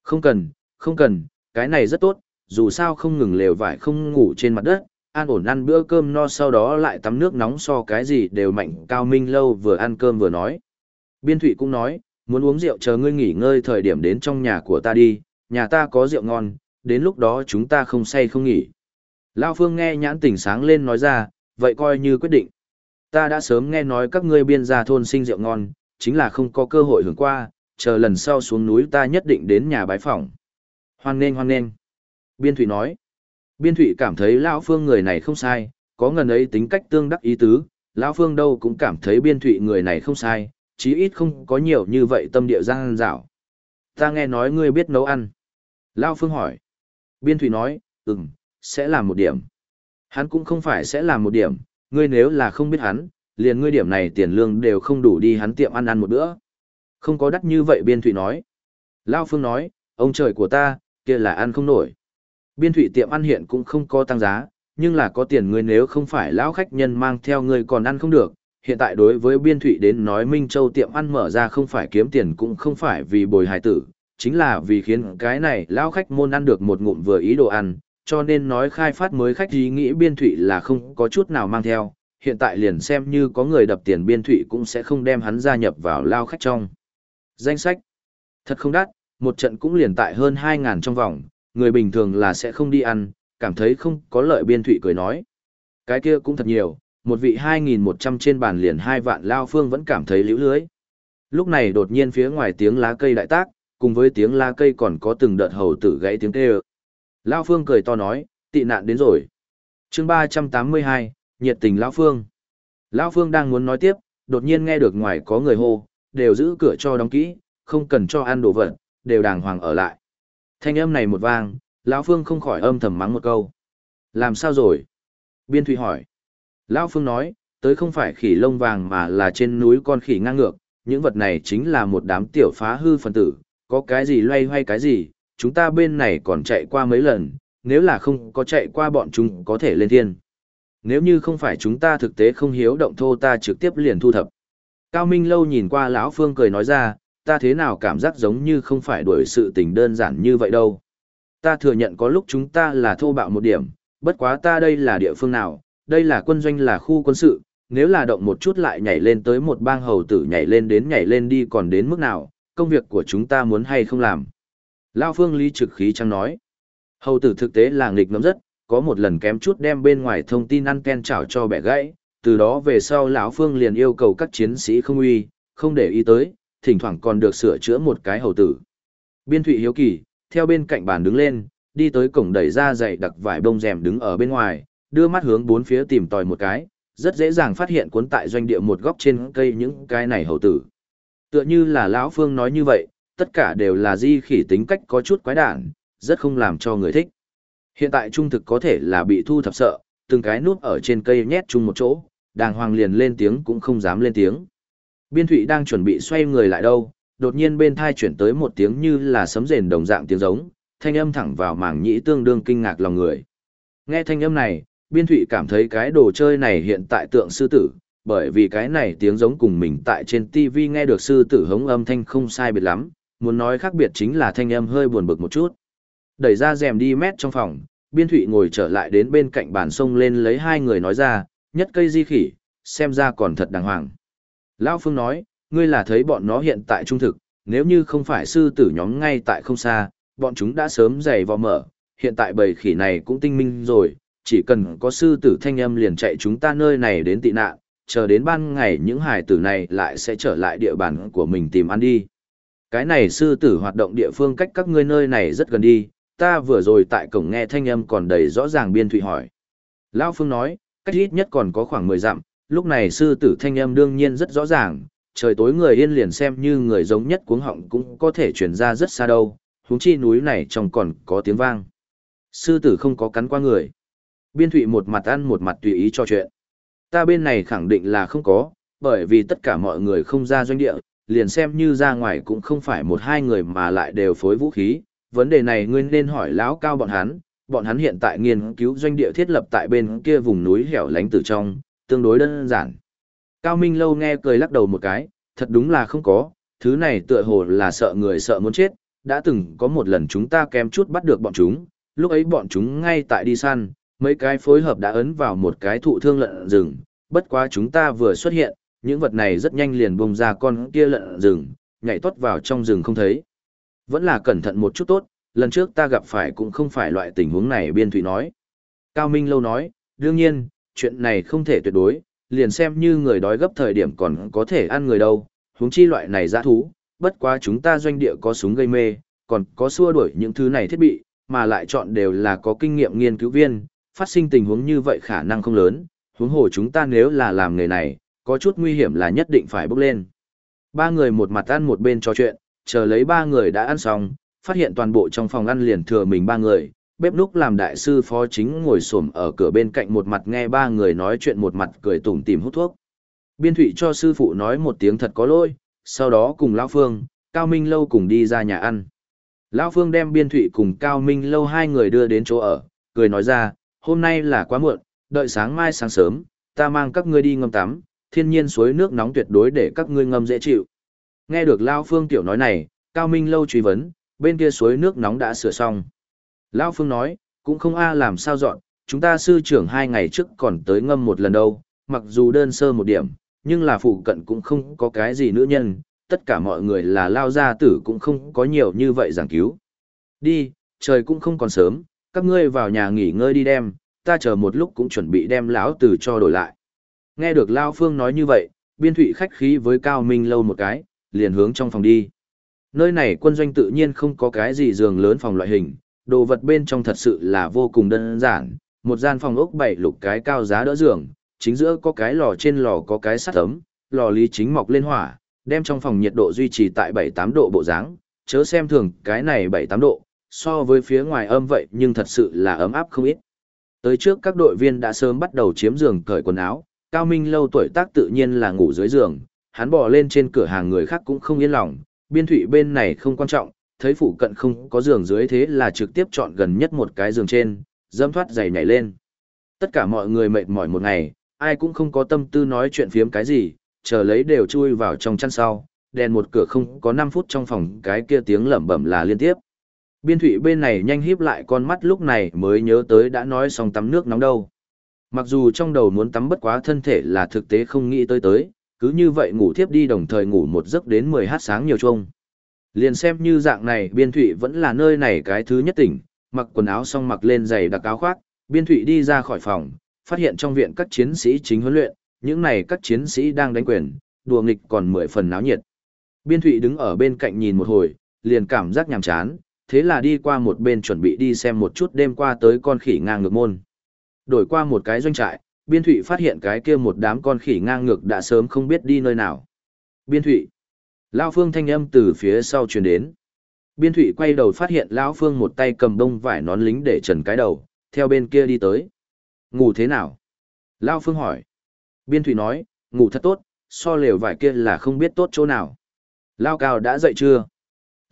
Không cần, không cần, cái này rất tốt, dù sao không ngừng lều vải không ngủ trên mặt đất, an ổn ăn bữa cơm no sau đó lại tắm nước nóng so cái gì đều mạnh cao minh lâu vừa ăn cơm vừa nói. Biên thụy cũng nói, muốn uống rượu chờ ngươi nghỉ ngơi thời điểm đến trong nhà của ta đi, nhà ta có rượu ngon, đến lúc đó chúng ta không say không nghỉ. Lao Phương nghe nhãn tỉnh sáng lên nói ra, vậy coi như quyết định. Ta đã sớm nghe nói các ngươi biên gia thôn sinh rượu ngon, chính là không có cơ hội hưởng qua, chờ lần sau xuống núi ta nhất định đến nhà bái phỏng. Hoan nghênh hoan nghênh. Biên Thụy nói. Biên Thụy cảm thấy Lão Phương người này không sai, có ngần ấy tính cách tương đắc ý tứ, Lão Phương đâu cũng cảm thấy Biên Thụy người này không sai, chí ít không có nhiều như vậy tâm địa gian dạo. Ta nghe nói ngươi biết nấu ăn. Lão Phương hỏi. Biên Thụy nói, ừm, sẽ làm một điểm. Hắn cũng không phải sẽ làm một điểm, ngươi nếu là không biết hắn, liền ngươi điểm này tiền lương đều không đủ đi hắn tiệm ăn ăn một bữa. Không có đắt như vậy Biên Thụy nói. Lao Phương nói, ông trời của ta, kia là ăn không nổi. Biên Thụy tiệm ăn hiện cũng không có tăng giá, nhưng là có tiền ngươi nếu không phải lão khách nhân mang theo ngươi còn ăn không được. Hiện tại đối với Biên Thụy đến nói Minh Châu tiệm ăn mở ra không phải kiếm tiền cũng không phải vì bồi hài tử, chính là vì khiến cái này lão khách môn ăn được một ngụm vừa ý đồ ăn, cho nên nói khai phát mới khách ý nghĩ Biên Thụy là không có chút nào mang theo, hiện tại liền xem như có người đập tiền Biên Thụy cũng sẽ không đem hắn gia nhập vào lao khách trong. Danh sách. Thật không đắt, một trận cũng liền tại hơn 2.000 trong vòng, người bình thường là sẽ không đi ăn, cảm thấy không có lợi biên thụy cười nói. Cái kia cũng thật nhiều, một vị 2.100 trên bàn liền hai vạn lao phương vẫn cảm thấy liễu lưới. Lúc này đột nhiên phía ngoài tiếng lá cây đại tác, cùng với tiếng la cây còn có từng đợt hầu tử gãy tiếng kêu. lão phương cười to nói, tị nạn đến rồi. chương 382, nhiệt tình lão phương. lão phương đang muốn nói tiếp, đột nhiên nghe được ngoài có người hô, đều giữ cửa cho đóng kỹ, không cần cho ăn đồ vật, đều đàng hoàng ở lại. Thanh âm này một vang, lão Phương không khỏi âm thầm mắng một câu. Làm sao rồi? Biên Thụy hỏi. Lão Phương nói, tới không phải khỉ lông vàng mà là trên núi con khỉ ngang ngược, những vật này chính là một đám tiểu phá hư phần tử, có cái gì loay hoay cái gì, chúng ta bên này còn chạy qua mấy lần, nếu là không có chạy qua bọn chúng có thể lên thiên. Nếu như không phải chúng ta thực tế không hiếu động thô ta trực tiếp liền thu thập. Cao Minh Lâu nhìn qua lão Phương cười nói ra, ta thế nào cảm giác giống như không phải đuổi sự tình đơn giản như vậy đâu. Ta thừa nhận có lúc chúng ta là thô bạo một điểm, bất quá ta đây là địa phương nào, đây là quân doanh là khu quân sự, nếu là động một chút lại nhảy lên tới một bang hầu tử nhảy lên đến nhảy lên đi còn đến mức nào, công việc của chúng ta muốn hay không làm. Lao phương lý trực khí trăng nói. Hầu tử thực tế là nghịch ngấm rất, có một lần kém chút đem bên ngoài thông tin ăn ken chảo cho bẻ gãy, từ đó về sau lão phương liền yêu cầu các chiến sĩ không uy, không để ý tới, thỉnh thoảng còn được sửa chữa một cái hầu tử. Biên Thụy hiếu kỳ, theo bên cạnh bàn đứng lên, đi tới cổng đẩy ra dày đặc vải bông rèm đứng ở bên ngoài, đưa mắt hướng bốn phía tìm tòi một cái, rất dễ dàng phát hiện cuốn tại doanh địa một góc trên cây những cái này hầu tử. Tựa như là lão Phương nói như vậy, tất cả đều là di khỉ tính cách có chút quái đản, rất không làm cho người thích. Hiện tại trung thực có thể là bị thu thập sợ, từng cái núp ở trên cây nhét chung một chỗ, đàng hoàng liền lên tiếng cũng không dám lên tiếng. Biên Thụy đang chuẩn bị xoay người lại đâu, đột nhiên bên thai chuyển tới một tiếng như là sấm rền đồng dạng tiếng giống, thanh âm thẳng vào màng nhĩ tương đương kinh ngạc lòng người. Nghe thanh âm này, Biên Thụy cảm thấy cái đồ chơi này hiện tại tượng sư tử, bởi vì cái này tiếng giống cùng mình tại trên TV nghe được sư tử hống âm thanh không sai biệt lắm, muốn nói khác biệt chính là thanh âm hơi buồn bực một chút. Đẩy ra rèm đi mét trong phòng, Biên Thụy ngồi trở lại đến bên cạnh bàn sông lên lấy hai người nói ra, nhất cây di khỉ, xem ra còn thật đàng hoàng. Lão Phương nói, ngươi là thấy bọn nó hiện tại trung thực, nếu như không phải sư tử nhóm ngay tại không xa, bọn chúng đã sớm dày vò mở, hiện tại bầy khỉ này cũng tinh minh rồi, chỉ cần có sư tử thanh âm liền chạy chúng ta nơi này đến tị nạn, chờ đến ban ngày những hải tử này lại sẽ trở lại địa bàn của mình tìm ăn đi. Cái này sư tử hoạt động địa phương cách các ngươi nơi này rất gần đi, ta vừa rồi tại cổng nghe thanh âm còn đầy rõ ràng biên thụy hỏi. Lão Phương nói, cách ít nhất còn có khoảng 10 dặm, lúc này sư tử thanh âm đương nhiên rất rõ ràng, trời tối người yên liền xem như người giống nhất cuống họng cũng có thể chuyển ra rất xa đâu, huống chi núi này trong còn có tiếng vang. Sư tử không có cắn qua người. Biên thụy một mặt ăn một mặt tùy ý cho chuyện. Ta bên này khẳng định là không có, bởi vì tất cả mọi người không ra doanh địa, liền xem như ra ngoài cũng không phải một hai người mà lại đều phối vũ khí. Vấn đề này ngươi nên hỏi lão cao bọn hắn, bọn hắn hiện tại nghiên cứu doanh địa thiết lập tại bên kia vùng núi hẻo lánh từ trong, tương đối đơn giản. Cao Minh Lâu nghe cười lắc đầu một cái, thật đúng là không có, thứ này tựa hồ là sợ người sợ muốn chết, đã từng có một lần chúng ta kém chút bắt được bọn chúng, lúc ấy bọn chúng ngay tại đi săn, mấy cái phối hợp đã ấn vào một cái thụ thương lợn rừng, bất quá chúng ta vừa xuất hiện, những vật này rất nhanh liền bùng ra con kia lợn rừng, nhảy tốt vào trong rừng không thấy. Vẫn là cẩn thận một chút tốt, lần trước ta gặp phải cũng không phải loại tình huống này biên thủy nói. Cao Minh lâu nói, đương nhiên, chuyện này không thể tuyệt đối, liền xem như người đói gấp thời điểm còn có thể ăn người đâu, huống chi loại này giã thú, bất quá chúng ta doanh địa có súng gây mê, còn có xua đuổi những thứ này thiết bị, mà lại chọn đều là có kinh nghiệm nghiên cứu viên, phát sinh tình huống như vậy khả năng không lớn, huống hồ chúng ta nếu là làm nghề này, có chút nguy hiểm là nhất định phải bước lên. Ba người một mặt ăn một bên trò chuyện, chờ lấy ba người đã ăn xong, phát hiện toàn bộ trong phòng ăn liền thừa mình ba người, bếp núc làm đại sư phó chính ngồi xổm ở cửa bên cạnh một mặt nghe ba người nói chuyện một mặt cười tủm tìm hút thuốc. Biên thủy cho sư phụ nói một tiếng thật có lỗi, sau đó cùng Lão Phương, Cao Minh Lâu cùng đi ra nhà ăn. Lão Phương đem biên thụy cùng Cao Minh Lâu hai người đưa đến chỗ ở, cười nói ra, hôm nay là quá muộn, đợi sáng mai sáng sớm, ta mang các ngươi đi ngâm tắm, thiên nhiên suối nước nóng tuyệt đối để các ngươi ngâm dễ chịu. Nghe được Lão Phương tiểu nói này, Cao Minh Lâu truy vấn, bên kia suối nước nóng đã sửa xong. Lão Phương nói, cũng không a làm sao dọn, chúng ta sư trưởng hai ngày trước còn tới ngâm một lần đâu, mặc dù đơn sơ một điểm, nhưng là phụ cận cũng không có cái gì nữ nhân, tất cả mọi người là lao gia tử cũng không có nhiều như vậy giảng cứu. Đi, trời cũng không còn sớm, các ngươi vào nhà nghỉ ngơi đi đem, ta chờ một lúc cũng chuẩn bị đem lão tử cho đổi lại. Nghe được Lao Phương nói như vậy, biên thụy khách khí với Cao Minh lâu một cái, liền hướng trong phòng đi. Nơi này quân doanh tự nhiên không có cái gì giường lớn phòng loại hình, đồ vật bên trong thật sự là vô cùng đơn giản, một gian phòng ốc bảy lục cái cao giá đỡ giường, chính giữa có cái lò trên lò có cái sắt ấm, lò lý chính mọc lên hỏa, đem trong phòng nhiệt độ duy trì tại 7-8 độ bộ dáng, chớ xem thường cái này 7-8 độ, so với phía ngoài âm vậy nhưng thật sự là ấm áp không ít. Tới trước các đội viên đã sớm bắt đầu chiếm giường cởi quần áo, Cao Minh lâu tuổi tác tự nhiên là ngủ dưới giường, hắn bò lên trên cửa hàng người khác cũng không yên lòng, biên thủy bên này không quan trọng, thấy phụ cận không có giường dưới thế là trực tiếp chọn gần nhất một cái giường trên, dâm thoát giày nhảy lên. Tất cả mọi người mệt mỏi một ngày, ai cũng không có tâm tư nói chuyện phiếm cái gì, chờ lấy đều chui vào trong chăn sau, đèn một cửa không có 5 phút trong phòng cái kia tiếng lẩm bẩm là liên tiếp. Biên thủy bên này nhanh híp lại con mắt lúc này mới nhớ tới đã nói xong tắm nước nóng đâu. Mặc dù trong đầu muốn tắm bất quá thân thể là thực tế không nghĩ tới tới, cứ như vậy ngủ thiếp đi đồng thời ngủ một giấc đến 10 h sáng nhiều chung. Liền xem như dạng này biên thủy vẫn là nơi này cái thứ nhất tỉnh, mặc quần áo xong mặc lên giày đặc áo khoác, biên thủy đi ra khỏi phòng, phát hiện trong viện các chiến sĩ chính huấn luyện, những này các chiến sĩ đang đánh quyền, đùa nghịch còn mười phần náo nhiệt. Biên thủy đứng ở bên cạnh nhìn một hồi, liền cảm giác nhàm chán, thế là đi qua một bên chuẩn bị đi xem một chút đêm qua tới con khỉ ngang ngược môn. Đổi qua một cái doanh trại, biên thụy phát hiện cái kia một đám con khỉ ngang ngược đã sớm không biết đi nơi nào. Biên thụy Lao phương thanh âm từ phía sau truyền đến. Biên thụy quay đầu phát hiện lão phương một tay cầm đông vải nón lính để trần cái đầu, theo bên kia đi tới. Ngủ thế nào? Lao phương hỏi. Biên thụy nói, ngủ thật tốt, so lều vải kia là không biết tốt chỗ nào. Lao cao đã dậy chưa?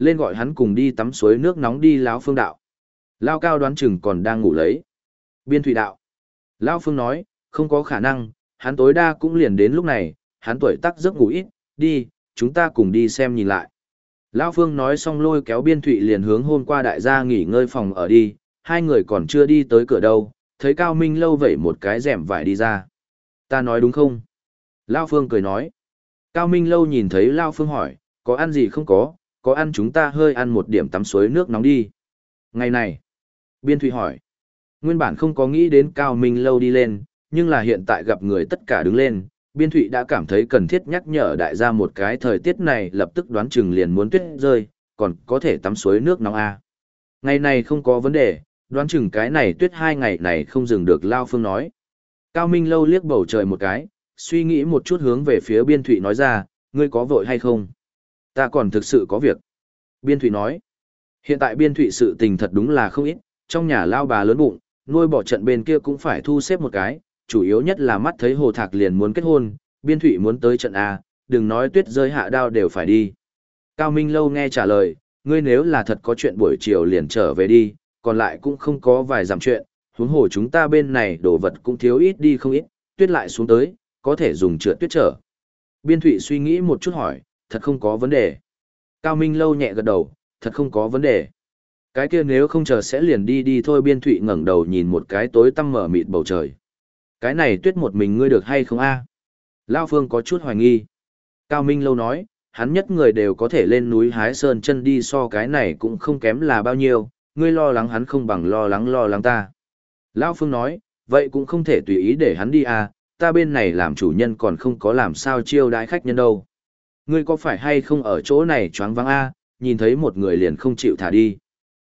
Lên gọi hắn cùng đi tắm suối nước nóng đi lão phương đạo. Lao cao đoán chừng còn đang ngủ lấy. Biên thủy đạo. Lao phương nói, không có khả năng, hắn tối đa cũng liền đến lúc này, hắn tuổi tác giấc ngủ ít, đi, chúng ta cùng đi xem nhìn lại. Lao phương nói xong lôi kéo biên thụy liền hướng hôm qua đại gia nghỉ ngơi phòng ở đi, hai người còn chưa đi tới cửa đâu, thấy Cao Minh Lâu vẩy một cái rèm vải đi ra. Ta nói đúng không? Lao Phương cười nói. Cao Minh Lâu nhìn thấy Lao Phương hỏi, có ăn gì không có, có ăn chúng ta hơi ăn một điểm tắm suối nước nóng đi. Ngày này, Biên Thụy hỏi. Nguyên bản không có nghĩ đến Cao Minh Lâu đi lên, nhưng là hiện tại gặp người tất cả đứng lên, Biên Thụy đã cảm thấy cần thiết nhắc nhở đại gia một cái thời tiết này lập tức đoán chừng liền muốn tuyết rơi, còn có thể tắm suối nước nóng à Ngày này không có vấn đề, đoán chừng cái này tuyết hai ngày này không dừng được Lao Phương nói. Cao Minh Lâu liếc bầu trời một cái, suy nghĩ một chút hướng về phía Biên Thụy nói ra, ngươi có vội hay không? Ta còn thực sự có việc. Biên Thụy nói, hiện tại Biên Thụy sự tình thật đúng là không ít, trong nhà lao bà lớn bụng, nuôi bỏ trận bên kia cũng phải thu xếp một cái, chủ yếu nhất là mắt thấy Hồ Thạc liền muốn kết hôn, Biên Thụy muốn tới trận A, đừng nói tuyết rơi hạ đao đều phải đi. Cao Minh Lâu nghe trả lời, ngươi nếu là thật có chuyện buổi chiều liền trở về đi, còn lại cũng không có vài giảm chuyện, huống hồ chúng ta bên này đồ vật cũng thiếu ít đi không ít, tuyết lại xuống tới, có thể dùng trượt tuyết trở. Biên Thụy suy nghĩ một chút hỏi, thật không có vấn đề. Cao Minh lâu nhẹ gật đầu, thật không có vấn đề. Cái kia nếu không chờ sẽ liền đi đi thôi Biên Thụy ngẩng đầu nhìn một cái tối tăm mở mịt bầu trời. Cái này tuyết một mình ngươi được hay không a Lao Phương có chút hoài nghi. Cao Minh lâu nói, hắn nhất người đều có thể lên núi hái sơn chân đi so cái này cũng không kém là bao nhiêu, ngươi lo lắng hắn không bằng lo lắng lo lắng ta. Lão Phương nói, vậy cũng không thể tùy ý để hắn đi à, ta bên này làm chủ nhân còn không có làm sao chiêu đãi khách nhân đâu. Ngươi có phải hay không ở chỗ này choáng vắng a, nhìn thấy một người liền không chịu thả đi.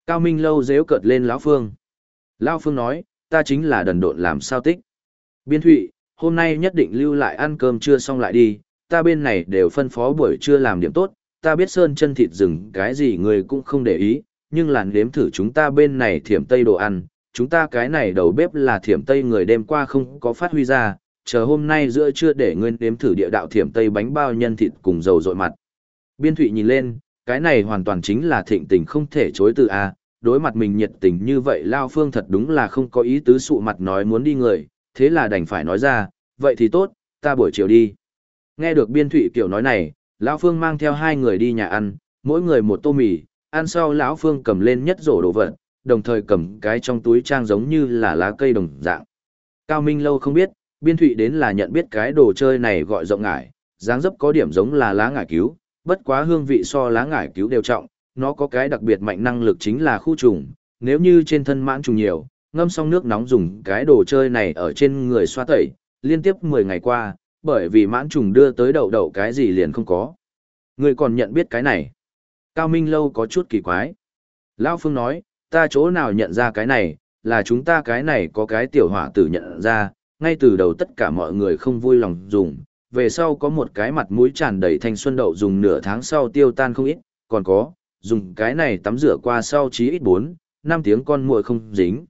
Cao Minh lâu dếu cợt lên Lão Phương. Lão Phương nói, ta chính là đần độn làm sao tích. Biên Thụy, hôm nay nhất định lưu lại ăn cơm trưa xong lại đi, ta bên này đều phân phó buổi trưa làm điểm tốt, ta biết sơn chân thịt rừng cái gì người cũng không để ý, nhưng làn đếm thử chúng ta bên này thiểm tây đồ ăn, chúng ta cái này đầu bếp là thiểm tây người đêm qua không có phát huy ra, chờ hôm nay giữa trưa để nguyên nếm thử địa đạo thiểm tây bánh bao nhân thịt cùng dầu dội mặt. Biên thụy nhìn lên, cái này hoàn toàn chính là thịnh tình không thể chối từ a đối mặt mình nhiệt tình như vậy Lao Phương thật đúng là không có ý tứ sụ mặt nói muốn đi người, thế là đành phải nói ra, vậy thì tốt, ta buổi chiều đi. Nghe được biên thụy kiểu nói này, Lão Phương mang theo hai người đi nhà ăn, mỗi người một tô mì, ăn sau lão Phương cầm lên nhất rổ đồ vật, đồng thời cầm cái trong túi trang giống như là lá cây đồng dạng. Cao Minh lâu không biết, biên thụy đến là nhận biết cái đồ chơi này gọi rộng ngải, dáng dấp có điểm giống là lá ngải cứu, bất quá hương vị so lá ngải cứu đều trọng, nó có cái đặc biệt mạnh năng lực chính là khu trùng, nếu như trên thân mãn trùng nhiều, ngâm xong nước nóng dùng cái đồ chơi này ở trên người xoa tẩy, liên tiếp 10 ngày qua, bởi vì mãn trùng đưa tới đầu đầu cái gì liền không có. Người còn nhận biết cái này. Cao Minh Lâu có chút kỳ quái. Lão Phương nói, ta chỗ nào nhận ra cái này, là chúng ta cái này có cái tiểu hỏa tử nhận ra, ngay từ đầu tất cả mọi người không vui lòng dùng, về sau có một cái mặt mũi tràn đầy thanh xuân đậu dùng nửa tháng sau tiêu tan không ít, còn có, dùng cái này tắm rửa qua sau chí ít 4, 5 tiếng con muội không dính.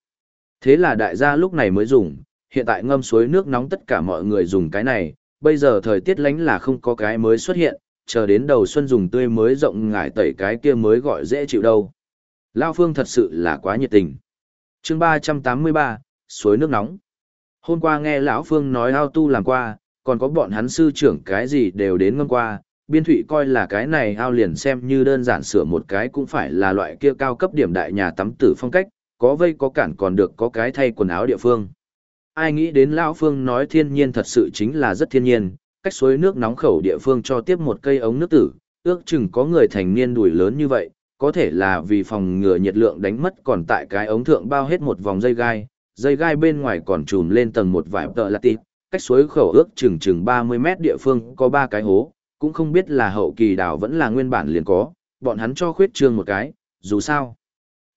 Thế là đại gia lúc này mới dùng, hiện tại ngâm suối nước nóng tất cả mọi người dùng cái này, bây giờ thời tiết lánh là không có cái mới xuất hiện, chờ đến đầu xuân dùng tươi mới rộng ngải tẩy cái kia mới gọi dễ chịu đâu. Lao Phương thật sự là quá nhiệt tình. chương 383, suối nước nóng. Hôm qua nghe lão Phương nói ao tu làm qua, còn có bọn hắn sư trưởng cái gì đều đến ngâm qua, biên thụy coi là cái này ao liền xem như đơn giản sửa một cái cũng phải là loại kia cao cấp điểm đại nhà tắm tử phong cách, có vây có cản còn được có cái thay quần áo địa phương. Ai nghĩ đến lão Phương nói thiên nhiên thật sự chính là rất thiên nhiên, cách suối nước nóng khẩu địa phương cho tiếp một cây ống nước tử, ước chừng có người thành niên đùi lớn như vậy, có thể là vì phòng ngừa nhiệt lượng đánh mất còn tại cái ống thượng bao hết một vòng dây gai, dây gai bên ngoài còn trùm lên tầng một vải tợ là tịp, cách suối khẩu ước chừng chừng 30 mét địa phương có ba cái hố, cũng không biết là hậu kỳ đào vẫn là nguyên bản liền có, bọn hắn cho khuyết trương một cái, dù sao.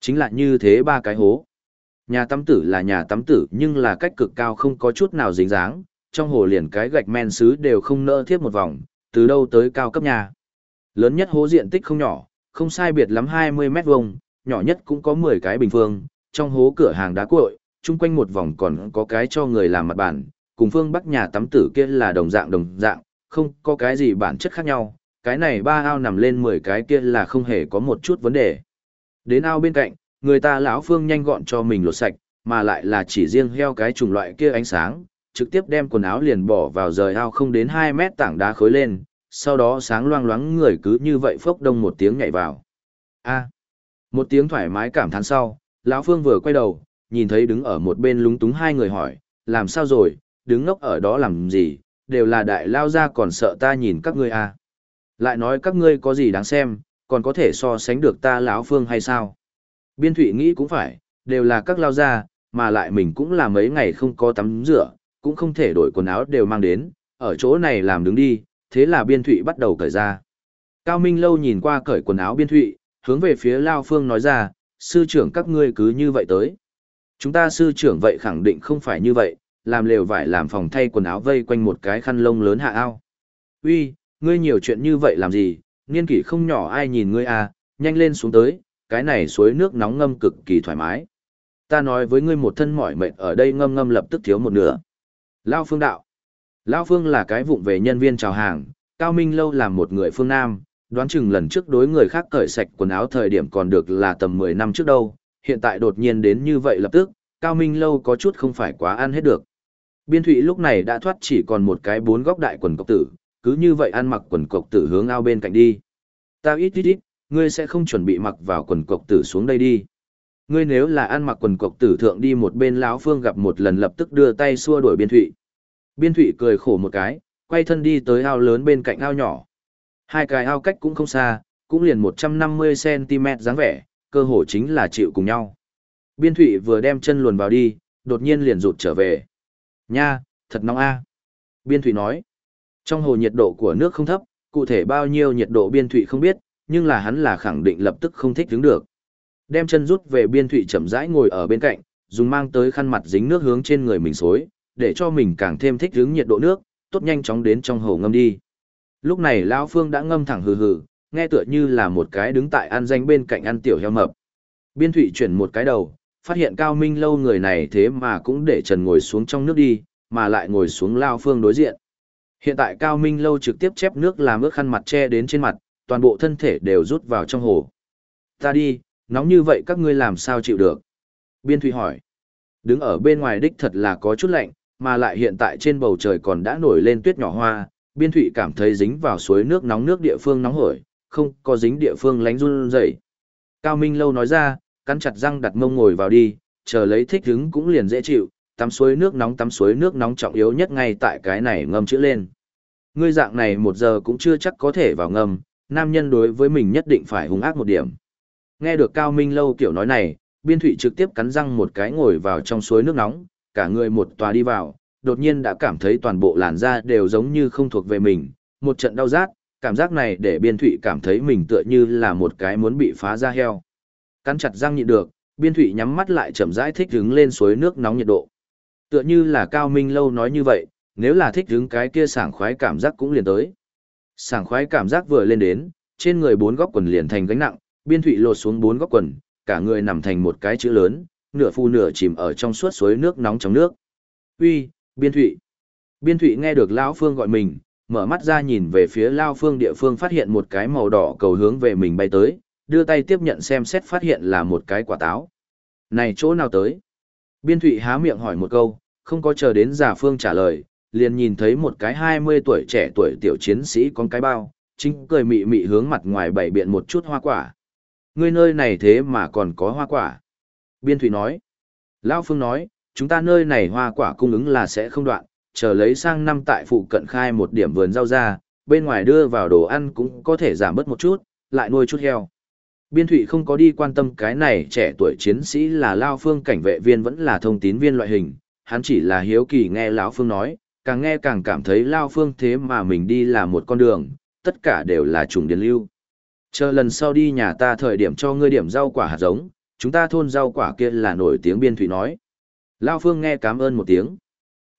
Chính là như thế ba cái hố. Nhà tắm tử là nhà tắm tử nhưng là cách cực cao không có chút nào dính dáng, trong hồ liền cái gạch men sứ đều không nỡ thiết một vòng, từ đâu tới cao cấp nhà. Lớn nhất hố diện tích không nhỏ, không sai biệt lắm 20 mét vuông, nhỏ nhất cũng có 10 cái bình phương, trong hố cửa hàng đá cuội, chung quanh một vòng còn có cái cho người làm mặt bàn, cùng phương bắc nhà tắm tử kia là đồng dạng đồng dạng, không có cái gì bản chất khác nhau, cái này ba ao nằm lên 10 cái kia là không hề có một chút vấn đề. Đến ao bên cạnh, người ta lão phương nhanh gọn cho mình lột sạch, mà lại là chỉ riêng heo cái chủng loại kia ánh sáng, trực tiếp đem quần áo liền bỏ vào rời ao không đến 2 mét tảng đá khối lên, sau đó sáng loang loáng người cứ như vậy phốc đông một tiếng nhảy vào. A. một tiếng thoải mái cảm thán sau, Lão Phương vừa quay đầu, nhìn thấy đứng ở một bên lúng túng hai người hỏi, làm sao rồi, đứng ngốc ở đó làm gì, đều là đại lao ra còn sợ ta nhìn các ngươi à. Lại nói các ngươi có gì đáng xem, còn có thể so sánh được ta lão Phương hay sao? Biên Thụy nghĩ cũng phải, đều là các lao ra, mà lại mình cũng là mấy ngày không có tắm rửa, cũng không thể đổi quần áo đều mang đến, ở chỗ này làm đứng đi, thế là Biên Thụy bắt đầu cởi ra. Cao Minh Lâu nhìn qua cởi quần áo Biên Thụy, hướng về phía Lao Phương nói ra, sư trưởng các ngươi cứ như vậy tới. Chúng ta sư trưởng vậy khẳng định không phải như vậy, làm lều vải làm phòng thay quần áo vây quanh một cái khăn lông lớn hạ ao. Uy, ngươi nhiều chuyện như vậy làm gì, niên kỷ không nhỏ ai nhìn ngươi à, nhanh lên xuống tới, cái này suối nước nóng ngâm cực kỳ thoải mái. Ta nói với ngươi một thân mỏi mệt ở đây ngâm ngâm lập tức thiếu một nửa. Lao Phương đạo. Lao Phương là cái vụng về nhân viên chào hàng, Cao Minh Lâu làm một người phương Nam, đoán chừng lần trước đối người khác cởi sạch quần áo thời điểm còn được là tầm 10 năm trước đâu, hiện tại đột nhiên đến như vậy lập tức, Cao Minh Lâu có chút không phải quá ăn hết được. Biên Thụy lúc này đã thoát chỉ còn một cái bốn góc đại quần cộc tử, cứ như vậy ăn mặc quần cộc tử hướng ao bên cạnh đi. Tao ít ít ít, ngươi sẽ không chuẩn bị mặc vào quần cộc tử xuống đây đi. Ngươi nếu là ăn mặc quần cộc tử thượng đi một bên lão phương gặp một lần lập tức đưa tay xua đuổi Biên Thụy. Biên Thụy cười khổ một cái, quay thân đi tới ao lớn bên cạnh ao nhỏ. Hai cái ao cách cũng không xa, cũng liền 150cm dáng vẻ, cơ hồ chính là chịu cùng nhau. Biên Thụy vừa đem chân luồn vào đi, đột nhiên liền rụt trở về. Nha, thật nóng a Biên Thụy nói. Trong hồ nhiệt độ của nước không thấp, cụ thể bao nhiêu nhiệt độ Biên Thụy không biết, nhưng là hắn là khẳng định lập tức không thích đứng được. Đem chân rút về Biên Thụy chậm rãi ngồi ở bên cạnh, dùng mang tới khăn mặt dính nước hướng trên người mình xối, để cho mình càng thêm thích hứng nhiệt độ nước, tốt nhanh chóng đến trong hồ ngâm đi. Lúc này lão Phương đã ngâm thẳng hừ hừ, nghe tựa như là một cái đứng tại ăn danh bên cạnh ăn tiểu heo mập. Biên Thụy chuyển một cái đầu, phát hiện Cao Minh lâu người này thế mà cũng để Trần ngồi xuống trong nước đi, mà lại ngồi xuống Lao Phương đối diện. Hiện tại Cao Minh lâu trực tiếp chép nước làm ướt khăn mặt che đến trên mặt, toàn bộ thân thể đều rút vào trong hồ. Ta đi, nóng như vậy các ngươi làm sao chịu được? Biên Thụy hỏi. Đứng ở bên ngoài đích thật là có chút lạnh, mà lại hiện tại trên bầu trời còn đã nổi lên tuyết nhỏ hoa, biên thụy cảm thấy dính vào suối nước nóng nước địa phương nóng hổi, không có dính địa phương lánh run dậy. Cao Minh Lâu nói ra, cắn chặt răng đặt mông ngồi vào đi, chờ lấy thích hứng cũng liền dễ chịu, tắm suối nước nóng tắm suối nước nóng trọng yếu nhất ngay tại cái này ngâm chữ lên. Ngươi dạng này một giờ cũng chưa chắc có thể vào ngâm, nam nhân đối với mình nhất định phải hung ác một điểm. Nghe được Cao Minh Lâu kiểu nói này, biên thụy trực tiếp cắn răng một cái ngồi vào trong suối nước nóng, cả người một tòa đi vào, đột nhiên đã cảm thấy toàn bộ làn da đều giống như không thuộc về mình, một trận đau rát, cảm giác này để biên thụy cảm thấy mình tựa như là một cái muốn bị phá ra heo. Cắn chặt răng nhịn được, biên thụy nhắm mắt lại chậm rãi thích hứng lên suối nước nóng nhiệt độ. Tựa như là Cao Minh Lâu nói như vậy, nếu là thích hứng cái kia sảng khoái cảm giác cũng liền tới. Sảng khoái cảm giác vừa lên đến, trên người bốn góc quần liền thành gánh nặng, biên thụy lột xuống bốn góc quần, cả người nằm thành một cái chữ lớn, nửa phu nửa chìm ở trong suốt suối nước nóng trong nước. Uy, Biên Thụy. Biên Thụy nghe được Lão Phương gọi mình, mở mắt ra nhìn về phía Lao Phương địa phương phát hiện một cái màu đỏ cầu hướng về mình bay tới, đưa tay tiếp nhận xem xét phát hiện là một cái quả táo. Này chỗ nào tới? Biên Thụy há miệng hỏi một câu, không có chờ đến giả Phương trả lời, liền nhìn thấy một cái 20 tuổi trẻ tuổi tiểu chiến sĩ con cái bao, chính cười mị mị hướng mặt ngoài bảy biện một chút hoa quả. Ngươi nơi này thế mà còn có hoa quả. Biên Thụy nói. Lao Phương nói, chúng ta nơi này hoa quả cung ứng là sẽ không đoạn, chờ lấy sang năm tại phụ cận khai một điểm vườn rau ra, bên ngoài đưa vào đồ ăn cũng có thể giảm bớt một chút, lại nuôi chút heo. Biên Thụy không có đi quan tâm cái này trẻ tuổi chiến sĩ là Lao Phương cảnh vệ viên vẫn là thông tín viên loại hình, hắn chỉ là hiếu kỳ nghe lão Phương nói, càng nghe càng cảm thấy Lao Phương thế mà mình đi là một con đường, tất cả đều là trùng điền lưu. Chờ lần sau đi nhà ta thời điểm cho ngươi điểm rau quả hạt giống, chúng ta thôn rau quả kia là nổi tiếng Biên Thụy nói. Lao Phương nghe cảm ơn một tiếng.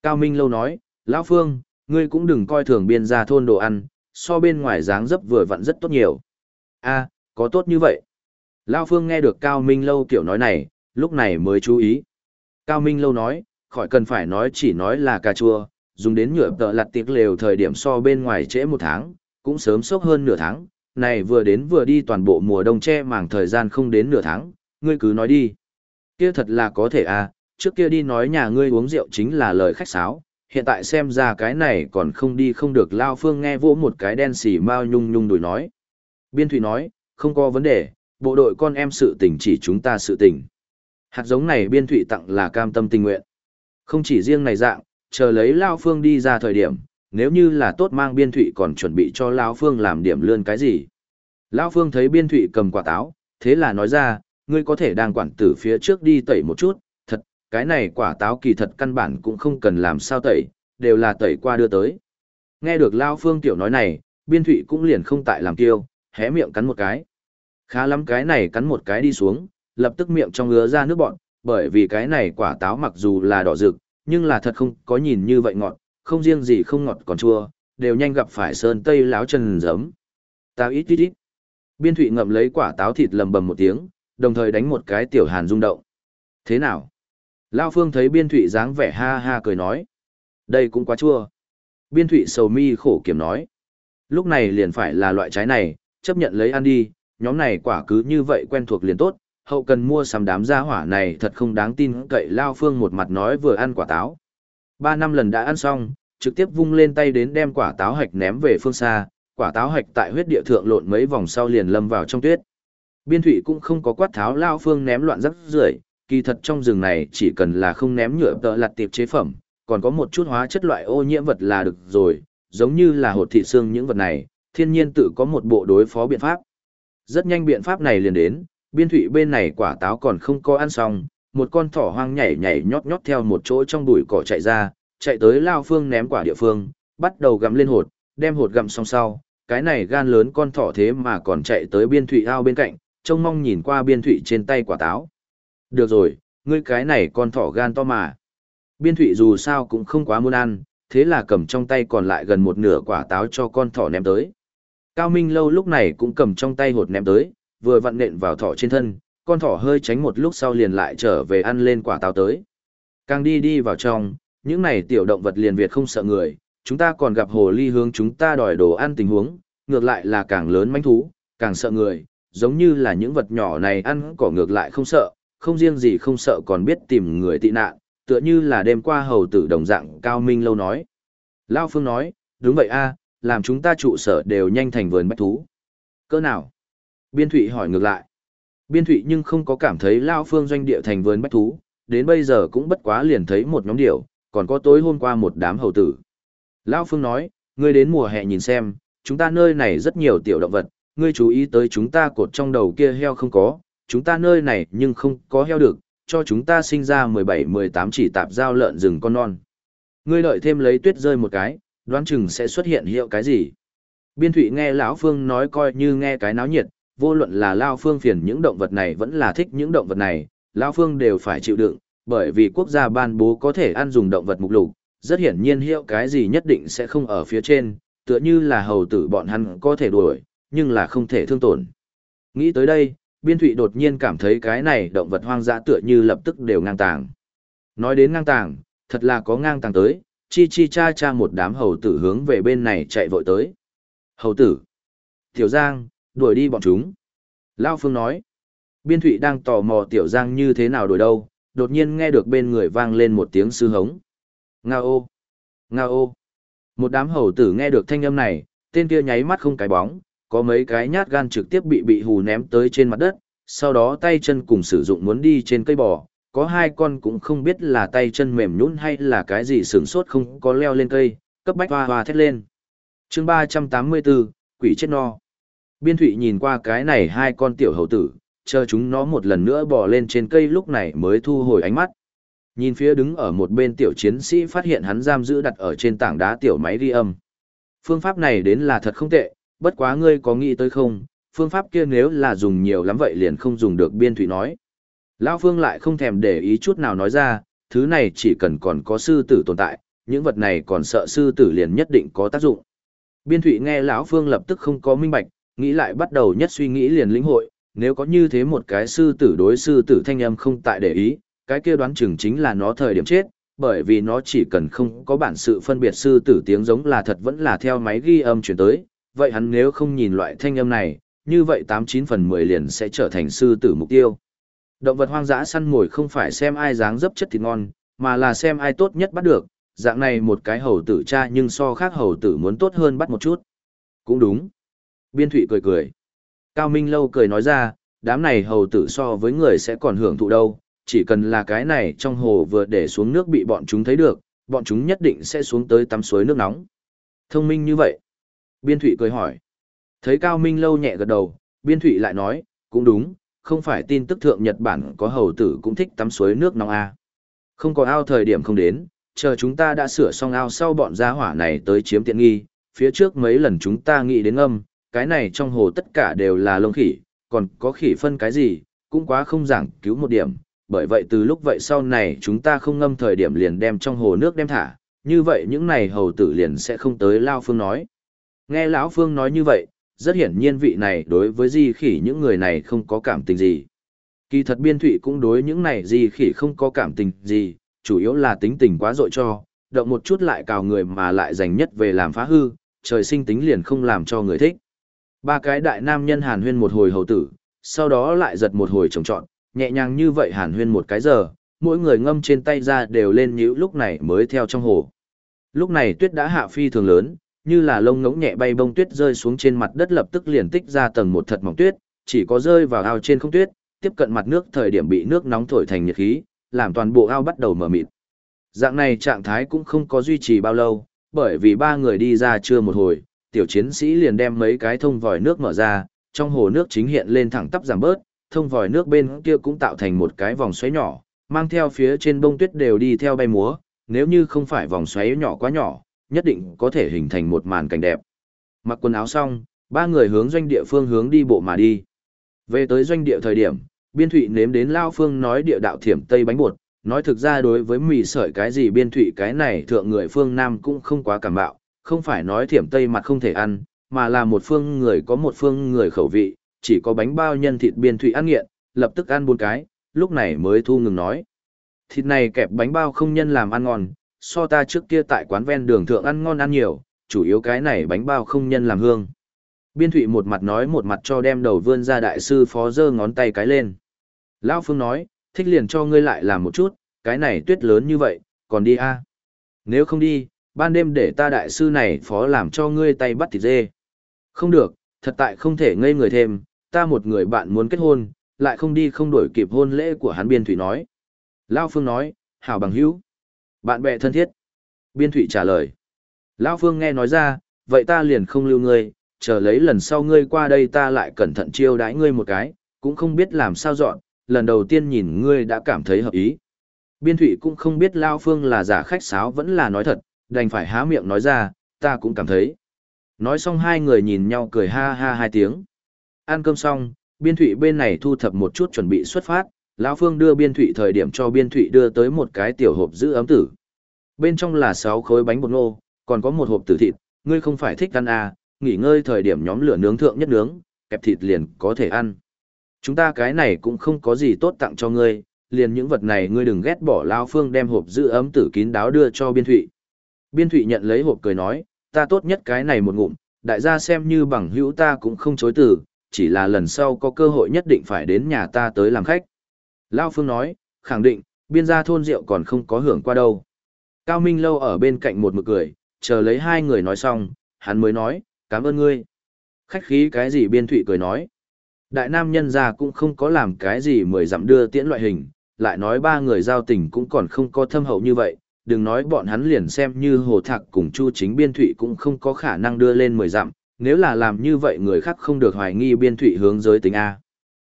Cao Minh lâu nói, Lão Phương, ngươi cũng đừng coi thường biên gia thôn đồ ăn, so bên ngoài dáng dấp vừa vặn rất tốt nhiều. a có tốt như vậy. Lão Phương nghe được Cao Minh lâu kiểu nói này, lúc này mới chú ý. Cao Minh lâu nói, khỏi cần phải nói chỉ nói là cà chua, dùng đến nhựa tợ lặt tiệc lều thời điểm so bên ngoài trễ một tháng, cũng sớm sốc hơn nửa tháng, này vừa đến vừa đi toàn bộ mùa đông che màng thời gian không đến nửa tháng, ngươi cứ nói đi. Kia thật là có thể à, trước kia đi nói nhà ngươi uống rượu chính là lời khách sáo, hiện tại xem ra cái này còn không đi không được Lao Phương nghe vỗ một cái đen xỉ mau nhung nhung đùi nói. Biên Thụy nói, không có vấn đề, bộ đội con em sự tình chỉ chúng ta sự tình. Hạt giống này biên thụy tặng là cam tâm tình nguyện. Không chỉ riêng này dạng, chờ lấy Lao Phương đi ra thời điểm, nếu như là tốt mang biên thụy còn chuẩn bị cho Lao Phương làm điểm lươn cái gì. Lao Phương thấy biên thụy cầm quả táo, thế là nói ra, ngươi có thể đang quản tử phía trước đi tẩy một chút, cái này quả táo kỳ thật căn bản cũng không cần làm sao tẩy, đều là tẩy qua đưa tới. Nghe được Lao Phương tiểu nói này, biên thụy cũng liền không tại làm kiêu, hé miệng cắn một cái. Khá lắm cái này cắn một cái đi xuống, lập tức miệng trong ngứa ra nước bọn, bởi vì cái này quả táo mặc dù là đỏ rực, nhưng là thật không có nhìn như vậy ngọt, không riêng gì không ngọt còn chua, đều nhanh gặp phải sơn tây láo chân giấm. Tao ít ít ít. Biên thụy ngậm lấy quả táo thịt lầm bầm một tiếng, đồng thời đánh một cái tiểu hàn rung động. Thế nào? Lao Phương thấy biên thụy dáng vẻ ha ha cười nói. Đây cũng quá chua. Biên thụy sầu mi khổ kiểm nói. Lúc này liền phải là loại trái này, chấp nhận lấy ăn đi, nhóm này quả cứ như vậy quen thuộc liền tốt, hậu cần mua sắm đám gia hỏa này thật không đáng tin cậy Lao Phương một mặt nói vừa ăn quả táo. Ba năm lần đã ăn xong, trực tiếp vung lên tay đến đem quả táo hạch ném về phương xa, quả táo hạch tại huyết địa thượng lộn mấy vòng sau liền lâm vào trong tuyết. Biên thủy cũng không có quát tháo Lao Phương ném loạn rắc rưởi kỳ thật trong rừng này chỉ cần là không ném nhựa tợ lặt tiệp chế phẩm, còn có một chút hóa chất loại ô nhiễm vật là được rồi, giống như là hột thị xương những vật này, thiên nhiên tự có một bộ đối phó biện pháp. Rất nhanh biện pháp này liền đến, biên thủy bên này quả táo còn không có ăn xong, một con thỏ hoang nhảy nhảy nhót nhót theo một chỗ trong bụi cỏ chạy ra, chạy tới lao phương ném quả địa phương, bắt đầu gặm lên hột, đem hột gặm xong sau, cái này gan lớn con thỏ thế mà còn chạy tới biên thủy ao bên cạnh, trông mong nhìn qua biên thủy trên tay quả táo. Được rồi, ngươi cái này con thỏ gan to mà. Biên thụy dù sao cũng không quá muốn ăn, thế là cầm trong tay còn lại gần một nửa quả táo cho con thỏ ném tới. Cao Minh Lâu lúc này cũng cầm trong tay hột ném tới, vừa vặn nện vào thỏ trên thân, con thỏ hơi tránh một lúc sau liền lại trở về ăn lên quả táo tới. Càng đi đi vào trong, những này tiểu động vật liền Việt không sợ người, chúng ta còn gặp hồ ly hướng chúng ta đòi đồ ăn tình huống, ngược lại là càng lớn manh thú, càng sợ người, giống như là những vật nhỏ này ăn cỏ ngược lại không sợ, không riêng gì không sợ còn biết tìm người tị nạn, tựa như là đêm qua hầu tử đồng dạng Cao Minh Lâu nói. Lao Phương nói, đúng vậy a làm chúng ta trụ sở đều nhanh thành vườn bách thú. Cỡ nào? Biên Thụy hỏi ngược lại. Biên Thụy nhưng không có cảm thấy Lao Phương doanh địa thành vườn bách thú, đến bây giờ cũng bất quá liền thấy một nhóm điểu, còn có tối hôm qua một đám hầu tử. Lao Phương nói, ngươi đến mùa hè nhìn xem, chúng ta nơi này rất nhiều tiểu động vật, ngươi chú ý tới chúng ta cột trong đầu kia heo không có, chúng ta nơi này nhưng không có heo được, cho chúng ta sinh ra 17-18 chỉ tạp giao lợn rừng con non. Ngươi đợi thêm lấy tuyết rơi một cái, đoán chừng sẽ xuất hiện hiệu cái gì. Biên thụy nghe lão Phương nói coi như nghe cái náo nhiệt, vô luận là Lao Phương phiền những động vật này vẫn là thích những động vật này, lão Phương đều phải chịu đựng, bởi vì quốc gia ban bố có thể ăn dùng động vật mục lục, rất hiển nhiên hiệu cái gì nhất định sẽ không ở phía trên, tựa như là hầu tử bọn hắn có thể đuổi, nhưng là không thể thương tổn. Nghĩ tới đây, biên thụy đột nhiên cảm thấy cái này động vật hoang dã tựa như lập tức đều ngang tàng. Nói đến ngang tàng, thật là có ngang tàng tới, chi chi cha cha một đám hầu tử hướng về bên này chạy vội tới. Hầu tử! Tiểu Giang, đuổi đi bọn chúng. Lao Phương nói, biên thụy đang tò mò Tiểu Giang như thế nào đuổi đâu, đột nhiên nghe được bên người vang lên một tiếng sư hống. Nga ô! Nga ô! Một đám hầu tử nghe được thanh âm này, tên kia nháy mắt không cái bóng, có mấy cái nhát gan trực tiếp bị bị hù ném tới trên mặt đất, sau đó tay chân cùng sử dụng muốn đi trên cây bò, có hai con cũng không biết là tay chân mềm nhũn hay là cái gì sướng sốt không có leo lên cây, cấp bách hoa hoa thét lên. chương 384, quỷ chết no. Biên thụy nhìn qua cái này hai con tiểu hầu tử, chờ chúng nó một lần nữa bò lên trên cây lúc này mới thu hồi ánh mắt. Nhìn phía đứng ở một bên tiểu chiến sĩ phát hiện hắn giam giữ đặt ở trên tảng đá tiểu máy ghi âm. Phương pháp này đến là thật không tệ, bất quá ngươi có nghĩ tới không, phương pháp kia nếu là dùng nhiều lắm vậy liền không dùng được biên thủy nói. Lão Phương lại không thèm để ý chút nào nói ra, thứ này chỉ cần còn có sư tử tồn tại, những vật này còn sợ sư tử liền nhất định có tác dụng. Biên thủy nghe lão Phương lập tức không có minh bạch, nghĩ lại bắt đầu nhất suy nghĩ liền lĩnh hội, nếu có như thế một cái sư tử đối sư tử thanh âm không tại để ý, cái kia đoán chừng chính là nó thời điểm chết, bởi vì nó chỉ cần không có bản sự phân biệt sư tử tiếng giống là thật vẫn là theo máy ghi âm chuyển tới, vậy hắn nếu không nhìn loại thanh âm này, như vậy 89 phần 10 liền sẽ trở thành sư tử mục tiêu. Động vật hoang dã săn mồi không phải xem ai dáng dấp chất thịt ngon, mà là xem ai tốt nhất bắt được, dạng này một cái hầu tử cha nhưng so khác hầu tử muốn tốt hơn bắt một chút. Cũng đúng. Biên thụy cười cười. Cao Minh Lâu cười nói ra, đám này hầu tử so với người sẽ còn hưởng thụ đâu, chỉ cần là cái này trong hồ vừa để xuống nước bị bọn chúng thấy được, bọn chúng nhất định sẽ xuống tới tắm suối nước nóng. Thông minh như vậy. Biên Thụy cười hỏi. Thấy Cao Minh lâu nhẹ gật đầu, Biên Thụy lại nói, cũng đúng, không phải tin tức thượng Nhật Bản có hầu tử cũng thích tắm suối nước nóng à. Không có ao thời điểm không đến, chờ chúng ta đã sửa xong ao sau bọn gia hỏa này tới chiếm tiện nghi, phía trước mấy lần chúng ta nghĩ đến âm, cái này trong hồ tất cả đều là lông khỉ, còn có khỉ phân cái gì, cũng quá không giảng cứu một điểm, bởi vậy từ lúc vậy sau này chúng ta không ngâm thời điểm liền đem trong hồ nước đem thả, như vậy những này hầu tử liền sẽ không tới Lao Phương nói. Nghe lão Phương nói như vậy, rất hiển nhiên vị này đối với di khỉ những người này không có cảm tình gì. Kỳ thật biên thụy cũng đối những này di khỉ không có cảm tình gì, chủ yếu là tính tình quá dội cho, động một chút lại cào người mà lại dành nhất về làm phá hư, trời sinh tính liền không làm cho người thích. Ba cái đại nam nhân hàn huyên một hồi hầu tử, sau đó lại giật một hồi trồng trọn, nhẹ nhàng như vậy hàn huyên một cái giờ, mỗi người ngâm trên tay ra đều lên nhíu lúc này mới theo trong hồ. Lúc này tuyết đã hạ phi thường lớn, như là lông ngỗng nhẹ bay bông tuyết rơi xuống trên mặt đất lập tức liền tích ra tầng một thật mỏng tuyết, chỉ có rơi vào ao trên không tuyết, tiếp cận mặt nước thời điểm bị nước nóng thổi thành nhiệt khí, làm toàn bộ ao bắt đầu mở mịt. Dạng này trạng thái cũng không có duy trì bao lâu, bởi vì ba người đi ra chưa một hồi, tiểu chiến sĩ liền đem mấy cái thông vòi nước mở ra, trong hồ nước chính hiện lên thẳng tắp giảm bớt, thông vòi nước bên kia cũng tạo thành một cái vòng xoáy nhỏ, mang theo phía trên bông tuyết đều đi theo bay múa, nếu như không phải vòng xoáy nhỏ quá nhỏ, nhất định có thể hình thành một màn cảnh đẹp. Mặc quần áo xong, ba người hướng doanh địa phương hướng đi bộ mà đi. Về tới doanh địa thời điểm, biên thụy nếm đến Lao Phương nói địa đạo thiểm Tây bánh bột, nói thực ra đối với mì sợi cái gì biên thụy cái này thượng người phương Nam cũng không quá cảm bạo, không phải nói thiểm Tây mặt không thể ăn, mà là một phương người có một phương người khẩu vị, chỉ có bánh bao nhân thịt biên thụy ăn nghiện, lập tức ăn bốn cái, lúc này mới thu ngừng nói. Thịt này kẹp bánh bao không nhân làm ăn ngon, so ta trước kia tại quán ven đường thượng ăn ngon ăn nhiều, chủ yếu cái này bánh bao không nhân làm hương. Biên thụy một mặt nói một mặt cho đem đầu vươn ra đại sư phó dơ ngón tay cái lên. Lão Phương nói, thích liền cho ngươi lại làm một chút, cái này tuyết lớn như vậy, còn đi a à? Nếu không đi, ban đêm để ta đại sư này phó làm cho ngươi tay bắt thịt dê. Không được, thật tại không thể ngây người thêm, ta một người bạn muốn kết hôn, lại không đi không đổi kịp hôn lễ của hắn biên thủy nói. Lao Phương nói, hảo bằng hữu. Bạn bè thân thiết. Biên Thụy trả lời. Lao Phương nghe nói ra, vậy ta liền không lưu ngươi, chờ lấy lần sau ngươi qua đây ta lại cẩn thận chiêu đãi ngươi một cái, cũng không biết làm sao dọn, lần đầu tiên nhìn ngươi đã cảm thấy hợp ý. Biên Thụy cũng không biết Lao Phương là giả khách sáo vẫn là nói thật, đành phải há miệng nói ra, ta cũng cảm thấy. Nói xong hai người nhìn nhau cười ha ha hai tiếng. Ăn cơm xong, biên thụy bên này thu thập một chút chuẩn bị xuất phát, lão Phương đưa biên thụy thời điểm cho biên thụy đưa tới một cái tiểu hộp giữ ấm tử. Bên trong là sáu khối bánh bột ngô, còn có một hộp tử thịt, ngươi không phải thích ăn à, nghỉ ngơi thời điểm nhóm lửa nướng thượng nhất nướng, kẹp thịt liền có thể ăn. Chúng ta cái này cũng không có gì tốt tặng cho ngươi, liền những vật này ngươi đừng ghét bỏ lão Phương đem hộp giữ ấm tử kín đáo đưa cho biên thụy. Biên thụy nhận lấy hộp cười nói, ta tốt nhất cái này một ngụm, đại gia xem như bằng hữu ta cũng không chối từ, chỉ là lần sau có cơ hội nhất định phải đến nhà ta tới làm khách. Lao Phương nói, khẳng định, biên gia thôn rượu còn không có hưởng qua đâu. Cao Minh Lâu ở bên cạnh một mực cười, chờ lấy hai người nói xong, hắn mới nói, cảm ơn ngươi. Khách khí cái gì biên thụy cười nói. Đại nam nhân gia cũng không có làm cái gì mười dặm đưa tiễn loại hình, lại nói ba người giao tình cũng còn không có thâm hậu như vậy, đừng nói bọn hắn liền xem như hồ thạc cùng chu chính biên thụy cũng không có khả năng đưa lên mười dặm, nếu là làm như vậy người khác không được hoài nghi biên thụy hướng giới tính A.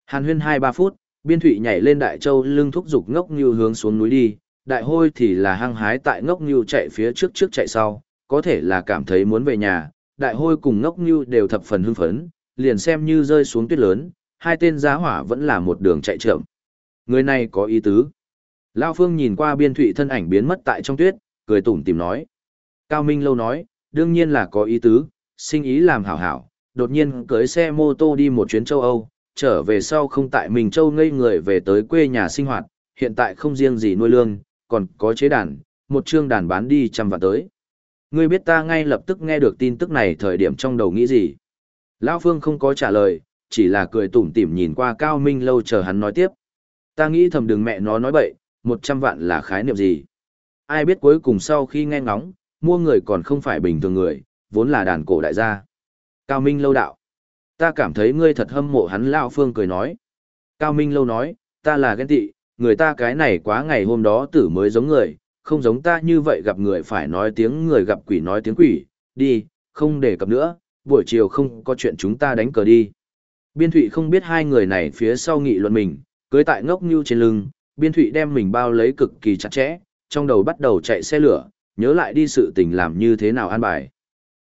Hàn huyên hai ba phút, biên thụy nhảy lên đại châu lưng thúc giục ngốc như hướng xuống núi đi, đại hôi thì là hăng hái tại ngốc như chạy phía trước trước chạy sau, có thể là cảm thấy muốn về nhà, đại hôi cùng ngốc như đều thập phần hưng phấn, liền xem như rơi xuống tuyết lớn, hai tên giá hỏa vẫn là một đường chạy chậm. Người này có ý tứ. Lao Phương nhìn qua biên thụy thân ảnh biến mất tại trong tuyết, cười tủm tìm nói. Cao Minh lâu nói, đương nhiên là có ý tứ, sinh ý làm hảo hảo, đột nhiên cưới xe mô tô đi một chuyến châu Âu, trở về sau không tại mình châu ngây người về tới quê nhà sinh hoạt, hiện tại không riêng gì nuôi lương, còn có chế đàn, một chương đàn bán đi trăm vạn tới. Ngươi biết ta ngay lập tức nghe được tin tức này thời điểm trong đầu nghĩ gì? Lão Phương không có trả lời, chỉ là cười tủm tỉm nhìn qua Cao Minh lâu chờ hắn nói tiếp. Ta nghĩ thầm đừng mẹ nó nói bậy, một trăm vạn là khái niệm gì? Ai biết cuối cùng sau khi nghe ngóng, mua người còn không phải bình thường người, vốn là đàn cổ đại gia. Cao Minh lâu đạo. Ta cảm thấy ngươi thật hâm mộ hắn Lão Phương cười nói. Cao Minh lâu nói, ta là ghen tị, người ta cái này quá ngày hôm đó tử mới giống người, không giống ta như vậy gặp người phải nói tiếng người gặp quỷ nói tiếng quỷ, đi, không để cập nữa, buổi chiều không có chuyện chúng ta đánh cờ đi. Biên Thụy không biết hai người này phía sau nghị luận mình, cưới tại ngốc như trên lưng, Biên Thụy đem mình bao lấy cực kỳ chặt chẽ, trong đầu bắt đầu chạy xe lửa, nhớ lại đi sự tình làm như thế nào an bài.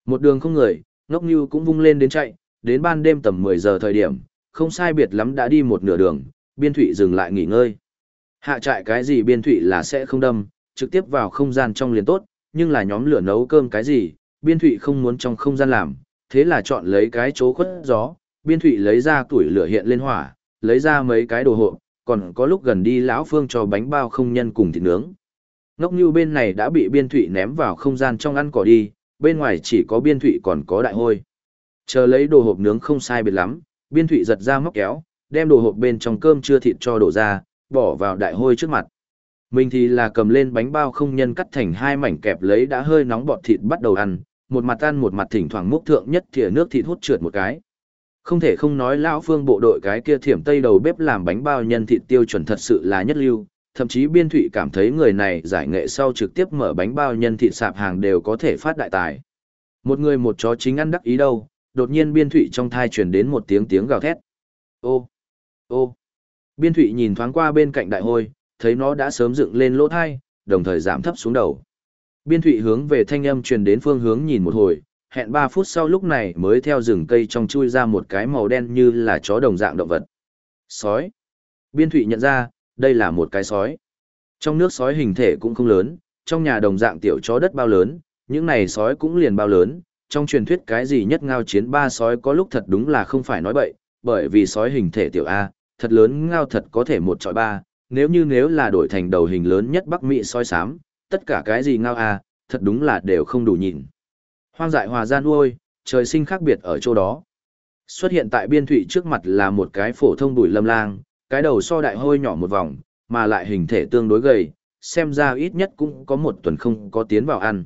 Một đường không người, ngốc như cũng vung lên đến chạy, đến ban đêm tầm 10 giờ thời điểm, không sai biệt lắm đã đi một nửa đường, Biên Thụy dừng lại nghỉ ngơi. Hạ trại cái gì Biên Thụy là sẽ không đâm, trực tiếp vào không gian trong liền tốt, nhưng là nhóm lửa nấu cơm cái gì, Biên Thụy không muốn trong không gian làm, thế là chọn lấy cái chỗ khuất gió, Biên Thụy lấy ra tuổi lửa hiện lên hỏa, lấy ra mấy cái đồ hộ, còn có lúc gần đi lão Phương cho bánh bao không nhân cùng thịt nướng. Ngốc như bên này đã bị Biên Thụy ném vào không gian trong ăn cỏ đi, bên ngoài chỉ có Biên Thụy còn có đại hôi. Chờ lấy đồ hộp nướng không sai biệt lắm, Biên Thụy giật ra móc kéo, đem đồ hộp bên trong cơm chưa thịt cho đổ ra, bỏ vào đại hôi trước mặt. Mình thì là cầm lên bánh bao không nhân cắt thành hai mảnh kẹp lấy đã hơi nóng bọt thịt bắt đầu ăn, một mặt ăn một mặt thỉnh thoảng múc thượng nhất thìa nước thịt hút trượt một cái. Không thể không nói lão phương bộ đội cái kia thiểm tây đầu bếp làm bánh bao nhân thịt tiêu chuẩn thật sự là nhất lưu, thậm chí biên thụy cảm thấy người này giải nghệ sau trực tiếp mở bánh bao nhân thịt sạp hàng đều có thể phát đại tài. Một người một chó chính ăn đắc ý đâu, đột nhiên biên thụy trong thai truyền đến một tiếng tiếng gào thét. Ô, ô, biên thụy nhìn thoáng qua bên cạnh đại hôi, thấy nó đã sớm dựng lên lỗ thai, đồng thời giảm thấp xuống đầu. Biên thụy hướng về thanh âm truyền đến phương hướng nhìn một hồi, hẹn 3 phút sau lúc này mới theo rừng cây trong chui ra một cái màu đen như là chó đồng dạng động vật. Sói. Biên thụy nhận ra, đây là một cái sói. Trong nước sói hình thể cũng không lớn, trong nhà đồng dạng tiểu chó đất bao lớn, những này sói cũng liền bao lớn, trong truyền thuyết cái gì nhất ngao chiến ba sói có lúc thật đúng là không phải nói bậy, bởi vì sói hình thể tiểu A, thật lớn ngao thật có thể một trọi ba, nếu như nếu là đổi thành đầu hình lớn nhất Bắc Mỹ sói sám, tất cả cái gì ngao A, thật đúng là đều không đủ nhìn. Hoang dại hòa gian nuôi, trời sinh khác biệt ở chỗ đó. Xuất hiện tại biên thủy trước mặt là một cái phổ thông bụi lâm lang, cái đầu so đại hôi nhỏ một vòng, mà lại hình thể tương đối gầy, xem ra ít nhất cũng có một tuần không có tiến vào ăn.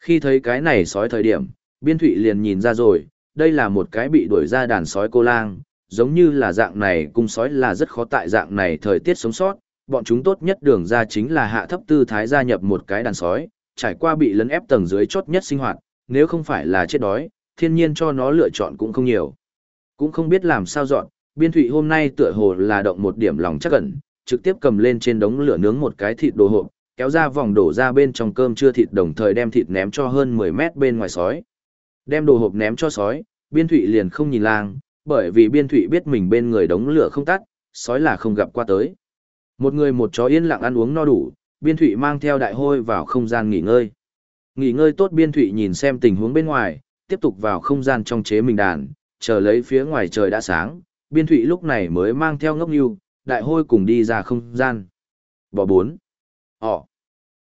Khi thấy cái này sói thời điểm, biên thụy liền nhìn ra rồi, đây là một cái bị đuổi ra đàn sói cô lang, giống như là dạng này cung sói là rất khó tại dạng này thời tiết sống sót, bọn chúng tốt nhất đường ra chính là hạ thấp tư thái gia nhập một cái đàn sói, trải qua bị lấn ép tầng dưới chốt nhất sinh hoạt, nếu không phải là chết đói, thiên nhiên cho nó lựa chọn cũng không nhiều. Cũng không biết làm sao dọn, biên thụy hôm nay tựa hồ là động một điểm lòng chắc ẩn, trực tiếp cầm lên trên đống lửa nướng một cái thịt đồ hộp, kéo ra vòng đổ ra bên trong cơm chưa thịt đồng thời đem thịt ném cho hơn 10 mét bên ngoài sói. Đem đồ hộp ném cho sói, biên thụy liền không nhìn lang, bởi vì biên thụy biết mình bên người đống lửa không tắt, sói là không gặp qua tới. Một người một chó yên lặng ăn uống no đủ, biên thụy mang theo đại hôi vào không gian nghỉ ngơi. Nghỉ ngơi tốt biên thụy nhìn xem tình huống bên ngoài, tiếp tục vào không gian trong chế mình đàn, chờ lấy phía ngoài trời đã sáng, biên thụy lúc này mới mang theo ngốc nhu, đại hôi cùng đi ra không gian. Bỏ bốn. Họ.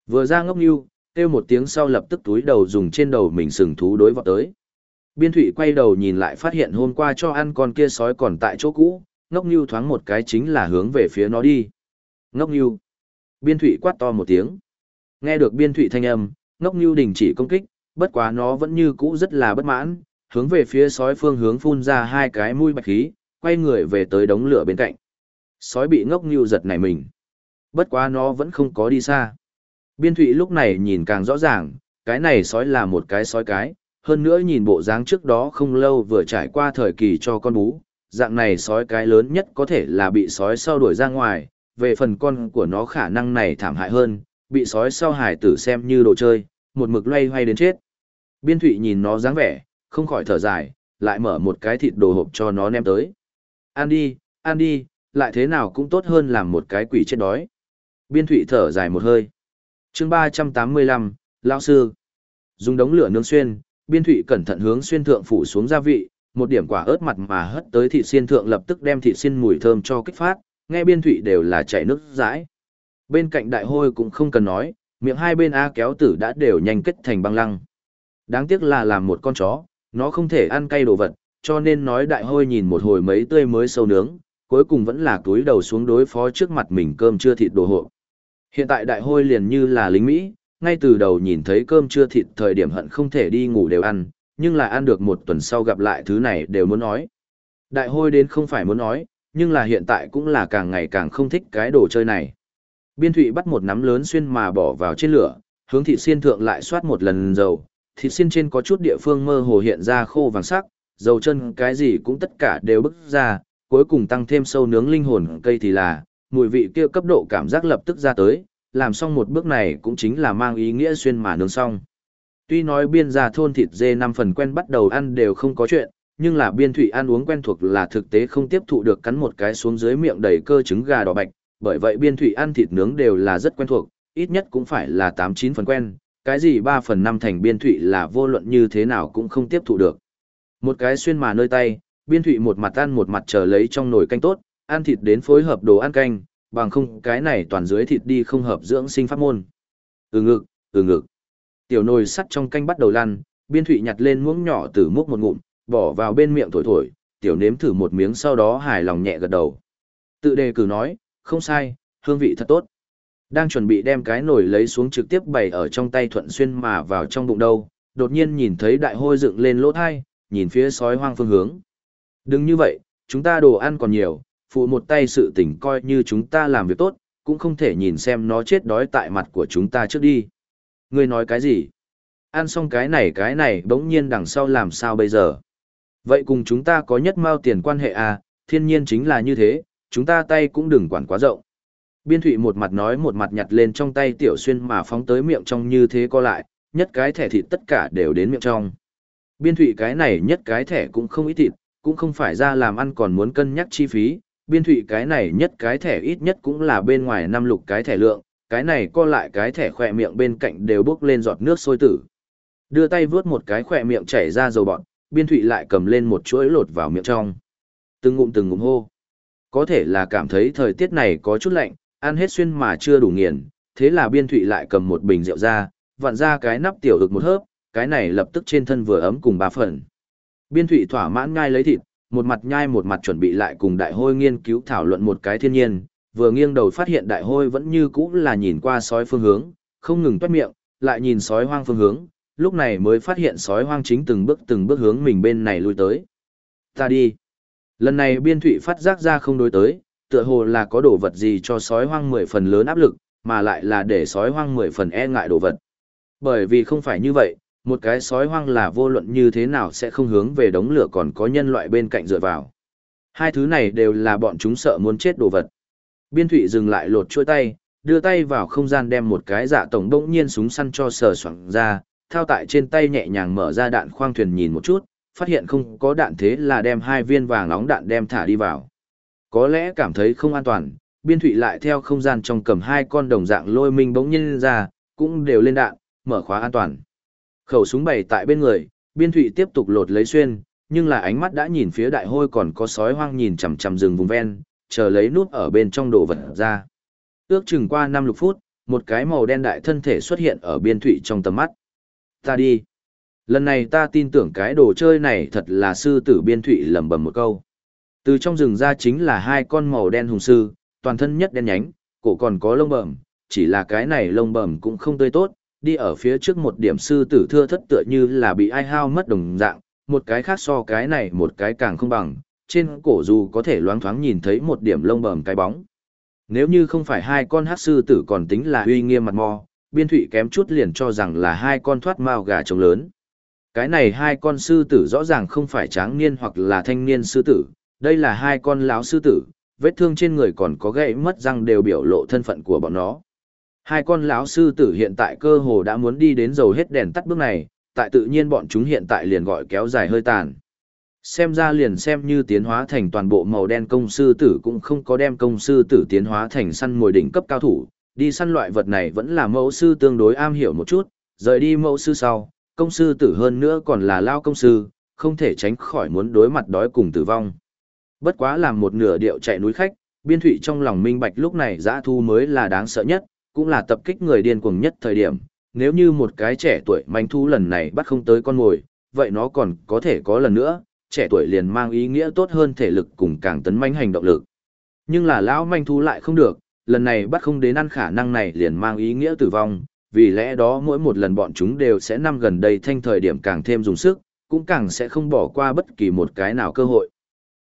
Vừa ra ngốc nhu, kêu một tiếng sau lập tức túi đầu dùng trên đầu mình sừng thú đối vọt tới. Biên thủy quay đầu nhìn lại phát hiện hôm qua cho ăn con kia sói còn tại chỗ cũ, ngốc như thoáng một cái chính là hướng về phía nó đi. Ngốc như. Biên thủy quát to một tiếng. Nghe được biên thủy thanh âm, ngốc như đình chỉ công kích, bất quá nó vẫn như cũ rất là bất mãn, hướng về phía sói phương hướng phun ra hai cái mũi bạch khí, quay người về tới đống lửa bên cạnh. Sói bị ngốc như giật nảy mình. Bất quá nó vẫn không có đi xa. Biên thụy lúc này nhìn càng rõ ràng, cái này sói là một cái sói cái, hơn nữa nhìn bộ dáng trước đó không lâu vừa trải qua thời kỳ cho con bú, dạng này sói cái lớn nhất có thể là bị sói sau đuổi ra ngoài, về phần con của nó khả năng này thảm hại hơn, bị sói sau hải tử xem như đồ chơi, một mực loay hoay đến chết. Biên thụy nhìn nó dáng vẻ, không khỏi thở dài, lại mở một cái thịt đồ hộp cho nó ném tới. Ăn đi, ăn đi, lại thế nào cũng tốt hơn làm một cái quỷ chết đói. Biên thụy thở dài một hơi chương 385, Lão Sư. Dùng đống lửa nướng xuyên, biên thụy cẩn thận hướng xuyên thượng phủ xuống gia vị, một điểm quả ớt mặt mà hất tới thị xiên thượng lập tức đem thị xiên mùi thơm cho kích phát, nghe biên thụy đều là chảy nước rãi. Bên cạnh đại hôi cũng không cần nói, miệng hai bên A kéo tử đã đều nhanh kết thành băng lăng. Đáng tiếc là làm một con chó, nó không thể ăn cay đồ vật, cho nên nói đại hôi nhìn một hồi mấy tươi mới sâu nướng, cuối cùng vẫn là túi đầu xuống đối phó trước mặt mình cơm chưa thịt đồ hộp Hiện tại đại hôi liền như là lính Mỹ, ngay từ đầu nhìn thấy cơm chưa thịt thời điểm hận không thể đi ngủ đều ăn, nhưng là ăn được một tuần sau gặp lại thứ này đều muốn nói. Đại hôi đến không phải muốn nói, nhưng là hiện tại cũng là càng ngày càng không thích cái đồ chơi này. Biên thụy bắt một nắm lớn xuyên mà bỏ vào trên lửa, hướng thịt xiên thượng lại xoát một lần dầu, thịt xiên trên có chút địa phương mơ hồ hiện ra khô vàng sắc, dầu chân cái gì cũng tất cả đều bức ra, cuối cùng tăng thêm sâu nướng linh hồn cây thì là, mùi vị kia cấp độ cảm giác lập tức ra tới, làm xong một bước này cũng chính là mang ý nghĩa xuyên mà nướng xong. Tuy nói biên gia thôn thịt dê năm phần quen bắt đầu ăn đều không có chuyện, nhưng là biên thủy ăn uống quen thuộc là thực tế không tiếp thụ được cắn một cái xuống dưới miệng đầy cơ trứng gà đỏ bạch, bởi vậy biên thủy ăn thịt nướng đều là rất quen thuộc, ít nhất cũng phải là tám chín phần quen, cái gì ba phần năm thành biên thủy là vô luận như thế nào cũng không tiếp thụ được. Một cái xuyên mà nơi tay, biên thủy một mặt ăn một mặt chờ lấy trong nồi canh tốt, ăn thịt đến phối hợp đồ ăn canh, bằng không cái này toàn dưới thịt đi không hợp dưỡng sinh pháp môn. Ừ ngực, ừ ngực. Tiểu nồi sắt trong canh bắt đầu lăn, biên thủy nhặt lên muỗng nhỏ từ múc một ngụm, bỏ vào bên miệng thổi thổi, tiểu nếm thử một miếng sau đó hài lòng nhẹ gật đầu. Tự đề cử nói, không sai, hương vị thật tốt. Đang chuẩn bị đem cái nồi lấy xuống trực tiếp bày ở trong tay thuận xuyên mà vào trong bụng đâu, đột nhiên nhìn thấy đại hôi dựng lên lỗ thai, nhìn phía sói hoang phương hướng. Đừng như vậy, chúng ta đồ ăn còn nhiều, phụ một tay sự tình coi như chúng ta làm việc tốt, cũng không thể nhìn xem nó chết đói tại mặt của chúng ta trước đi. Ngươi nói cái gì? Ăn xong cái này cái này bỗng nhiên đằng sau làm sao bây giờ? Vậy cùng chúng ta có nhất mao tiền quan hệ à, thiên nhiên chính là như thế, chúng ta tay cũng đừng quản quá rộng. Biên thụy một mặt nói một mặt nhặt lên trong tay tiểu xuyên mà phóng tới miệng trong như thế co lại, nhất cái thẻ thịt tất cả đều đến miệng trong. Biên thụy cái này nhất cái thẻ cũng không ít thịt, cũng không phải ra làm ăn còn muốn cân nhắc chi phí, biên thụy cái này nhất cái thẻ ít nhất cũng là bên ngoài năm lục cái thẻ lượng, cái này co lại cái thẻ khỏe miệng bên cạnh đều bước lên giọt nước sôi tử. Đưa tay vướt một cái khỏe miệng chảy ra dầu bọn, biên thụy lại cầm lên một chuỗi lột vào miệng trong. Từng ngụm từng ngụm hô. Có thể là cảm thấy thời tiết này có chút lạnh, ăn hết xuyên mà chưa đủ nghiền, thế là biên thụy lại cầm một bình rượu ra, vặn ra cái nắp tiểu được một hớp, cái này lập tức trên thân vừa ấm cùng ba phần. Biên thụy thỏa mãn ngay lấy thịt, một mặt nhai một mặt chuẩn bị lại cùng đại hôi nghiên cứu thảo luận một cái thiên nhiên, vừa nghiêng đầu phát hiện đại hôi vẫn như cũ là nhìn qua sói phương hướng, không ngừng toát miệng, lại nhìn sói hoang phương hướng, lúc này mới phát hiện sói hoang chính từng bước từng bước hướng mình bên này lui tới. Ta đi. Lần này biên thụy phát giác ra không đối tới, tựa hồ là có đồ vật gì cho sói hoang mười phần lớn áp lực, mà lại là để sói hoang mười phần e ngại đồ vật. Bởi vì không phải như vậy, một cái sói hoang là vô luận như thế nào sẽ không hướng về đống lửa còn có nhân loại bên cạnh dựa vào. Hai thứ này đều là bọn chúng sợ muốn chết đồ vật. Biên thụy dừng lại lột chuôi tay, đưa tay vào không gian đem một cái dạ tổng đông nhiên súng săn cho sờ soạn ra, thao tại trên tay nhẹ nhàng mở ra đạn khoang thuyền nhìn một chút, phát hiện không có đạn thế là đem hai viên vàng nóng đạn đem thả đi vào. Có lẽ cảm thấy không an toàn, biên thụy lại theo không gian trong cầm hai con đồng dạng lôi minh bỗng nhiên ra, cũng đều lên đạn, mở khóa an toàn. Khẩu súng bày tại bên người, biên thụy tiếp tục lột lấy xuyên, nhưng là ánh mắt đã nhìn phía đại hôi còn có sói hoang nhìn chằm chằm rừng vùng ven, chờ lấy nút ở bên trong đồ vật ra. Ước chừng qua năm lục phút, một cái màu đen đại thân thể xuất hiện ở biên thụy trong tầm mắt. Ta đi. Lần này ta tin tưởng cái đồ chơi này thật là sư tử biên thụy lầm bầm một câu. Từ trong rừng ra chính là hai con màu đen hùng sư, toàn thân nhất đen nhánh, cổ còn có lông bẩm, chỉ là cái này lông bẩm cũng không tươi tốt, đi ở phía trước một điểm sư tử thưa thất tựa như là bị ai hao mất đồng dạng, một cái khác so cái này một cái càng không bằng, trên cổ dù có thể loáng thoáng nhìn thấy một điểm lông bầm cái bóng. Nếu như không phải hai con hát sư tử còn tính là uy nghiêm mặt mò, biên thụy kém chút liền cho rằng là hai con thoát mao gà trống lớn. Cái này hai con sư tử rõ ràng không phải tráng niên hoặc là thanh niên sư tử, đây là hai con lão sư tử, vết thương trên người còn có gãy mất răng đều biểu lộ thân phận của bọn nó. Hai con lão sư tử hiện tại cơ hồ đã muốn đi đến dầu hết đèn tắt bước này, tại tự nhiên bọn chúng hiện tại liền gọi kéo dài hơi tàn. Xem ra liền xem như tiến hóa thành toàn bộ màu đen công sư tử cũng không có đem công sư tử tiến hóa thành săn mồi đỉnh cấp cao thủ, đi săn loại vật này vẫn là mẫu sư tương đối am hiểu một chút, rời đi mẫu sư sau, công sư tử hơn nữa còn là lao công sư, không thể tránh khỏi muốn đối mặt đói cùng tử vong. Bất quá làm một nửa điệu chạy núi khách, biên thụy trong lòng minh bạch lúc này giã thu mới là đáng sợ nhất, cũng là tập kích người điên cuồng nhất thời điểm. Nếu như một cái trẻ tuổi manh thu lần này bắt không tới con mồi, vậy nó còn có thể có lần nữa, trẻ tuổi liền mang ý nghĩa tốt hơn thể lực cùng càng tấn manh hành động lực. Nhưng là lão manh thu lại không được, lần này bắt không đến ăn khả năng này liền mang ý nghĩa tử vong, vì lẽ đó mỗi một lần bọn chúng đều sẽ năm gần đây thanh thời điểm càng thêm dùng sức, cũng càng sẽ không bỏ qua bất kỳ một cái nào cơ hội.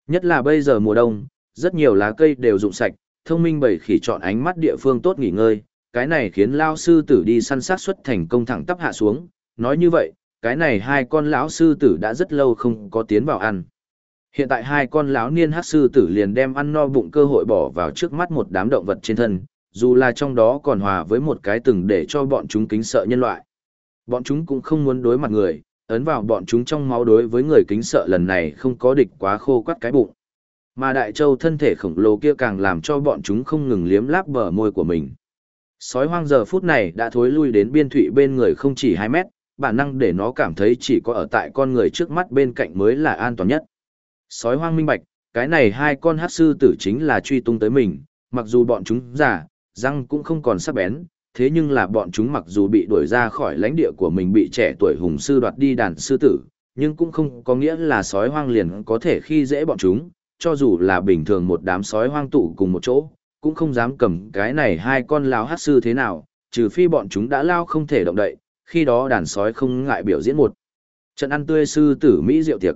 Nhất là bây giờ mùa đông, Rất nhiều lá cây đều rụng sạch, thông minh bầy khỉ chọn ánh mắt địa phương tốt nghỉ ngơi, cái này khiến lao sư tử đi săn sát xuất thành công thẳng tắp hạ xuống, nói như vậy, cái này hai con lão sư tử đã rất lâu không có tiến vào ăn. Hiện tại hai con lão niên hát sư tử liền đem ăn no bụng cơ hội bỏ vào trước mắt một đám động vật trên thân, dù là trong đó còn hòa với một cái từng để cho bọn chúng kính sợ nhân loại. Bọn chúng cũng không muốn đối mặt người, ấn vào bọn chúng trong máu đối với người kính sợ lần này không có địch quá khô quắt cái bụng. Mà đại châu thân thể khổng lồ kia càng làm cho bọn chúng không ngừng liếm láp bờ môi của mình. Sói hoang giờ phút này đã thối lui đến biên thụy bên người không chỉ 2 mét, bản năng để nó cảm thấy chỉ có ở tại con người trước mắt bên cạnh mới là an toàn nhất. Sói hoang minh bạch, cái này hai con hát sư tử chính là truy tung tới mình, mặc dù bọn chúng giả, răng cũng không còn sắc bén, thế nhưng là bọn chúng mặc dù bị đuổi ra khỏi lãnh địa của mình bị trẻ tuổi hùng sư đoạt đi đàn sư tử, nhưng cũng không có nghĩa là sói hoang liền có thể khi dễ bọn chúng, cho dù là bình thường một đám sói hoang tụ cùng một chỗ, cũng không dám cầm cái này hai con lão hát sư thế nào, trừ phi bọn chúng đã lao không thể động đậy, khi đó đàn sói không ngại biểu diễn một. Trận ăn tươi sư tử Mỹ rượu tiệc.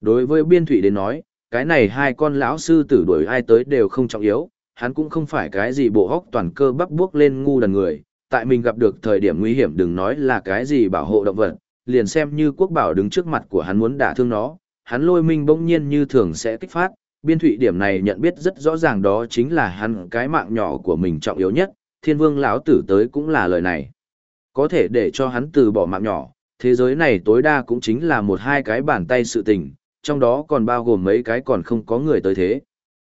Đối với biên thủy đến nói, cái này hai con lão sư tử đuổi ai tới đều không trọng yếu, hắn cũng không phải cái gì bộ hóc toàn cơ bắp bước lên ngu đần người, tại mình gặp được thời điểm nguy hiểm đừng nói là cái gì bảo hộ động vật, liền xem như quốc bảo đứng trước mặt của hắn muốn đả thương nó, hắn lôi minh bỗng nhiên như thường sẽ kích phát, biên thụy điểm này nhận biết rất rõ ràng đó chính là hắn cái mạng nhỏ của mình trọng yếu nhất, thiên vương lão tử tới cũng là lời này. Có thể để cho hắn từ bỏ mạng nhỏ, thế giới này tối đa cũng chính là một hai cái bàn tay sự tình, trong đó còn bao gồm mấy cái còn không có người tới thế.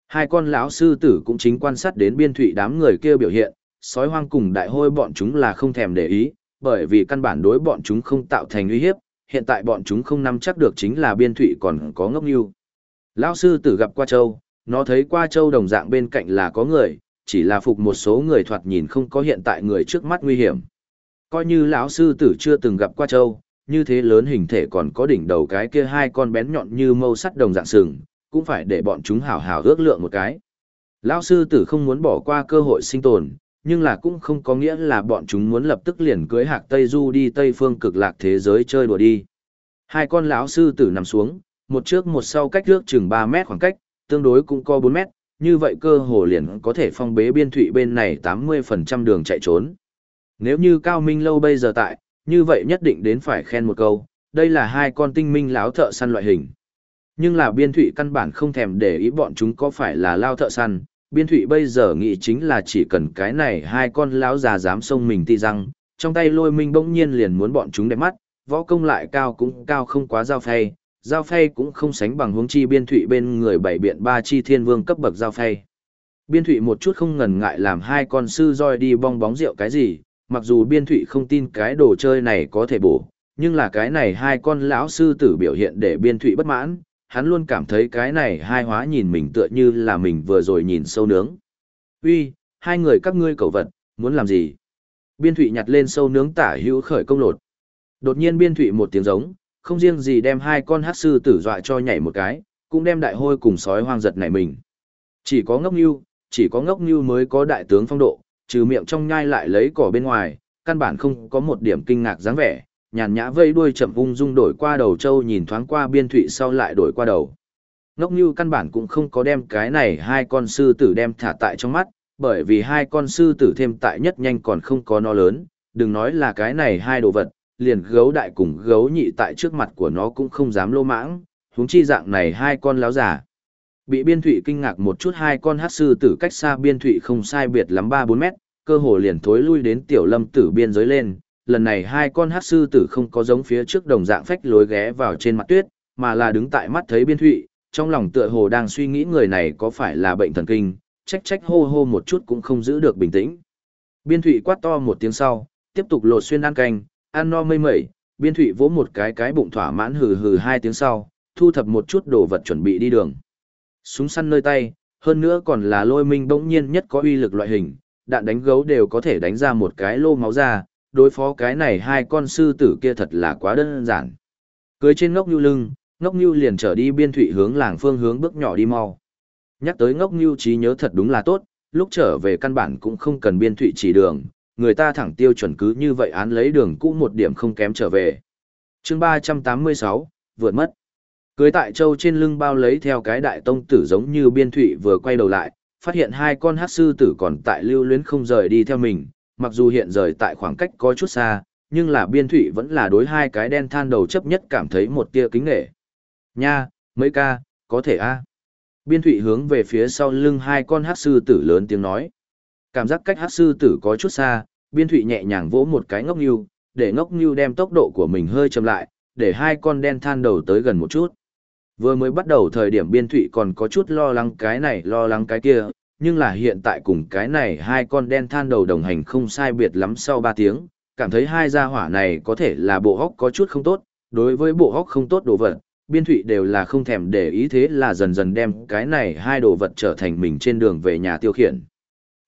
Hai con lão sư tử cũng chính quan sát đến biên thụy đám người kia biểu hiện, sói hoang cùng đại hôi bọn chúng là không thèm để ý, bởi vì căn bản đối bọn chúng không tạo thành uy hiếp, hiện tại bọn chúng không nắm chắc được chính là biên thụy còn có ngốc nhu. Lão sư tử gặp qua châu, nó thấy qua châu đồng dạng bên cạnh là có người, chỉ là phục một số người thoạt nhìn không có hiện tại người trước mắt nguy hiểm. Coi như lão sư tử chưa từng gặp qua châu, như thế lớn hình thể còn có đỉnh đầu cái kia hai con bén nhọn như mâu sắt đồng dạng sừng, cũng phải để bọn chúng hào hào ước lượng một cái. Lão sư tử không muốn bỏ qua cơ hội sinh tồn, nhưng là cũng không có nghĩa là bọn chúng muốn lập tức liền cưới hạc Tây Du đi Tây phương cực lạc thế giới chơi đùa đi. Hai con lão sư tử nằm xuống, một trước một sau cách ước chừng 3 mét khoảng cách, tương đối cũng có 4 mét, như vậy cơ hồ liền có thể phong bế biên thụy bên này 80% đường chạy trốn. Nếu như Cao Minh Lâu bây giờ tại, như vậy nhất định đến phải khen một câu, đây là hai con tinh minh láo thợ săn loại hình. Nhưng là biên thụy căn bản không thèm để ý bọn chúng có phải là lao thợ săn, biên thụy bây giờ nghĩ chính là chỉ cần cái này hai con láo già dám xông mình ti răng, trong tay lôi minh bỗng nhiên liền muốn bọn chúng đẹp mắt, võ công lại cao cũng cao không quá giao phay, giao phay cũng không sánh bằng hướng chi biên thụy bên người bảy biện ba chi thiên vương cấp bậc giao phay. Biên thụy một chút không ngần ngại làm hai con sư roi đi bong bóng rượu cái gì, mặc dù biên thụy không tin cái đồ chơi này có thể bổ, nhưng là cái này hai con lão sư tử biểu hiện để biên thụy bất mãn, hắn luôn cảm thấy cái này hai hóa nhìn mình tựa như là mình vừa rồi nhìn sâu nướng. Uy, hai người các ngươi cầu vật, muốn làm gì? Biên thụy nhặt lên sâu nướng tả hữu khởi công lột. Đột nhiên biên thụy một tiếng giống, không riêng gì đem hai con hát sư tử dọa cho nhảy một cái, cũng đem đại hôi cùng sói hoang giật nảy mình. Chỉ có ngốc như, chỉ có ngốc như mới có đại tướng phong độ, trừ miệng trong nhai lại lấy cỏ bên ngoài, căn bản không có một điểm kinh ngạc dáng vẻ, nhàn nhã vây đuôi chậm ung dung đổi qua đầu châu nhìn thoáng qua biên thụy sau lại đổi qua đầu. Ngốc như căn bản cũng không có đem cái này hai con sư tử đem thả tại trong mắt, bởi vì hai con sư tử thêm tại nhất nhanh còn không có nó lớn, đừng nói là cái này hai đồ vật, liền gấu đại cùng gấu nhị tại trước mặt của nó cũng không dám lô mãng, huống chi dạng này hai con láo giả. Bị biên thụy kinh ngạc một chút hai con hát sư tử cách xa biên thụy không sai biệt lắm 3-4 mét, cơ hồ liền thối lui đến tiểu lâm tử biên giới lên. Lần này hai con hát sư tử không có giống phía trước đồng dạng phách lối ghé vào trên mặt tuyết, mà là đứng tại mắt thấy biên thụy, trong lòng tựa hồ đang suy nghĩ người này có phải là bệnh thần kinh, trách trách hô hô một chút cũng không giữ được bình tĩnh. Biên thụy quát to một tiếng sau, tiếp tục lột xuyên ăn canh, ăn no mây mẩy, biên thụy vỗ một cái cái bụng thỏa mãn hừ hừ hai tiếng sau, thu thập một chút đồ vật chuẩn bị đi đường. Súng săn nơi tay, hơn nữa còn là lôi minh bỗng nhiên nhất có uy lực loại hình, đạn đánh gấu đều có thể đánh ra một cái lô máu ra, đối phó cái này hai con sư tử kia thật là quá đơn giản. Cưới trên ngốc như lưng, ngốc như liền trở đi biên thụy hướng làng phương hướng bước nhỏ đi mau. Nhắc tới ngốc như trí nhớ thật đúng là tốt, lúc trở về căn bản cũng không cần biên thụy chỉ đường, người ta thẳng tiêu chuẩn cứ như vậy án lấy đường cũ một điểm không kém trở về. chương 386, vượt mất. Cưới tại châu trên lưng bao lấy theo cái đại tông tử giống như biên thụy vừa quay đầu lại, phát hiện hai con hát sư tử còn tại lưu luyến không rời đi theo mình, mặc dù hiện rời tại khoảng cách có chút xa, nhưng là biên thụy vẫn là đối hai cái đen than đầu chấp nhất cảm thấy một tia kính nghệ. Nha, mấy ca, có thể a Biên thụy hướng về phía sau lưng hai con hát sư tử lớn tiếng nói. Cảm giác cách hát sư tử có chút xa, biên thụy nhẹ nhàng vỗ một cái ngốc nghiêu, để ngốc nghiêu đem tốc độ của mình hơi chậm lại, để hai con đen than đầu tới gần một chút. Vừa mới bắt đầu thời điểm biên thụy còn có chút lo lắng cái này lo lắng cái kia, nhưng là hiện tại cùng cái này hai con đen than đầu đồng hành không sai biệt lắm sau 3 tiếng, cảm thấy hai gia hỏa này có thể là bộ hóc có chút không tốt, đối với bộ hóc không tốt đồ vật, biên thụy đều là không thèm để ý thế là dần dần đem cái này hai đồ vật trở thành mình trên đường về nhà tiêu khiển.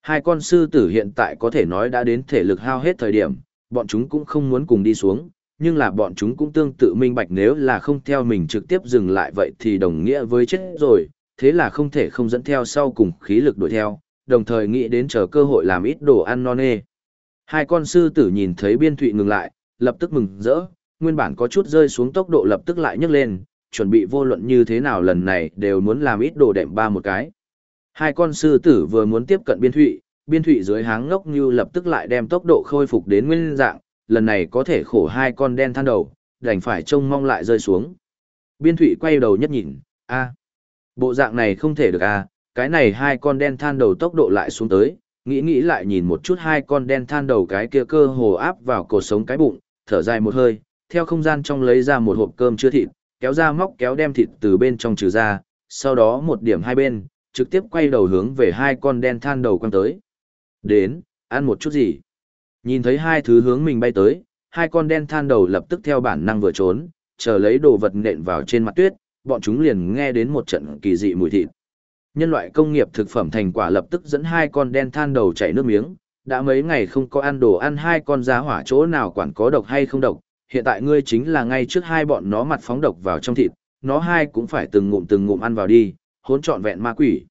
Hai con sư tử hiện tại có thể nói đã đến thể lực hao hết thời điểm, bọn chúng cũng không muốn cùng đi xuống, nhưng là bọn chúng cũng tương tự minh bạch nếu là không theo mình trực tiếp dừng lại vậy thì đồng nghĩa với chết rồi, thế là không thể không dẫn theo sau cùng khí lực đuổi theo, đồng thời nghĩ đến chờ cơ hội làm ít đồ ăn non nê. Hai con sư tử nhìn thấy biên thụy ngừng lại, lập tức mừng rỡ, nguyên bản có chút rơi xuống tốc độ lập tức lại nhấc lên, chuẩn bị vô luận như thế nào lần này đều muốn làm ít đồ đệm ba một cái. Hai con sư tử vừa muốn tiếp cận biên thụy, biên thụy dưới háng ngốc như lập tức lại đem tốc độ khôi phục đến nguyên dạng, lần này có thể khổ hai con đen than đầu, đành phải trông mong lại rơi xuống. Biên thụy quay đầu nhất nhìn, a bộ dạng này không thể được a cái này hai con đen than đầu tốc độ lại xuống tới, nghĩ nghĩ lại nhìn một chút hai con đen than đầu cái kia cơ hồ áp vào cột sống cái bụng, thở dài một hơi, theo không gian trong lấy ra một hộp cơm chưa thịt, kéo ra móc kéo đem thịt từ bên trong trừ ra, sau đó một điểm hai bên, trực tiếp quay đầu hướng về hai con đen than đầu quăng tới. Đến, ăn một chút gì? Nhìn thấy hai thứ hướng mình bay tới, hai con đen than đầu lập tức theo bản năng vừa trốn, chờ lấy đồ vật nện vào trên mặt tuyết, bọn chúng liền nghe đến một trận kỳ dị mùi thịt. Nhân loại công nghiệp thực phẩm thành quả lập tức dẫn hai con đen than đầu chảy nước miếng, đã mấy ngày không có ăn đồ ăn hai con giá hỏa chỗ nào quản có độc hay không độc, hiện tại ngươi chính là ngay trước hai bọn nó mặt phóng độc vào trong thịt, nó hai cũng phải từng ngụm từng ngụm ăn vào đi, hỗn trọn vẹn ma quỷ.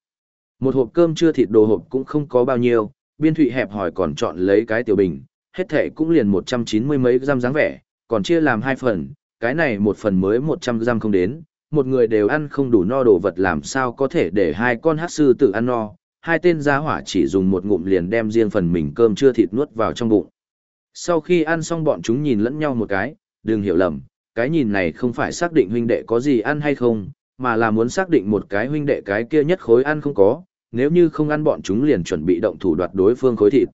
Một hộp cơm chưa thịt đồ hộp cũng không có bao nhiêu, biên thụy hẹp hỏi còn chọn lấy cái tiểu bình, hết thể cũng liền 190 mấy giam dáng vẻ, còn chia làm hai phần, cái này một phần mới 100 giam không đến, một người đều ăn không đủ no đồ vật làm sao có thể để hai con hát sư tự ăn no, hai tên gia hỏa chỉ dùng một ngụm liền đem riêng phần mình cơm chưa thịt nuốt vào trong bụng. Sau khi ăn xong bọn chúng nhìn lẫn nhau một cái, đừng hiểu lầm, cái nhìn này không phải xác định huynh đệ có gì ăn hay không, mà là muốn xác định một cái huynh đệ cái kia nhất khối ăn không có, nếu như không ăn bọn chúng liền chuẩn bị động thủ đoạt đối phương khối thịt.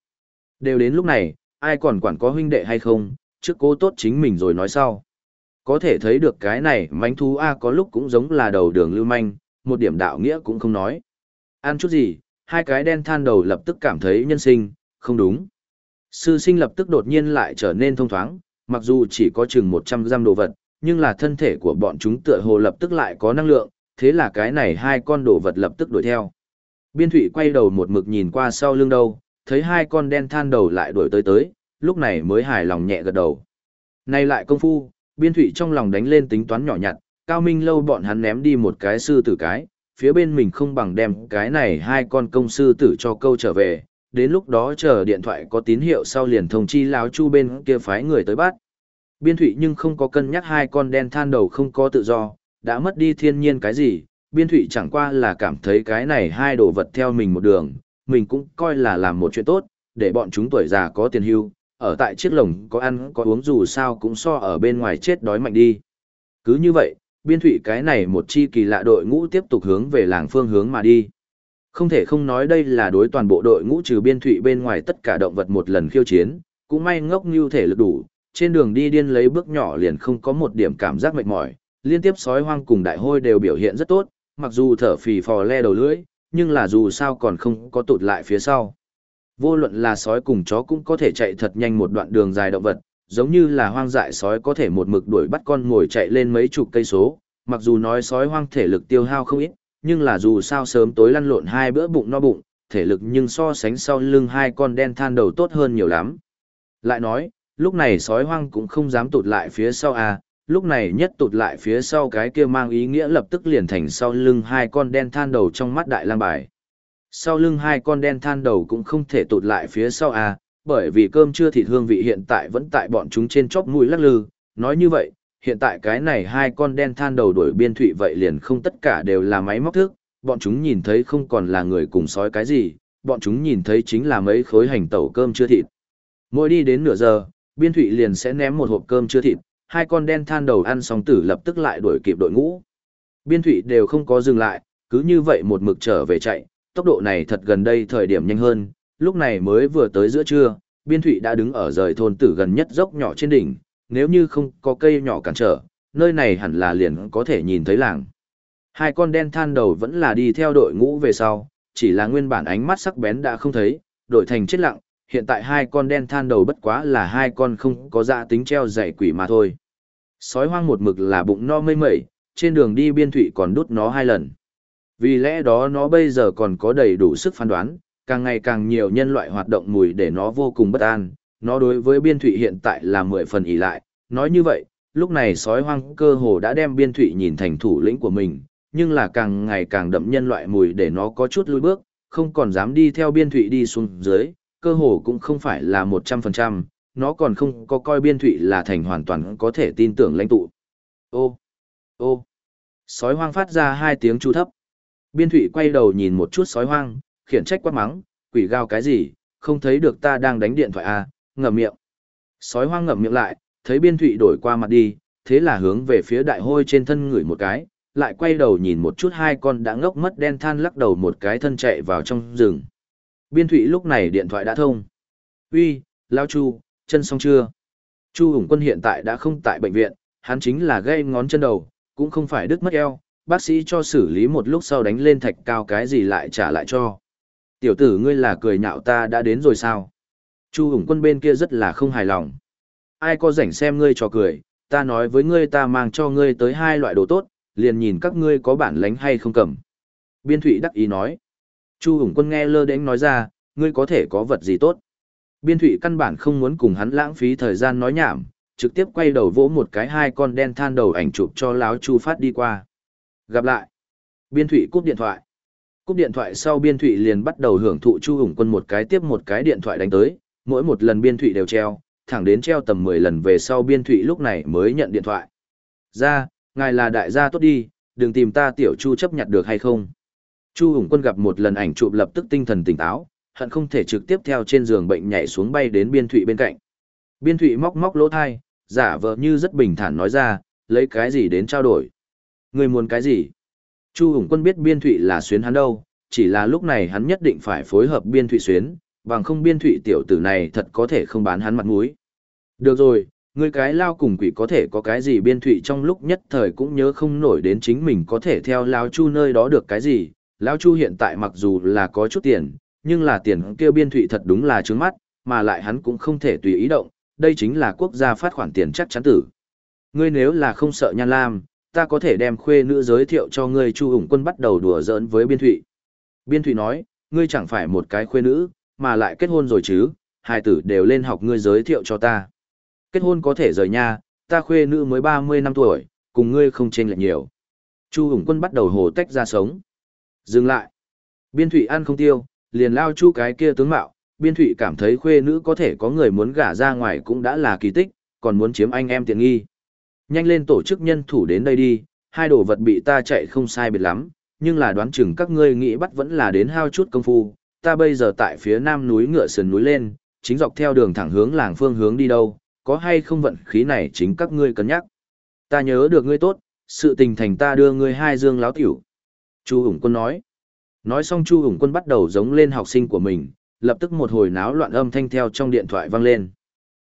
Đều đến lúc này, ai còn quản có huynh đệ hay không, trước cố tốt chính mình rồi nói sau. Có thể thấy được cái này mánh thú A có lúc cũng giống là đầu đường lưu manh, một điểm đạo nghĩa cũng không nói. Ăn chút gì, hai cái đen than đầu lập tức cảm thấy nhân sinh, không đúng. Sư sinh lập tức đột nhiên lại trở nên thông thoáng, mặc dù chỉ có chừng 100 giam đồ vật, nhưng là thân thể của bọn chúng tựa hồ lập tức lại có năng lượng, thế là cái này hai con đồ vật lập tức đuổi theo. Biên thủy quay đầu một mực nhìn qua sau lưng đâu, thấy hai con đen than đầu lại đuổi tới tới, lúc này mới hài lòng nhẹ gật đầu. Này lại công phu, biên thủy trong lòng đánh lên tính toán nhỏ nhặt, cao minh lâu bọn hắn ném đi một cái sư tử cái, phía bên mình không bằng đem cái này hai con công sư tử cho câu trở về, đến lúc đó chờ điện thoại có tín hiệu sau liền thông chi láo chu bên kia phái người tới bắt. Biên thủy nhưng không có cân nhắc hai con đen than đầu không có tự do, đã mất đi thiên nhiên cái gì, biên thủy chẳng qua là cảm thấy cái này hai đồ vật theo mình một đường, mình cũng coi là làm một chuyện tốt, để bọn chúng tuổi già có tiền hưu, ở tại chiếc lồng có ăn có uống dù sao cũng so ở bên ngoài chết đói mạnh đi. Cứ như vậy, biên thủy cái này một chi kỳ lạ đội ngũ tiếp tục hướng về làng phương hướng mà đi. Không thể không nói đây là đối toàn bộ đội ngũ trừ biên thủy bên ngoài tất cả động vật một lần khiêu chiến, cũng may ngốc như thể lực đủ, trên đường đi điên lấy bước nhỏ liền không có một điểm cảm giác mệt mỏi, liên tiếp sói hoang cùng đại hôi đều biểu hiện rất tốt, mặc dù thở phì phò le đầu lưỡi, nhưng là dù sao còn không có tụt lại phía sau. Vô luận là sói cùng chó cũng có thể chạy thật nhanh một đoạn đường dài động vật, giống như là hoang dại sói có thể một mực đuổi bắt con ngồi chạy lên mấy chục cây số, mặc dù nói sói hoang thể lực tiêu hao không ít, nhưng là dù sao sớm tối lăn lộn hai bữa bụng no bụng, thể lực nhưng so sánh sau lưng hai con đen than đầu tốt hơn nhiều lắm. Lại nói, lúc này sói hoang cũng không dám tụt lại phía sau à, lúc này nhất tụt lại phía sau cái kia mang ý nghĩa lập tức liền thành sau lưng hai con đen than đầu trong mắt đại lang bài. Sau lưng hai con đen than đầu cũng không thể tụt lại phía sau à, bởi vì cơm chưa thịt hương vị hiện tại vẫn tại bọn chúng trên chóp mũi lắc lư, nói như vậy, hiện tại cái này hai con đen than đầu đuổi biên thụy vậy liền không tất cả đều là máy móc thức, bọn chúng nhìn thấy không còn là người cùng sói cái gì, bọn chúng nhìn thấy chính là mấy khối hành tẩu cơm chưa thịt. Mỗi đi đến nửa giờ, biên thụy liền sẽ ném một hộp cơm chưa thịt, hai con đen than đầu ăn xong tử lập tức lại đuổi kịp đội ngũ. Biên thụy đều không có dừng lại, cứ như vậy một mực trở về chạy, tốc độ này thật gần đây thời điểm nhanh hơn, lúc này mới vừa tới giữa trưa, biên thụy đã đứng ở rời thôn tử gần nhất dốc nhỏ trên đỉnh, nếu như không có cây nhỏ cản trở, nơi này hẳn là liền có thể nhìn thấy làng. Hai con đen than đầu vẫn là đi theo đội ngũ về sau, chỉ là nguyên bản ánh mắt sắc bén đã không thấy, đổi thành chết lặng, hiện tại hai con đen than đầu bất quá là hai con không có dạ tính treo dạy quỷ mà thôi. Sói hoang một mực là bụng no mây mẩy, trên đường đi biên thụy còn đút nó hai lần. Vì lẽ đó nó bây giờ còn có đầy đủ sức phán đoán, càng ngày càng nhiều nhân loại hoạt động mùi để nó vô cùng bất an, nó đối với biên thụy hiện tại là mười phần ỉ lại, nói như vậy, lúc này sói hoang cơ hồ đã đem biên thụy nhìn thành thủ lĩnh của mình, nhưng là càng ngày càng đậm nhân loại mùi để nó có chút lùi bước, không còn dám đi theo biên thụy đi xuống dưới, cơ hồ cũng không phải là 100%, nó còn không có coi biên thụy là thành hoàn toàn có thể tin tưởng lãnh tụ. Ô, ô, sói hoang phát ra hai tiếng chu thấp. Biên thụy quay đầu nhìn một chút sói hoang, khiển trách quát mắng, quỷ gao cái gì, không thấy được ta đang đánh điện thoại à, ngậm miệng. Sói hoang ngậm miệng lại, thấy biên thụy đổi qua mặt đi, thế là hướng về phía đại hôi trên thân người một cái, lại quay đầu nhìn một chút hai con đã ngốc mất đen than lắc đầu một cái thân chạy vào trong rừng. Biên thụy lúc này điện thoại đã thông. Uy, Lao Chu, chân xong chưa? Chu Hùng Quân hiện tại đã không tại bệnh viện, hắn chính là gây ngón chân đầu, cũng không phải đứt mất eo, bác sĩ cho xử lý một lúc sau đánh lên thạch cao cái gì lại trả lại cho. Tiểu tử ngươi là cười nhạo ta đã đến rồi sao? Chu Hùng Quân bên kia rất là không hài lòng. Ai có rảnh xem ngươi cho cười, ta nói với ngươi ta mang cho ngươi tới hai loại đồ tốt, liền nhìn các ngươi có bản lánh hay không cầm. Biên Thụy đắc ý nói. Chu Hùng Quân nghe lơ đến nói ra, ngươi có thể có vật gì tốt. Biên Thụy căn bản không muốn cùng hắn lãng phí thời gian nói nhảm, trực tiếp quay đầu vỗ một cái hai con đen than đầu ảnh chụp cho láo Chu phát đi qua. Gặp lại. Biên Thụy cúp điện thoại. Cúp điện thoại sau Biên Thụy liền bắt đầu hưởng thụ Chu Hùng Quân một cái tiếp một cái điện thoại đánh tới, mỗi một lần Biên Thụy đều treo, thẳng đến treo tầm 10 lần về sau Biên Thụy lúc này mới nhận điện thoại. Ra, ngài là đại gia tốt đi, đừng tìm ta tiểu Chu chấp nhặt được hay không. Chu Hùng Quân gặp một lần ảnh chụp lập tức tinh thần tỉnh táo, hận không thể trực tiếp theo trên giường bệnh nhảy xuống bay đến Biên Thụy bên cạnh. Biên Thụy móc móc lỗ thai, giả vờ như rất bình thản nói ra, lấy cái gì đến trao đổi. Người muốn cái gì? Chu Hùng Quân biết Biên Thụy là xuyến hắn đâu, chỉ là lúc này hắn nhất định phải phối hợp Biên Thụy xuyến, bằng không Biên Thụy tiểu tử này thật có thể không bán hắn mặt mũi. Được rồi, người cái lao cùng quỷ có thể có cái gì Biên Thụy trong lúc nhất thời cũng nhớ không nổi đến chính mình có thể theo lao chu nơi đó được cái gì. Lão chu hiện tại mặc dù là có chút tiền, nhưng là tiền kêu Biên Thụy thật đúng là trướng mắt, mà lại hắn cũng không thể tùy ý động, đây chính là quốc gia phát khoản tiền chắc chắn tử. Ngươi nếu là không sợ nhan lam, ta có thể đem khuê nữ giới thiệu cho ngươi Chu Hùng Quân bắt đầu đùa giỡn với Biên Thụy. Biên Thụy nói, ngươi chẳng phải một cái khuê nữ, mà lại kết hôn rồi chứ, hai tử đều lên học ngươi giới thiệu cho ta. Kết hôn có thể rời nha, ta khuê nữ mới 30 năm tuổi, cùng ngươi không chênh lệch nhiều. Chu Hùng Quân bắt đầu hồ tách ra sống. Dừng lại. Biên Thụy ăn không tiêu, liền lao chu cái kia tướng mạo, Biên Thụy cảm thấy khuê nữ có thể có người muốn gả ra ngoài cũng đã là kỳ tích, còn muốn chiếm anh em tiện nghi. Nhanh lên tổ chức nhân thủ đến đây đi, hai đồ vật bị ta chạy không sai biệt lắm, nhưng là đoán chừng các ngươi nghĩ bắt vẫn là đến hao chút công phu, ta bây giờ tại phía nam núi ngựa sườn núi lên, chính dọc theo đường thẳng hướng làng phương hướng đi đâu, có hay không vận khí này chính các ngươi cân nhắc. Ta nhớ được ngươi tốt, sự tình thành ta đưa ngươi hai dương láo tiểu. Chu Hùng Quân nói. Nói xong Chu Hùng Quân bắt đầu giống lên học sinh của mình, lập tức một hồi náo loạn âm thanh theo trong điện thoại vang lên.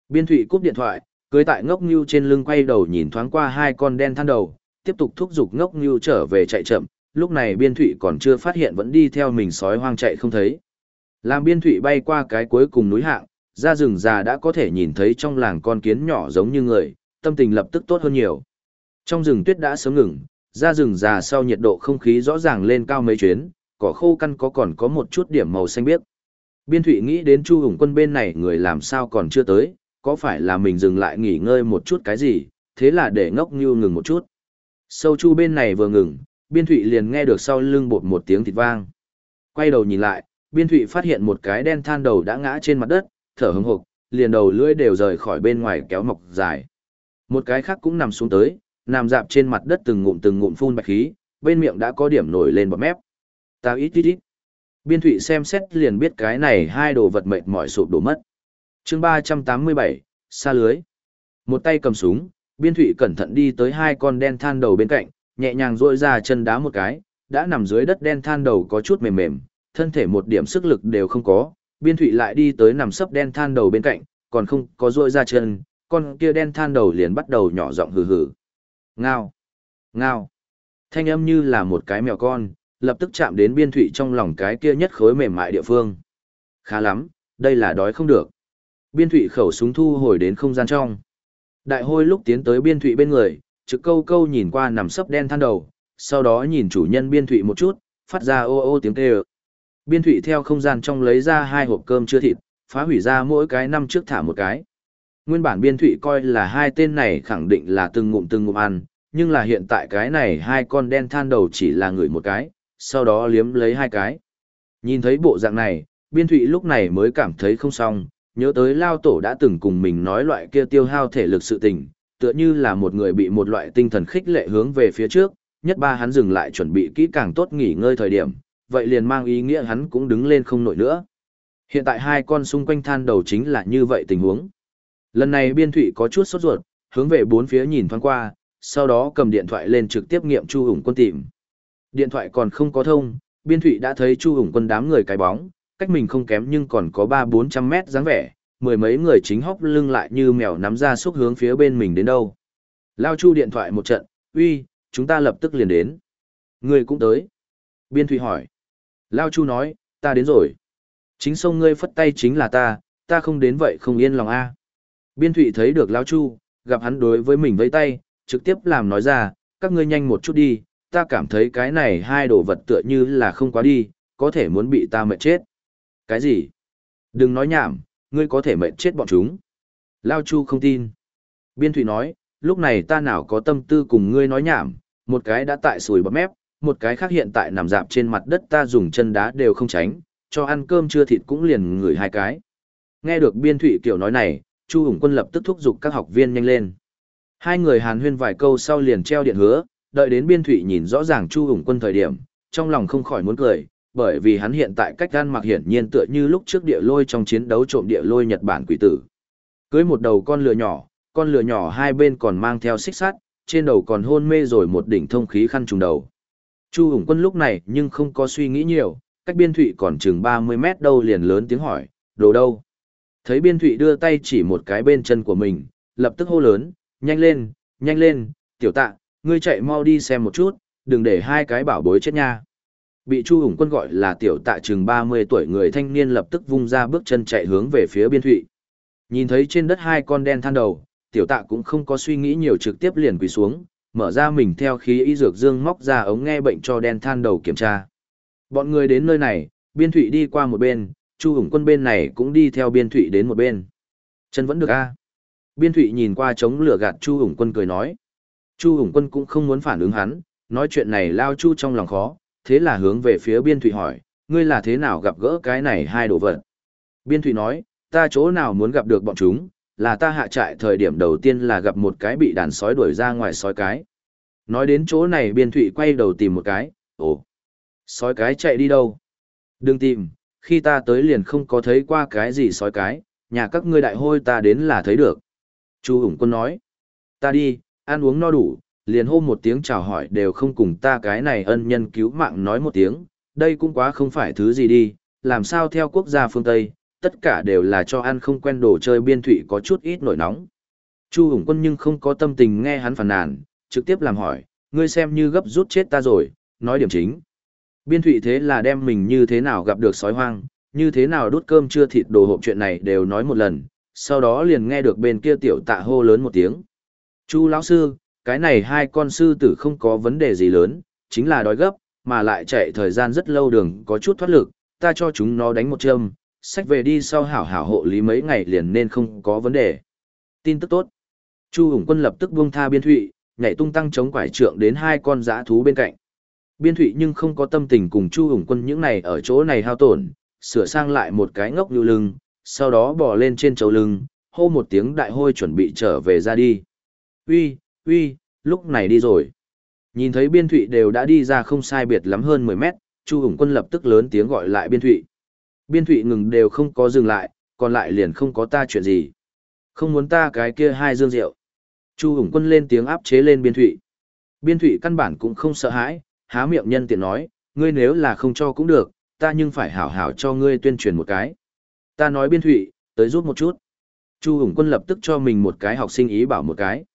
Biên Thụy cúp điện thoại, cưới tại ngốc như trên lưng quay đầu nhìn thoáng qua hai con đen than đầu, tiếp tục thúc giục ngốc như trở về chạy chậm, lúc này biên thụy còn chưa phát hiện vẫn đi theo mình sói hoang chạy không thấy. Làm biên thụy bay qua cái cuối cùng núi hạng, ra rừng già đã có thể nhìn thấy trong làng con kiến nhỏ giống như người, tâm tình lập tức tốt hơn nhiều. Trong rừng tuyết đã sớm ngừng, ra rừng già sau nhiệt độ không khí rõ ràng lên cao mấy chuyến, cỏ khô căn có còn có một chút điểm màu xanh biếc. Biên thụy nghĩ đến Chu Hùng quân bên này người làm sao còn chưa tới, có phải là mình dừng lại nghỉ ngơi một chút cái gì, thế là để ngốc như ngừng một chút. Sâu chu bên này vừa ngừng, biên thụy liền nghe được sau lưng bột một tiếng thịt vang. Quay đầu nhìn lại, biên thụy phát hiện một cái đen than đầu đã ngã trên mặt đất, thở hứng hộp, liền đầu lưỡi đều rời khỏi bên ngoài kéo mọc dài. Một cái khác cũng nằm xuống tới, nằm dạp trên mặt đất từng ngụm từng ngụm phun bạch khí, bên miệng đã có điểm nổi lên bọt mép. Tao ít ít ít. Biên thủy xem xét liền biết cái này hai đồ vật mệt mỏi sụp đổ mất. chương 387, xa lưới. Một tay cầm súng, biên thủy cẩn thận đi tới hai con đen than đầu bên cạnh, nhẹ nhàng rôi ra chân đá một cái, đã nằm dưới đất đen than đầu có chút mềm mềm, thân thể một điểm sức lực đều không có, biên thủy lại đi tới nằm sấp đen than đầu bên cạnh, còn không có rôi ra chân, con kia đen than đầu liền bắt đầu nhỏ giọng hừ hừ. Ngao! Ngao! Thanh âm như là một cái mèo con, lập tức chạm đến biên thụy trong lòng cái kia nhất khối mềm mại địa phương. Khá lắm, đây là đói không được. Biên thụy khẩu súng thu hồi đến không gian trong. Đại hôi lúc tiến tới biên thụy bên người, trực câu câu nhìn qua nằm sấp đen than đầu, sau đó nhìn chủ nhân biên thụy một chút, phát ra ô ô tiếng kêu. Biên thụy theo không gian trong lấy ra hai hộp cơm chưa thịt, phá hủy ra mỗi cái năm trước thả một cái. Nguyên bản biên thụy coi là hai tên này khẳng định là từng ngụm từng ngụm ăn, nhưng là hiện tại cái này hai con đen than đầu chỉ là người một cái, sau đó liếm lấy hai cái. Nhìn thấy bộ dạng này, biên thụy lúc này mới cảm thấy không xong, nhớ tới lao tổ đã từng cùng mình nói loại kia tiêu hao thể lực sự tình, tựa như là một người bị một loại tinh thần khích lệ hướng về phía trước, nhất ba hắn dừng lại chuẩn bị kỹ càng tốt nghỉ ngơi thời điểm, vậy liền mang ý nghĩa hắn cũng đứng lên không nổi nữa. Hiện tại hai con xung quanh than đầu chính là như vậy tình huống. Lần này biên thụy có chút sốt ruột, hướng về bốn phía nhìn thoáng qua, sau đó cầm điện thoại lên trực tiếp nghiệm Chu Hùng quân tìm. Điện thoại còn không có thông, biên thụy đã thấy Chu Hùng quân đám người cái bóng, cách mình không kém nhưng còn có 3-400 mét dáng vẻ, mười mấy người chính hóc lưng lại như mèo nắm ra xúc hướng phía bên mình đến đâu. Lao Chu điện thoại một trận, uy, chúng ta lập tức liền đến. Người cũng tới. Biên thụy hỏi. Lao Chu nói, ta đến rồi. Chính sông ngươi phất tay chính là ta, ta không đến vậy không yên lòng a Biên thụy thấy được Lao Chu, gặp hắn đối với mình với tay, trực tiếp làm nói ra, các ngươi nhanh một chút đi, ta cảm thấy cái này hai đồ vật tựa như là không quá đi, có thể muốn bị ta mệt chết. Cái gì? Đừng nói nhảm, ngươi có thể mệt chết bọn chúng. Lao Chu không tin. Biên Thụy nói, lúc này ta nào có tâm tư cùng ngươi nói nhảm, một cái đã tại sùi bắp mép, một cái khác hiện tại nằm dạp trên mặt đất ta dùng chân đá đều không tránh, cho ăn cơm chưa thịt cũng liền ngửi hai cái. Nghe được Biên Thụy kiểu nói này, Chu Hùng Quân lập tức thúc giục các học viên nhanh lên. Hai người hàn huyên vài câu sau liền treo điện hứa, đợi đến biên thụy nhìn rõ ràng Chu Hùng Quân thời điểm, trong lòng không khỏi muốn cười, bởi vì hắn hiện tại cách gan mặc hiển nhiên tựa như lúc trước địa lôi trong chiến đấu trộm địa lôi Nhật Bản quỷ tử. Cưới một đầu con lừa nhỏ, con lừa nhỏ hai bên còn mang theo xích sắt, trên đầu còn hôn mê rồi một đỉnh thông khí khăn trùng đầu. Chu Hùng Quân lúc này nhưng không có suy nghĩ nhiều, cách biên thụy còn chừng 30 mét đâu liền lớn tiếng hỏi, đồ đâu? Thấy biên thụy đưa tay chỉ một cái bên chân của mình, lập tức hô lớn, nhanh lên, nhanh lên, tiểu tạ, ngươi chạy mau đi xem một chút, đừng để hai cái bảo bối chết nha. Bị Chu Hùng Quân gọi là tiểu tạ chừng 30 tuổi người thanh niên lập tức vung ra bước chân chạy hướng về phía biên thụy. Nhìn thấy trên đất hai con đen than đầu, tiểu tạ cũng không có suy nghĩ nhiều trực tiếp liền quỳ xuống, mở ra mình theo khí y dược dương móc ra ống nghe bệnh cho đen than đầu kiểm tra. Bọn người đến nơi này, biên thụy đi qua một bên, Chu Hùng Quân bên này cũng đi theo biên thụy đến một bên. Chân vẫn được a Biên thụy nhìn qua chống lửa gạt Chu Hùng Quân cười nói. Chu Hùng Quân cũng không muốn phản ứng hắn, nói chuyện này lao Chu trong lòng khó, thế là hướng về phía Biên Thụy hỏi, ngươi là thế nào gặp gỡ cái này hai đồ vật? Biên Thụy nói, ta chỗ nào muốn gặp được bọn chúng, là ta hạ trại thời điểm đầu tiên là gặp một cái bị đàn sói đuổi ra ngoài sói cái. Nói đến chỗ này Biên Thụy quay đầu tìm một cái, ồ, sói cái chạy đi đâu? Đừng tìm, khi ta tới liền không có thấy qua cái gì sói cái, nhà các ngươi đại hôi ta đến là thấy được. Chu Hùng Quân nói, ta đi, ăn uống no đủ, liền hô một tiếng chào hỏi đều không cùng ta cái này ân nhân cứu mạng nói một tiếng, đây cũng quá không phải thứ gì đi, làm sao theo quốc gia phương Tây, tất cả đều là cho ăn không quen đồ chơi biên thủy có chút ít nổi nóng. Chu Hùng Quân nhưng không có tâm tình nghe hắn phản nàn, trực tiếp làm hỏi, ngươi xem như gấp rút chết ta rồi, nói điểm chính. Biên Thụy thế là đem mình như thế nào gặp được sói hoang, như thế nào đút cơm chưa thịt đồ hộp chuyện này đều nói một lần, sau đó liền nghe được bên kia tiểu tạ hô lớn một tiếng. Chu lão sư, cái này hai con sư tử không có vấn đề gì lớn, chính là đói gấp, mà lại chạy thời gian rất lâu đường có chút thoát lực, ta cho chúng nó đánh một châm, sách về đi sau hảo hảo hộ lý mấy ngày liền nên không có vấn đề. Tin tức tốt. Chu Hùng Quân lập tức buông tha biên thụy, nhảy tung tăng chống quải trượng đến hai con dã thú bên cạnh. Biên thụy nhưng không có tâm tình cùng Chu Hùng Quân những này ở chỗ này hao tổn, sửa sang lại một cái ngốc như lưng, sau đó bò lên trên chấu lưng, hô một tiếng đại hôi chuẩn bị trở về ra đi. Uy, uy, lúc này đi rồi. Nhìn thấy biên thụy đều đã đi ra không sai biệt lắm hơn 10 mét, Chu Hùng Quân lập tức lớn tiếng gọi lại biên thụy. Biên thụy ngừng đều không có dừng lại, còn lại liền không có ta chuyện gì. Không muốn ta cái kia hai dương rượu. Chu Hùng Quân lên tiếng áp chế lên biên thụy. Biên thụy căn bản cũng không sợ hãi, há miệng nhân tiện nói, ngươi nếu là không cho cũng được, ta nhưng phải hảo hảo cho ngươi tuyên truyền một cái. Ta nói biên thụy, tới rút một chút. Chu Hùng Quân lập tức cho mình một cái học sinh ý bảo một cái.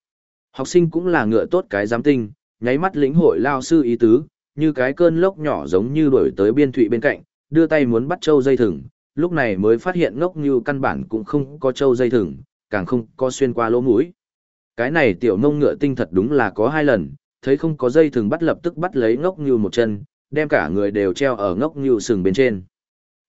Học sinh cũng là ngựa tốt cái giám tinh, nháy mắt lĩnh hội lao sư ý tứ, như cái cơn lốc nhỏ giống như đuổi tới biên thụy bên cạnh, đưa tay muốn bắt châu dây thừng, lúc này mới phát hiện ngốc như căn bản cũng không có châu dây thừng, càng không có xuyên qua lỗ mũi. Cái này tiểu nông ngựa tinh thật đúng là có hai lần, thấy không có dây thừng bắt lập tức bắt lấy ngốc như một chân, đem cả người đều treo ở ngốc như sừng bên trên.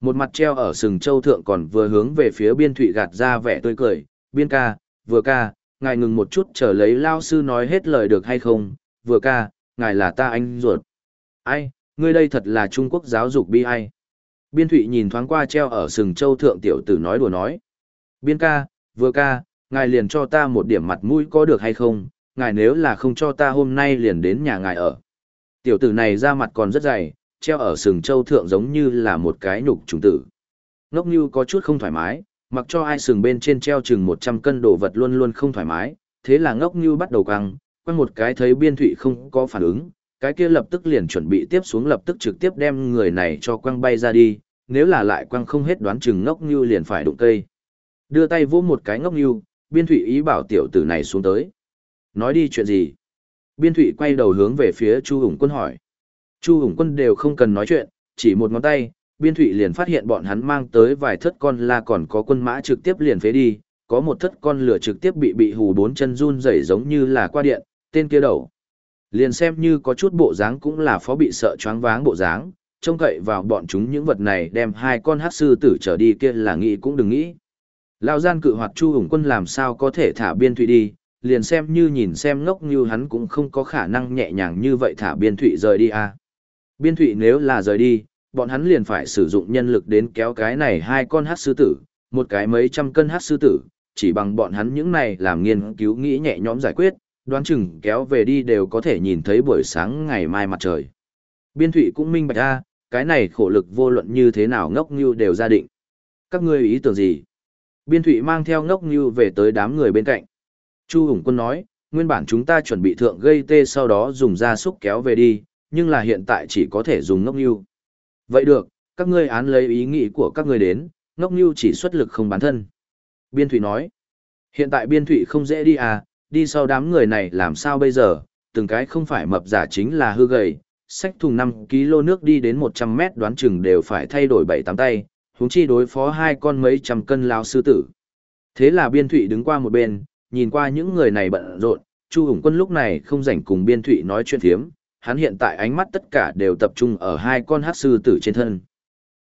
Một mặt treo ở sừng châu thượng còn vừa hướng về phía biên thụy gạt ra vẻ tươi cười, biên ca, vừa ca, ngài ngừng một chút chờ lấy lao sư nói hết lời được hay không, vừa ca, ngài là ta anh ruột. Ai, ngươi đây thật là Trung Quốc giáo dục bi ai. Biên thụy nhìn thoáng qua treo ở sừng châu thượng tiểu tử nói đùa nói. Biên ca, vừa ca, ngài liền cho ta một điểm mặt mũi có được hay không, ngài nếu là không cho ta hôm nay liền đến nhà ngài ở. Tiểu tử này ra mặt còn rất dày, treo ở sừng châu thượng giống như là một cái nhục trùng tử. Ngốc như có chút không thoải mái, mặc cho ai sừng bên trên treo chừng 100 cân đồ vật luôn luôn không thoải mái, thế là ngốc như bắt đầu căng, quăng một cái thấy biên thụy không có phản ứng, cái kia lập tức liền chuẩn bị tiếp xuống lập tức trực tiếp đem người này cho quăng bay ra đi, nếu là lại quăng không hết đoán chừng ngốc như liền phải đụng cây. Đưa tay vỗ một cái ngốc như, biên thụy ý bảo tiểu tử này xuống tới. Nói đi chuyện gì? Biên thụy quay đầu hướng về phía Chu Hùng Quân hỏi. Chu Hùng Quân đều không cần nói chuyện, chỉ một ngón tay, biên thụy liền phát hiện bọn hắn mang tới vài thất con la còn có quân mã trực tiếp liền phế đi, có một thất con lửa trực tiếp bị bị hù bốn chân run rẩy giống như là qua điện, tên kia đầu. Liền xem như có chút bộ dáng cũng là phó bị sợ choáng váng bộ dáng, trông cậy vào bọn chúng những vật này đem hai con hát sư tử trở đi kia là nghĩ cũng đừng nghĩ. Lao gian cự hoạt chu hùng quân làm sao có thể thả biên thụy đi, liền xem như nhìn xem ngốc như hắn cũng không có khả năng nhẹ nhàng như vậy thả biên thụy rời đi à. Biên thụy nếu là rời đi, bọn hắn liền phải sử dụng nhân lực đến kéo cái này hai con hát sư tử, một cái mấy trăm cân hát sư tử, chỉ bằng bọn hắn những này làm nghiên cứu nghĩ nhẹ nhõm giải quyết, đoán chừng kéo về đi đều có thể nhìn thấy buổi sáng ngày mai mặt trời. Biên thụy cũng minh bạch ra, cái này khổ lực vô luận như thế nào ngốc như đều gia định. Các ngươi ý tưởng gì? Biên thụy mang theo ngốc như về tới đám người bên cạnh. Chu Hùng Quân nói, nguyên bản chúng ta chuẩn bị thượng gây tê sau đó dùng gia súc kéo về đi, nhưng là hiện tại chỉ có thể dùng ngốc nhu. Vậy được, các ngươi án lấy ý nghĩ của các ngươi đến, ngốc nhu chỉ xuất lực không bán thân. Biên thụy nói, hiện tại biên thụy không dễ đi à, đi sau đám người này làm sao bây giờ, từng cái không phải mập giả chính là hư gầy, xách thùng 5 kg nước đi đến 100 mét đoán chừng đều phải thay đổi 7-8 tay, huống chi đối phó hai con mấy trăm cân lao sư tử. Thế là biên thụy đứng qua một bên, nhìn qua những người này bận rộn, Chu Hùng Quân lúc này không rảnh cùng biên thụy nói chuyện thiếm, hắn hiện tại ánh mắt tất cả đều tập trung ở hai con hát sư tử trên thân.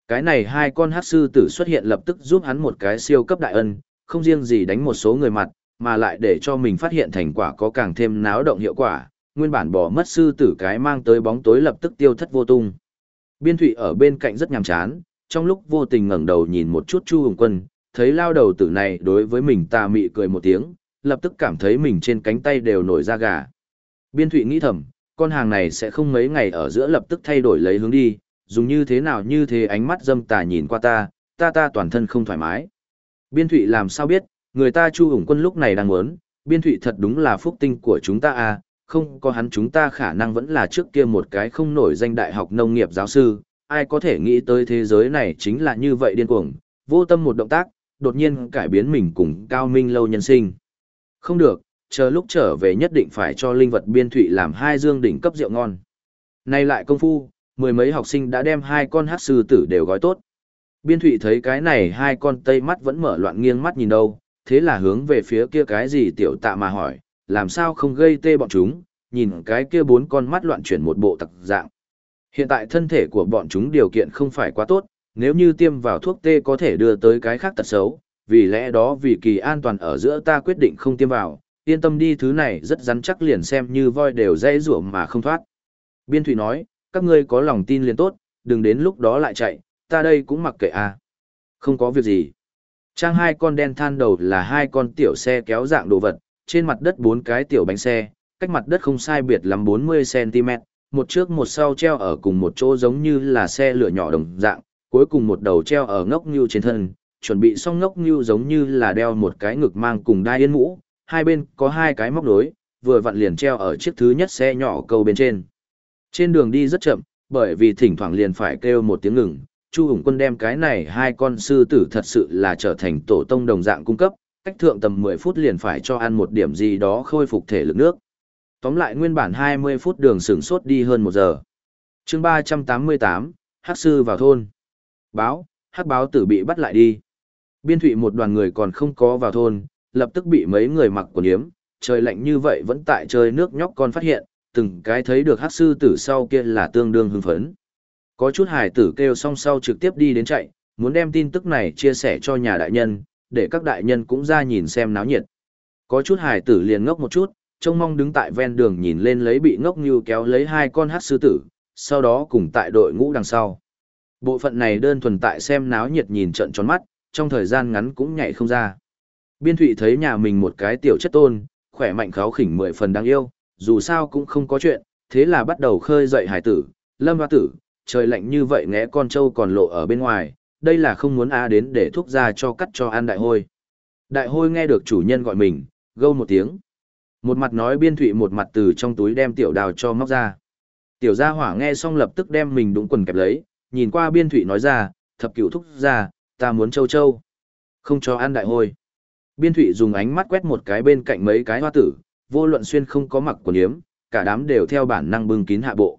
Cái này hai con hát sư tử xuất hiện lập tức giúp hắn một cái siêu cấp đại ân, không riêng gì đánh một số người mặt, mà lại để cho mình phát hiện thành quả có càng thêm náo động hiệu quả, nguyên bản bỏ mất sư tử cái mang tới bóng tối lập tức tiêu thất vô tung. Biên thụy ở bên cạnh rất nhàm chán, trong lúc vô tình ngẩng đầu nhìn một chút Chu Hùng Quân, thấy lao đầu tử này đối với mình ta mị cười một tiếng, lập tức cảm thấy mình trên cánh tay đều nổi da gà. Biên thụy nghĩ thầm, con hàng này sẽ không mấy ngày ở giữa lập tức thay đổi lấy hướng đi, dùng như thế nào như thế ánh mắt dâm tà nhìn qua ta, ta ta toàn thân không thoải mái. Biên thụy làm sao biết, người ta Chu ủng Quân lúc này đang muốn, biên thụy thật đúng là phúc tinh của chúng ta à, không có hắn chúng ta khả năng vẫn là trước kia một cái không nổi danh đại học nông nghiệp giáo sư, ai có thể nghĩ tới thế giới này chính là như vậy điên cuồng, vô tâm một động tác, đột nhiên cải biến mình cùng cao minh lâu nhân sinh. Không được, chờ lúc trở về nhất định phải cho linh vật biên thụy làm hai dương đỉnh cấp rượu ngon. Nay lại công phu, mười mấy học sinh đã đem hai con hát sư tử đều gói tốt. Biên thụy thấy cái này hai con tây mắt vẫn mở loạn nghiêng mắt nhìn đâu, thế là hướng về phía kia cái gì tiểu tạ mà hỏi, làm sao không gây tê bọn chúng, nhìn cái kia bốn con mắt loạn chuyển một bộ tặc dạng. Hiện tại thân thể của bọn chúng điều kiện không phải quá tốt, nếu như tiêm vào thuốc tê có thể đưa tới cái khác tật xấu, vì lẽ đó vì kỳ an toàn ở giữa ta quyết định không tiêm vào, yên tâm đi thứ này rất rắn chắc liền xem như voi đều dây rủa mà không thoát. Biên Thụy nói, các ngươi có lòng tin liền tốt, đừng đến lúc đó lại chạy, ta đây cũng mặc kệ à. Không có việc gì. Trang hai con đen than đầu là hai con tiểu xe kéo dạng đồ vật, trên mặt đất bốn cái tiểu bánh xe, cách mặt đất không sai biệt lắm 40cm, một trước một sau treo ở cùng một chỗ giống như là xe lửa nhỏ đồng dạng, cuối cùng một đầu treo ở ngốc như trên thân, chuẩn bị xong ngốc như giống như là đeo một cái ngực mang cùng đai yên mũ, hai bên có hai cái móc nối, vừa vặn liền treo ở chiếc thứ nhất xe nhỏ câu bên trên. Trên đường đi rất chậm, bởi vì thỉnh thoảng liền phải kêu một tiếng ngừng, Chu Hùng Quân đem cái này hai con sư tử thật sự là trở thành tổ tông đồng dạng cung cấp, cách thượng tầm 10 phút liền phải cho ăn một điểm gì đó khôi phục thể lực nước. Tóm lại nguyên bản 20 phút đường sửng sốt đi hơn một giờ. chương 388, Hắc sư vào thôn. Báo, Hắc báo tử bị bắt lại đi. Biên thụy một đoàn người còn không có vào thôn, lập tức bị mấy người mặc quần yếm, trời lạnh như vậy vẫn tại chơi nước nhóc con phát hiện, từng cái thấy được Hắc sư tử sau kia là tương đương hưng phấn. Có chút hải tử kêu xong sau trực tiếp đi đến chạy, muốn đem tin tức này chia sẻ cho nhà đại nhân, để các đại nhân cũng ra nhìn xem náo nhiệt. Có chút hải tử liền ngốc một chút, trông mong đứng tại ven đường nhìn lên lấy bị ngốc như kéo lấy hai con hát sư tử, sau đó cùng tại đội ngũ đằng sau. Bộ phận này đơn thuần tại xem náo nhiệt nhìn trận tròn mắt, trong thời gian ngắn cũng nhảy không ra. Biên thụy thấy nhà mình một cái tiểu chất tôn, khỏe mạnh kháo khỉnh mười phần đáng yêu, dù sao cũng không có chuyện, thế là bắt đầu khơi dậy hải tử, lâm hoa tử, trời lạnh như vậy ngẽ con trâu còn lộ ở bên ngoài, đây là không muốn a đến để thuốc ra cho cắt cho ăn đại hôi. Đại hôi nghe được chủ nhân gọi mình, gâu một tiếng. Một mặt nói biên thụy một mặt từ trong túi đem tiểu đào cho móc ra. Tiểu gia hỏa nghe xong lập tức đem mình đúng quần kẹp lấy, nhìn qua biên thụy nói ra, thập cửu thúc ra, ta muốn châu châu. Không cho ăn đại hôi. Biên thủy dùng ánh mắt quét một cái bên cạnh mấy cái hoa tử, vô luận xuyên không có mặc quần yếm, cả đám đều theo bản năng bưng kín hạ bộ.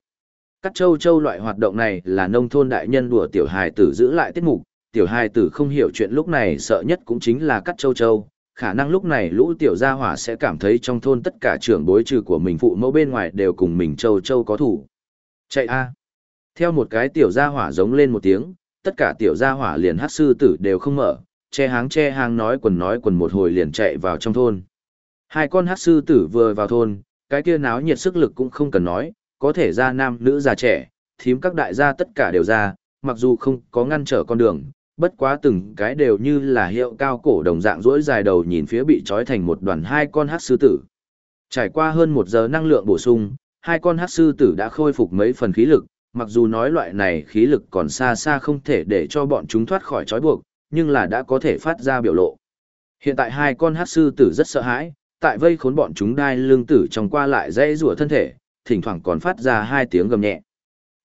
Cắt châu châu loại hoạt động này là nông thôn đại nhân đùa tiểu hài tử giữ lại tiết mục, tiểu hài tử không hiểu chuyện lúc này sợ nhất cũng chính là cắt châu châu, khả năng lúc này lũ tiểu gia hỏa sẽ cảm thấy trong thôn tất cả trưởng bối trừ của mình phụ mẫu bên ngoài đều cùng mình châu châu có thủ. Chạy a. Theo một cái tiểu gia hỏa giống lên một tiếng, tất cả tiểu gia hỏa liền hát sư tử đều không mở, che háng che hang nói quần nói quần một hồi liền chạy vào trong thôn. Hai con hát sư tử vừa vào thôn, cái kia náo nhiệt sức lực cũng không cần nói, có thể ra nam nữ già trẻ, thím các đại gia tất cả đều ra, mặc dù không có ngăn trở con đường, bất quá từng cái đều như là hiệu cao cổ đồng dạng rỗi dài đầu nhìn phía bị trói thành một đoàn hai con hát sư tử. Trải qua hơn một giờ năng lượng bổ sung, hai con hát sư tử đã khôi phục mấy phần khí lực, mặc dù nói loại này khí lực còn xa xa không thể để cho bọn chúng thoát khỏi trói buộc, nhưng là đã có thể phát ra biểu lộ. Hiện tại hai con hát sư tử rất sợ hãi, tại vây khốn bọn chúng đai lương tử trong qua lại dãy rủa thân thể, thỉnh thoảng còn phát ra hai tiếng gầm nhẹ.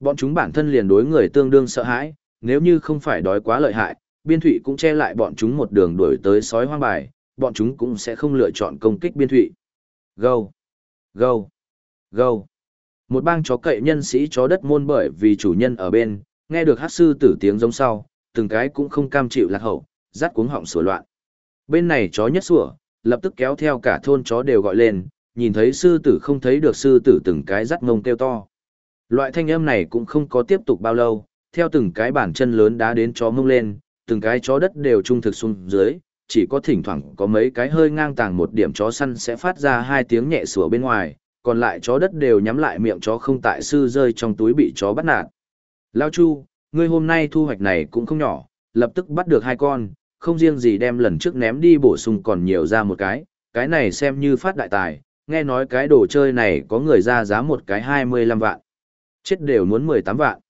Bọn chúng bản thân liền đối người tương đương sợ hãi, nếu như không phải đói quá lợi hại, biên thụy cũng che lại bọn chúng một đường đuổi tới sói hoang bài, bọn chúng cũng sẽ không lựa chọn công kích biên thụy. Gâu! Gâu! Gâu! Một bang chó cậy nhân sĩ chó đất môn bởi vì chủ nhân ở bên, nghe được hát sư tử tiếng giống sau, từng cái cũng không cam chịu lạc hậu, rát cuống họng sủa loạn. Bên này chó nhất sủa, lập tức kéo theo cả thôn chó đều gọi lên, nhìn thấy sư tử không thấy được sư tử từng cái rắt ngông kêu to. Loại thanh âm này cũng không có tiếp tục bao lâu, theo từng cái bàn chân lớn đá đến chó mông lên, từng cái chó đất đều trung thực xuống dưới, chỉ có thỉnh thoảng có mấy cái hơi ngang tàng một điểm chó săn sẽ phát ra hai tiếng nhẹ sủa bên ngoài, còn lại chó đất đều nhắm lại miệng chó không tại sư rơi trong túi bị chó bắt nạt. Lao Chu, ngươi hôm nay thu hoạch này cũng không nhỏ, lập tức bắt được hai con, không riêng gì đem lần trước ném đi bổ sung còn nhiều ra một cái, cái này xem như phát đại tài, nghe nói cái đồ chơi này có người ra giá một cái 25 vạn. Chết đều muốn 18 vạn.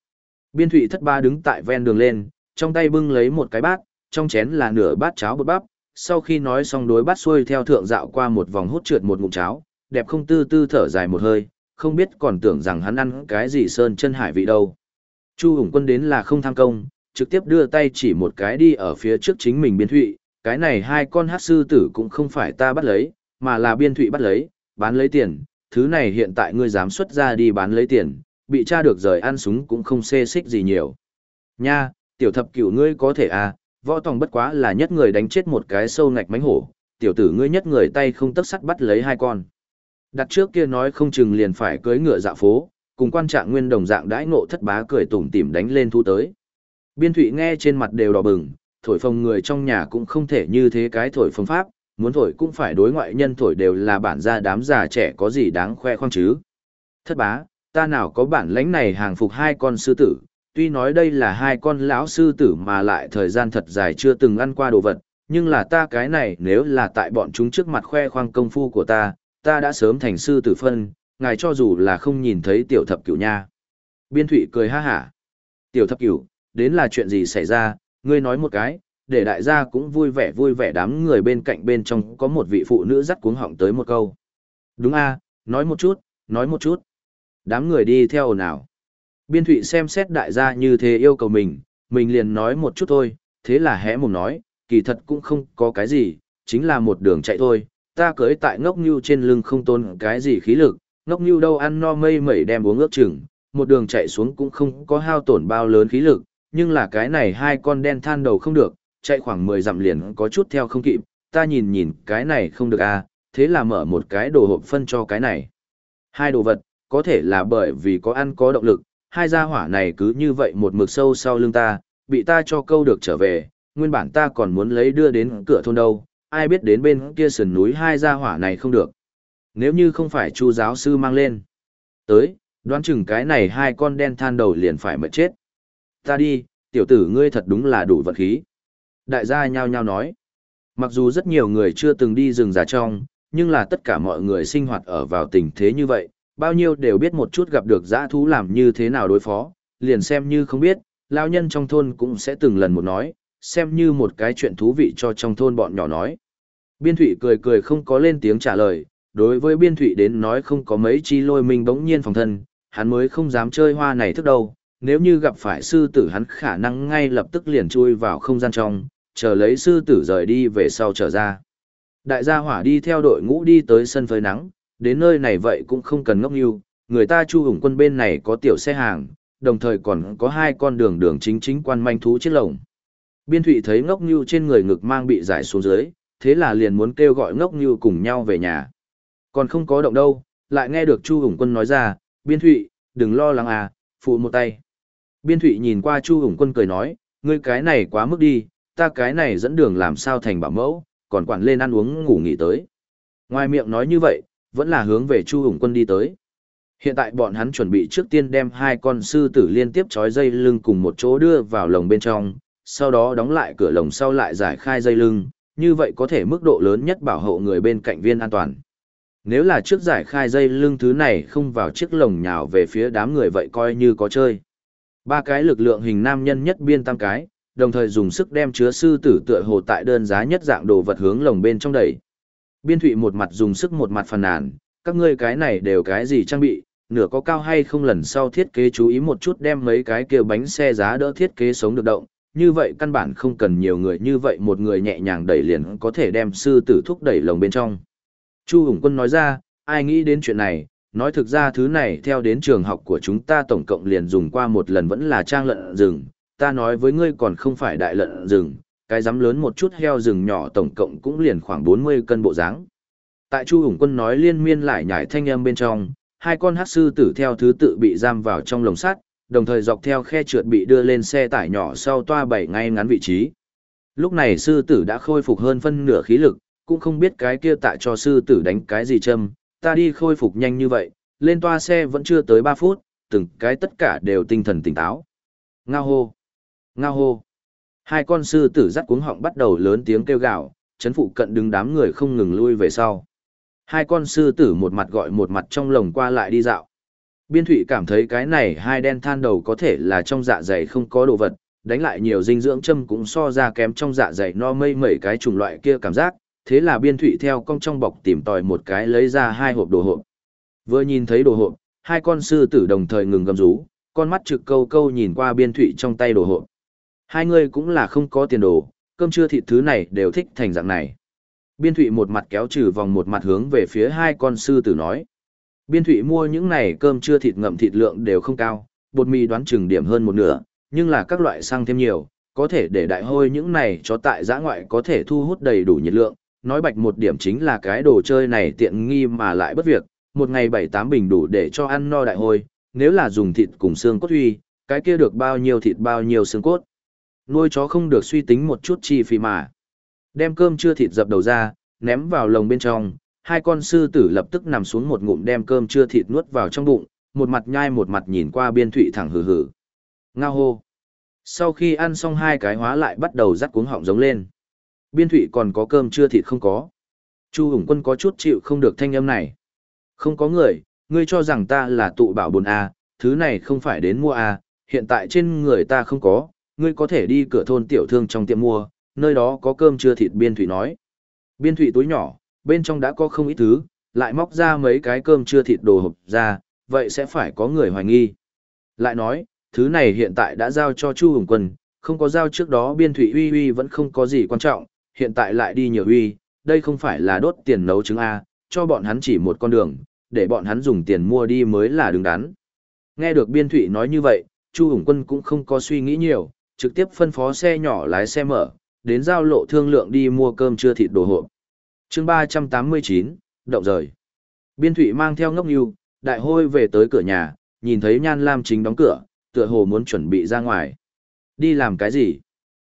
Biên thụy thất ba đứng tại ven đường lên, trong tay bưng lấy một cái bát, trong chén là nửa bát cháo bột bắp. Sau khi nói xong đối bát xuôi theo thượng dạo qua một vòng hút trượt một ngụm cháo, đẹp không tư tư thở dài một hơi, không biết còn tưởng rằng hắn ăn cái gì sơn chân hải vị đâu. Chu Hùng Quân đến là không tham công, trực tiếp đưa tay chỉ một cái đi ở phía trước chính mình biên thụy, cái này hai con hát sư tử cũng không phải ta bắt lấy, mà là biên thụy bắt lấy, bán lấy tiền, thứ này hiện tại ngươi dám xuất ra đi bán lấy tiền, bị cha được rời ăn súng cũng không xê xích gì nhiều. Nha, tiểu thập cửu ngươi có thể à, võ tòng bất quá là nhất người đánh chết một cái sâu ngạch mánh hổ, tiểu tử ngươi nhất người tay không tấc sắt bắt lấy hai con. Đặt trước kia nói không chừng liền phải cưới ngựa dạ phố, cùng quan trạng nguyên đồng dạng đãi ngộ thất bá cười tủm tỉm đánh lên thu tới. Biên thụy nghe trên mặt đều đỏ bừng, thổi phồng người trong nhà cũng không thể như thế cái thổi phồng pháp, muốn thổi cũng phải đối ngoại nhân thổi đều là bản gia đám già trẻ có gì đáng khoe khoang chứ. Thất bá, ta nào có bản lãnh này hàng phục hai con sư tử, tuy nói đây là hai con lão sư tử mà lại thời gian thật dài chưa từng ăn qua đồ vật, Nhưng là ta cái này nếu là tại bọn chúng trước mặt khoe khoang công phu của ta, ta đã sớm thành sư tử phân, ngài cho dù là không nhìn thấy tiểu thập cửu nha. Biên thủy cười ha hả. Tiểu thập cửu, đến là chuyện gì xảy ra, ngươi nói một cái, để đại gia cũng vui vẻ vui vẻ đám người bên cạnh bên trong có một vị phụ nữ dắt cuống họng tới một câu. Đúng a nói một chút, nói một chút. Đám người đi theo ồn ào. Biên thủy xem xét đại gia như thế yêu cầu mình, mình liền nói một chút thôi, thế là hẽ mồm nói, kỳ thật cũng không có cái gì, chính là một đường chạy thôi, ta cưới tại ngốc như trên lưng không tôn cái gì khí lực, ngốc như đâu ăn no mây mẩy đem uống ước chừng, một đường chạy xuống cũng không có hao tổn bao lớn khí lực, nhưng là cái này hai con đen than đầu không được, chạy khoảng 10 dặm liền có chút theo không kịp, ta nhìn nhìn cái này không được à, thế là mở một cái đồ hộp phân cho cái này. Hai đồ vật, có thể là bởi vì có ăn có động lực, hai gia hỏa này cứ như vậy một mực sâu sau lưng ta, bị ta cho câu được trở về, nguyên bản ta còn muốn lấy đưa đến cửa thôn đâu, ai biết đến bên kia sườn núi hai gia hỏa này không được. Nếu như không phải chu giáo sư mang lên. Tới, đoán chừng cái này hai con đen than đầu liền phải mệt chết. Ta đi, tiểu tử ngươi thật đúng là đủ vật khí. Đại gia nhao nhao nói. Mặc dù rất nhiều người chưa từng đi rừng già trong, nhưng là tất cả mọi người sinh hoạt ở vào tình thế như vậy, bao nhiêu đều biết một chút gặp được dã thú làm như thế nào đối phó, liền xem như không biết, lao nhân trong thôn cũng sẽ từng lần một nói, xem như một cái chuyện thú vị cho trong thôn bọn nhỏ nói. Biên thủy cười cười không có lên tiếng trả lời, đối với biên thủy đến nói không có mấy chi lôi mình bỗng nhiên phòng thân, hắn mới không dám chơi hoa này thức đâu, nếu như gặp phải sư tử hắn khả năng ngay lập tức liền chui vào không gian trong, chờ lấy sư tử rời đi về sau trở ra. Đại gia hỏa đi theo đội ngũ đi tới sân phơi nắng, đến nơi này vậy cũng không cần ngốc nhiều, người ta chu hùng quân bên này có tiểu xe hàng, đồng thời còn có hai con đường đường chính chính quan manh thú chiếc lồng. Biên thụy thấy ngốc như trên người ngực mang bị giải xuống dưới, thế là liền muốn kêu gọi ngốc như cùng nhau về nhà. Còn không có động đâu, lại nghe được chu hùng quân nói ra, biên thụy, đừng lo lắng à, phụ một tay. Biên thụy nhìn qua chu hùng quân cười nói, ngươi cái này quá mức đi, ta cái này dẫn đường làm sao thành bảo mẫu, còn quản lên ăn uống ngủ nghỉ tới. Ngoài miệng nói như vậy, vẫn là hướng về Chu Hùng Quân đi tới. Hiện tại bọn hắn chuẩn bị trước tiên đem hai con sư tử liên tiếp trói dây lưng cùng một chỗ đưa vào lồng bên trong, sau đó đóng lại cửa lồng sau lại giải khai dây lưng, như vậy có thể mức độ lớn nhất bảo hộ người bên cạnh viên an toàn. Nếu là trước giải khai dây lưng thứ này không vào chiếc lồng nhào về phía đám người vậy coi như có chơi. Ba cái lực lượng hình nam nhân nhất biên tam cái, đồng thời dùng sức đem chứa sư tử tựa hồ tại đơn giá nhất dạng đồ vật hướng lồng bên trong đẩy. Biên thụy một mặt dùng sức một mặt phàn nàn, các ngươi cái này đều cái gì trang bị, nửa có cao hay không lần sau thiết kế chú ý một chút đem mấy cái kia bánh xe giá đỡ thiết kế sống được động, như vậy căn bản không cần nhiều người như vậy một người nhẹ nhàng đẩy liền có thể đem sư tử thúc đẩy lồng bên trong. Chu Hùng Quân nói ra, ai nghĩ đến chuyện này, nói thực ra thứ này theo đến trường học của chúng ta tổng cộng liền dùng qua một lần vẫn là trang lợn rừng, ta nói với ngươi còn không phải đại lợn rừng, cái giám lớn một chút heo rừng nhỏ tổng cộng cũng liền khoảng 40 cân bộ dáng. Tại Chu Hùng Quân nói liên miên lại nhảy thanh âm bên trong, hai con hắc sư tử theo thứ tự bị giam vào trong lồng sắt, đồng thời dọc theo khe trượt bị đưa lên xe tải nhỏ sau toa bảy ngay ngắn vị trí. Lúc này sư tử đã khôi phục hơn phân nửa khí lực, cũng không biết cái kia tại cho sư tử đánh cái gì châm, ta đi khôi phục nhanh như vậy, lên toa xe vẫn chưa tới 3 phút, từng cái tất cả đều tinh thần tỉnh táo. Ngao hô! Ngao hô! Hai con sư tử dắt cuống họng bắt đầu lớn tiếng kêu gào, chấn phụ cận đứng đám người không ngừng lui về sau. Hai con sư tử một mặt gọi một mặt trong lồng qua lại đi dạo. Biên thủy cảm thấy cái này hai đen than đầu có thể là trong dạ dày không có đồ vật, đánh lại nhiều dinh dưỡng châm cũng so ra kém trong dạ dày no mây mẩy cái chủng loại kia cảm giác, thế là biên thủy theo cong trong bọc tìm tòi một cái lấy ra hai hộp đồ hộp. Vừa nhìn thấy đồ hộp, hai con sư tử đồng thời ngừng gầm rú, con mắt trực câu câu nhìn qua biên thủy trong tay đồ hộp. Hai người cũng là không có tiền đồ, cơm trưa thịt thứ này đều thích thành dạng này. Biên thụy một mặt kéo trừ vòng một mặt hướng về phía hai con sư tử nói. Biên thụy mua những này cơm trưa thịt ngậm thịt lượng đều không cao, bột mì đoán chừng điểm hơn một nửa, nhưng là các loại xăng thêm nhiều, có thể để đại hôi những này cho tại giã ngoại có thể thu hút đầy đủ nhiệt lượng. Nói bạch một điểm chính là cái đồ chơi này tiện nghi mà lại bất việc, một ngày bảy tám bình đủ để cho ăn no đại hôi, nếu là dùng thịt cùng xương cốt huy, cái kia được bao nhiêu thịt bao nhiêu xương cốt nuôi chó không được suy tính một chút chi phí mà. Đem cơm chưa thịt dập đầu ra, ném vào lồng bên trong, hai con sư tử lập tức nằm xuống một ngụm đem cơm chưa thịt nuốt vào trong bụng, một mặt nhai một mặt nhìn qua biên thụy thẳng hừ hừ. Ngao hô. Sau khi ăn xong hai cái hóa lại bắt đầu rắc cuống họng giống lên. Biên thụy còn có cơm chưa thịt không có. Chu Hùng Quân có chút chịu không được thanh âm này. Không có người, ngươi cho rằng ta là tụ bảo bồn A, thứ này không phải đến mua A, hiện tại trên người ta không có, ngươi có thể đi cửa thôn tiểu thương trong tiệm mua, nơi đó có cơm chưa thịt biên thụy nói. Biên thụy túi nhỏ, bên trong đã có không ít thứ, lại móc ra mấy cái cơm chưa thịt đồ hộp ra, vậy sẽ phải có người hoài nghi. Lại nói, thứ này hiện tại đã giao cho Chu Hùng Quân, không có giao trước đó biên thủy uy uy vẫn không có gì quan trọng, hiện tại lại đi nhiều uy, đây không phải là đốt tiền nấu trứng A, cho bọn hắn chỉ một con đường, để bọn hắn dùng tiền mua đi mới là đứng đắn. Nghe được biên thủy nói như vậy, Chu Hùng Quân cũng không có suy nghĩ nhiều, trực tiếp phân phó xe nhỏ lái xe mở, đến giao lộ thương lượng đi mua cơm trưa thịt đồ hộp chương 389, động rời. Biên thụy mang theo ngốc nhu, đại hôi về tới cửa nhà, nhìn thấy Nhan Lam chính đóng cửa, tựa hồ muốn chuẩn bị ra ngoài. Đi làm cái gì?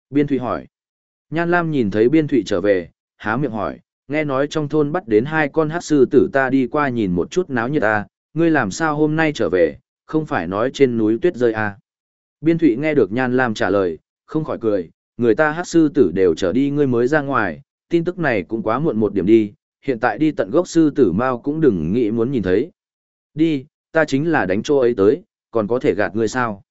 Biên thụy hỏi. Nhan Lam nhìn thấy biên thụy trở về, há miệng hỏi, nghe nói trong thôn bắt đến hai con hát sư tử ta đi qua nhìn một chút náo nhiệt ta, ngươi làm sao hôm nay trở về, không phải nói trên núi tuyết rơi à. Biên thụy nghe được Nhan Lam trả lời, không khỏi cười, người ta hát sư tử đều trở đi ngươi mới ra ngoài, tin tức này cũng quá muộn một điểm đi, hiện tại đi tận gốc sư tử Mao cũng đừng nghĩ muốn nhìn thấy. Đi, ta chính là đánh chỗ ấy tới, còn có thể gạt ngươi sao?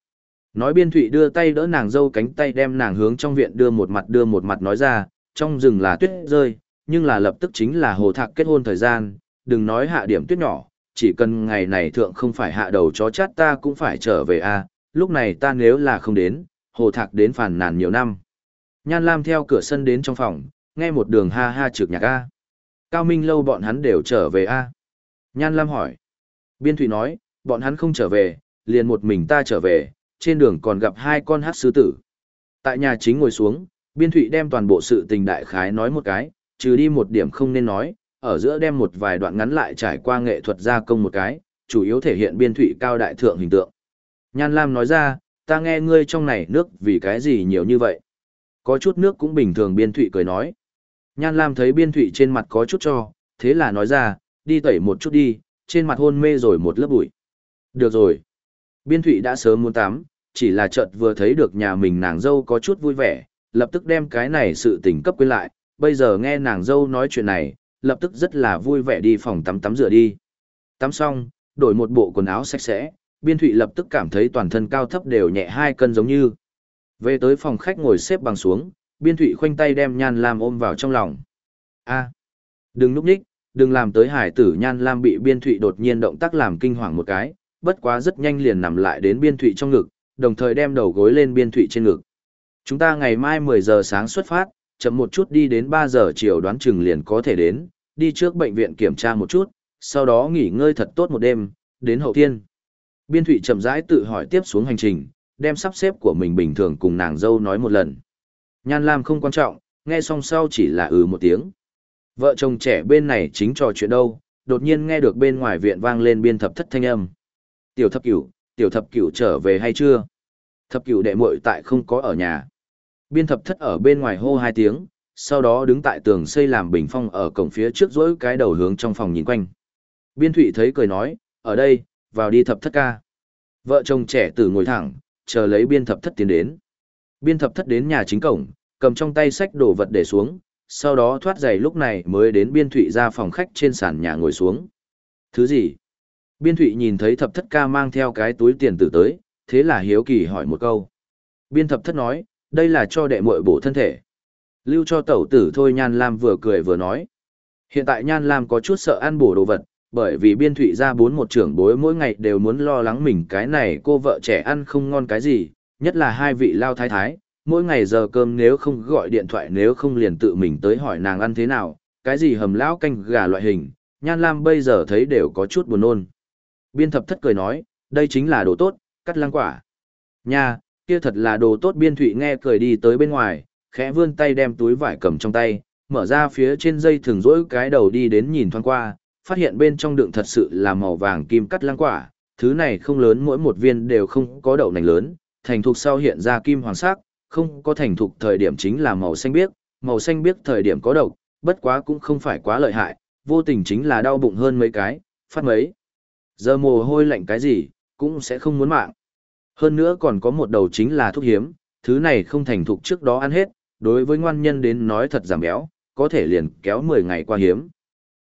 Nói biên thụy đưa tay đỡ nàng dâu cánh tay đem nàng hướng trong viện đưa một mặt đưa một mặt nói ra, trong rừng là tuyết rơi, nhưng là lập tức chính là hồ thạc kết hôn thời gian, đừng nói hạ điểm tuyết nhỏ, chỉ cần ngày này thượng không phải hạ đầu chó chát ta cũng phải trở về a lúc này ta nếu là không đến, hồ thạc đến phản nàn nhiều năm. Nhan Lam theo cửa sân đến trong phòng, nghe một đường ha ha trực nhạc a. Cao Minh lâu bọn hắn đều trở về a. Nhan Lam hỏi. Biên Thụy nói, bọn hắn không trở về, liền một mình ta trở về, trên đường còn gặp hai con hát sư tử. Tại nhà chính ngồi xuống, Biên Thụy đem toàn bộ sự tình đại khái nói một cái, trừ đi một điểm không nên nói, ở giữa đem một vài đoạn ngắn lại trải qua nghệ thuật gia công một cái, chủ yếu thể hiện Biên Thụy cao đại thượng hình tượng. Nhan Lam nói ra, ta nghe ngươi trong này nước vì cái gì nhiều như vậy. Có chút nước cũng bình thường Biên Thụy cười nói. Nhan Lam thấy Biên Thụy trên mặt có chút cho, thế là nói ra, đi tẩy một chút đi, trên mặt hôn mê rồi một lớp bụi. Được rồi. Biên Thụy đã sớm muốn tắm, chỉ là chợt vừa thấy được nhà mình nàng dâu có chút vui vẻ, lập tức đem cái này sự tình cấp quên lại, bây giờ nghe nàng dâu nói chuyện này, lập tức rất là vui vẻ đi phòng tắm tắm rửa đi. Tắm xong, đổi một bộ quần áo sạch sẽ, Biên Thụy lập tức cảm thấy toàn thân cao thấp đều nhẹ hai cân giống như. Về tới phòng khách ngồi xếp bằng xuống, Biên Thụy khoanh tay đem Nhan Lam ôm vào trong lòng. a đừng núp nhích, đừng làm tới hải tử Nhan Lam bị Biên Thụy đột nhiên động tác làm kinh hoàng một cái, bất quá rất nhanh liền nằm lại đến Biên Thụy trong ngực, đồng thời đem đầu gối lên Biên Thụy trên ngực. Chúng ta ngày mai 10 giờ sáng xuất phát, chậm một chút đi đến 3 giờ chiều đoán chừng liền có thể đến, đi trước bệnh viện kiểm tra một chút, sau đó nghỉ ngơi thật tốt một đêm, đến hậu thiên. Biên Thụy chậm rãi tự hỏi tiếp xuống hành trình, đem sắp xếp của mình bình thường cùng nàng dâu nói một lần. Nhan Lam không quan trọng, nghe xong sau chỉ là ừ một tiếng. Vợ chồng trẻ bên này chính trò chuyện đâu, đột nhiên nghe được bên ngoài viện vang lên biên thập thất thanh âm. Tiểu thập cửu, tiểu thập cửu trở về hay chưa? Thập cửu đệ muội tại không có ở nhà. Biên thập thất ở bên ngoài hô hai tiếng, sau đó đứng tại tường xây làm bình phong ở cổng phía trước rỗi cái đầu hướng trong phòng nhìn quanh. Biên thụy thấy cười nói, ở đây, vào đi thập thất ca. Vợ chồng trẻ tử ngồi thẳng, chờ lấy biên thập thất tiến đến. Biên thập thất đến nhà chính cổng, cầm trong tay sách đồ vật để xuống, sau đó thoát giày lúc này mới đến biên thụy ra phòng khách trên sàn nhà ngồi xuống. Thứ gì? Biên thụy nhìn thấy thập thất ca mang theo cái túi tiền tử tới, thế là hiếu kỳ hỏi một câu. Biên thập thất nói, đây là cho đệ muội bổ thân thể. Lưu cho tẩu tử thôi Nhan Lam vừa cười vừa nói. Hiện tại Nhan Lam có chút sợ ăn bổ đồ vật, bởi vì biên thụy ra bốn một trưởng bối mỗi ngày đều muốn lo lắng mình cái này cô vợ trẻ ăn không ngon cái gì, nhất là hai vị lao thái thái, mỗi ngày giờ cơm nếu không gọi điện thoại nếu không liền tự mình tới hỏi nàng ăn thế nào, cái gì hầm lão canh gà loại hình, Nhan Lam bây giờ thấy đều có chút buồn nôn. Biên thập thất cười nói, đây chính là đồ tốt, cắt lăng quả. Nha, kia thật là đồ tốt biên thụy nghe cười đi tới bên ngoài, khẽ vươn tay đem túi vải cầm trong tay, mở ra phía trên dây thường rỗi cái đầu đi đến nhìn thoáng qua, phát hiện bên trong đựng thật sự là màu vàng kim cắt lăng quả, thứ này không lớn mỗi một viên đều không có đậu nành lớn, thành thục sau hiện ra kim hoàng sắc, không có thành thục thời điểm chính là màu xanh biếc, màu xanh biếc thời điểm có độc, bất quá cũng không phải quá lợi hại, vô tình chính là đau bụng hơn mấy cái, phát mấy. Giờ mồ hôi lạnh cái gì, cũng sẽ không muốn mạng. Hơn nữa còn có một đầu chính là thuốc hiếm, thứ này không thành thục trước đó ăn hết, đối với ngoan nhân đến nói thật giảm béo, có thể liền kéo 10 ngày qua hiếm.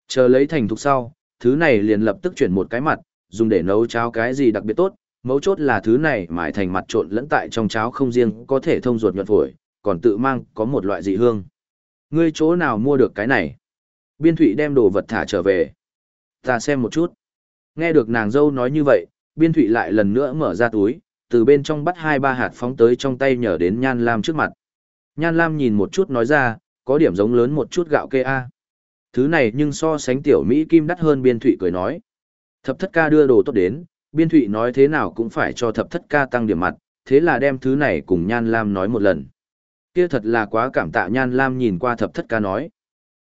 Chờ lấy thành thục sau, thứ này liền lập tức chuyển một cái mặt, dùng để nấu cháo cái gì đặc biệt tốt, mấu chốt là thứ này mãi thành mặt trộn lẫn tại trong cháo không riêng có thể thông ruột nhuận phổi, còn tự mang có một loại dị hương. Ngươi chỗ nào mua được cái này? Biên thụy đem đồ vật thả trở về. Ta xem một chút. Nghe được nàng dâu nói như vậy, biên thụy lại lần nữa mở ra túi, từ bên trong bắt hai ba hạt phóng tới trong tay nhờ đến Nhan Lam trước mặt. Nhan Lam nhìn một chút nói ra, có điểm giống lớn một chút gạo kê A. Thứ này nhưng so sánh tiểu Mỹ Kim đắt hơn biên thụy cười nói. Thập thất ca đưa đồ tốt đến, biên thụy nói thế nào cũng phải cho thập thất ca tăng điểm mặt, thế là đem thứ này cùng Nhan Lam nói một lần. Kia thật là quá cảm tạ Nhan Lam nhìn qua thập thất ca nói.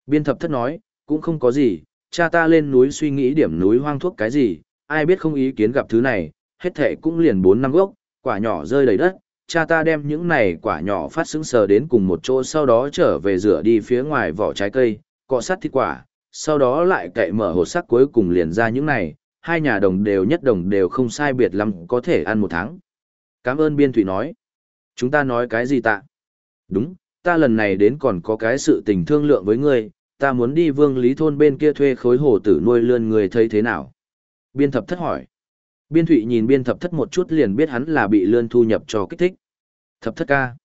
Biên thập thất nói, cũng không có gì, cha ta lên núi suy nghĩ điểm núi hoang thuốc cái gì, ai biết không ý kiến gặp thứ này, hết thệ cũng liền 4 năm gốc, quả nhỏ rơi đầy đất, cha ta đem những này quả nhỏ phát xứng sờ đến cùng một chỗ sau đó trở về rửa đi phía ngoài vỏ trái cây, cọ sắt thịt quả, sau đó lại cậy mở hột sắc cuối cùng liền ra những này, hai nhà đồng đều nhất đồng đều không sai biệt lắm có thể ăn một tháng. Cảm ơn biên thụy nói. Chúng ta nói cái gì tạ? Đúng, ta lần này đến còn có cái sự tình thương lượng với ngươi, ta muốn đi vương lý thôn bên kia thuê khối hồ tử nuôi lươn người thấy thế nào? Biên thập thất hỏi. Biên thụy nhìn biên thập thất một chút liền biết hắn là bị lươn thu nhập cho kích thích. Thập thất ca.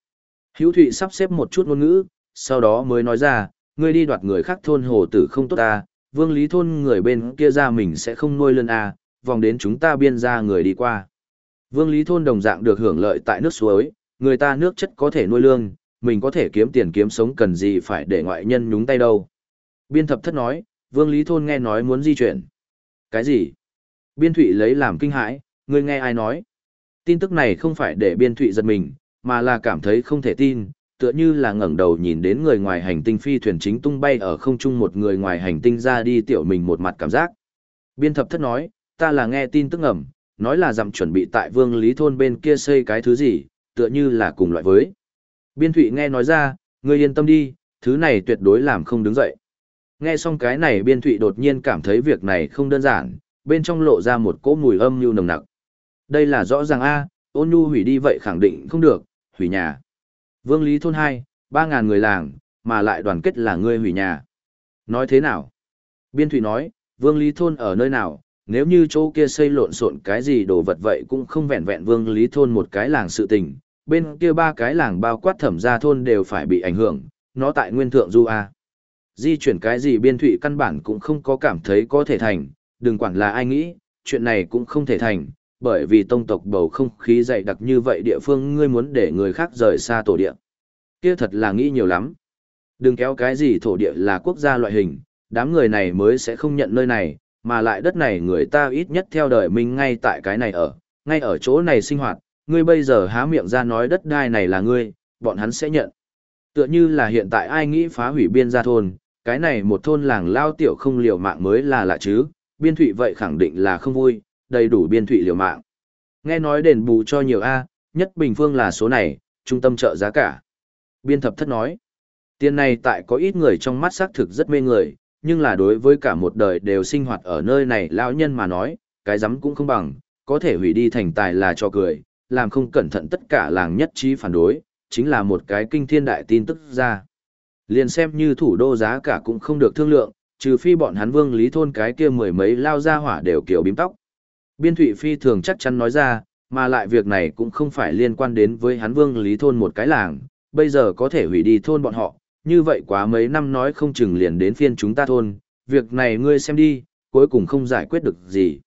Hữu thụy sắp xếp một chút ngôn ngữ, sau đó mới nói ra, ngươi đi đoạt người khác thôn hồ tử không tốt ta, vương lý thôn người bên kia ra mình sẽ không nuôi lươn à, vòng đến chúng ta biên ra người đi qua. Vương lý thôn đồng dạng được hưởng lợi tại nước suối, người ta nước chất có thể nuôi lương, mình có thể kiếm tiền kiếm sống cần gì phải để ngoại nhân nhúng tay đâu. Biên thập thất nói, vương lý thôn nghe nói muốn di chuyển. Cái gì? Biên thụy lấy làm kinh hãi, ngươi nghe ai nói? Tin tức này không phải để biên thụy giật mình, mà là cảm thấy không thể tin, tựa như là ngẩng đầu nhìn đến người ngoài hành tinh phi thuyền chính tung bay ở không trung một người ngoài hành tinh ra đi tiểu mình một mặt cảm giác. Biên thập thất nói, ta là nghe tin tức ẩm, nói là dặm chuẩn bị tại vương lý thôn bên kia xây cái thứ gì, tựa như là cùng loại với. Biên thụy nghe nói ra, ngươi yên tâm đi, thứ này tuyệt đối làm không đứng dậy. Nghe xong cái này biên thụy đột nhiên cảm thấy việc này không đơn giản, bên trong lộ ra một cỗ mùi âm như nồng nặc. Đây là rõ ràng a, ôn nhu hủy đi vậy khẳng định không được, hủy nhà. Vương Lý thôn hai, ba ngàn người làng, mà lại đoàn kết là ngươi hủy nhà. Nói thế nào? Biên Thụy nói, Vương Lý thôn ở nơi nào, nếu như chỗ kia xây lộn xộn cái gì đồ vật vậy cũng không vẹn vẹn Vương Lý thôn một cái làng sự tình, bên kia ba cái làng bao quát thẩm gia thôn đều phải bị ảnh hưởng, nó tại nguyên thượng du A. Di chuyển cái gì biên thụy căn bản cũng không có cảm thấy có thể thành, đừng quản là ai nghĩ, chuyện này cũng không thể thành, bởi vì tông tộc bầu không khí dày đặc như vậy địa phương ngươi muốn để người khác rời xa tổ địa. Kia thật là nghĩ nhiều lắm. Đừng kéo cái gì thổ địa là quốc gia loại hình, đám người này mới sẽ không nhận nơi này, mà lại đất này người ta ít nhất theo đời mình ngay tại cái này ở, ngay ở chỗ này sinh hoạt, ngươi bây giờ há miệng ra nói đất đai này là ngươi, bọn hắn sẽ nhận. Tựa như là hiện tại ai nghĩ phá hủy biên gia thôn, cái này một thôn làng lao tiểu không liều mạng mới là lạ chứ, biên thụy vậy khẳng định là không vui, đầy đủ biên thụy liều mạng. Nghe nói đền bù cho nhiều A, nhất bình phương là số này, trung tâm trợ giá cả. Biên thập thất nói, tiền này tại có ít người trong mắt xác thực rất mê người, nhưng là đối với cả một đời đều sinh hoạt ở nơi này lão nhân mà nói, cái rắm cũng không bằng, có thể hủy đi thành tài là cho cười, làm không cẩn thận tất cả làng nhất trí phản đối, chính là một cái kinh thiên đại tin tức ra. Liền xem như thủ đô giá cả cũng không được thương lượng, trừ phi bọn hắn vương lý thôn cái kia mười mấy lao ra hỏa đều kiểu bím tóc. Biên Thụy Phi thường chắc chắn nói ra, mà lại việc này cũng không phải liên quan đến với hắn vương lý thôn một cái làng, bây giờ có thể hủy đi thôn bọn họ, như vậy quá mấy năm nói không chừng liền đến phiên chúng ta thôn, việc này ngươi xem đi, cuối cùng không giải quyết được gì.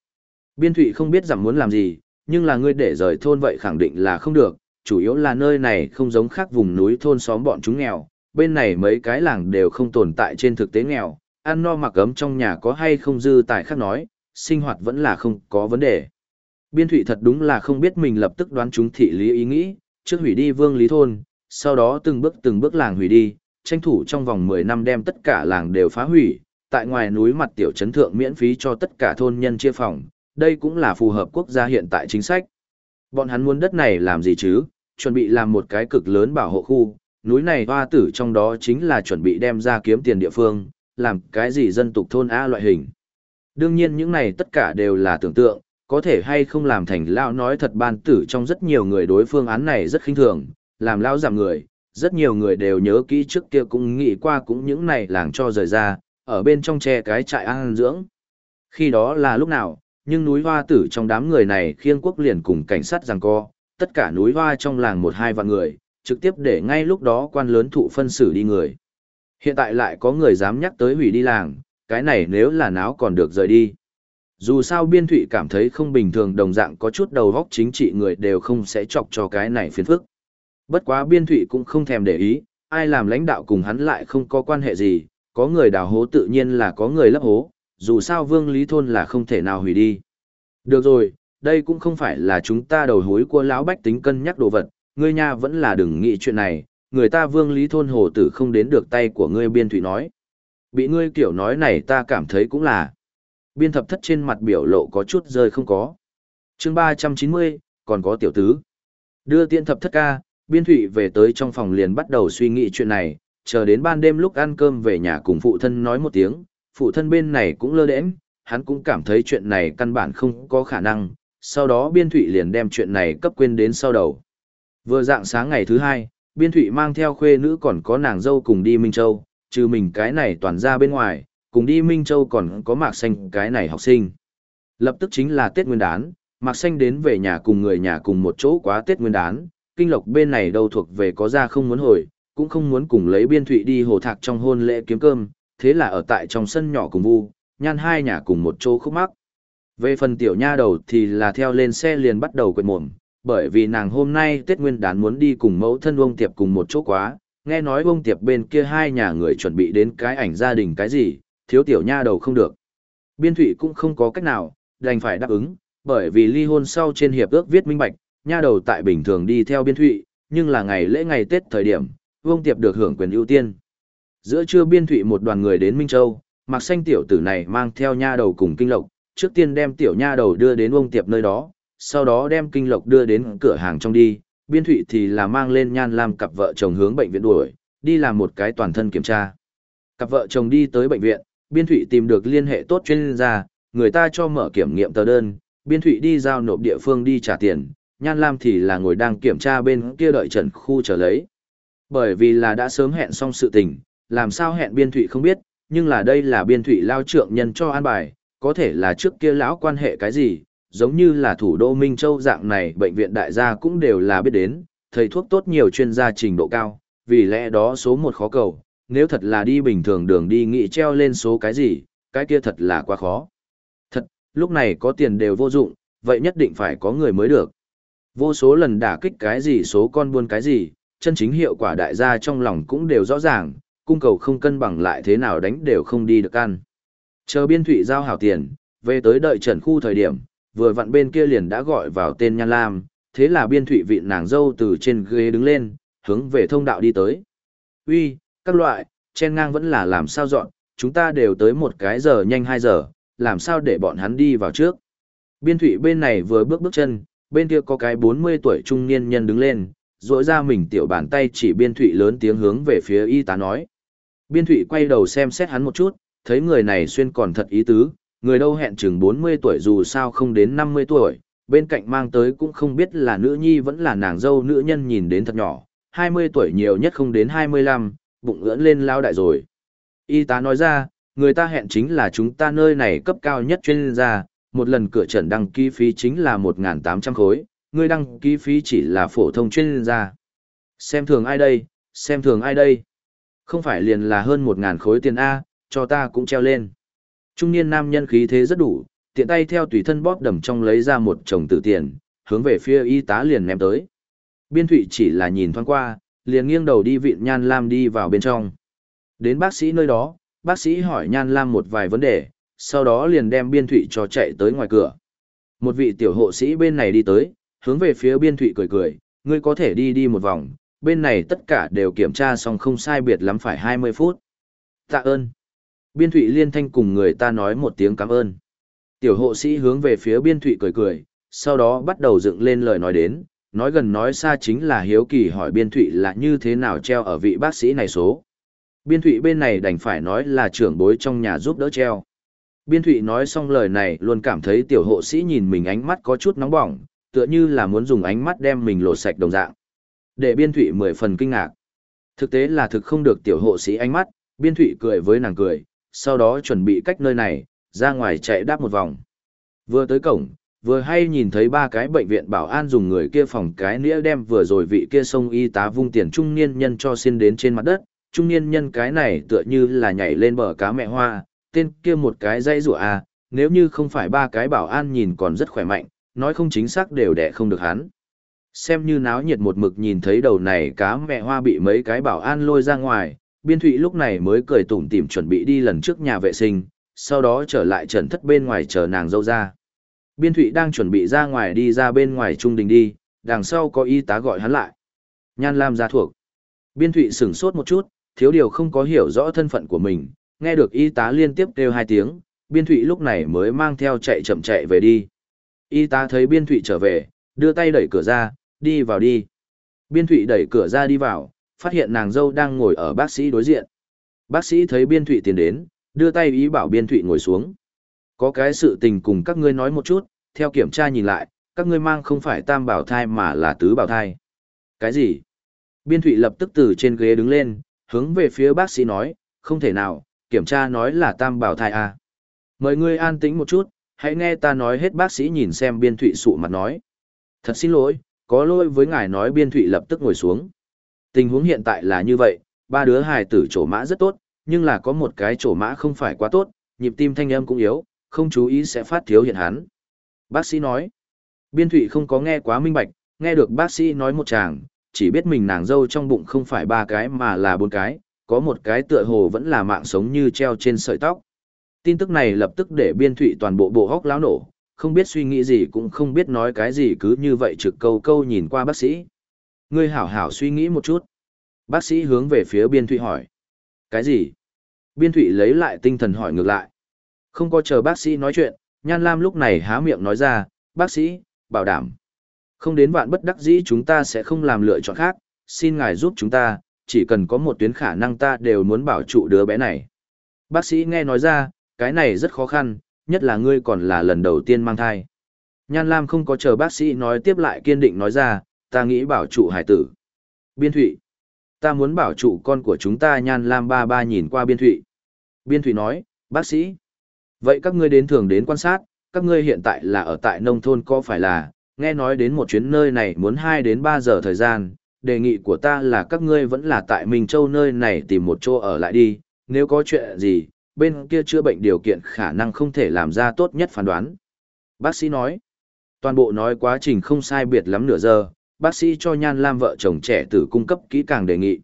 Biên Thụy không biết rằng muốn làm gì, nhưng là ngươi để rời thôn vậy khẳng định là không được, chủ yếu là nơi này không giống khác vùng núi thôn xóm bọn chúng nghèo, bên này mấy cái làng đều không tồn tại trên thực tế nghèo, ăn no mặc ấm trong nhà có hay không dư tài khác nói, sinh hoạt vẫn là không có vấn đề. Biên thụy thật đúng là không biết mình lập tức đoán chúng thị lý ý nghĩ, trước hủy đi vương lý thôn, sau đó từng bước từng bước làng hủy đi, tranh thủ trong vòng 10 năm đem tất cả làng đều phá hủy, tại ngoài núi mặt tiểu trấn thượng miễn phí cho tất cả thôn nhân chia phòng, đây cũng là phù hợp quốc gia hiện tại chính sách. Bọn hắn muốn đất này làm gì chứ, chuẩn bị làm một cái cực lớn bảo hộ khu, núi này hoa tử trong đó chính là chuẩn bị đem ra kiếm tiền địa phương, làm cái gì dân tục thôn A loại hình. Đương nhiên những này tất cả đều là tưởng tượng, có thể hay không làm thành lão nói thật ban tử trong rất nhiều người đối phương án này rất khinh thường, làm lão giảm người, rất nhiều người đều nhớ kỹ trước kia cũng nghĩ qua cũng những này làng cho rời ra, ở bên trong tre cái trại ăn dưỡng. Khi đó là lúc nào, nhưng núi hoa tử trong đám người này khiêng quốc liền cùng cảnh sát rằng co, tất cả núi hoa trong làng một hai vạn người, trực tiếp để ngay lúc đó quan lớn thụ phân xử đi người. Hiện tại lại có người dám nhắc tới hủy đi làng, cái này nếu là náo còn được rời đi. Dù sao biên thụy cảm thấy không bình thường đồng dạng có chút đầu góc chính trị người đều không sẽ chọc cho cái này phiền phức. Bất quá biên thụy cũng không thèm để ý, ai làm lãnh đạo cùng hắn lại không có quan hệ gì, có người đào hố tự nhiên là có người lấp hố, dù sao vương lý thôn là không thể nào hủy đi. Được rồi, đây cũng không phải là chúng ta đầu hối của lão bách tính cân nhắc đồ vật, ngươi nha vẫn là đừng nghĩ chuyện này, người ta vương lý thôn hồ tử không đến được tay của ngươi biên thủy nói. Bị ngươi kiểu nói này ta cảm thấy cũng là. Biên thập thất trên mặt biểu lộ có chút rơi không có. chương ba trăm chín mươi còn có tiểu tứ. Đưa tiện thập thất ca, biên thủy về tới trong phòng liền bắt đầu suy nghĩ chuyện này, chờ đến ban đêm lúc ăn cơm về nhà cùng phụ thân nói một tiếng, phụ thân bên này cũng lơ đễnh, hắn cũng cảm thấy chuyện này căn bản không có khả năng, sau đó biên thủy liền đem chuyện này cấp quên đến sau đầu. Vừa dạng sáng ngày thứ hai, biên thủy mang theo khuê nữ còn có nàng dâu cùng đi Minh Châu, trừ mình cái này toàn ra bên ngoài, cùng đi Minh Châu còn có mạc xanh cái này học sinh. Lập tức chính là Tết Nguyên đán, mạc xanh đến về nhà cùng người nhà cùng một chỗ quá Tết Nguyên đán, kinh lộc bên này đâu thuộc về có ra không muốn hồi, cũng không muốn cùng lấy biên thụy đi hồ thạc trong hôn lễ kiếm cơm, thế là ở tại trong sân nhỏ cùng vu, nhan hai nhà cùng một chỗ khúc mắc. Về phần tiểu nha đầu thì là theo lên xe liền bắt đầu quệt mồm, bởi vì nàng hôm nay Tết Nguyên đán muốn đi cùng mẫu thân ông tiệp cùng một chỗ quá, nghe nói bông tiệp bên kia hai nhà người chuẩn bị đến cái ảnh gia đình cái gì, thiếu tiểu nha đầu không được. Biên thủy cũng không có cách nào, đành phải đáp ứng, bởi vì ly hôn sau trên hiệp ước viết minh bạch, nha đầu tại bình thường đi theo biên thụy, nhưng là ngày lễ ngày Tết thời điểm, Vương Tiệp được hưởng quyền ưu tiên. Giữa trưa biên thụy một đoàn người đến Minh Châu, mặc xanh tiểu tử này mang theo nha đầu cùng kinh lộc, trước tiên đem tiểu nha đầu đưa đến Vương Tiệp nơi đó, sau đó đem kinh lộc đưa đến cửa hàng trong đi, biên thụy thì là mang lên nhan làm cặp vợ chồng hướng bệnh viện đuổi, đi làm một cái toàn thân kiểm tra. Cặp vợ chồng đi tới bệnh viện, biên thụy tìm được liên hệ tốt chuyên gia, người ta cho mở kiểm nghiệm tờ đơn, biên thụy đi giao nộp địa phương đi trả tiền, nhan lam thì là ngồi đang kiểm tra bên kia đợi trần khu trở lấy. Bởi vì là đã sớm hẹn xong sự tình, làm sao hẹn biên thụy không biết, nhưng là đây là biên thụy lao trượng nhân cho an bài, có thể là trước kia lão quan hệ cái gì, giống như là thủ đô Minh Châu dạng này bệnh viện đại gia cũng đều là biết đến, thầy thuốc tốt nhiều chuyên gia trình độ cao, vì lẽ đó số một khó cầu, nếu thật là đi bình thường đường đi nghị treo lên số cái gì, cái kia thật là quá khó. Thật, lúc này có tiền đều vô dụng, vậy nhất định phải có người mới được. Vô số lần đả kích cái gì số con buôn cái gì, chân chính hiệu quả đại gia trong lòng cũng đều rõ ràng, cung cầu không cân bằng lại thế nào đánh đều không đi được ăn. Chờ biên thụy giao hảo tiền, về tới đợi trần khu thời điểm, vừa vặn bên kia liền đã gọi vào tên Nhan Lam, thế là biên thụy vị nàng dâu từ trên ghế đứng lên, hướng về thông đạo đi tới. Uy, các loại, chen ngang vẫn là làm sao dọn, chúng ta đều tới một cái giờ nhanh 2 giờ, làm sao để bọn hắn đi vào trước. Biên thụy bên này vừa bước bước chân, bên kia có cái 40 tuổi trung niên nhân đứng lên, rỗi ra mình tiểu bàn tay chỉ biên thụy lớn tiếng hướng về phía y tá nói. Biên thụy quay đầu xem xét hắn một chút, thấy người này xuyên còn thật ý tứ, người đâu hẹn chừng 40 tuổi dù sao không đến 50 tuổi, bên cạnh mang tới cũng không biết là nữ nhi vẫn là nàng dâu nữ nhân nhìn đến thật nhỏ, 20 tuổi nhiều nhất không đến 25, bụng ưỡn lên lao đại rồi. Y tá nói ra, người ta hẹn chính là chúng ta nơi này cấp cao nhất chuyên gia, một lần cửa trần đăng ký phí chính là 1.800 khối, người đăng ký phí chỉ là phổ thông chuyên gia. Xem thường ai đây, xem thường ai đây. Không phải liền là hơn 1.000 khối tiền A, cho ta cũng treo lên. Trung niên nam nhân khí thế rất đủ, tiện tay theo tùy thân bóp đầm trong lấy ra một chồng tử tiền, hướng về phía y tá liền ném tới. Biên thủy chỉ là nhìn thoáng qua, liền nghiêng đầu đi vịn Nhan Lam đi vào bên trong. Đến bác sĩ nơi đó, bác sĩ hỏi Nhan Lam một vài vấn đề, sau đó liền đem biên thủy cho chạy tới ngoài cửa. Một vị tiểu hộ sĩ bên này đi tới, hướng về phía biên thủy cười cười, ngươi có thể đi đi một vòng, bên này tất cả đều kiểm tra xong không sai biệt lắm phải 20 phút. Tạ ơn. Biên thụy liên thanh cùng người ta nói một tiếng cảm ơn. Tiểu hộ sĩ hướng về phía biên thụy cười cười, sau đó bắt đầu dựng lên lời nói đến, nói gần nói xa chính là hiếu kỳ hỏi biên thụy là như thế nào treo ở vị bác sĩ này số. Biên thụy bên này đành phải nói là trưởng bối trong nhà giúp đỡ treo. Biên thụy nói xong lời này luôn cảm thấy tiểu hộ sĩ nhìn mình ánh mắt có chút nóng bỏng, tựa như là muốn dùng ánh mắt đem mình lột sạch đồng dạng. Để biên thụy mười phần kinh ngạc. Thực tế là thực không được tiểu hộ sĩ ánh mắt, biên thụy cười với nàng cười, sau đó chuẩn bị cách nơi này, ra ngoài chạy đáp một vòng. Vừa tới cổng, vừa hay nhìn thấy ba cái bệnh viện bảo an dùng người kia phòng cái nĩa đem vừa rồi vị kia sông y tá vung tiền trung niên nhân cho xin đến trên mặt đất, trung niên nhân cái này tựa như là nhảy lên bờ cá mẹ hoa, tên kia một cái dây rủa à, nếu như không phải ba cái bảo an nhìn còn rất khỏe mạnh, nói không chính xác đều đẻ không được hắn. Xem như náo nhiệt một mực nhìn thấy đầu này cá mẹ hoa bị mấy cái bảo an lôi ra ngoài, biên thụy lúc này mới cười tủm tỉm chuẩn bị đi lần trước nhà vệ sinh, sau đó trở lại trần thất bên ngoài chờ nàng dâu ra. Biên thụy đang chuẩn bị ra ngoài đi ra bên ngoài trung đình đi, đằng sau có y tá gọi hắn lại. Nhan Lam ra thuộc. Biên thụy sửng sốt một chút, thiếu điều không có hiểu rõ thân phận của mình, nghe được y tá liên tiếp kêu hai tiếng, biên thụy lúc này mới mang theo chạy chậm chạy về đi. Y tá thấy biên thụy trở về, đưa tay đẩy cửa ra, đi vào đi. Biên thụy đẩy cửa ra đi vào, phát hiện nàng dâu đang ngồi ở bác sĩ đối diện. Bác sĩ thấy biên thụy tiến đến, đưa tay ý bảo biên thụy ngồi xuống. Có cái sự tình cùng các ngươi nói một chút, theo kiểm tra nhìn lại, các ngươi mang không phải tam bảo thai mà là tứ bảo thai. Cái gì? Biên thụy lập tức từ trên ghế đứng lên, hướng về phía bác sĩ nói, không thể nào, kiểm tra nói là tam bảo thai à. Mời ngươi an tĩnh một chút, hãy nghe ta nói hết bác sĩ nhìn xem biên thụy sụ mặt nói. Thật xin lỗi, có lỗi với ngài nói biên thụy lập tức ngồi xuống. Tình huống hiện tại là như vậy, ba đứa hài tử trổ mã rất tốt, nhưng là có một cái trổ mã không phải quá tốt, nhịp tim thanh âm cũng yếu, không chú ý sẽ phát thiếu hiện hắn. Bác sĩ nói, biên thụy không có nghe quá minh bạch, nghe được bác sĩ nói một chàng, chỉ biết mình nàng dâu trong bụng không phải ba cái mà là bốn cái, có một cái tựa hồ vẫn là mạng sống như treo trên sợi tóc. Tin tức này lập tức để biên thụy toàn bộ bộ hóc láo nổ, không biết suy nghĩ gì cũng không biết nói cái gì cứ như vậy trực câu câu nhìn qua bác sĩ. Ngươi hảo hảo suy nghĩ một chút. Bác sĩ hướng về phía biên thụy hỏi. Cái gì? Biên thụy lấy lại tinh thần hỏi ngược lại. Không có chờ bác sĩ nói chuyện, Nhan Lam lúc này há miệng nói ra, bác sĩ, bảo đảm. Không đến vạn bất đắc dĩ chúng ta sẽ không làm lựa chọn khác, xin ngài giúp chúng ta, chỉ cần có một tuyến khả năng ta đều muốn bảo trụ đứa bé này. Bác sĩ nghe nói ra, cái này rất khó khăn, nhất là ngươi còn là lần đầu tiên mang thai. Nhan Lam không có chờ bác sĩ nói tiếp lại kiên định nói ra, ta nghĩ bảo trụ hải tử. Biên Thụy. Ta muốn bảo trụ con của chúng ta Nhan Lam ba ba nhìn qua Biên Thụy. Biên Thụy nói, bác sĩ. Vậy các ngươi đến thường đến quan sát, các ngươi hiện tại là ở tại nông thôn có phải là, nghe nói đến một chuyến nơi này muốn 2 đến 3 giờ thời gian, đề nghị của ta là các ngươi vẫn là tại Minh Châu nơi này tìm một chỗ ở lại đi, nếu có chuyện gì, bên kia chữa bệnh điều kiện khả năng không thể làm ra tốt nhất phán đoán. Bác sĩ nói, toàn bộ nói quá trình không sai biệt lắm nửa giờ, bác sĩ cho Nhan Lam vợ chồng trẻ tử cung cấp kỹ càng đề nghị.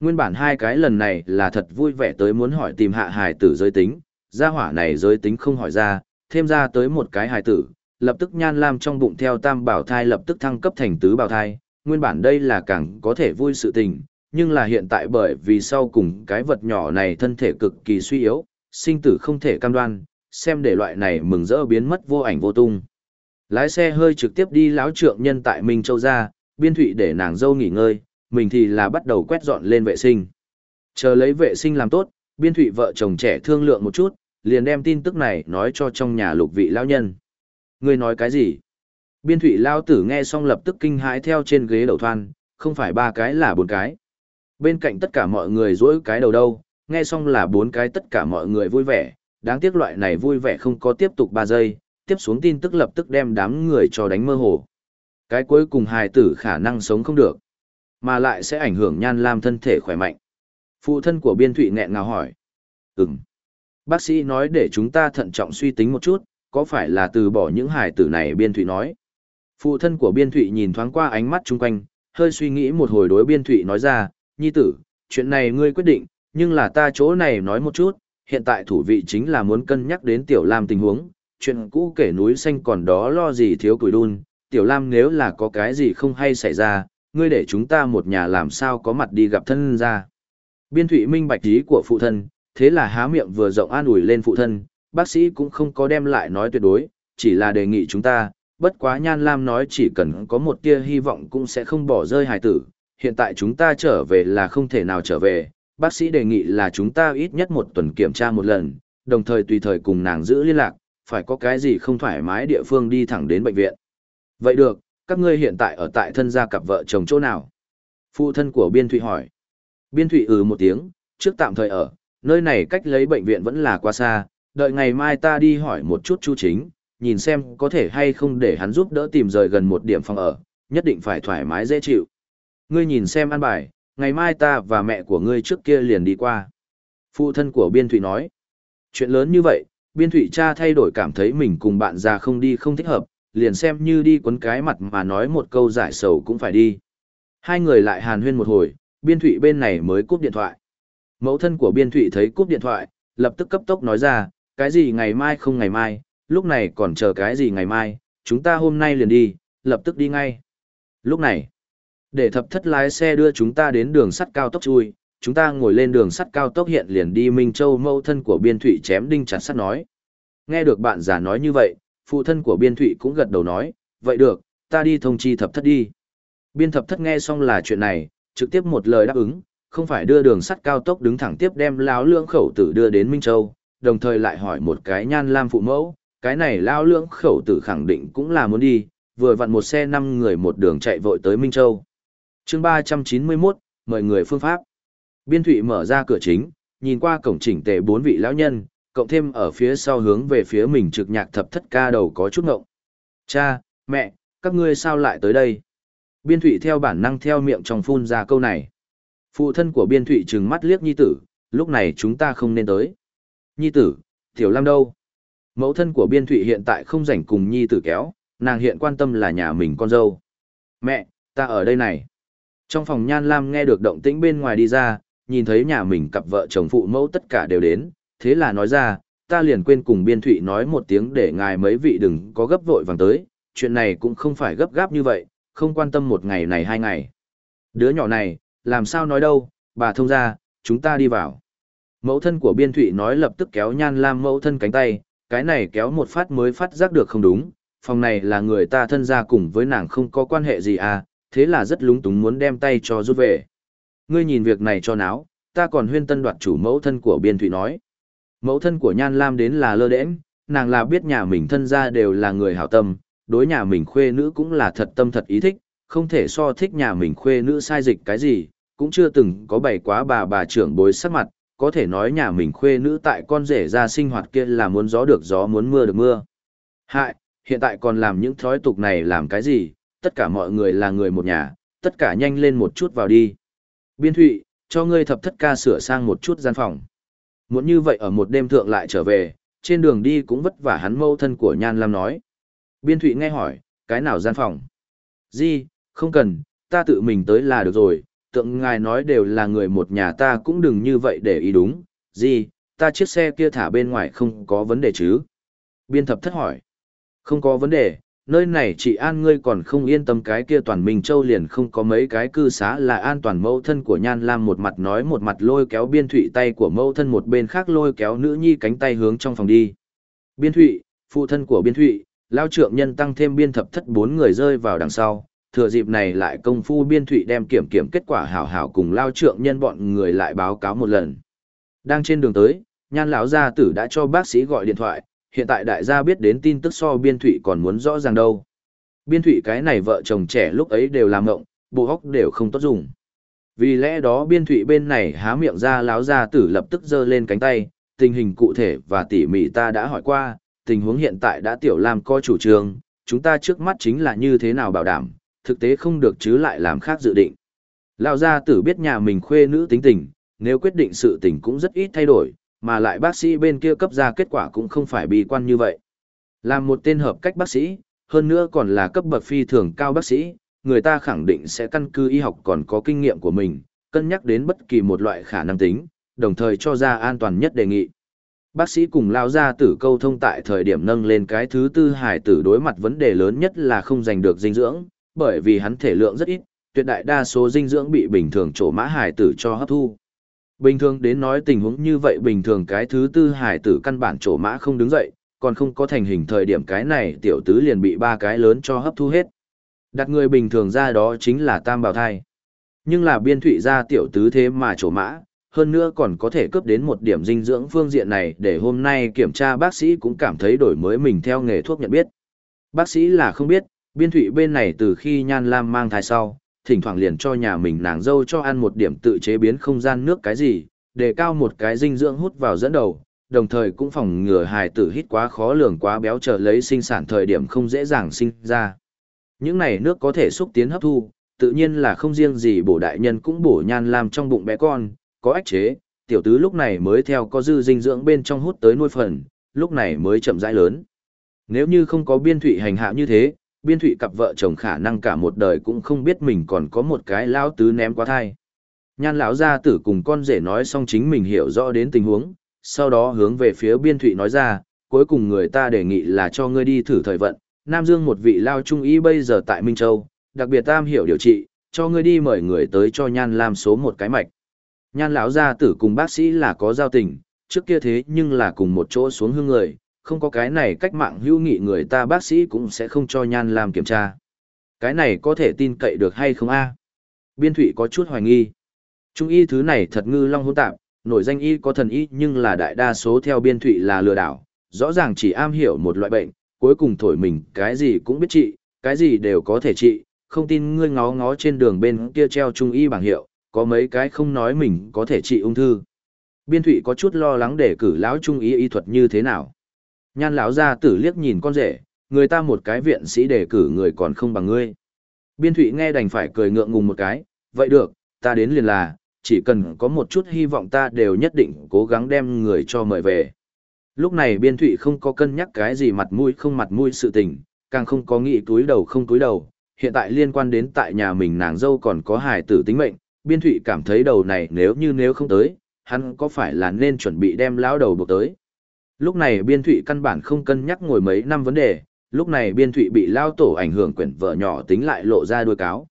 Nguyên bản hai cái lần này là thật vui vẻ tới muốn hỏi tìm hạ hài tử giới tính, gia hỏa này giới tính không hỏi ra, thêm ra tới một cái hài tử, lập tức Nhan Lam trong bụng theo tam bảo thai lập tức thăng cấp thành tứ bảo thai, nguyên bản đây là càng có thể vui sự tình, nhưng là hiện tại bởi vì sau cùng cái vật nhỏ này thân thể cực kỳ suy yếu, sinh tử không thể cam đoan, xem để loại này mừng rỡ biến mất vô ảnh vô tung. Lái xe hơi trực tiếp đi láo trượng nhân tại Minh Châu ra, biên thụy để nàng dâu nghỉ ngơi, mình thì là bắt đầu quét dọn lên vệ sinh. Chờ lấy vệ sinh làm tốt, biên thụy vợ chồng trẻ thương lượng một chút, liền đem tin tức này nói cho trong nhà lục vị lão nhân. Người nói cái gì? Biên thụy lao tử nghe xong lập tức kinh hãi theo trên ghế đầu thoan, không phải ba cái là bốn cái. Bên cạnh tất cả mọi người dỗi cái đầu đâu, nghe xong là bốn cái tất cả mọi người vui vẻ, đáng tiếc loại này vui vẻ không có tiếp tục ba giây, tiếp xuống tin tức lập tức đem đám người cho đánh mơ hồ. Cái cuối cùng hài tử khả năng sống không được, mà lại sẽ ảnh hưởng nhan lam thân thể khỏe mạnh. Phụ thân của biên thụy nghẹn ngào hỏi. Ừm. Bác sĩ nói để chúng ta thận trọng suy tính một chút, có phải là từ bỏ những hài tử này biên thụy nói. Phụ thân của biên thụy nhìn thoáng qua ánh mắt chung quanh, hơi suy nghĩ một hồi đối biên thụy nói ra, nhi tử, chuyện này ngươi quyết định, nhưng là ta chỗ này nói một chút, hiện tại thủ vị chính là muốn cân nhắc đến tiểu lam tình huống, chuyện cũ kể núi xanh còn đó lo gì thiếu củi đun, tiểu lam nếu là có cái gì không hay xảy ra, ngươi để chúng ta một nhà làm sao có mặt đi gặp thân ra. Biên thủy minh bạch ý của phụ thân, thế là há miệng vừa rộng an ủi lên phụ thân, bác sĩ cũng không có đem lại nói tuyệt đối, chỉ là đề nghị chúng ta, bất quá Nhan Lam nói chỉ cần có một tia hy vọng cũng sẽ không bỏ rơi hài tử, hiện tại chúng ta trở về là không thể nào trở về, bác sĩ đề nghị là chúng ta ít nhất một tuần kiểm tra một lần, đồng thời tùy thời cùng nàng giữ liên lạc, phải có cái gì không thoải mái địa phương đi thẳng đến bệnh viện. Vậy được, các ngươi hiện tại ở tại thân gia cặp vợ chồng chỗ nào? Phụ thân của Biên Thụy hỏi. Biên thụy ừ một tiếng, trước tạm thời ở, nơi này cách lấy bệnh viện vẫn là quá xa, đợi ngày mai ta đi hỏi một chút chu chính, nhìn xem có thể hay không để hắn giúp đỡ tìm rời gần một điểm phòng ở, nhất định phải thoải mái dễ chịu. Ngươi nhìn xem ăn bài, ngày mai ta và mẹ của ngươi trước kia liền đi qua. Phụ thân của Biên Thụy nói, chuyện lớn như vậy, Biên Thụy cha thay đổi cảm thấy mình cùng bạn già không đi không thích hợp, liền xem như đi quấn cái mặt mà nói một câu giải sầu cũng phải đi. Hai người lại hàn huyên một hồi, Biên Thụy bên này mới cúp điện thoại. Mẫu thân của Biên Thụy thấy cúp điện thoại, lập tức cấp tốc nói ra, cái gì ngày mai không ngày mai, lúc này còn chờ cái gì ngày mai, chúng ta hôm nay liền đi, lập tức đi ngay. Lúc này, để thập thất lái xe đưa chúng ta đến đường sắt cao tốc chui, chúng ta ngồi lên đường sắt cao tốc hiện liền đi Minh Châu mẫu thân của Biên Thụy chém đinh chặt sắt nói. Nghe được bạn già nói như vậy, phụ thân của Biên Thụy cũng gật đầu nói, vậy được, ta đi thông chi thập thất đi. Biên thập thất nghe xong là chuyện này, trực tiếp một lời đáp ứng, không phải đưa đường sắt cao tốc đứng thẳng tiếp đem lão lưỡng khẩu tử đưa đến Minh Châu, đồng thời lại hỏi một cái nhan lam phụ mẫu, cái này lão lưỡng khẩu tử khẳng định cũng là muốn đi, vừa vặn một xe năm người một đường chạy vội tới Minh Châu. chương 391, mời người phương pháp. Biên thụy mở ra cửa chính, nhìn qua cổng chỉnh tề bốn vị lão nhân, cộng thêm ở phía sau hướng về phía mình trực nhạc thập thất ca đầu có chút ngộng. Cha, mẹ, các ngươi sao lại tới đây? Biên thụy theo bản năng theo miệng trong phun ra câu này. Phụ thân của biên thụy trừng mắt liếc nhi tử, lúc này chúng ta không nên tới. Nhi tử, tiểu lam đâu? Mẫu thân của biên thụy hiện tại không rảnh cùng nhi tử kéo, nàng hiện quan tâm là nhà mình con dâu. Mẹ, ta ở đây này. Trong phòng Nhan Lam nghe được động tĩnh bên ngoài đi ra, nhìn thấy nhà mình cặp vợ chồng phụ mẫu tất cả đều đến, thế là nói ra, ta liền quên cùng biên thụy nói một tiếng để ngài mấy vị đừng có gấp vội vàng tới, chuyện này cũng không phải gấp gáp như vậy, không quan tâm một ngày này hai ngày. Đứa nhỏ này, làm sao nói đâu, bà thông ra, chúng ta đi vào. Mẫu thân của biên thụy nói lập tức kéo nhan lam mẫu thân cánh tay, cái này kéo một phát mới phát giác được không đúng, phòng này là người ta thân ra cùng với nàng không có quan hệ gì à, thế là rất lúng túng muốn đem tay cho rút về. Ngươi nhìn việc này cho náo, ta còn huyên tân đoạt chủ mẫu thân của biên thụy nói. Mẫu thân của Nhan Lam đến là lơ đễnh, nàng là biết nhà mình thân ra đều là người hảo tâm, đối nhà mình khuê nữ cũng là thật tâm thật ý thích, không thể so thích nhà mình khuê nữ sai dịch cái gì, cũng chưa từng có bày quá bà bà trưởng bối sắc mặt, có thể nói nhà mình khuê nữ tại con rể ra sinh hoạt kia là muốn gió được gió muốn mưa được mưa. Hại, hiện tại còn làm những thói tục này làm cái gì, tất cả mọi người là người một nhà, tất cả nhanh lên một chút vào đi. Biên thụy, cho ngươi thập thất ca sửa sang một chút gian phòng. Muốn như vậy ở một đêm thượng lại trở về, trên đường đi cũng vất vả hắn mâu thân của Nhan Lam nói. Biên Thụy nghe hỏi, cái nào gian phòng? Di, không cần, ta tự mình tới là được rồi, tượng ngài nói đều là người một nhà ta cũng đừng như vậy để ý đúng. Di, ta chiếc xe kia thả bên ngoài không có vấn đề chứ? Biên thập thất hỏi. Không có vấn đề, nơi này chị an ngươi còn không yên tâm cái kia toàn Minh Châu liền không có mấy cái cư xá là an toàn mẫu thân của Nhan Lam một mặt nói một mặt lôi kéo biên thụy tay của mẫu thân một bên khác lôi kéo nữ nhi cánh tay hướng trong phòng đi. Biên thụy, phụ thân của biên thụy, lao trượng nhân tăng thêm biên thập thất bốn người rơi vào đằng sau, thừa dịp này lại công phu biên thụy đem kiểm kiểm kết quả hảo hảo cùng lao trượng nhân bọn người lại báo cáo một lần. Đang trên đường tới, Nhan lão gia tử đã cho bác sĩ gọi điện thoại, hiện tại đại gia biết đến tin tức so biên thụy còn muốn rõ ràng đâu. Biên thụy cái này vợ chồng trẻ lúc ấy đều làm ngộng, bộ hóc đều không tốt dùng. Vì lẽ đó biên thụy bên này há miệng ra láo ra tử lập tức giơ lên cánh tay, tình hình cụ thể và tỉ mỉ ta đã hỏi qua, tình huống hiện tại đã tiểu làm co chủ trương, chúng ta trước mắt chính là như thế nào bảo đảm, thực tế không được chứ lại làm khác dự định. Lão gia tử biết nhà mình khuê nữ tính tình, nếu quyết định sự tình cũng rất ít thay đổi, mà lại bác sĩ bên kia cấp ra kết quả cũng không phải bi quan như vậy. Làm một tên hợp cách bác sĩ, hơn nữa còn là cấp bậc phi thường cao bác sĩ, người ta khẳng định sẽ căn cứ y học còn có kinh nghiệm của mình, cân nhắc đến bất kỳ một loại khả năng tính, đồng thời cho ra an toàn nhất đề nghị. Bác sĩ cùng lao ra tử câu thông tại thời điểm nâng lên cái thứ tư hải tử đối mặt vấn đề lớn nhất là không giành được dinh dưỡng, bởi vì hắn thể lượng rất ít, tuyệt đại đa số dinh dưỡng bị bình thường trổ mã hải tử cho hấp thu. Bình thường đến nói tình huống như vậy bình thường cái thứ tư hải tử căn bản chỗ mã không đứng dậy, còn không có thành hình thời điểm cái này tiểu tứ liền bị ba cái lớn cho hấp thu hết. Đặt người bình thường ra đó chính là tam bào thai. Nhưng là biên thụy ra tiểu tứ thế mà chỗ mã, hơn nữa còn có thể cướp đến một điểm dinh dưỡng phương diện này để hôm nay kiểm tra bác sĩ cũng cảm thấy đổi mới mình theo nghề thuốc nhận biết. Bác sĩ là không biết, biên thụy bên này từ khi Nhan Lam mang thai sau, thỉnh thoảng liền cho nhà mình nàng dâu cho ăn một điểm tự chế biến không gian nước cái gì, để cao một cái dinh dưỡng hút vào dẫn đầu, đồng thời cũng phòng ngừa hài tử hít quá khó lường quá béo trở lấy sinh sản thời điểm không dễ dàng sinh ra. Những này nước có thể xúc tiến hấp thu, tự nhiên là không riêng gì bổ đại nhân cũng bổ nhan làm trong bụng bé con, có ách chế, tiểu tứ lúc này mới theo có dư dinh dưỡng bên trong hút tới nuôi phần, lúc này mới chậm rãi lớn. Nếu như không có biên thủy hành hạ như thế, biên thụy cặp vợ chồng khả năng cả một đời cũng không biết mình còn có một cái lão tứ ném qua thai. Nhan lão gia tử cùng con rể nói xong chính mình hiểu rõ đến tình huống, sau đó hướng về phía biên thụy nói ra, cuối cùng người ta đề nghị là cho ngươi đi thử thời vận, Nam Dương một vị lao trung y bây giờ tại Minh Châu, đặc biệt tam hiểu điều trị, cho ngươi đi mời người tới cho Nhan làm số một cái mạch. Nhan lão gia tử cùng bác sĩ là có giao tình, trước kia thế nhưng là cùng một chỗ xuống hương người, không có cái này cách mạng hữu nghị người ta bác sĩ cũng sẽ không cho Nhan làm kiểm tra. Cái này có thể tin cậy được hay không a? Biên Thụy có chút hoài nghi. Trung y thứ này thật ngư long hỗn tạp, nổi danh y có thần y nhưng là đại đa số theo Biên Thụy là lừa đảo, rõ ràng chỉ am hiểu một loại bệnh, cuối cùng thổi mình cái gì cũng biết trị, cái gì đều có thể trị, không tin ngươi ngó ngó trên đường bên kia treo trung y bảng hiệu, có mấy cái không nói mình có thể trị ung thư. Biên Thụy có chút lo lắng để cử lão trung y y thuật như thế nào. Nhan lão ra tử liếc nhìn con rể, người ta một cái viện sĩ đề cử người còn không bằng ngươi. Biên Thụy nghe đành phải cười ngượng ngùng một cái, vậy được, ta đến liền là, chỉ cần có một chút hy vọng ta đều nhất định cố gắng đem người cho mời về. Lúc này biên thụy không có cân nhắc cái gì mặt mũi không mặt mũi sự tình, càng không có nghĩ túi đầu không túi đầu. Hiện tại liên quan đến tại nhà mình nàng dâu còn có hài tử tính mệnh, biên thụy cảm thấy đầu này nếu như nếu không tới, hắn có phải là nên chuẩn bị đem lão đầu buộc tới. Lúc này biên thụy căn bản không cân nhắc ngồi mấy năm vấn đề, lúc này biên thụy bị lao tổ ảnh hưởng quyển vợ nhỏ tính lại lộ ra đuôi cáo.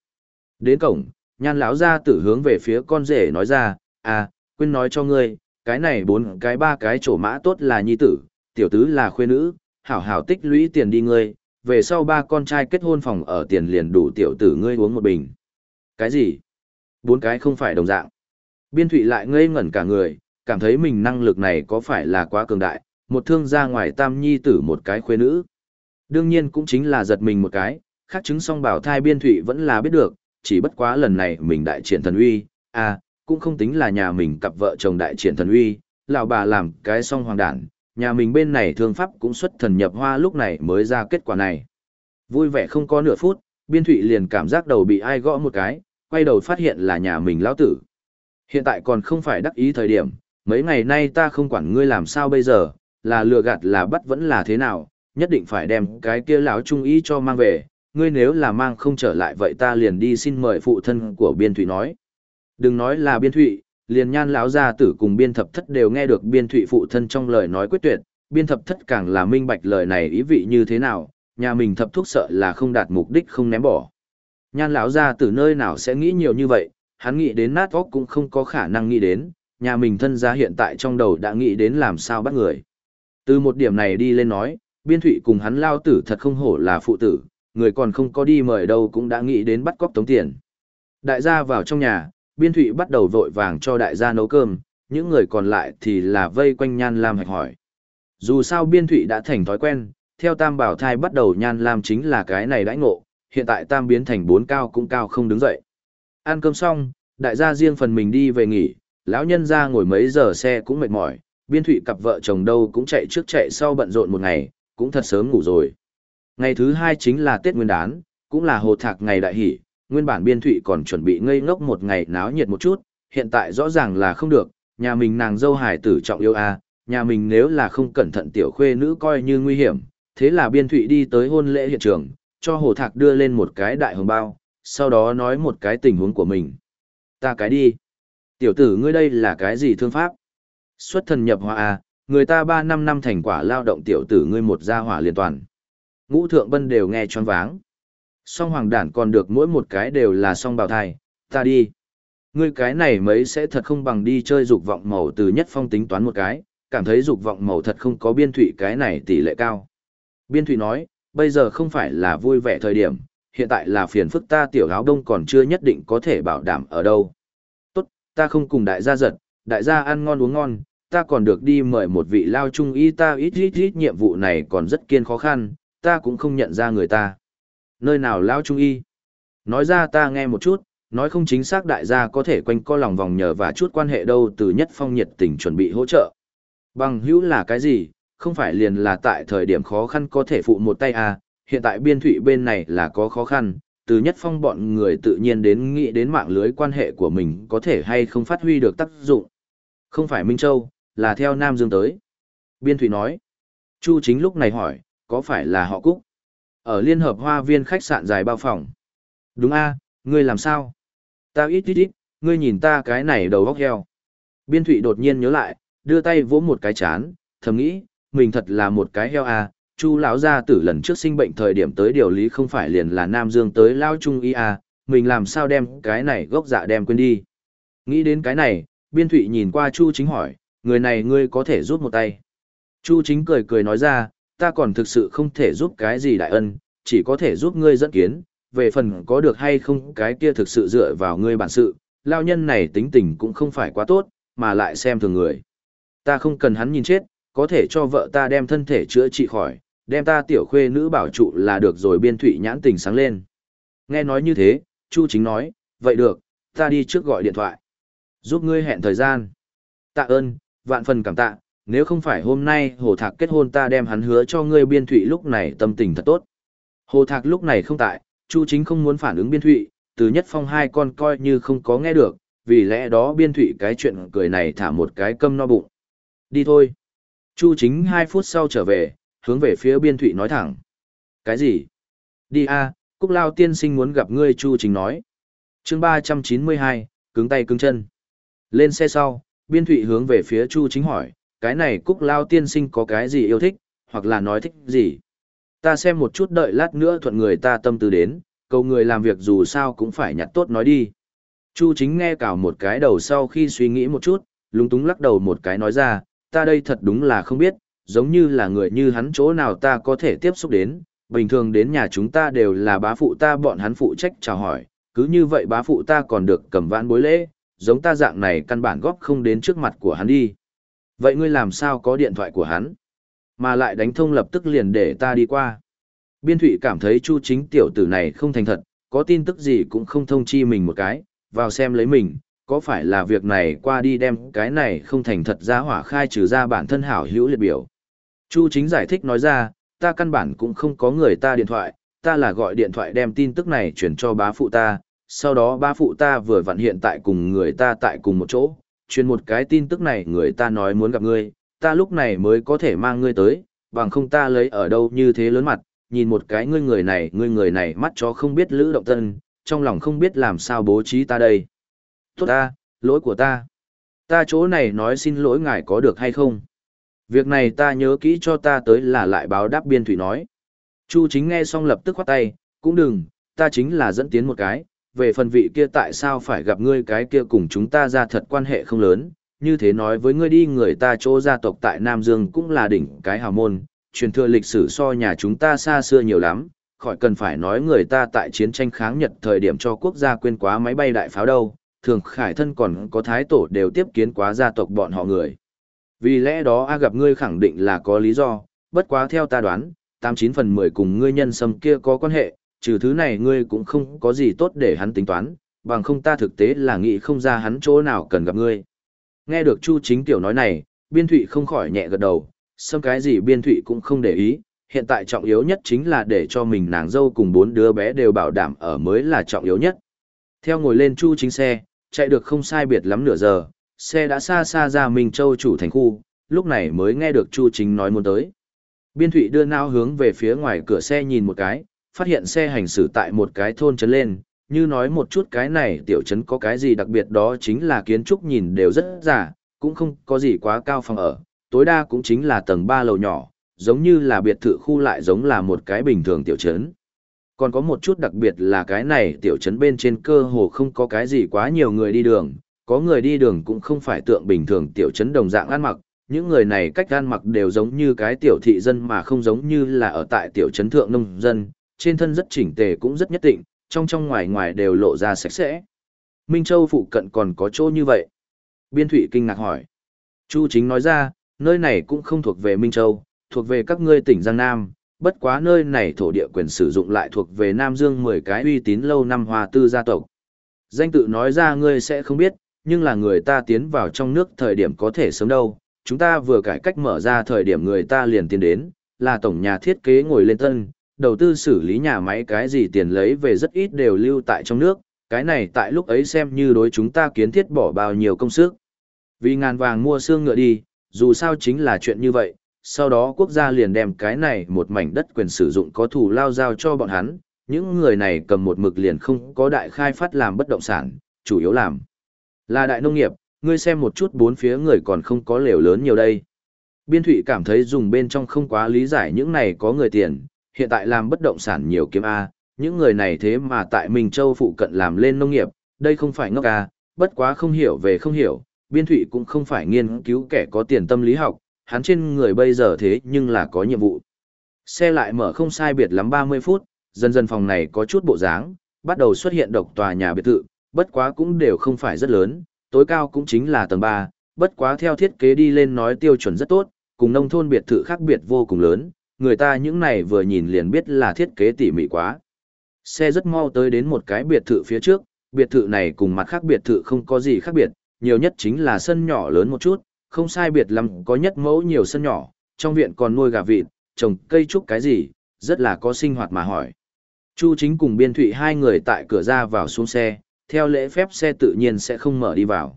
Đến cổng, nhan lão ra tử hướng về phía con rể nói ra, à, quên nói cho ngươi, cái này bốn cái ba cái chỗ mã tốt là nhi tử, tiểu tứ là khuê nữ, hảo hảo tích lũy tiền đi ngươi, về sau ba con trai kết hôn phòng ở tiền liền đủ tiểu tử ngươi uống một bình. Cái gì? Bốn cái không phải đồng dạng. Biên thụy lại ngây ngẩn cả người, cảm thấy mình năng lực này có phải là quá cường đại, một thương ra ngoài tam nhi tử một cái khuê nữ. Đương nhiên cũng chính là giật mình một cái, khác chứng song bảo thai biên thụy vẫn là biết được, chỉ bất quá lần này mình đại triển thần uy, à, cũng không tính là nhà mình cặp vợ chồng đại triển thần uy, lão bà làm cái song hoàng đản, nhà mình bên này thương pháp cũng xuất thần nhập hoa lúc này mới ra kết quả này. Vui vẻ không có nửa phút, biên thụy liền cảm giác đầu bị ai gõ một cái, quay đầu phát hiện là nhà mình lão tử. Hiện tại còn không phải đắc ý thời điểm, mấy ngày nay ta không quản ngươi làm sao bây giờ, là lừa gạt là bắt vẫn là thế nào, nhất định phải đem cái kia lão trung ý cho mang về, ngươi nếu là mang không trở lại vậy ta liền đi xin mời phụ thân của biên thụy nói. Đừng nói là biên thụy, liền nhan lão gia tử cùng biên thập thất đều nghe được biên thụy phụ thân trong lời nói quyết tuyệt, biên thập thất càng là minh bạch lời này ý vị như thế nào, nhà mình thập thuốc sợ là không đạt mục đích không ném bỏ. Nhan lão gia tử nơi nào sẽ nghĩ nhiều như vậy, hắn nghĩ đến nát óc cũng không có khả năng nghĩ đến, nhà mình thân gia hiện tại trong đầu đã nghĩ đến làm sao bắt người. Từ một điểm này đi lên nói, biên thụy cùng hắn lao tử thật không hổ là phụ tử, người còn không có đi mời đâu cũng đã nghĩ đến bắt cóc tống tiền. Đại gia vào trong nhà, biên thụy bắt đầu vội vàng cho đại gia nấu cơm, những người còn lại thì là vây quanh Nhan Lam hạch hỏi. Dù sao biên thụy đã thành thói quen, theo tam bảo thai bắt đầu Nhan Lam chính là cái này đãi ngộ, hiện tại tam biến thành bốn cao cũng cao không đứng dậy. Ăn cơm xong, đại gia riêng phần mình đi về nghỉ, lão nhân ra ngồi mấy giờ xe cũng mệt mỏi, biên thụy cặp vợ chồng đâu cũng chạy trước chạy sau bận rộn một ngày, cũng thật sớm ngủ rồi. Ngày thứ hai chính là Tết Nguyên đán, cũng là hồ thạc ngày đại hỷ, nguyên bản biên thụy còn chuẩn bị ngây ngốc một ngày náo nhiệt một chút, hiện tại rõ ràng là không được, nhà mình nàng dâu hải tử trọng yêu a nhà mình nếu là không cẩn thận tiểu khuê nữ coi như nguy hiểm, thế là biên thụy đi tới hôn lễ hiện trường, cho hồ thạc đưa lên một cái đại hồng bao, sau đó nói một cái tình huống của mình. Ta cái đi. Tiểu tử ngươi đây là cái gì thương pháp? Xuất thần nhập hòa a à, người ta ba năm năm thành quả lao động tiểu tử ngươi một gia hỏa liên toàn. Ngũ thượng bân đều nghe choáng váng song hoàng đản còn được mỗi một cái đều là song bào thai, ta đi. Ngươi cái này mấy sẽ thật không bằng đi chơi dục vọng màu từ nhất phong tính toán một cái, cảm thấy dục vọng màu thật không có biên thủy cái này tỷ lệ cao. Biên thủy nói, bây giờ không phải là vui vẻ thời điểm, hiện tại là phiền phức ta tiểu áo đông còn chưa nhất định có thể bảo đảm ở đâu. Tốt, ta không cùng đại gia giật, đại gia ăn ngon uống ngon, ta còn được đi mời một vị lao trung y ta ít ít ít nhiệm vụ này còn rất kiên khó khăn, ta cũng không nhận ra người ta. Nơi nào lao trung y? Nói ra ta nghe một chút, nói không chính xác đại gia có thể quanh co lòng vòng nhờ và chút quan hệ đâu từ nhất phong nhiệt tình chuẩn bị hỗ trợ. Bằng hữu là cái gì, không phải liền là tại thời điểm khó khăn có thể phụ một tay à, hiện tại biên thủy bên này là có khó khăn, từ nhất phong bọn người tự nhiên đến nghĩ đến mạng lưới quan hệ của mình có thể hay không phát huy được tác dụng. Không phải Minh Châu, là theo Nam Dương tới. Biên Thụy nói. Chu chính lúc này hỏi, có phải là họ Cúc? Ở Liên Hợp Hoa Viên khách sạn dài bao phòng. Đúng a ngươi làm sao? Ta ít ít ít, ngươi nhìn ta cái này đầu góc heo. Biên Thụy đột nhiên nhớ lại, đưa tay vỗ một cái chán, thầm nghĩ, mình thật là một cái heo a chu lão gia tử lần trước sinh bệnh thời điểm tới điều lý không phải liền là nam dương tới lao trung y a mình làm sao đem cái này gốc dạ đem quên đi nghĩ đến cái này biên thụy nhìn qua chu chính hỏi người này ngươi có thể giúp một tay chu chính cười cười nói ra ta còn thực sự không thể giúp cái gì đại ân chỉ có thể giúp ngươi dẫn kiến về phần có được hay không cái kia thực sự dựa vào ngươi bản sự lao nhân này tính tình cũng không phải quá tốt mà lại xem thường người ta không cần hắn nhìn chết có thể cho vợ ta đem thân thể chữa trị khỏi đem ta tiểu khuê nữ bảo trụ là được rồi biên thủy nhãn tình sáng lên. Nghe nói như thế, Chu chính nói, vậy được, ta đi trước gọi điện thoại. Giúp ngươi hẹn thời gian. Tạ ơn, vạn phần cảm tạ, nếu không phải hôm nay hồ thạc kết hôn ta đem hắn hứa cho ngươi biên thụy lúc này tâm tình thật tốt. Hồ thạc lúc này không tại, Chu chính không muốn phản ứng biên thụy, từ nhất phong hai con coi như không có nghe được, vì lẽ đó biên thụy cái chuyện cười này thả một cái câm no bụng. Đi thôi. Chu chính hai phút sau trở về, hướng về phía biên thụy nói thẳng. Cái gì? Đi a Cúc Lao tiên sinh muốn gặp ngươi Chu Chính nói. chương ba trăm chín mươi hai cứng tay cứng chân. Lên xe sau, biên thụy hướng về phía Chu Chính hỏi, cái này Cúc Lao tiên sinh có cái gì yêu thích, hoặc là nói thích gì? Ta xem một chút đợi lát nữa thuận người ta tâm tư đến, cầu người làm việc dù sao cũng phải nhặt tốt nói đi. Chu Chính nghe cào một cái đầu sau khi suy nghĩ một chút, lúng túng lắc đầu một cái nói ra, ta đây thật đúng là không biết, giống như là người như hắn chỗ nào ta có thể tiếp xúc đến, bình thường đến nhà chúng ta đều là bá phụ ta bọn hắn phụ trách chào hỏi, cứ như vậy bá phụ ta còn được cầm vãn bối lễ, giống ta dạng này căn bản góp không đến trước mặt của hắn đi. Vậy ngươi làm sao có điện thoại của hắn? Mà lại đánh thông lập tức liền để ta đi qua. Biên thụy cảm thấy chu chính tiểu tử này không thành thật, có tin tức gì cũng không thông chi mình một cái, vào xem lấy mình, có phải là việc này qua đi đem cái này không thành thật ra hỏa khai trừ ra bản thân hảo hữu liệt biểu. Chu chính giải thích nói ra, ta căn bản cũng không có người ta điện thoại, ta là gọi điện thoại đem tin tức này chuyển cho bá phụ ta, sau đó ba phụ ta vừa vặn hiện tại cùng người ta tại cùng một chỗ, truyền một cái tin tức này người ta nói muốn gặp ngươi, ta lúc này mới có thể mang ngươi tới, bằng không ta lấy ở đâu như thế lớn mặt, nhìn một cái ngươi người này, ngươi người này mắt chó không biết lữ động tân, trong lòng không biết làm sao bố trí ta đây. Tốt ta, lỗi của ta. Ta chỗ này nói xin lỗi ngài có được hay không? Việc này ta nhớ kỹ cho ta tới là lại báo đáp biên thủy nói. Chu chính nghe xong lập tức khoát tay, cũng đừng, ta chính là dẫn tiến một cái, về phần vị kia tại sao phải gặp ngươi cái kia cùng chúng ta ra thật quan hệ không lớn, như thế nói với ngươi đi người ta chỗ gia tộc tại Nam Dương cũng là đỉnh cái hào môn, truyền thừa lịch sử so nhà chúng ta xa xưa nhiều lắm, khỏi cần phải nói người ta tại chiến tranh kháng Nhật thời điểm cho quốc gia quên quá máy bay đại pháo đâu, thường khải thân còn có thái tổ đều tiếp kiến quá gia tộc bọn họ người. Vì lẽ đó A gặp ngươi khẳng định là có lý do, bất quá theo ta đoán, 89 phần 10 cùng ngươi nhân sâm kia có quan hệ, trừ thứ này ngươi cũng không có gì tốt để hắn tính toán, bằng không ta thực tế là nghĩ không ra hắn chỗ nào cần gặp ngươi. Nghe được Chu Chính Tiểu nói này, Biên Thụy không khỏi nhẹ gật đầu, xâm cái gì Biên Thụy cũng không để ý, hiện tại trọng yếu nhất chính là để cho mình nàng dâu cùng bốn đứa bé đều bảo đảm ở mới là trọng yếu nhất. Theo ngồi lên Chu Chính xe, chạy được không sai biệt lắm nửa giờ, xe đã xa xa ra Minh Châu chủ thành khu, lúc này mới nghe được Chu Chính nói muốn tới. Biên Thụy đưa nao hướng về phía ngoài cửa xe nhìn một cái, phát hiện xe hành xử tại một cái thôn trấn lên, như nói một chút cái này tiểu trấn có cái gì đặc biệt đó chính là kiến trúc nhìn đều rất giả, cũng không có gì quá cao phòng ở, tối đa cũng chính là tầng 3 lầu nhỏ, giống như là biệt thự khu lại giống là một cái bình thường tiểu trấn. Còn có một chút đặc biệt là cái này tiểu trấn bên trên cơ hồ không có cái gì quá nhiều người đi đường, có người đi đường cũng không phải tượng bình thường tiểu trấn đồng dạng ăn mặc, những người này cách ăn mặc đều giống như cái tiểu thị dân mà không giống như là ở tại tiểu trấn thượng nông dân, trên thân rất chỉnh tề cũng rất nhất định, trong trong ngoài ngoài đều lộ ra sạch sẽ. Minh Châu phụ cận còn có chỗ như vậy. Biên Thụy kinh ngạc hỏi. Chu chính nói ra, nơi này cũng không thuộc về Minh Châu, thuộc về các ngươi tỉnh Giang Nam, bất quá nơi này thổ địa quyền sử dụng lại thuộc về Nam Dương 10 cái uy tín lâu năm hòa tư gia tộc. Danh tự nói ra ngươi sẽ không biết, nhưng là người ta tiến vào trong nước thời điểm có thể sớm đâu. Chúng ta vừa cải cách mở ra thời điểm người ta liền tiến đến, là tổng nhà thiết kế ngồi lên tân, đầu tư xử lý nhà máy cái gì tiền lấy về rất ít đều lưu tại trong nước, cái này tại lúc ấy xem như đối chúng ta kiến thiết bỏ bao nhiêu công sức. Vì ngàn vàng mua xương ngựa đi, dù sao chính là chuyện như vậy, sau đó quốc gia liền đem cái này một mảnh đất quyền sử dụng có thủ lao giao cho bọn hắn, những người này cầm một mực liền không có đại khai phát làm bất động sản, chủ yếu làm là đại nông nghiệp, ngươi xem một chút bốn phía người còn không có lều lớn nhiều đây. Biên Thụy cảm thấy dùng bên trong không quá lý giải những này có người tiền, hiện tại làm bất động sản nhiều kiếm A, những người này thế mà tại Minh Châu phụ cận làm lên nông nghiệp, đây không phải ngốc A, bất quá không hiểu về không hiểu, Biên Thụy cũng không phải nghiên cứu kẻ có tiền tâm lý học, hắn trên người bây giờ thế nhưng là có nhiệm vụ. Xe lại mở không sai biệt lắm 30 phút, dần dần phòng này có chút bộ dáng, bắt đầu xuất hiện độc tòa nhà biệt thự, bất quá cũng đều không phải rất lớn, tối cao cũng chính là tầng 3, bất quá theo thiết kế đi lên nói tiêu chuẩn rất tốt, cùng nông thôn biệt thự khác biệt vô cùng lớn, người ta những này vừa nhìn liền biết là thiết kế tỉ mỉ quá. Xe rất mau tới đến một cái biệt thự phía trước, biệt thự này cùng mặt khác biệt thự không có gì khác biệt, nhiều nhất chính là sân nhỏ lớn một chút, không sai biệt lắm có nhất mẫu nhiều sân nhỏ, trong viện còn nuôi gà vịt, trồng cây trúc cái gì, rất là có sinh hoạt mà hỏi. Chu chính cùng biên thụy hai người tại cửa ra vào xuống xe, theo lễ phép xe tự nhiên sẽ không mở đi vào.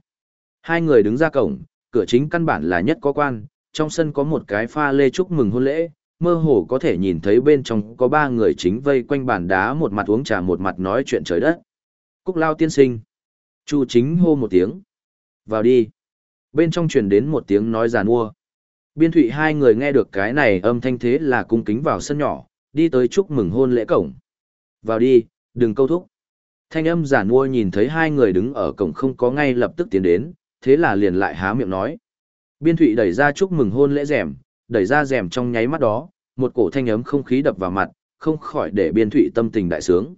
Hai người đứng ra cổng, cửa chính căn bản là nhất có quan, trong sân có một cái pha lê chúc mừng hôn lễ, mơ hồ có thể nhìn thấy bên trong có ba người chính vây quanh bàn đá một mặt uống trà một mặt nói chuyện trời đất. Cúc lao tiên sinh. Chu chính hô một tiếng. Vào đi. Bên trong truyền đến một tiếng nói giàn mua. Biên thụy hai người nghe được cái này âm thanh thế là cung kính vào sân nhỏ, đi tới chúc mừng hôn lễ cổng. Vào đi, đừng câu thúc. Thanh âm giả mua nhìn thấy hai người đứng ở cổng không có ngay lập tức tiến đến, thế là liền lại há miệng nói. Biên thụy đẩy ra chúc mừng hôn lễ rèm, đẩy ra rèm trong nháy mắt đó, một cổ thanh ấm không khí đập vào mặt, không khỏi để biên thụy tâm tình đại sướng.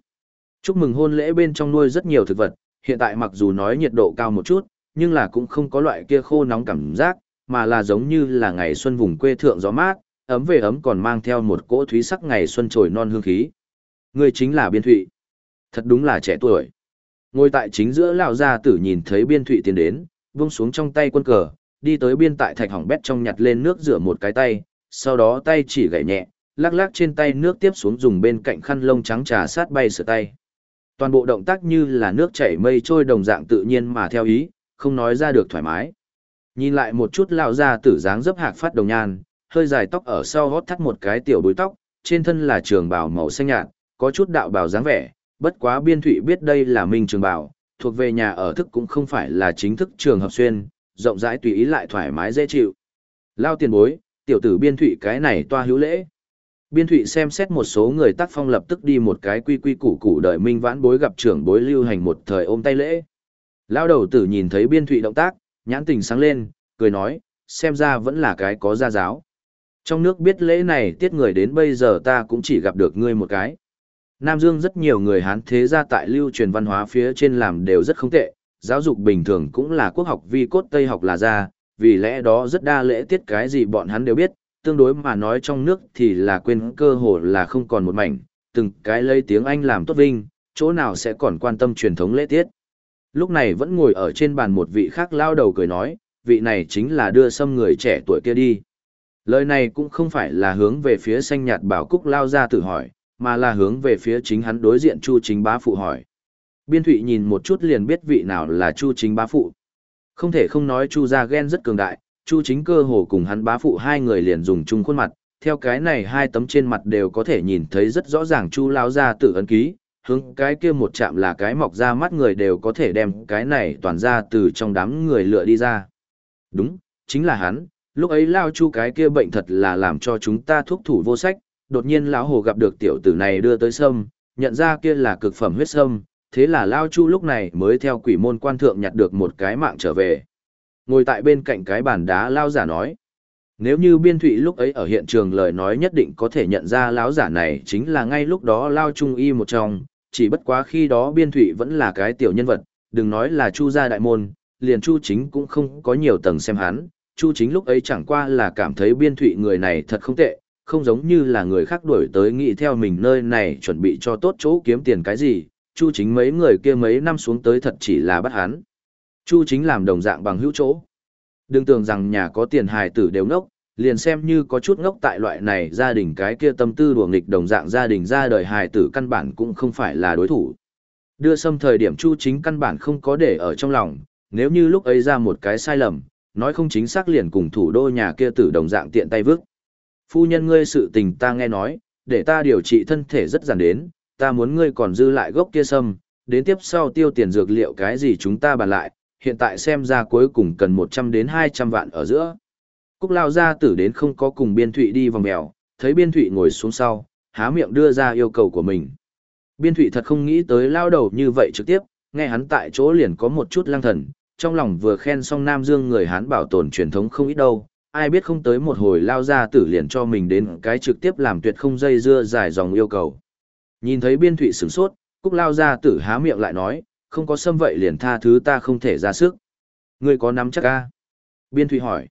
Chúc mừng hôn lễ bên trong nuôi rất nhiều thực vật, hiện tại mặc dù nói nhiệt độ cao một chút, nhưng là cũng không có loại kia khô nóng cảm giác, mà là giống như là ngày xuân vùng quê thượng gió mát, ấm về ấm còn mang theo một cỗ thúy sắc ngày xuân trồi non hương khí. Người chính là biên thụy. Thật đúng là trẻ tuổi. Ngồi tại chính giữa lão gia tử nhìn thấy biên thụy tiến đến, vung xuống trong tay quân cờ, đi tới biên tại thạch hỏng bét trong nhặt lên nước rửa một cái tay, sau đó tay chỉ gảy nhẹ, lắc lắc trên tay nước tiếp xuống dùng bên cạnh khăn lông trắng trà sát bay sửa tay. Toàn bộ động tác như là nước chảy mây trôi đồng dạng tự nhiên mà theo ý, không nói ra được thoải mái. Nhìn lại một chút lão ra tử dáng dấp hạc phát đồng nhan, hơi dài tóc ở sau hót thắt một cái tiểu búi tóc, trên thân là trường bào màu xanh nhạt, có chút đạo bào dáng vẻ, bất quá biên thụy biết đây là minh trường bào, thuộc về nhà ở thức cũng không phải là chính thức trường hợp xuyên, rộng rãi tùy ý lại thoải mái dễ chịu. Lao tiền bối, tiểu tử biên thụy cái này toa hữu lễ. Biên thụy xem xét một số người tác phong lập tức đi một cái quy quy củ củ đợi minh vãn bối gặp trưởng bối lưu hành một thời ôm tay lễ. Lao đầu tử nhìn thấy biên thụy động tác, nhãn tình sáng lên, cười nói, xem ra vẫn là cái có gia giáo. Trong nước biết lễ này tiết người đến bây giờ ta cũng chỉ gặp được ngươi một cái. Nam Dương rất nhiều người Hán thế gia tại lưu truyền văn hóa phía trên làm đều rất không tệ, giáo dục bình thường cũng là quốc học vi cốt Tây học là ra, vì lẽ đó rất đa lễ tiết cái gì bọn hắn đều biết, tương đối mà nói trong nước thì là quên cơ hồ là không còn một mảnh, từng cái lấy tiếng Anh làm tốt vinh, chỗ nào sẽ còn quan tâm truyền thống lễ tiết. Lúc này vẫn ngồi ở trên bàn một vị khác lao đầu cười nói, vị này chính là đưa xâm người trẻ tuổi kia đi. Lời này cũng không phải là hướng về phía xanh nhạt bảo cúc lao ra tự hỏi, mà là hướng về phía chính hắn đối diện Chu Chính Bá Phụ hỏi. Biên Thụy nhìn một chút liền biết vị nào là Chu Chính Bá Phụ. Không thể không nói Chu gia ghen rất cường đại, Chu Chính cơ hồ cùng hắn bá phụ hai người liền dùng chung khuôn mặt, theo cái này hai tấm trên mặt đều có thể nhìn thấy rất rõ ràng Chu Lão ra tự ấn ký, hướng cái kia một chạm là cái mọc ra mắt người đều có thể đem cái này toàn ra từ trong đám người lựa đi ra. Đúng, chính là hắn, lúc ấy lao chu cái kia bệnh thật là làm cho chúng ta thuốc thủ vô sách, đột nhiên lão hồ gặp được tiểu tử này đưa tới sâm, nhận ra kia là cực phẩm huyết sâm, thế là lao chu lúc này mới theo quỷ môn quan thượng nhặt được một cái mạng trở về. Ngồi tại bên cạnh cái bàn đá lao giả nói, nếu như biên thụy lúc ấy ở hiện trường lời nói nhất định có thể nhận ra lão giả này chính là ngay lúc đó lao trung y một trong, chỉ bất quá khi đó biên thụy vẫn là cái tiểu nhân vật, đừng nói là chu gia đại môn, liền chu chính cũng không có nhiều tầng xem hắn, chu chính lúc ấy chẳng qua là cảm thấy biên thụy người này thật không tệ, không giống như là người khác đuổi tới nghĩ theo mình nơi này chuẩn bị cho tốt chỗ kiếm tiền cái gì, Chu chính mấy người kia mấy năm xuống tới thật chỉ là bắt hắn. Chu chính làm đồng dạng bằng hữu chỗ. Đừng tưởng rằng nhà có tiền hài tử đều ngốc, liền xem như có chút ngốc tại loại này gia đình cái kia tâm tư đùa nghịch đồng dạng gia đình ra đời hài tử căn bản cũng không phải là đối thủ. Đưa xâm thời điểm Chu chính căn bản không có để ở trong lòng, nếu như lúc ấy ra một cái sai lầm, nói không chính xác liền cùng thủ đô nhà kia tử đồng dạng tiện tay vứt. Phu nhân ngươi sự tình ta nghe nói, để ta điều trị thân thể rất giản đến, ta muốn ngươi còn dư lại gốc kia sâm, đến tiếp sau tiêu tiền dược liệu cái gì chúng ta bàn lại, hiện tại xem ra cuối cùng cần 100 đến 200 vạn ở giữa. Cúc lao ra tử đến không có cùng biên thụy đi vòng mèo, thấy biên thụy ngồi xuống sau, há miệng đưa ra yêu cầu của mình. Biên thụy thật không nghĩ tới lao đầu như vậy trực tiếp, nghe hắn tại chỗ liền có một chút lang thần, trong lòng vừa khen xong Nam Dương người Hán bảo tồn truyền thống không ít đâu, ai biết không tới một hồi lao ra tử liền cho mình đến cái trực tiếp làm tuyệt không dây dưa dài dòng yêu cầu. Nhìn thấy biên thụy sửng sốt, cúc lao ra tử há miệng lại nói, không có xâm vậy liền tha thứ ta không thể ra sức. Ngươi có nắm chắc ca? Biên thụy hỏi.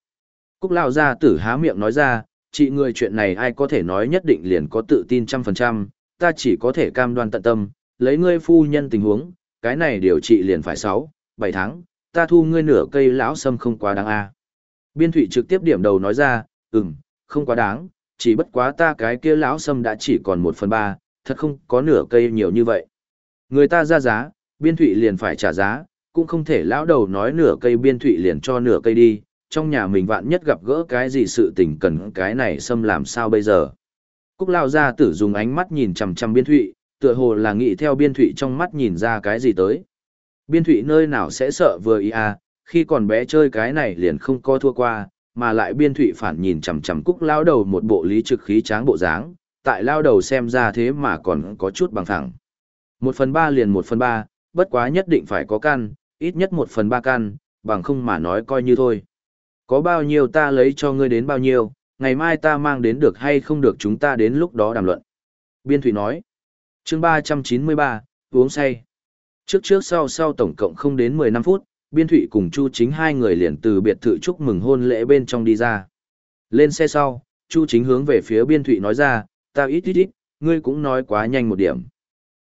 Cúc lao ra tử há miệng nói ra, chị người chuyện này ai có thể nói nhất định liền có tự tin trăm phần trăm, ta chỉ có thể cam đoan tận tâm, lấy ngươi phu nhân tình huống, cái này điều trị liền phải 6, 7 tháng, ta thu ngươi nửa cây lão sâm không quá đáng a. Biên Thụy trực tiếp điểm đầu nói ra, ừm, không quá đáng, chỉ bất quá ta cái kia lão sâm đã chỉ còn 1 phần 3, thật không có nửa cây nhiều như vậy. Người ta ra giá, Biên Thụy liền phải trả giá, cũng không thể lão đầu nói nửa cây Biên Thụy liền cho nửa cây đi, trong nhà mình vạn nhất gặp gỡ cái gì sự tình cần cái này xâm làm sao bây giờ. Cúc lao ra tử dùng ánh mắt nhìn chằm chằm Biên Thụy, tựa hồ là nghĩ theo Biên Thụy trong mắt nhìn ra cái gì tới. Biên Thụy nơi nào sẽ sợ vừa ý à, khi còn bé chơi cái này liền không co thua qua, mà lại Biên Thụy phản nhìn chằm chằm Cúc lao đầu một bộ lý trực khí tráng bộ dáng, tại lao đầu xem ra thế mà còn có chút bằng thẳng. Một phần ba liền một phần ba, bất quá nhất định phải có căn, ít nhất một phần ba căn, bằng không mà nói coi như thôi. Có bao nhiêu ta lấy cho ngươi đến bao nhiêu, ngày mai ta mang đến được hay không được chúng ta đến lúc đó đàm luận. Biên Thụy nói. chương 393, uống say. Trước trước sau sau tổng cộng không đến 15 phút, Biên Thụy cùng Chu Chính hai người liền từ biệt thự chúc mừng hôn lễ bên trong đi ra. Lên xe sau, Chu Chính hướng về phía Biên Thụy nói ra, ta ít ít ít, ngươi cũng nói quá nhanh một điểm.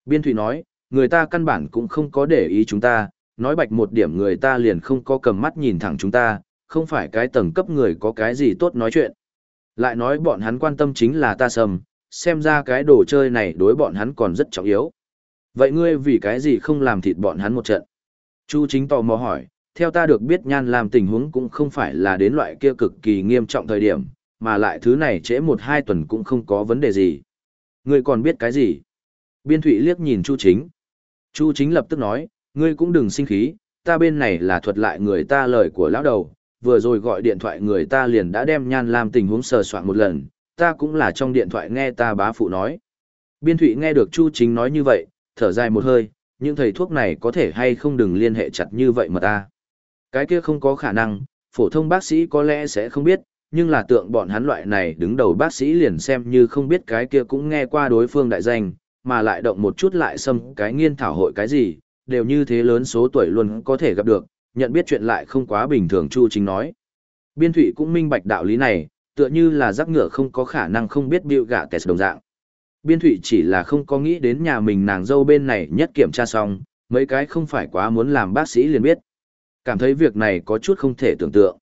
Biên Thụy nói, người ta căn bản cũng không có để ý chúng ta, nói bạch một điểm người ta liền không có cầm mắt nhìn thẳng chúng ta, không phải cái tầng cấp người có cái gì tốt nói chuyện. Lại nói bọn hắn quan tâm chính là ta sầm, xem ra cái đồ chơi này đối bọn hắn còn rất trọng yếu. Vậy ngươi vì cái gì không làm thịt bọn hắn một trận? Chu chính tò mò hỏi, theo ta được biết nhan làm tình huống cũng không phải là đến loại kia cực kỳ nghiêm trọng thời điểm, mà lại thứ này trễ một hai tuần cũng không có vấn đề gì. Ngươi còn biết cái gì? Biên thụy liếc nhìn Chu chính. Chu chính lập tức nói, ngươi cũng đừng sinh khí, ta bên này là thuật lại người ta lời của lão đầu, vừa rồi gọi điện thoại người ta liền đã đem nhan làm tình huống sờ soạn một lần, ta cũng là trong điện thoại nghe ta bá phụ nói. Biên thụy nghe được Chu chính nói như vậy, thở dài một hơi, những thầy thuốc này có thể hay không đừng liên hệ chặt như vậy mà ta. Cái kia không có khả năng, phổ thông bác sĩ có lẽ sẽ không biết, nhưng là tượng bọn hắn loại này đứng đầu bác sĩ liền xem như không biết cái kia cũng nghe qua đối phương đại danh, mà lại động một chút lại xâm cái nghiên thảo hội cái gì, đều như thế lớn số tuổi luôn có thể gặp được, nhận biết chuyện lại không quá bình thường Chu Chính nói. Biên thủy cũng minh bạch đạo lý này, tựa như là giác ngựa không có khả năng không biết biểu gạ test đồng dạng. Biên thủy chỉ là không có nghĩ đến nhà mình nàng dâu bên này nhất kiểm tra xong, mấy cái không phải quá muốn làm bác sĩ liền biết. Cảm thấy việc này có chút không thể tưởng tượng.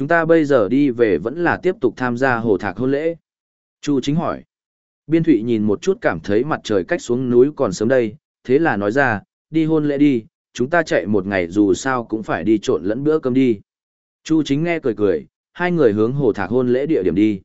Chúng ta bây giờ đi về vẫn là tiếp tục tham gia hồ thạc hôn lễ. Chu chính hỏi. Biên thụy nhìn một chút cảm thấy mặt trời cách xuống núi còn sớm đây, thế là nói ra, đi hôn lễ đi, chúng ta chạy một ngày dù sao cũng phải đi trộn lẫn bữa cơm đi. Chu chính nghe cười cười, hai người hướng hồ thạc hôn lễ địa điểm đi.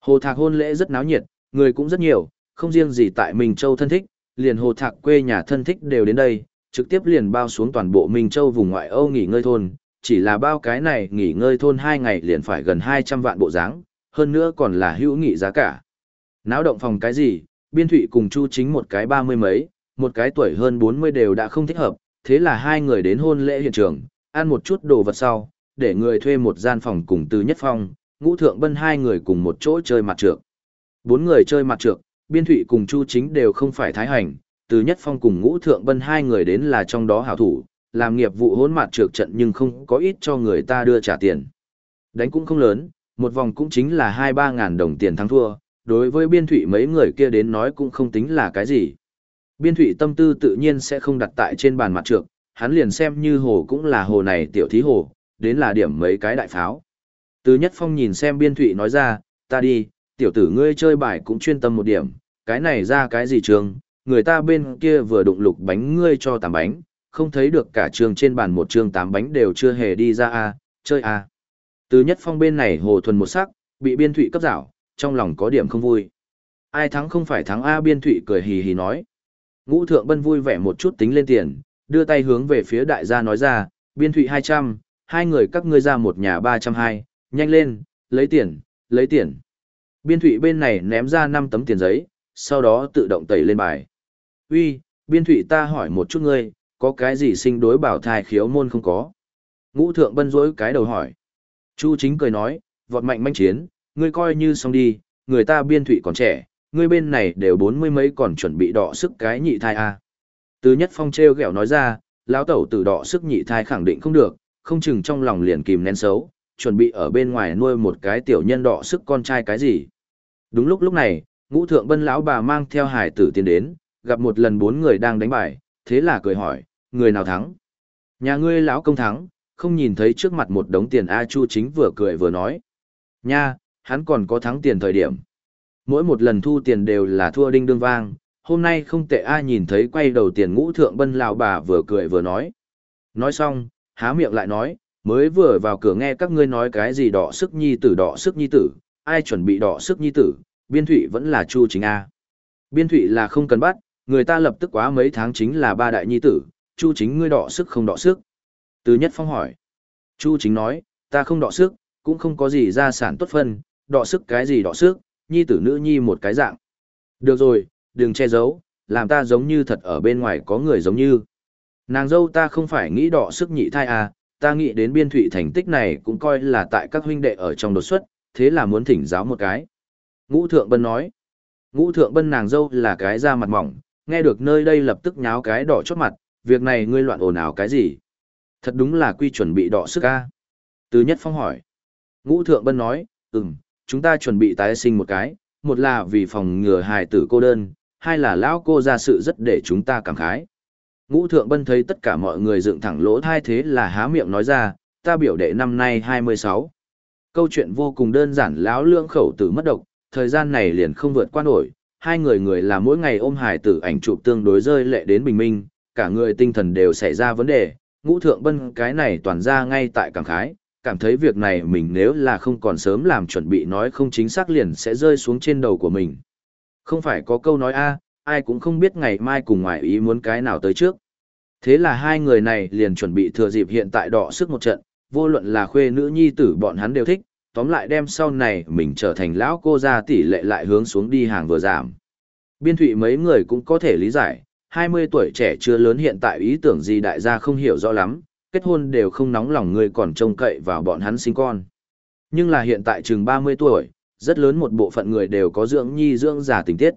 Hồ thạc hôn lễ rất náo nhiệt, người cũng rất nhiều, không riêng gì tại Minh Châu thân thích, liền hồ thạc quê nhà thân thích đều đến đây, trực tiếp liền bao xuống toàn bộ Minh Châu vùng ngoại Âu nghỉ ngơi thôn, chỉ là bao cái này nghỉ ngơi thôn hai ngày liền phải gần 200 vạn bộ dáng, hơn nữa còn là hữu nghị giá cả. Náo động phòng cái gì, biên thụy cùng Chu chính một cái ba mươi mấy, một cái tuổi hơn 40 đều đã không thích hợp, thế là hai người đến hôn lễ hiện trường, ăn một chút đồ vật sau, để người thuê một gian phòng cùng từ nhất phong, ngũ thượng bân hai người cùng một chỗ chơi mặt trược. Bốn người chơi mặt trược, biên thụy cùng chu chính đều không phải thái hành, từ nhất phong cùng ngũ thượng bân hai người đến là trong đó hảo thủ, làm nghiệp vụ hỗn mạt trược trận nhưng không có ít cho người ta đưa trả tiền. Đánh cũng không lớn, một vòng cũng chính là hai ba ngàn đồng tiền thắng thua, đối với biên thụy mấy người kia đến nói cũng không tính là cái gì. Biên thụy tâm tư tự nhiên sẽ không đặt tại trên bàn mặt trược, hắn liền xem như hồ cũng là hồ này tiểu thí hồ, đến là điểm mấy cái đại pháo. Từ nhất phong nhìn xem biên thụy nói ra, ta đi, tiểu tử ngươi chơi bài cũng chuyên tâm một điểm, cái này ra cái gì trường, người ta bên kia vừa đụng lục bánh ngươi cho tám bánh, không thấy được cả trường trên bàn một trường tám bánh đều chưa hề đi ra a chơi a Từ nhất phong bên này hồ thuần một sắc, bị biên thụy cấp dạo, trong lòng có điểm không vui. Ai thắng không phải thắng A biên thụy cười hì hì nói. Ngũ thượng bân vui vẻ một chút tính lên tiền, đưa tay hướng về phía đại gia nói ra, biên thụy 200, hai người các ngươi ra một nhà 320, nhanh lên, lấy tiền, lấy tiền. Biên thụy bên này ném ra 5 tấm tiền giấy, sau đó tự động tẩy lên bài. Uy, biên thụy ta hỏi một chút ngươi, có cái gì sinh đối bảo thai khiếu môn không có? Ngũ thượng bân rỗi cái đầu hỏi. Chu chính cười nói, vọt mạnh manh chiến, ngươi coi như xong đi, người ta biên thụy còn trẻ, ngươi bên này đều bốn mươi mấy còn chuẩn bị đọ sức cái nhị thai à. Từ nhất phong treo gẹo nói ra, lão tẩu từ đọ sức nhị thai khẳng định không được, không chừng trong lòng liền kìm nén xấu, chuẩn bị ở bên ngoài nuôi một cái tiểu nhân đọ sức con trai cái gì. Đúng lúc lúc này, ngũ thượng bân lão bà mang theo hải tử tiến đến, gặp một lần bốn người đang đánh bài, thế là cười hỏi, người nào thắng? Nhà ngươi lão công thắng, không nhìn thấy trước mặt một đống tiền A Chu chính vừa cười vừa nói. Nha, hắn còn có thắng tiền thời điểm. Mỗi một lần thu tiền đều là thua đinh đương vang, hôm nay không tệ ai nhìn thấy quay đầu tiền ngũ thượng bân lão bà vừa cười vừa nói. Nói xong, há miệng lại nói, mới vừa vào cửa nghe các ngươi nói cái gì đỏ sức nhi tử đỏ sức nhi tử, ai chuẩn bị đỏ sức nhi tử, biên thụy vẫn là chu chính A. Biên thụy là không cần bắt, người ta lập tức quá mấy tháng chính là ba đại nhi tử, chu chính ngươi đỏ sức không đỏ sức. Từ nhất phong hỏi. Chu chính nói, ta không đỏ sức, cũng không có gì gia sản tốt phân, đỏ sức cái gì đỏ sức, nhi tử nữ nhi một cái dạng. Được rồi, đừng che giấu, làm ta giống như thật ở bên ngoài có người giống như. Nàng dâu ta không phải nghĩ đỏ sức nhị thai à, ta nghĩ đến biên thụy thành tích này cũng coi là tại các huynh đệ ở trong đột xuất, thế là muốn thỉnh giáo một cái. Ngũ Thượng Bân nói, Ngũ Thượng Bân nàng dâu là cái da mặt mỏng, nghe được nơi đây lập tức nháo cái đỏ chót mặt, việc này ngươi loạn ồn ào cái gì? Thật đúng là quy chuẩn bị đọ sức ca. Từ Nhất Phong hỏi. Ngũ Thượng Bân nói, ừm, chúng ta chuẩn bị tái sinh một cái, một là vì phòng ngừa hài tử cô đơn, hai là lão cô ra sự rất để chúng ta cảm khái. Ngũ Thượng Bân thấy tất cả mọi người dựng thẳng lỗ thai thế là há miệng nói ra, ta biểu đệ năm nay 26. Câu chuyện vô cùng đơn giản lão lương khẩu tử mất độc, thời gian này liền không vượt qua nổi, hai người người là mỗi ngày ôm hài tử ảnh chụp tương đối rơi lệ đến bình minh, cả người tinh thần đều xảy ra vấn đề, ngũ thượng bân cái này toàn ra ngay tại cảm khái, cảm thấy việc này mình nếu là không còn sớm làm chuẩn bị nói không chính xác liền sẽ rơi xuống trên đầu của mình. Không phải có câu nói a, ai cũng không biết ngày mai cùng ngoại ý muốn cái nào tới trước. Thế là hai người này liền chuẩn bị thừa dịp hiện tại đọ sức một trận, vô luận là khuê nữ nhi tử bọn hắn đều thích, tóm lại đem sau này mình trở thành lão cô gia tỷ lệ lại hướng xuống đi hàng vừa giảm. Biên thụy mấy người cũng có thể lý giải, 20 tuổi trẻ chưa lớn hiện tại ý tưởng gì đại gia không hiểu rõ lắm, kết hôn đều không nóng lòng người còn trông cậy vào bọn hắn sinh con. Nhưng là hiện tại chừng 30 tuổi, rất lớn một bộ phận người đều có dưỡng nhi dưỡng già tình tiết.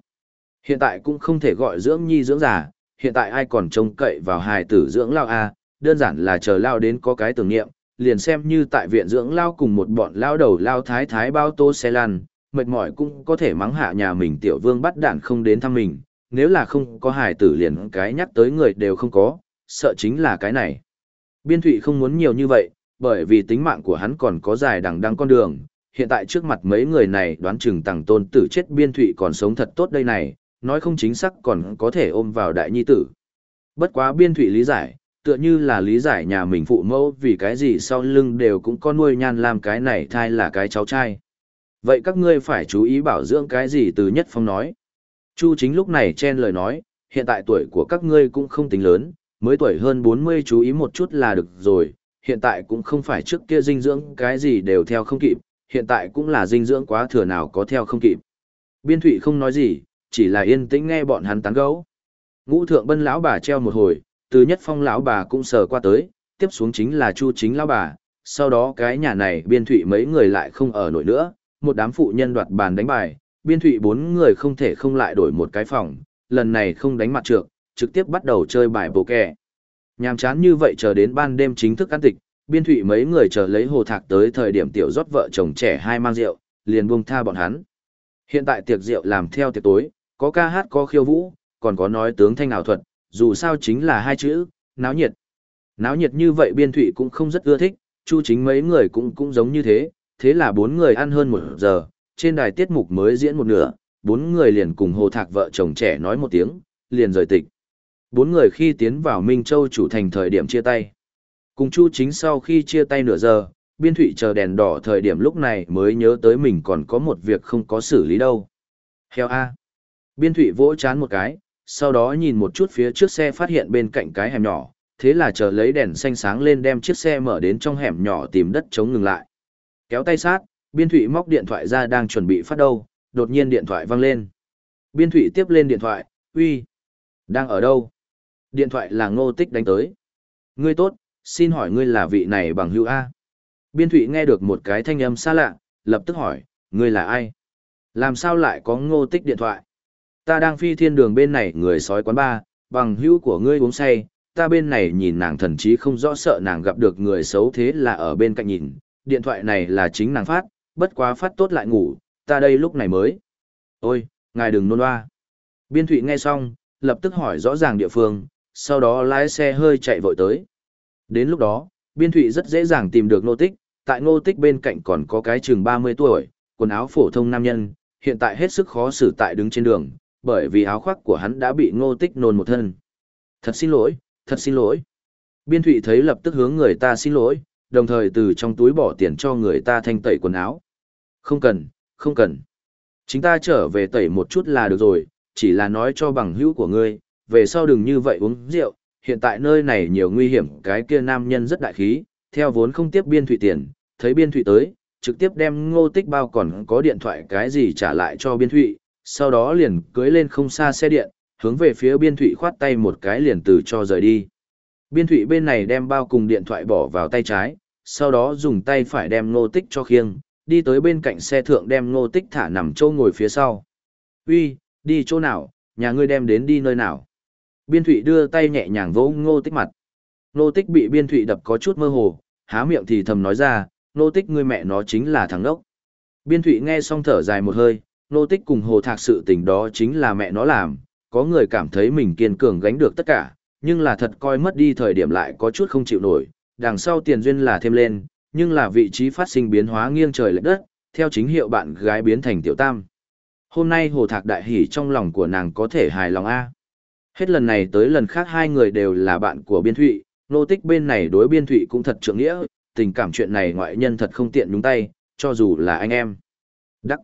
Hiện tại cũng không thể gọi dưỡng nhi dưỡng già, hiện tại ai còn trông cậy vào hài tử dưỡng lao a, đơn giản là chờ lao đến có cái tưởng niệm, liền xem như tại viện dưỡng lao cùng một bọn lao đầu lao thái thái bao tô xe lăn, mệt mỏi cũng có thể mắng hạ nhà mình tiểu vương bắt đạn không đến thăm mình, nếu là không có hải tử liền cái nhắc tới người đều không có, sợ chính là cái này. Biên thụy không muốn nhiều như vậy, bởi vì tính mạng của hắn còn có dài đằng đăng con đường, hiện tại trước mặt mấy người này đoán chừng tàng tôn tử chết biên thụy còn sống thật tốt đây này, nói không chính xác còn có thể ôm vào đại nhi tử. Bất quá biên thụy lý giải, tựa như là lý giải nhà mình phụ mẫu vì cái gì sau lưng đều cũng có nuôi nhan làm cái này thai là cái cháu trai. Vậy các ngươi phải chú ý bảo dưỡng cái gì từ nhất phong nói. Chu chính lúc này chen lời nói, hiện tại tuổi của các ngươi cũng không tính lớn, mới tuổi hơn 40 chú ý một chút là được rồi, hiện tại cũng không phải trước kia dinh dưỡng cái gì đều theo không kịp, hiện tại cũng là dinh dưỡng quá thừa nào có theo không kịp. Biên thụy không nói gì, chỉ là yên tĩnh nghe bọn hắn tán gấu. Ngũ thượng bân lão bà treo một hồi, từ nhất phong lão bà cũng sờ qua tới, tiếp xuống chính là chu chính lão bà, sau đó cái nhà này biên thụy mấy người lại không ở nổi nữa, một đám phụ nhân đoạt bàn đánh bài, biên thụy bốn người không thể không lại đổi một cái phòng, lần này không đánh mặt trược, trực tiếp bắt đầu chơi bài bồ kè. Nhàm chán như vậy chờ đến ban đêm chính thức ăn tịch, biên thụy mấy người chờ lấy hồ thạc tới thời điểm tiểu rót vợ chồng trẻ hai mang rượu, liền buông tha bọn hắn. Hiện tại tiệc rượu làm theo tiệc tối, có ca hát có khiêu vũ, còn có nói tướng thanh ảo thuật, dù sao chính là hai chữ, náo nhiệt. Náo nhiệt như vậy biên thụy cũng không rất ưa thích, chu chính mấy người cũng cũng giống như thế, thế là bốn người ăn hơn một giờ, trên đài tiết mục mới diễn một nửa, bốn người liền cùng hồ thạc vợ chồng trẻ nói một tiếng, liền rời tịch. Bốn người khi tiến vào Minh Châu chủ thành thời điểm chia tay. Cùng Chu Chính sau khi chia tay nửa giờ, Biên Thụy chờ đèn đỏ thời điểm lúc này mới nhớ tới mình còn có một việc không có xử lý đâu. Heo A. Biên Thụy vỗ chán một cái, sau đó nhìn một chút phía trước xe phát hiện bên cạnh cái hẻm nhỏ, thế là chờ lấy đèn xanh sáng lên đem chiếc xe mở đến trong hẻm nhỏ tìm đất chống ngừng lại. Kéo tay sát, Biên Thụy móc điện thoại ra đang chuẩn bị phát đâu, đột nhiên điện thoại vang lên. Biên Thụy tiếp lên điện thoại, uy, đang ở đâu? Điện thoại là ngô tích đánh tới. Ngươi tốt, xin hỏi ngươi là vị này bằng hữu A. Biên Thụy nghe được một cái thanh âm xa lạ, lập tức hỏi, ngươi là ai? Làm sao lại có ngô tích điện thoại? Ta đang phi thiên đường bên này người sói quán ba, bằng hữu của ngươi uống say, ta bên này nhìn nàng thần chí không rõ sợ nàng gặp được người xấu thế là ở bên cạnh nhìn, điện thoại này là chính nàng phát, bất quá phát tốt lại ngủ, ta đây lúc này mới. Ôi, ngài đừng nôn hoa. Biên Thụy nghe xong, lập tức hỏi rõ ràng địa phương, sau đó lái xe hơi chạy vội tới. Đến lúc đó, Biên Thụy rất dễ dàng tìm được nô tích, tại ngô tích bên cạnh còn có cái chừng 30 tuổi, quần áo phổ thông nam nhân, hiện tại hết sức khó xử tại đứng trên đường, bởi vì áo khoác của hắn đã bị ngô tích nôn một thân. Thật xin lỗi, thật xin lỗi. Biên Thụy thấy lập tức hướng người ta xin lỗi, đồng thời từ trong túi bỏ tiền cho người ta thanh tẩy quần áo. Không cần, không cần. Chính ta trở về tẩy một chút là được rồi, chỉ là nói cho bằng hữu của ngươi, về sau đừng như vậy uống rượu, hiện tại nơi này nhiều nguy hiểm, cái kia nam nhân rất đại khí, theo vốn không tiếp biên thủy tiền, thấy biên thủy tới, trực tiếp đem ngô tích bao còn có điện thoại cái gì trả lại cho biên thủy, sau đó liền cưới lên không xa xe điện, hướng về phía biên thủy khoát tay một cái liền từ cho rời đi. Biên thủy bên này đem bao cùng điện thoại bỏ vào tay trái, sau đó dùng tay phải đem ngô tích cho khiêng, đi tới bên cạnh xe thượng đem ngô tích thả nằm châu ngồi phía sau. Uy, đi chỗ nào, nhà ngươi đem đến đi nơi nào. Biên thụy đưa tay nhẹ nhàng vỗ ngô tích mặt. Ngô tích bị biên thụy đập có chút mơ hồ, há miệng thì thầm nói ra, ngô tích ngươi mẹ nó chính là thằng đốc. Biên thụy nghe xong thở dài một hơi, ngô tích cùng hồ thạc sự tình đó chính là mẹ nó làm, có người cảm thấy mình kiên cường gánh được tất cả, nhưng là thật coi mất đi thời điểm lại có chút không chịu nổi, đằng sau tiền duyên là thêm lên, nhưng là vị trí phát sinh biến hóa nghiêng trời lệch đất, theo chính hiệu bạn gái biến thành tiểu tam. Hôm nay hồ thạc đại hỉ trong lòng của nàng có thể hài lòng A. Hết lần này tới lần khác hai người đều là bạn của biên thụy, nô tích bên này đối biên thụy cũng thật trượng nghĩa, tình cảm chuyện này ngoại nhân thật không tiện nhúng tay, cho dù là anh em. Đắc.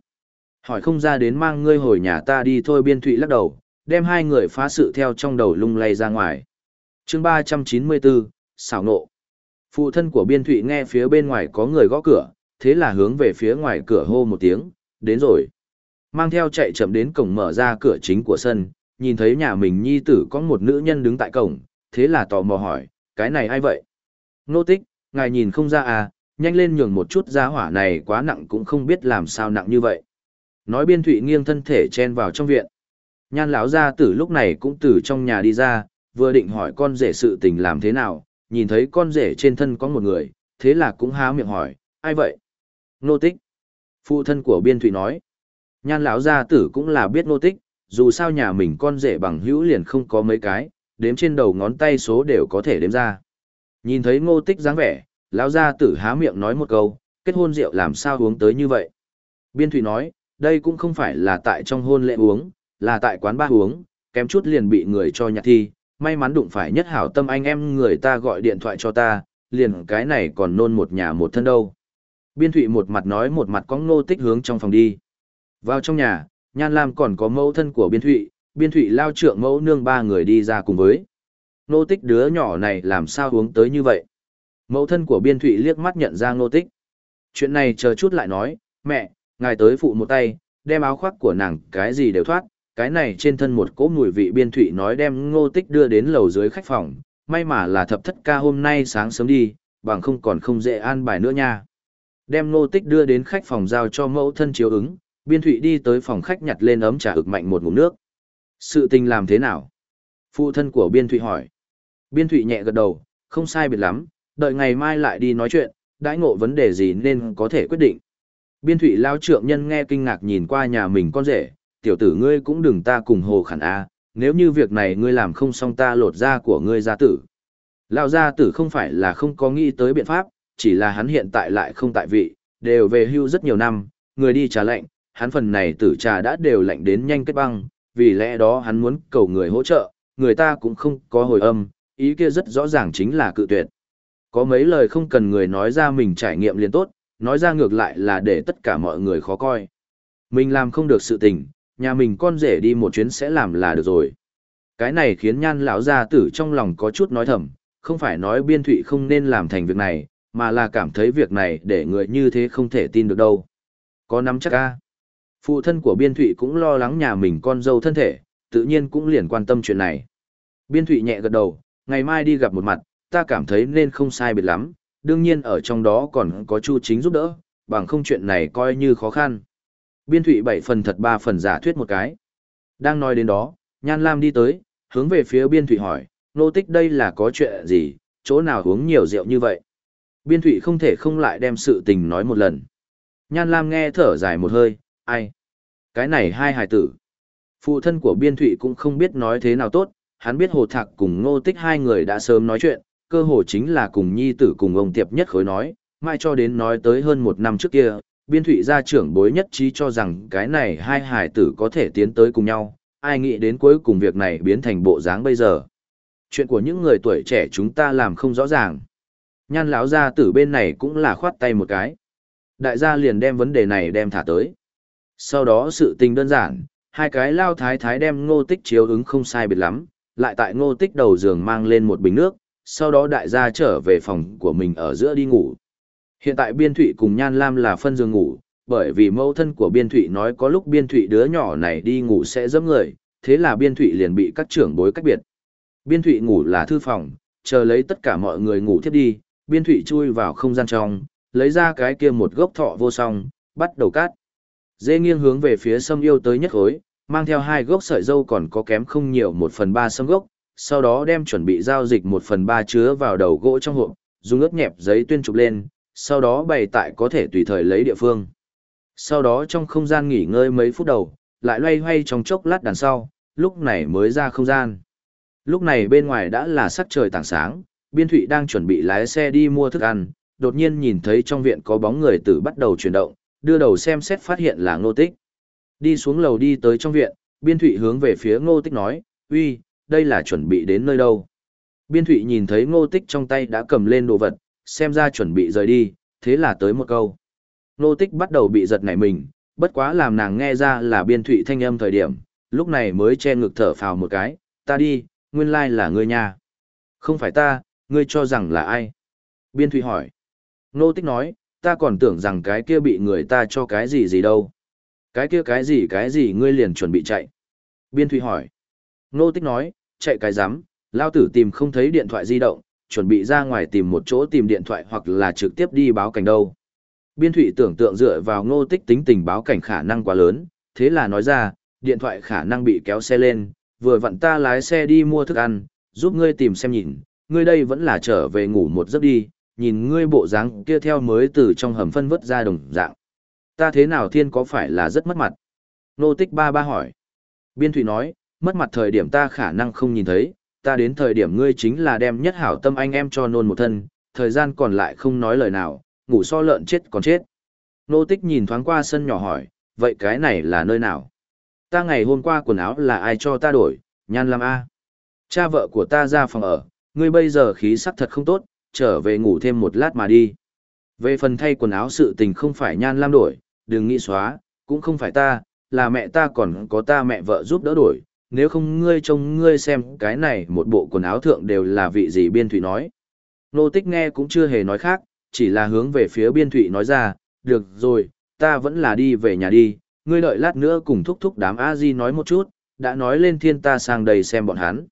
Hỏi không ra đến mang ngươi hồi nhà ta đi thôi biên thụy lắc đầu, đem hai người phá sự theo trong đầu lung lay ra ngoài. chương 394, xảo nộ. Phụ thân của biên thụy nghe phía bên ngoài có người gõ cửa, thế là hướng về phía ngoài cửa hô một tiếng, đến rồi. Mang theo chạy chậm đến cổng mở ra cửa chính của sân, nhìn thấy nhà mình nhi tử có một nữ nhân đứng tại cổng, thế là tò mò hỏi, cái này ai vậy? Nô tích, ngài nhìn không ra à, nhanh lên nhường một chút giá hỏa này quá nặng cũng không biết làm sao nặng như vậy. Nói biên thụy nghiêng thân thể chen vào trong viện. Nhan lão gia tử lúc này cũng từ trong nhà đi ra, vừa định hỏi con rể sự tình làm thế nào, nhìn thấy con rể trên thân có một người, thế là cũng há miệng hỏi, ai vậy? Nô tích. Phụ thân của biên thụy nói. Nhan lão gia tử cũng là biết nô tích, dù sao nhà mình con rể bằng hữu liền không có mấy cái, đếm trên đầu ngón tay số đều có thể đếm ra. Nhìn thấy ngô tích dáng vẻ, lão gia tử há miệng nói một câu, kết hôn rượu làm sao uống tới như vậy. Biên thụy nói, đây cũng không phải là tại trong hôn lễ uống, là tại quán ba uống, kém chút liền bị người cho nhặt thi, may mắn đụng phải nhất hảo tâm anh em người ta gọi điện thoại cho ta, liền cái này còn nôn một nhà một thân đâu. Biên thụy một mặt nói một mặt có ngô tích hướng trong phòng đi. Vào trong nhà, Nhan Lam còn có mẫu thân của Biên Thụy, Biên Thụy lao trượng mẫu nương ba người đi ra cùng với. Nô tích đứa nhỏ này làm sao hướng tới như vậy? Mẫu thân của Biên Thụy liếc mắt nhận ra nô tích. Chuyện này chờ chút lại nói, mẹ, ngài tới phụ một tay, đem áo khoác của nàng cái gì đều thoát, cái này trên thân một cỗ mùi vị Biên Thụy nói đem ngô tích đưa đến lầu dưới khách phòng, may mà là thập thất ca hôm nay sáng sớm đi, bằng không còn không dễ an bài nữa nha. Đem ngô tích đưa đến khách phòng giao cho mẫu thân chiếu ứng, Biên Thụy đi tới phòng khách nhặt lên ấm trà ực mạnh một ngụm nước. Sự tình làm thế nào? Phụ thân của Biên Thụy hỏi. Biên Thụy nhẹ gật đầu, không sai biệt lắm, đợi ngày mai lại đi nói chuyện, đãi ngộ vấn đề gì nên có thể quyết định. Biên Thụy lao trượng nhân nghe kinh ngạc nhìn qua nhà mình con rể, tiểu tử ngươi cũng đừng ta cùng hồ khẳng a nếu như việc này ngươi làm không xong ta lột da của ngươi gia tử. Lão gia tử không phải là không có nghĩ tới biện pháp, chỉ là hắn hiện tại lại không tại vị, đều về hưu rất nhiều năm, người đi trà lạnh, hắn phần này tử trà đã đều lạnh đến nhanh kết băng, vì lẽ đó hắn muốn cầu người hỗ trợ, người ta cũng không có hồi âm, ý kia rất rõ ràng chính là cự tuyệt. Có mấy lời không cần người nói ra mình trải nghiệm liền tốt, nói ra ngược lại là để tất cả mọi người khó coi. Mình làm không được sự tình, nhà mình con rể đi một chuyến sẽ làm là được rồi. Cái này khiến nhan lão gia tử trong lòng có chút nói thầm, không phải nói biên thụy không nên làm thành việc này, mà là cảm thấy việc này để người như thế không thể tin được đâu. Có nắm chắc ca. Phụ thân của biên thụy cũng lo lắng nhà mình con dâu thân thể, tự nhiên cũng liền quan tâm chuyện này. Biên thụy nhẹ gật đầu, ngày mai đi gặp một mặt, ta cảm thấy nên không sai biệt lắm, đương nhiên ở trong đó còn có Chu Chính giúp đỡ, bằng không chuyện này coi như khó khăn. Biên thụy bảy phần thật ba phần giả thuyết một cái. Đang nói đến đó, Nhan Lam đi tới, hướng về phía biên thụy hỏi, nô tích đây là có chuyện gì, chỗ nào uống nhiều rượu như vậy. Biên thụy không thể không lại đem sự tình nói một lần. Nhan Lam nghe thở dài một hơi, ai? Cái này hai hài tử. Phụ thân của biên thụy cũng không biết nói thế nào tốt, hắn biết hồ thạc cùng ngô tích hai người đã sớm nói chuyện, cơ hồ chính là cùng nhi tử cùng ông tiệp nhất khối nói, mai cho đến nói tới hơn một năm trước kia, biên thụy gia trưởng bối nhất trí cho rằng cái này hai hải tử có thể tiến tới cùng nhau, ai nghĩ đến cuối cùng việc này biến thành bộ dáng bây giờ. Chuyện của những người tuổi trẻ chúng ta làm không rõ ràng. Nhan lão gia tử bên này cũng là khoát tay một cái. Đại gia liền đem vấn đề này đem thả tới. Sau đó sự tình đơn giản, hai cái lao thái thái đem ngô tích chiếu ứng không sai biệt lắm, lại tại ngô tích đầu giường mang lên một bình nước, sau đó đại gia trở về phòng của mình ở giữa đi ngủ. Hiện tại Biên Thụy cùng Nhan Lam là phân giường ngủ, bởi vì mẫu thân của Biên Thụy nói có lúc Biên Thụy đứa nhỏ này đi ngủ sẽ giẫm người, thế là Biên Thụy liền bị các trưởng bối cách biệt. Biên Thụy ngủ là thư phòng, chờ lấy tất cả mọi người ngủ tiếp đi, Biên Thụy chui vào không gian trong, lấy ra cái kia một gốc thọ vô song, bắt đầu cắt. Dê nghiêng hướng về phía sâm yêu tới nhất khối, mang theo hai gốc sợi dâu còn có kém không nhiều một phần ba sâm gốc, sau đó đem chuẩn bị giao dịch một phần ba chứa vào đầu gỗ trong hộp, dùng ướt nhẹp giấy tuyên trục lên, sau đó bày tại có thể tùy thời lấy địa phương. Sau đó trong không gian nghỉ ngơi mấy phút đầu, lại loay hoay trong chốc lát đằng sau, lúc này mới ra không gian. Lúc này bên ngoài đã là sắc trời tảng sáng, Biên Thụy đang chuẩn bị lái xe đi mua thức ăn, đột nhiên nhìn thấy trong viện có bóng người tử bắt đầu chuyển động, đưa đầu xem xét phát hiện là ngô tích. Đi xuống lầu đi tới trong viện, Biên Thụy hướng về phía ngô tích nói, uy, đây là chuẩn bị đến nơi đâu. Biên Thụy nhìn thấy ngô tích trong tay đã cầm lên đồ vật, xem ra chuẩn bị rời đi, thế là tới một câu. nô tích bắt đầu bị giật nảy mình, bất quá làm nàng nghe ra là biên thụy thanh âm thời điểm, lúc này mới che ngực thở phào một cái, ta đi, nguyên lai là ngươi nha. Không phải ta, ngươi cho rằng là ai? Biên thụy hỏi. nô tích nói, ta còn tưởng rằng cái kia bị người ta cho cái gì gì đâu. Cái kia cái gì cái gì ngươi liền chuẩn bị chạy. Biên thụy hỏi. nô tích nói, chạy cái rắm lao tử tìm không thấy điện thoại di động, chuẩn bị ra ngoài tìm một chỗ tìm điện thoại hoặc là trực tiếp đi báo cảnh đâu. Biên thụy tưởng tượng dựa vào ngô tích tính tình báo cảnh khả năng quá lớn, thế là nói ra, điện thoại khả năng bị kéo xe lên, vừa vặn ta lái xe đi mua thức ăn, giúp ngươi tìm xem nhìn, ngươi đây vẫn là trở về ngủ một giấc đi, nhìn ngươi bộ dáng kia theo mới từ trong hầm phân vứt ra đồng dạng. Ta thế nào thiên có phải là rất mất mặt? Nô tích ba ba hỏi. Biên thụy nói, mất mặt thời điểm ta khả năng không nhìn thấy, ta đến thời điểm ngươi chính là đem nhất hảo tâm anh em cho nôn một thân, thời gian còn lại không nói lời nào, ngủ so lợn chết còn chết. Nô tích nhìn thoáng qua sân nhỏ hỏi, vậy cái này là nơi nào? Ta ngày hôm qua quần áo là ai cho ta đổi, nhan Lam A. Cha vợ của ta ra phòng ở, ngươi bây giờ khí sắc thật không tốt, trở về ngủ thêm một lát mà đi. Về phần thay quần áo sự tình không phải nhan lam đổi, đừng nghĩ xóa, cũng không phải ta, là mẹ ta còn có ta mẹ vợ giúp đỡ đổi, nếu không ngươi trông ngươi xem cái này một bộ quần áo thượng đều là vị gì biên thủy nói. Nô tích nghe cũng chưa hề nói khác, chỉ là hướng về phía biên thủy nói ra, được rồi, ta vẫn là đi về nhà đi, ngươi đợi lát nữa cùng thúc thúc đám a di nói một chút, đã nói lên thiên ta sang đây xem bọn hắn.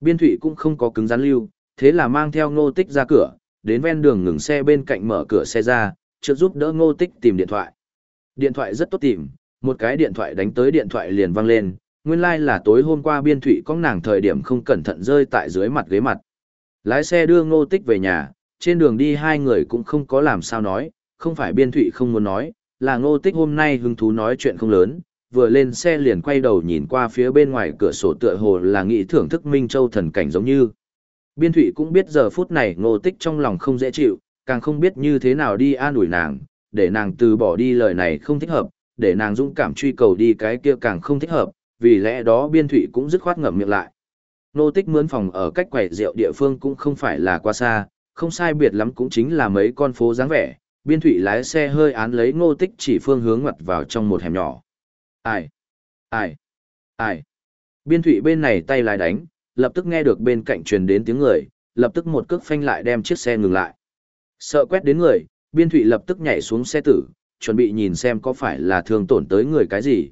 Biên thủy cũng không có cứng rắn lưu, thế là mang theo ngô tích ra cửa, đến ven đường ngừng xe bên cạnh mở cửa xe ra, trước giúp đỡ ngô tích tìm điện thoại. Điện thoại rất tốt tìm, một cái điện thoại đánh tới điện thoại liền vang lên, nguyên lai like là tối hôm qua biên thụy có nàng thời điểm không cẩn thận rơi tại dưới mặt ghế mặt. Lái xe đưa ngô tích về nhà, trên đường đi hai người cũng không có làm sao nói, không phải biên thụy không muốn nói, là ngô tích hôm nay hứng thú nói chuyện không lớn, vừa lên xe liền quay đầu nhìn qua phía bên ngoài cửa sổ tựa hồ là nghĩ thưởng thức Minh Châu thần cảnh giống như. Biên Thụy cũng biết giờ phút này ngô tích trong lòng không dễ chịu, càng không biết như thế nào đi an ủi nàng, để nàng từ bỏ đi lời này không thích hợp, để nàng dũng cảm truy cầu đi cái kia càng không thích hợp, vì lẽ đó Biên Thụy cũng dứt khoát ngậm miệng lại. nô tích mướn phòng ở cách quầy rượu địa phương cũng không phải là quá xa, không sai biệt lắm cũng chính là mấy con phố dáng vẻ, biên thụy lái xe hơi án lấy ngô tích chỉ phương hướng ngoặt vào trong một hẻm nhỏ. Ai? Ai? Ai? Biên thụy bên này tay lái đánh, lập tức nghe được bên cạnh truyền đến tiếng người, lập tức một cước phanh lại đem chiếc xe ngừng lại. Sợ quét đến người, biên thụy lập tức nhảy xuống xe tử, chuẩn bị nhìn xem có phải là thương tổn tới người cái gì.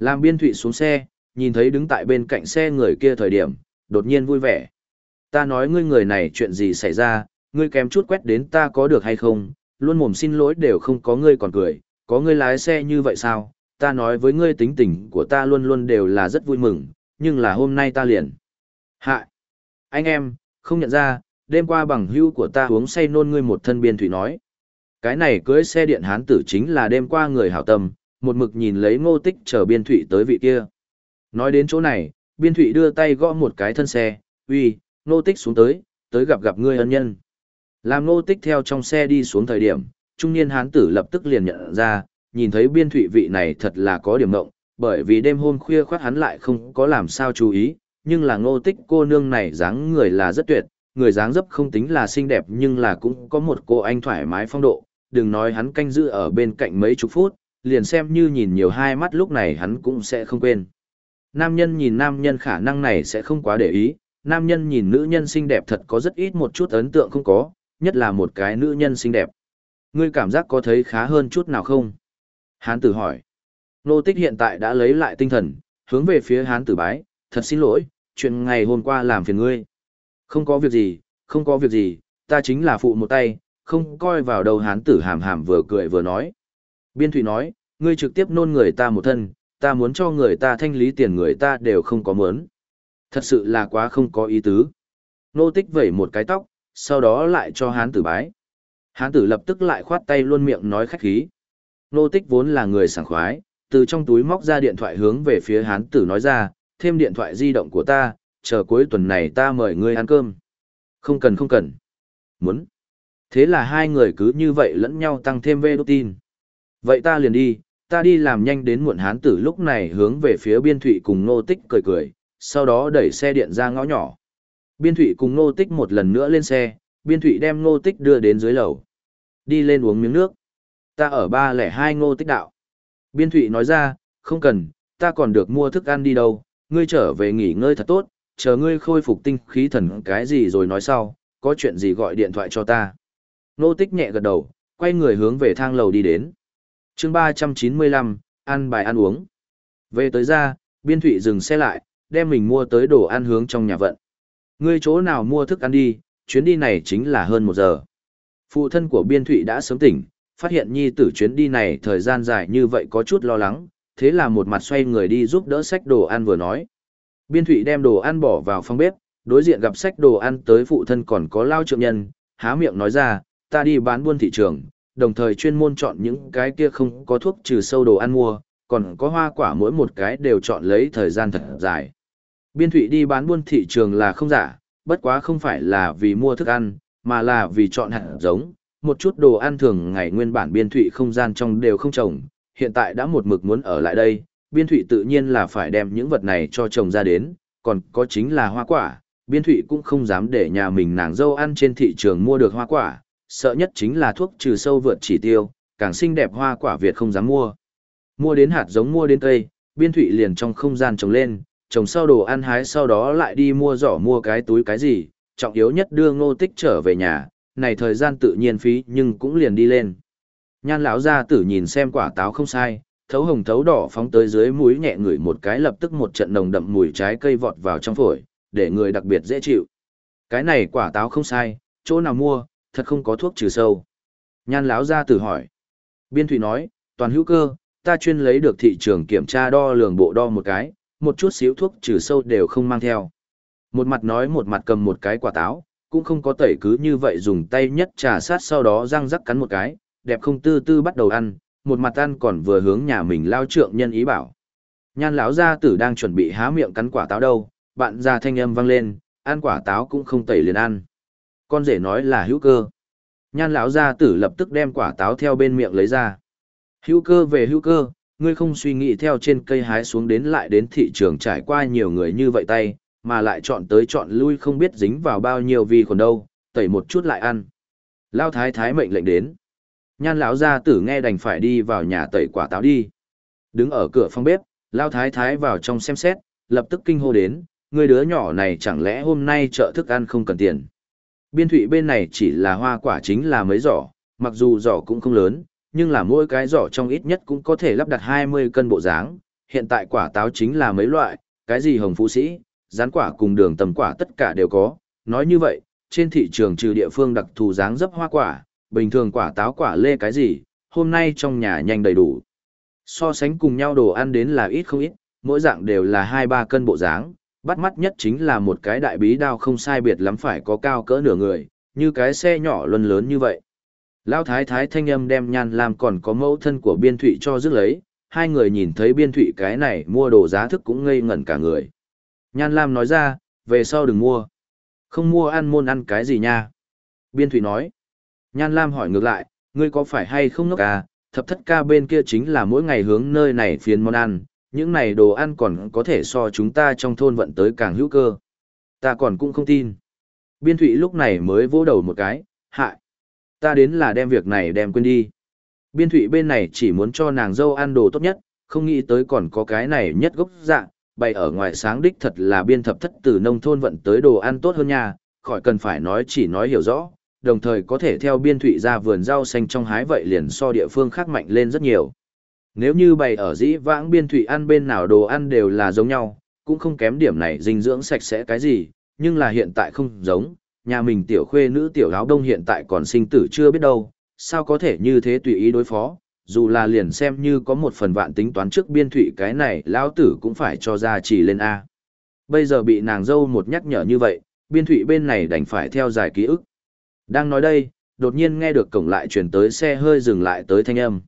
Làm biên thụy xuống xe, nhìn thấy đứng tại bên cạnh xe người kia thời điểm, đột nhiên vui vẻ. Ta nói ngươi người này chuyện gì xảy ra, ngươi kém chút quét đến ta có được hay không, luôn mồm xin lỗi đều không có ngươi còn cười, có ngươi lái xe như vậy sao, ta nói với ngươi tính tình của ta luôn luôn đều là rất vui mừng, nhưng là hôm nay ta liền. Hạ! Anh em, không nhận ra, đêm qua bằng hữu của ta uống say nôn ngươi một thân biên thủy nói. Cái này cưới xe điện hán tử chính là đêm qua người hảo tâm, một mực nhìn lấy ngô tích chờ biên Thụy tới vị kia. Nói đến chỗ này, biên Thụy đưa tay gõ một cái thân xe, uy, ngô tích xuống tới, tới gặp gặp ngươi ân nhân. Làm Ngô tích theo trong xe đi xuống thời điểm, trung niên hán tử lập tức liền nhận ra, nhìn thấy biên thụy vị này thật là có điểm mộng, bởi vì đêm hôm khuya khoát hắn lại không có làm sao chú ý, nhưng là ngô tích cô nương này dáng người là rất tuyệt, người dáng dấp không tính là xinh đẹp nhưng là cũng có một cô anh thoải mái phong độ, đừng nói hắn canh giữ ở bên cạnh mấy chục phút, liền xem như nhìn nhiều hai mắt lúc này hắn cũng sẽ không quên. Nam nhân nhìn nam nhân khả năng này sẽ không quá để ý, nam nhân nhìn nữ nhân xinh đẹp thật có rất ít một chút ấn tượng không có, nhất là một cái nữ nhân xinh đẹp. Ngươi cảm giác có thấy khá hơn chút nào không? Hán tử hỏi. Nô tích hiện tại đã lấy lại tinh thần, hướng về phía hán tử bái, thật xin lỗi, chuyện ngày hôm qua làm phiền ngươi. Không có việc gì, không có việc gì, ta chính là phụ một tay, không coi vào đầu hán tử hàm hàm vừa cười vừa nói. Biên thủy nói, ngươi trực tiếp nôn người ta một thân, ta muốn cho người ta thanh lý tiền người ta đều không có mớn. Thật sự là quá không có ý tứ. Nô tích vẩy một cái tóc, sau đó lại cho hán tử bái. Hán tử lập tức lại khoát tay luôn miệng nói khách khí. Nô tích vốn là người sảng khoái, từ trong túi móc ra điện thoại hướng về phía hán tử nói ra, thêm điện thoại di động của ta, chờ cuối tuần này ta mời ngươi ăn cơm. Không cần không cần. Muốn. Thế là hai người cứ như vậy lẫn nhau tăng thêm vê đốt tin. Vậy ta liền đi, ta đi làm nhanh đến muộn hán tử lúc này hướng về phía biên thụy cùng nô tích cười cười, sau đó đẩy xe điện ra ngõ nhỏ. Biên Thụy cùng nô Tích một lần nữa lên xe, Biên Thụy đem nô Tích đưa đến dưới lầu. Đi lên uống miếng nước. Ta ở ba lẻ hai Ngô Tích đạo. Biên Thụy nói ra, không cần, ta còn được mua thức ăn đi đâu, ngươi trở về nghỉ ngơi thật tốt, chờ ngươi khôi phục tinh khí thần cái gì rồi nói sau, có chuyện gì gọi điện thoại cho ta. nô Tích nhẹ gật đầu, quay người hướng về thang lầu đi đến chương ba trăm chín mươi lăm, ăn bài ăn uống. Về tới ra, Biên Thụy dừng xe lại, đem mình mua tới đồ ăn hướng trong nhà vận. Ngươi chỗ nào mua thức ăn đi, chuyến đi này chính là hơn một giờ. Phụ thân của Biên Thụy đã sớm tỉnh, phát hiện nhi tử chuyến đi này thời gian dài như vậy có chút lo lắng, thế là một mặt xoay người đi giúp đỡ sách đồ ăn vừa nói. Biên Thụy đem đồ ăn bỏ vào phòng bếp, đối diện gặp sách đồ ăn tới phụ thân còn có lao trượng nhân, há miệng nói ra, ta đi bán buôn thị trường, đồng thời chuyên môn chọn những cái kia không có thuốc trừ sâu đồ ăn mua, còn có hoa quả mỗi một cái đều chọn lấy thời gian thật dài. Biên thụy đi bán buôn thị trường là không giả, bất quá không phải là vì mua thức ăn, mà là vì chọn hạt giống, một chút đồ ăn thường ngày nguyên bản biên thụy không gian trong đều không trồng, hiện tại đã một mực muốn ở lại đây, biên thụy tự nhiên là phải đem những vật này cho trồng ra đến, còn có chính là hoa quả, biên thụy cũng không dám để nhà mình nàng dâu ăn trên thị trường mua được hoa quả, sợ nhất chính là thuốc trừ sâu vượt chỉ tiêu, càng xinh đẹp hoa quả Việt không dám mua. Mua đến hạt giống mua đến cây, biên thụy liền trong không gian trồng lên, trồng sau đồ ăn hái sau đó lại đi mua giỏ mua cái túi cái gì, trọng yếu nhất đưa ngô tích trở về nhà, này thời gian tự nhiên phí nhưng cũng liền đi lên. Nhan lão gia tử nhìn xem quả táo không sai, thấu hồng thấu đỏ phóng tới dưới mũi nhẹ ngửi một cái lập tức một trận nồng đậm mùi trái cây vọt vào trong phổi, để người đặc biệt dễ chịu. Cái này quả táo không sai, chỗ nào mua, thật không có thuốc trừ sâu. Nhan lão gia tử hỏi. Biên thủy nói, toàn hữu cơ, ta chuyên lấy được thị trường kiểm tra đo lường bộ đo một cái, một chút xíu thuốc trừ sâu đều không mang theo. Một mặt nói một mặt cầm một cái quả táo, cũng không có tẩy cứ như vậy dùng tay nhất trà sát sau đó răng rắc cắn một cái, đẹp không tư tư bắt đầu ăn, một mặt ăn còn vừa hướng nhà mình lao trượng nhân ý bảo, Nhan lão gia tử đang chuẩn bị há miệng cắn quả táo đâu, bạn ra thanh âm vang lên, ăn quả táo cũng không tẩy liền ăn. Con rể nói là hữu cơ. Nhan lão gia tử lập tức đem quả táo theo bên miệng lấy ra. Hữu cơ về hữu cơ, ngươi không suy nghĩ theo trên cây hái xuống đến lại đến thị trường trải qua nhiều người như vậy tay, mà lại chọn tới chọn lui không biết dính vào bao nhiêu vi khuẩn đâu, tẩy một chút lại ăn. Lao thái thái mệnh lệnh đến. Nhan lão gia tử nghe đành phải đi vào nhà tẩy quả táo đi. Đứng ở cửa phòng bếp, Lao thái thái vào trong xem xét, lập tức kinh hô đến, người đứa nhỏ này chẳng lẽ hôm nay chợ thức ăn không cần tiền. Biên thụy bên này chỉ là hoa quả chính là mấy giỏ, mặc dù giỏ cũng không lớn, nhưng là mỗi cái giỏ trong ít nhất cũng có thể lắp đặt 20 cân bộ dáng. Hiện tại quả táo chính là mấy loại, cái gì hồng phú sĩ, rán quả cùng đường tầm quả tất cả đều có. Nói như vậy, trên thị trường trừ địa phương đặc thù dáng dấp hoa quả, bình thường quả táo quả lê cái gì, hôm nay trong nhà nhanh đầy đủ. So sánh cùng nhau đồ ăn đến là ít không ít, mỗi dạng đều là 2-3 cân bộ dáng, bắt mắt nhất chính là một cái đại bí đao không sai biệt lắm phải có cao cỡ nửa người, như cái xe nhỏ luân lớn như vậy. Lão thái thái thanh âm đem nhan làm còn có mẫu thân của biên thụy cho rước lấy, hai người nhìn thấy biên thụy cái này mua đồ giá thức cũng ngây ngẩn cả người. Nhan Lam nói ra, về sau đừng mua. Không mua ăn môn ăn cái gì nha. Biên thụy nói. Nhan Lam hỏi ngược lại, ngươi có phải hay không ngốc à, thập thất ca bên kia chính là mỗi ngày hướng nơi này phiến món ăn, những này đồ ăn còn có thể so chúng ta trong thôn vận tới càng hữu cơ. Ta còn cũng không tin. Biên thụy lúc này mới vỗ đầu một cái, hại. Ta đến là đem việc này đem quên đi. Biên thụy bên này chỉ muốn cho nàng dâu ăn đồ tốt nhất, không nghĩ tới còn có cái này nhất gốc dạng, bày ở ngoài sáng đích thật là biên thập thất từ nông thôn vận tới đồ ăn tốt hơn nha, khỏi cần phải nói chỉ nói hiểu rõ, đồng thời có thể theo biên thụy ra vườn rau xanh trong hái vậy liền so địa phương khác mạnh lên rất nhiều. Nếu như bày ở dĩ vãng biên thụy ăn bên nào đồ ăn đều là giống nhau, cũng không kém điểm này dinh dưỡng sạch sẽ cái gì, nhưng là hiện tại không giống, nhà mình tiểu khuê nữ tiểu áo đông hiện tại còn sinh tử chưa biết đâu, sao có thể như thế tùy ý đối phó, dù là liền xem như có một phần vạn tính toán trước biên thụy cái này lão tử cũng phải cho ra chỉ lên A. Bây giờ bị nàng dâu một nhắc nhở như vậy, biên thụy bên này đành phải theo dài ký ức. Đang nói đây, đột nhiên nghe được cổng lại chuyển tới xe hơi dừng lại tới thanh âm.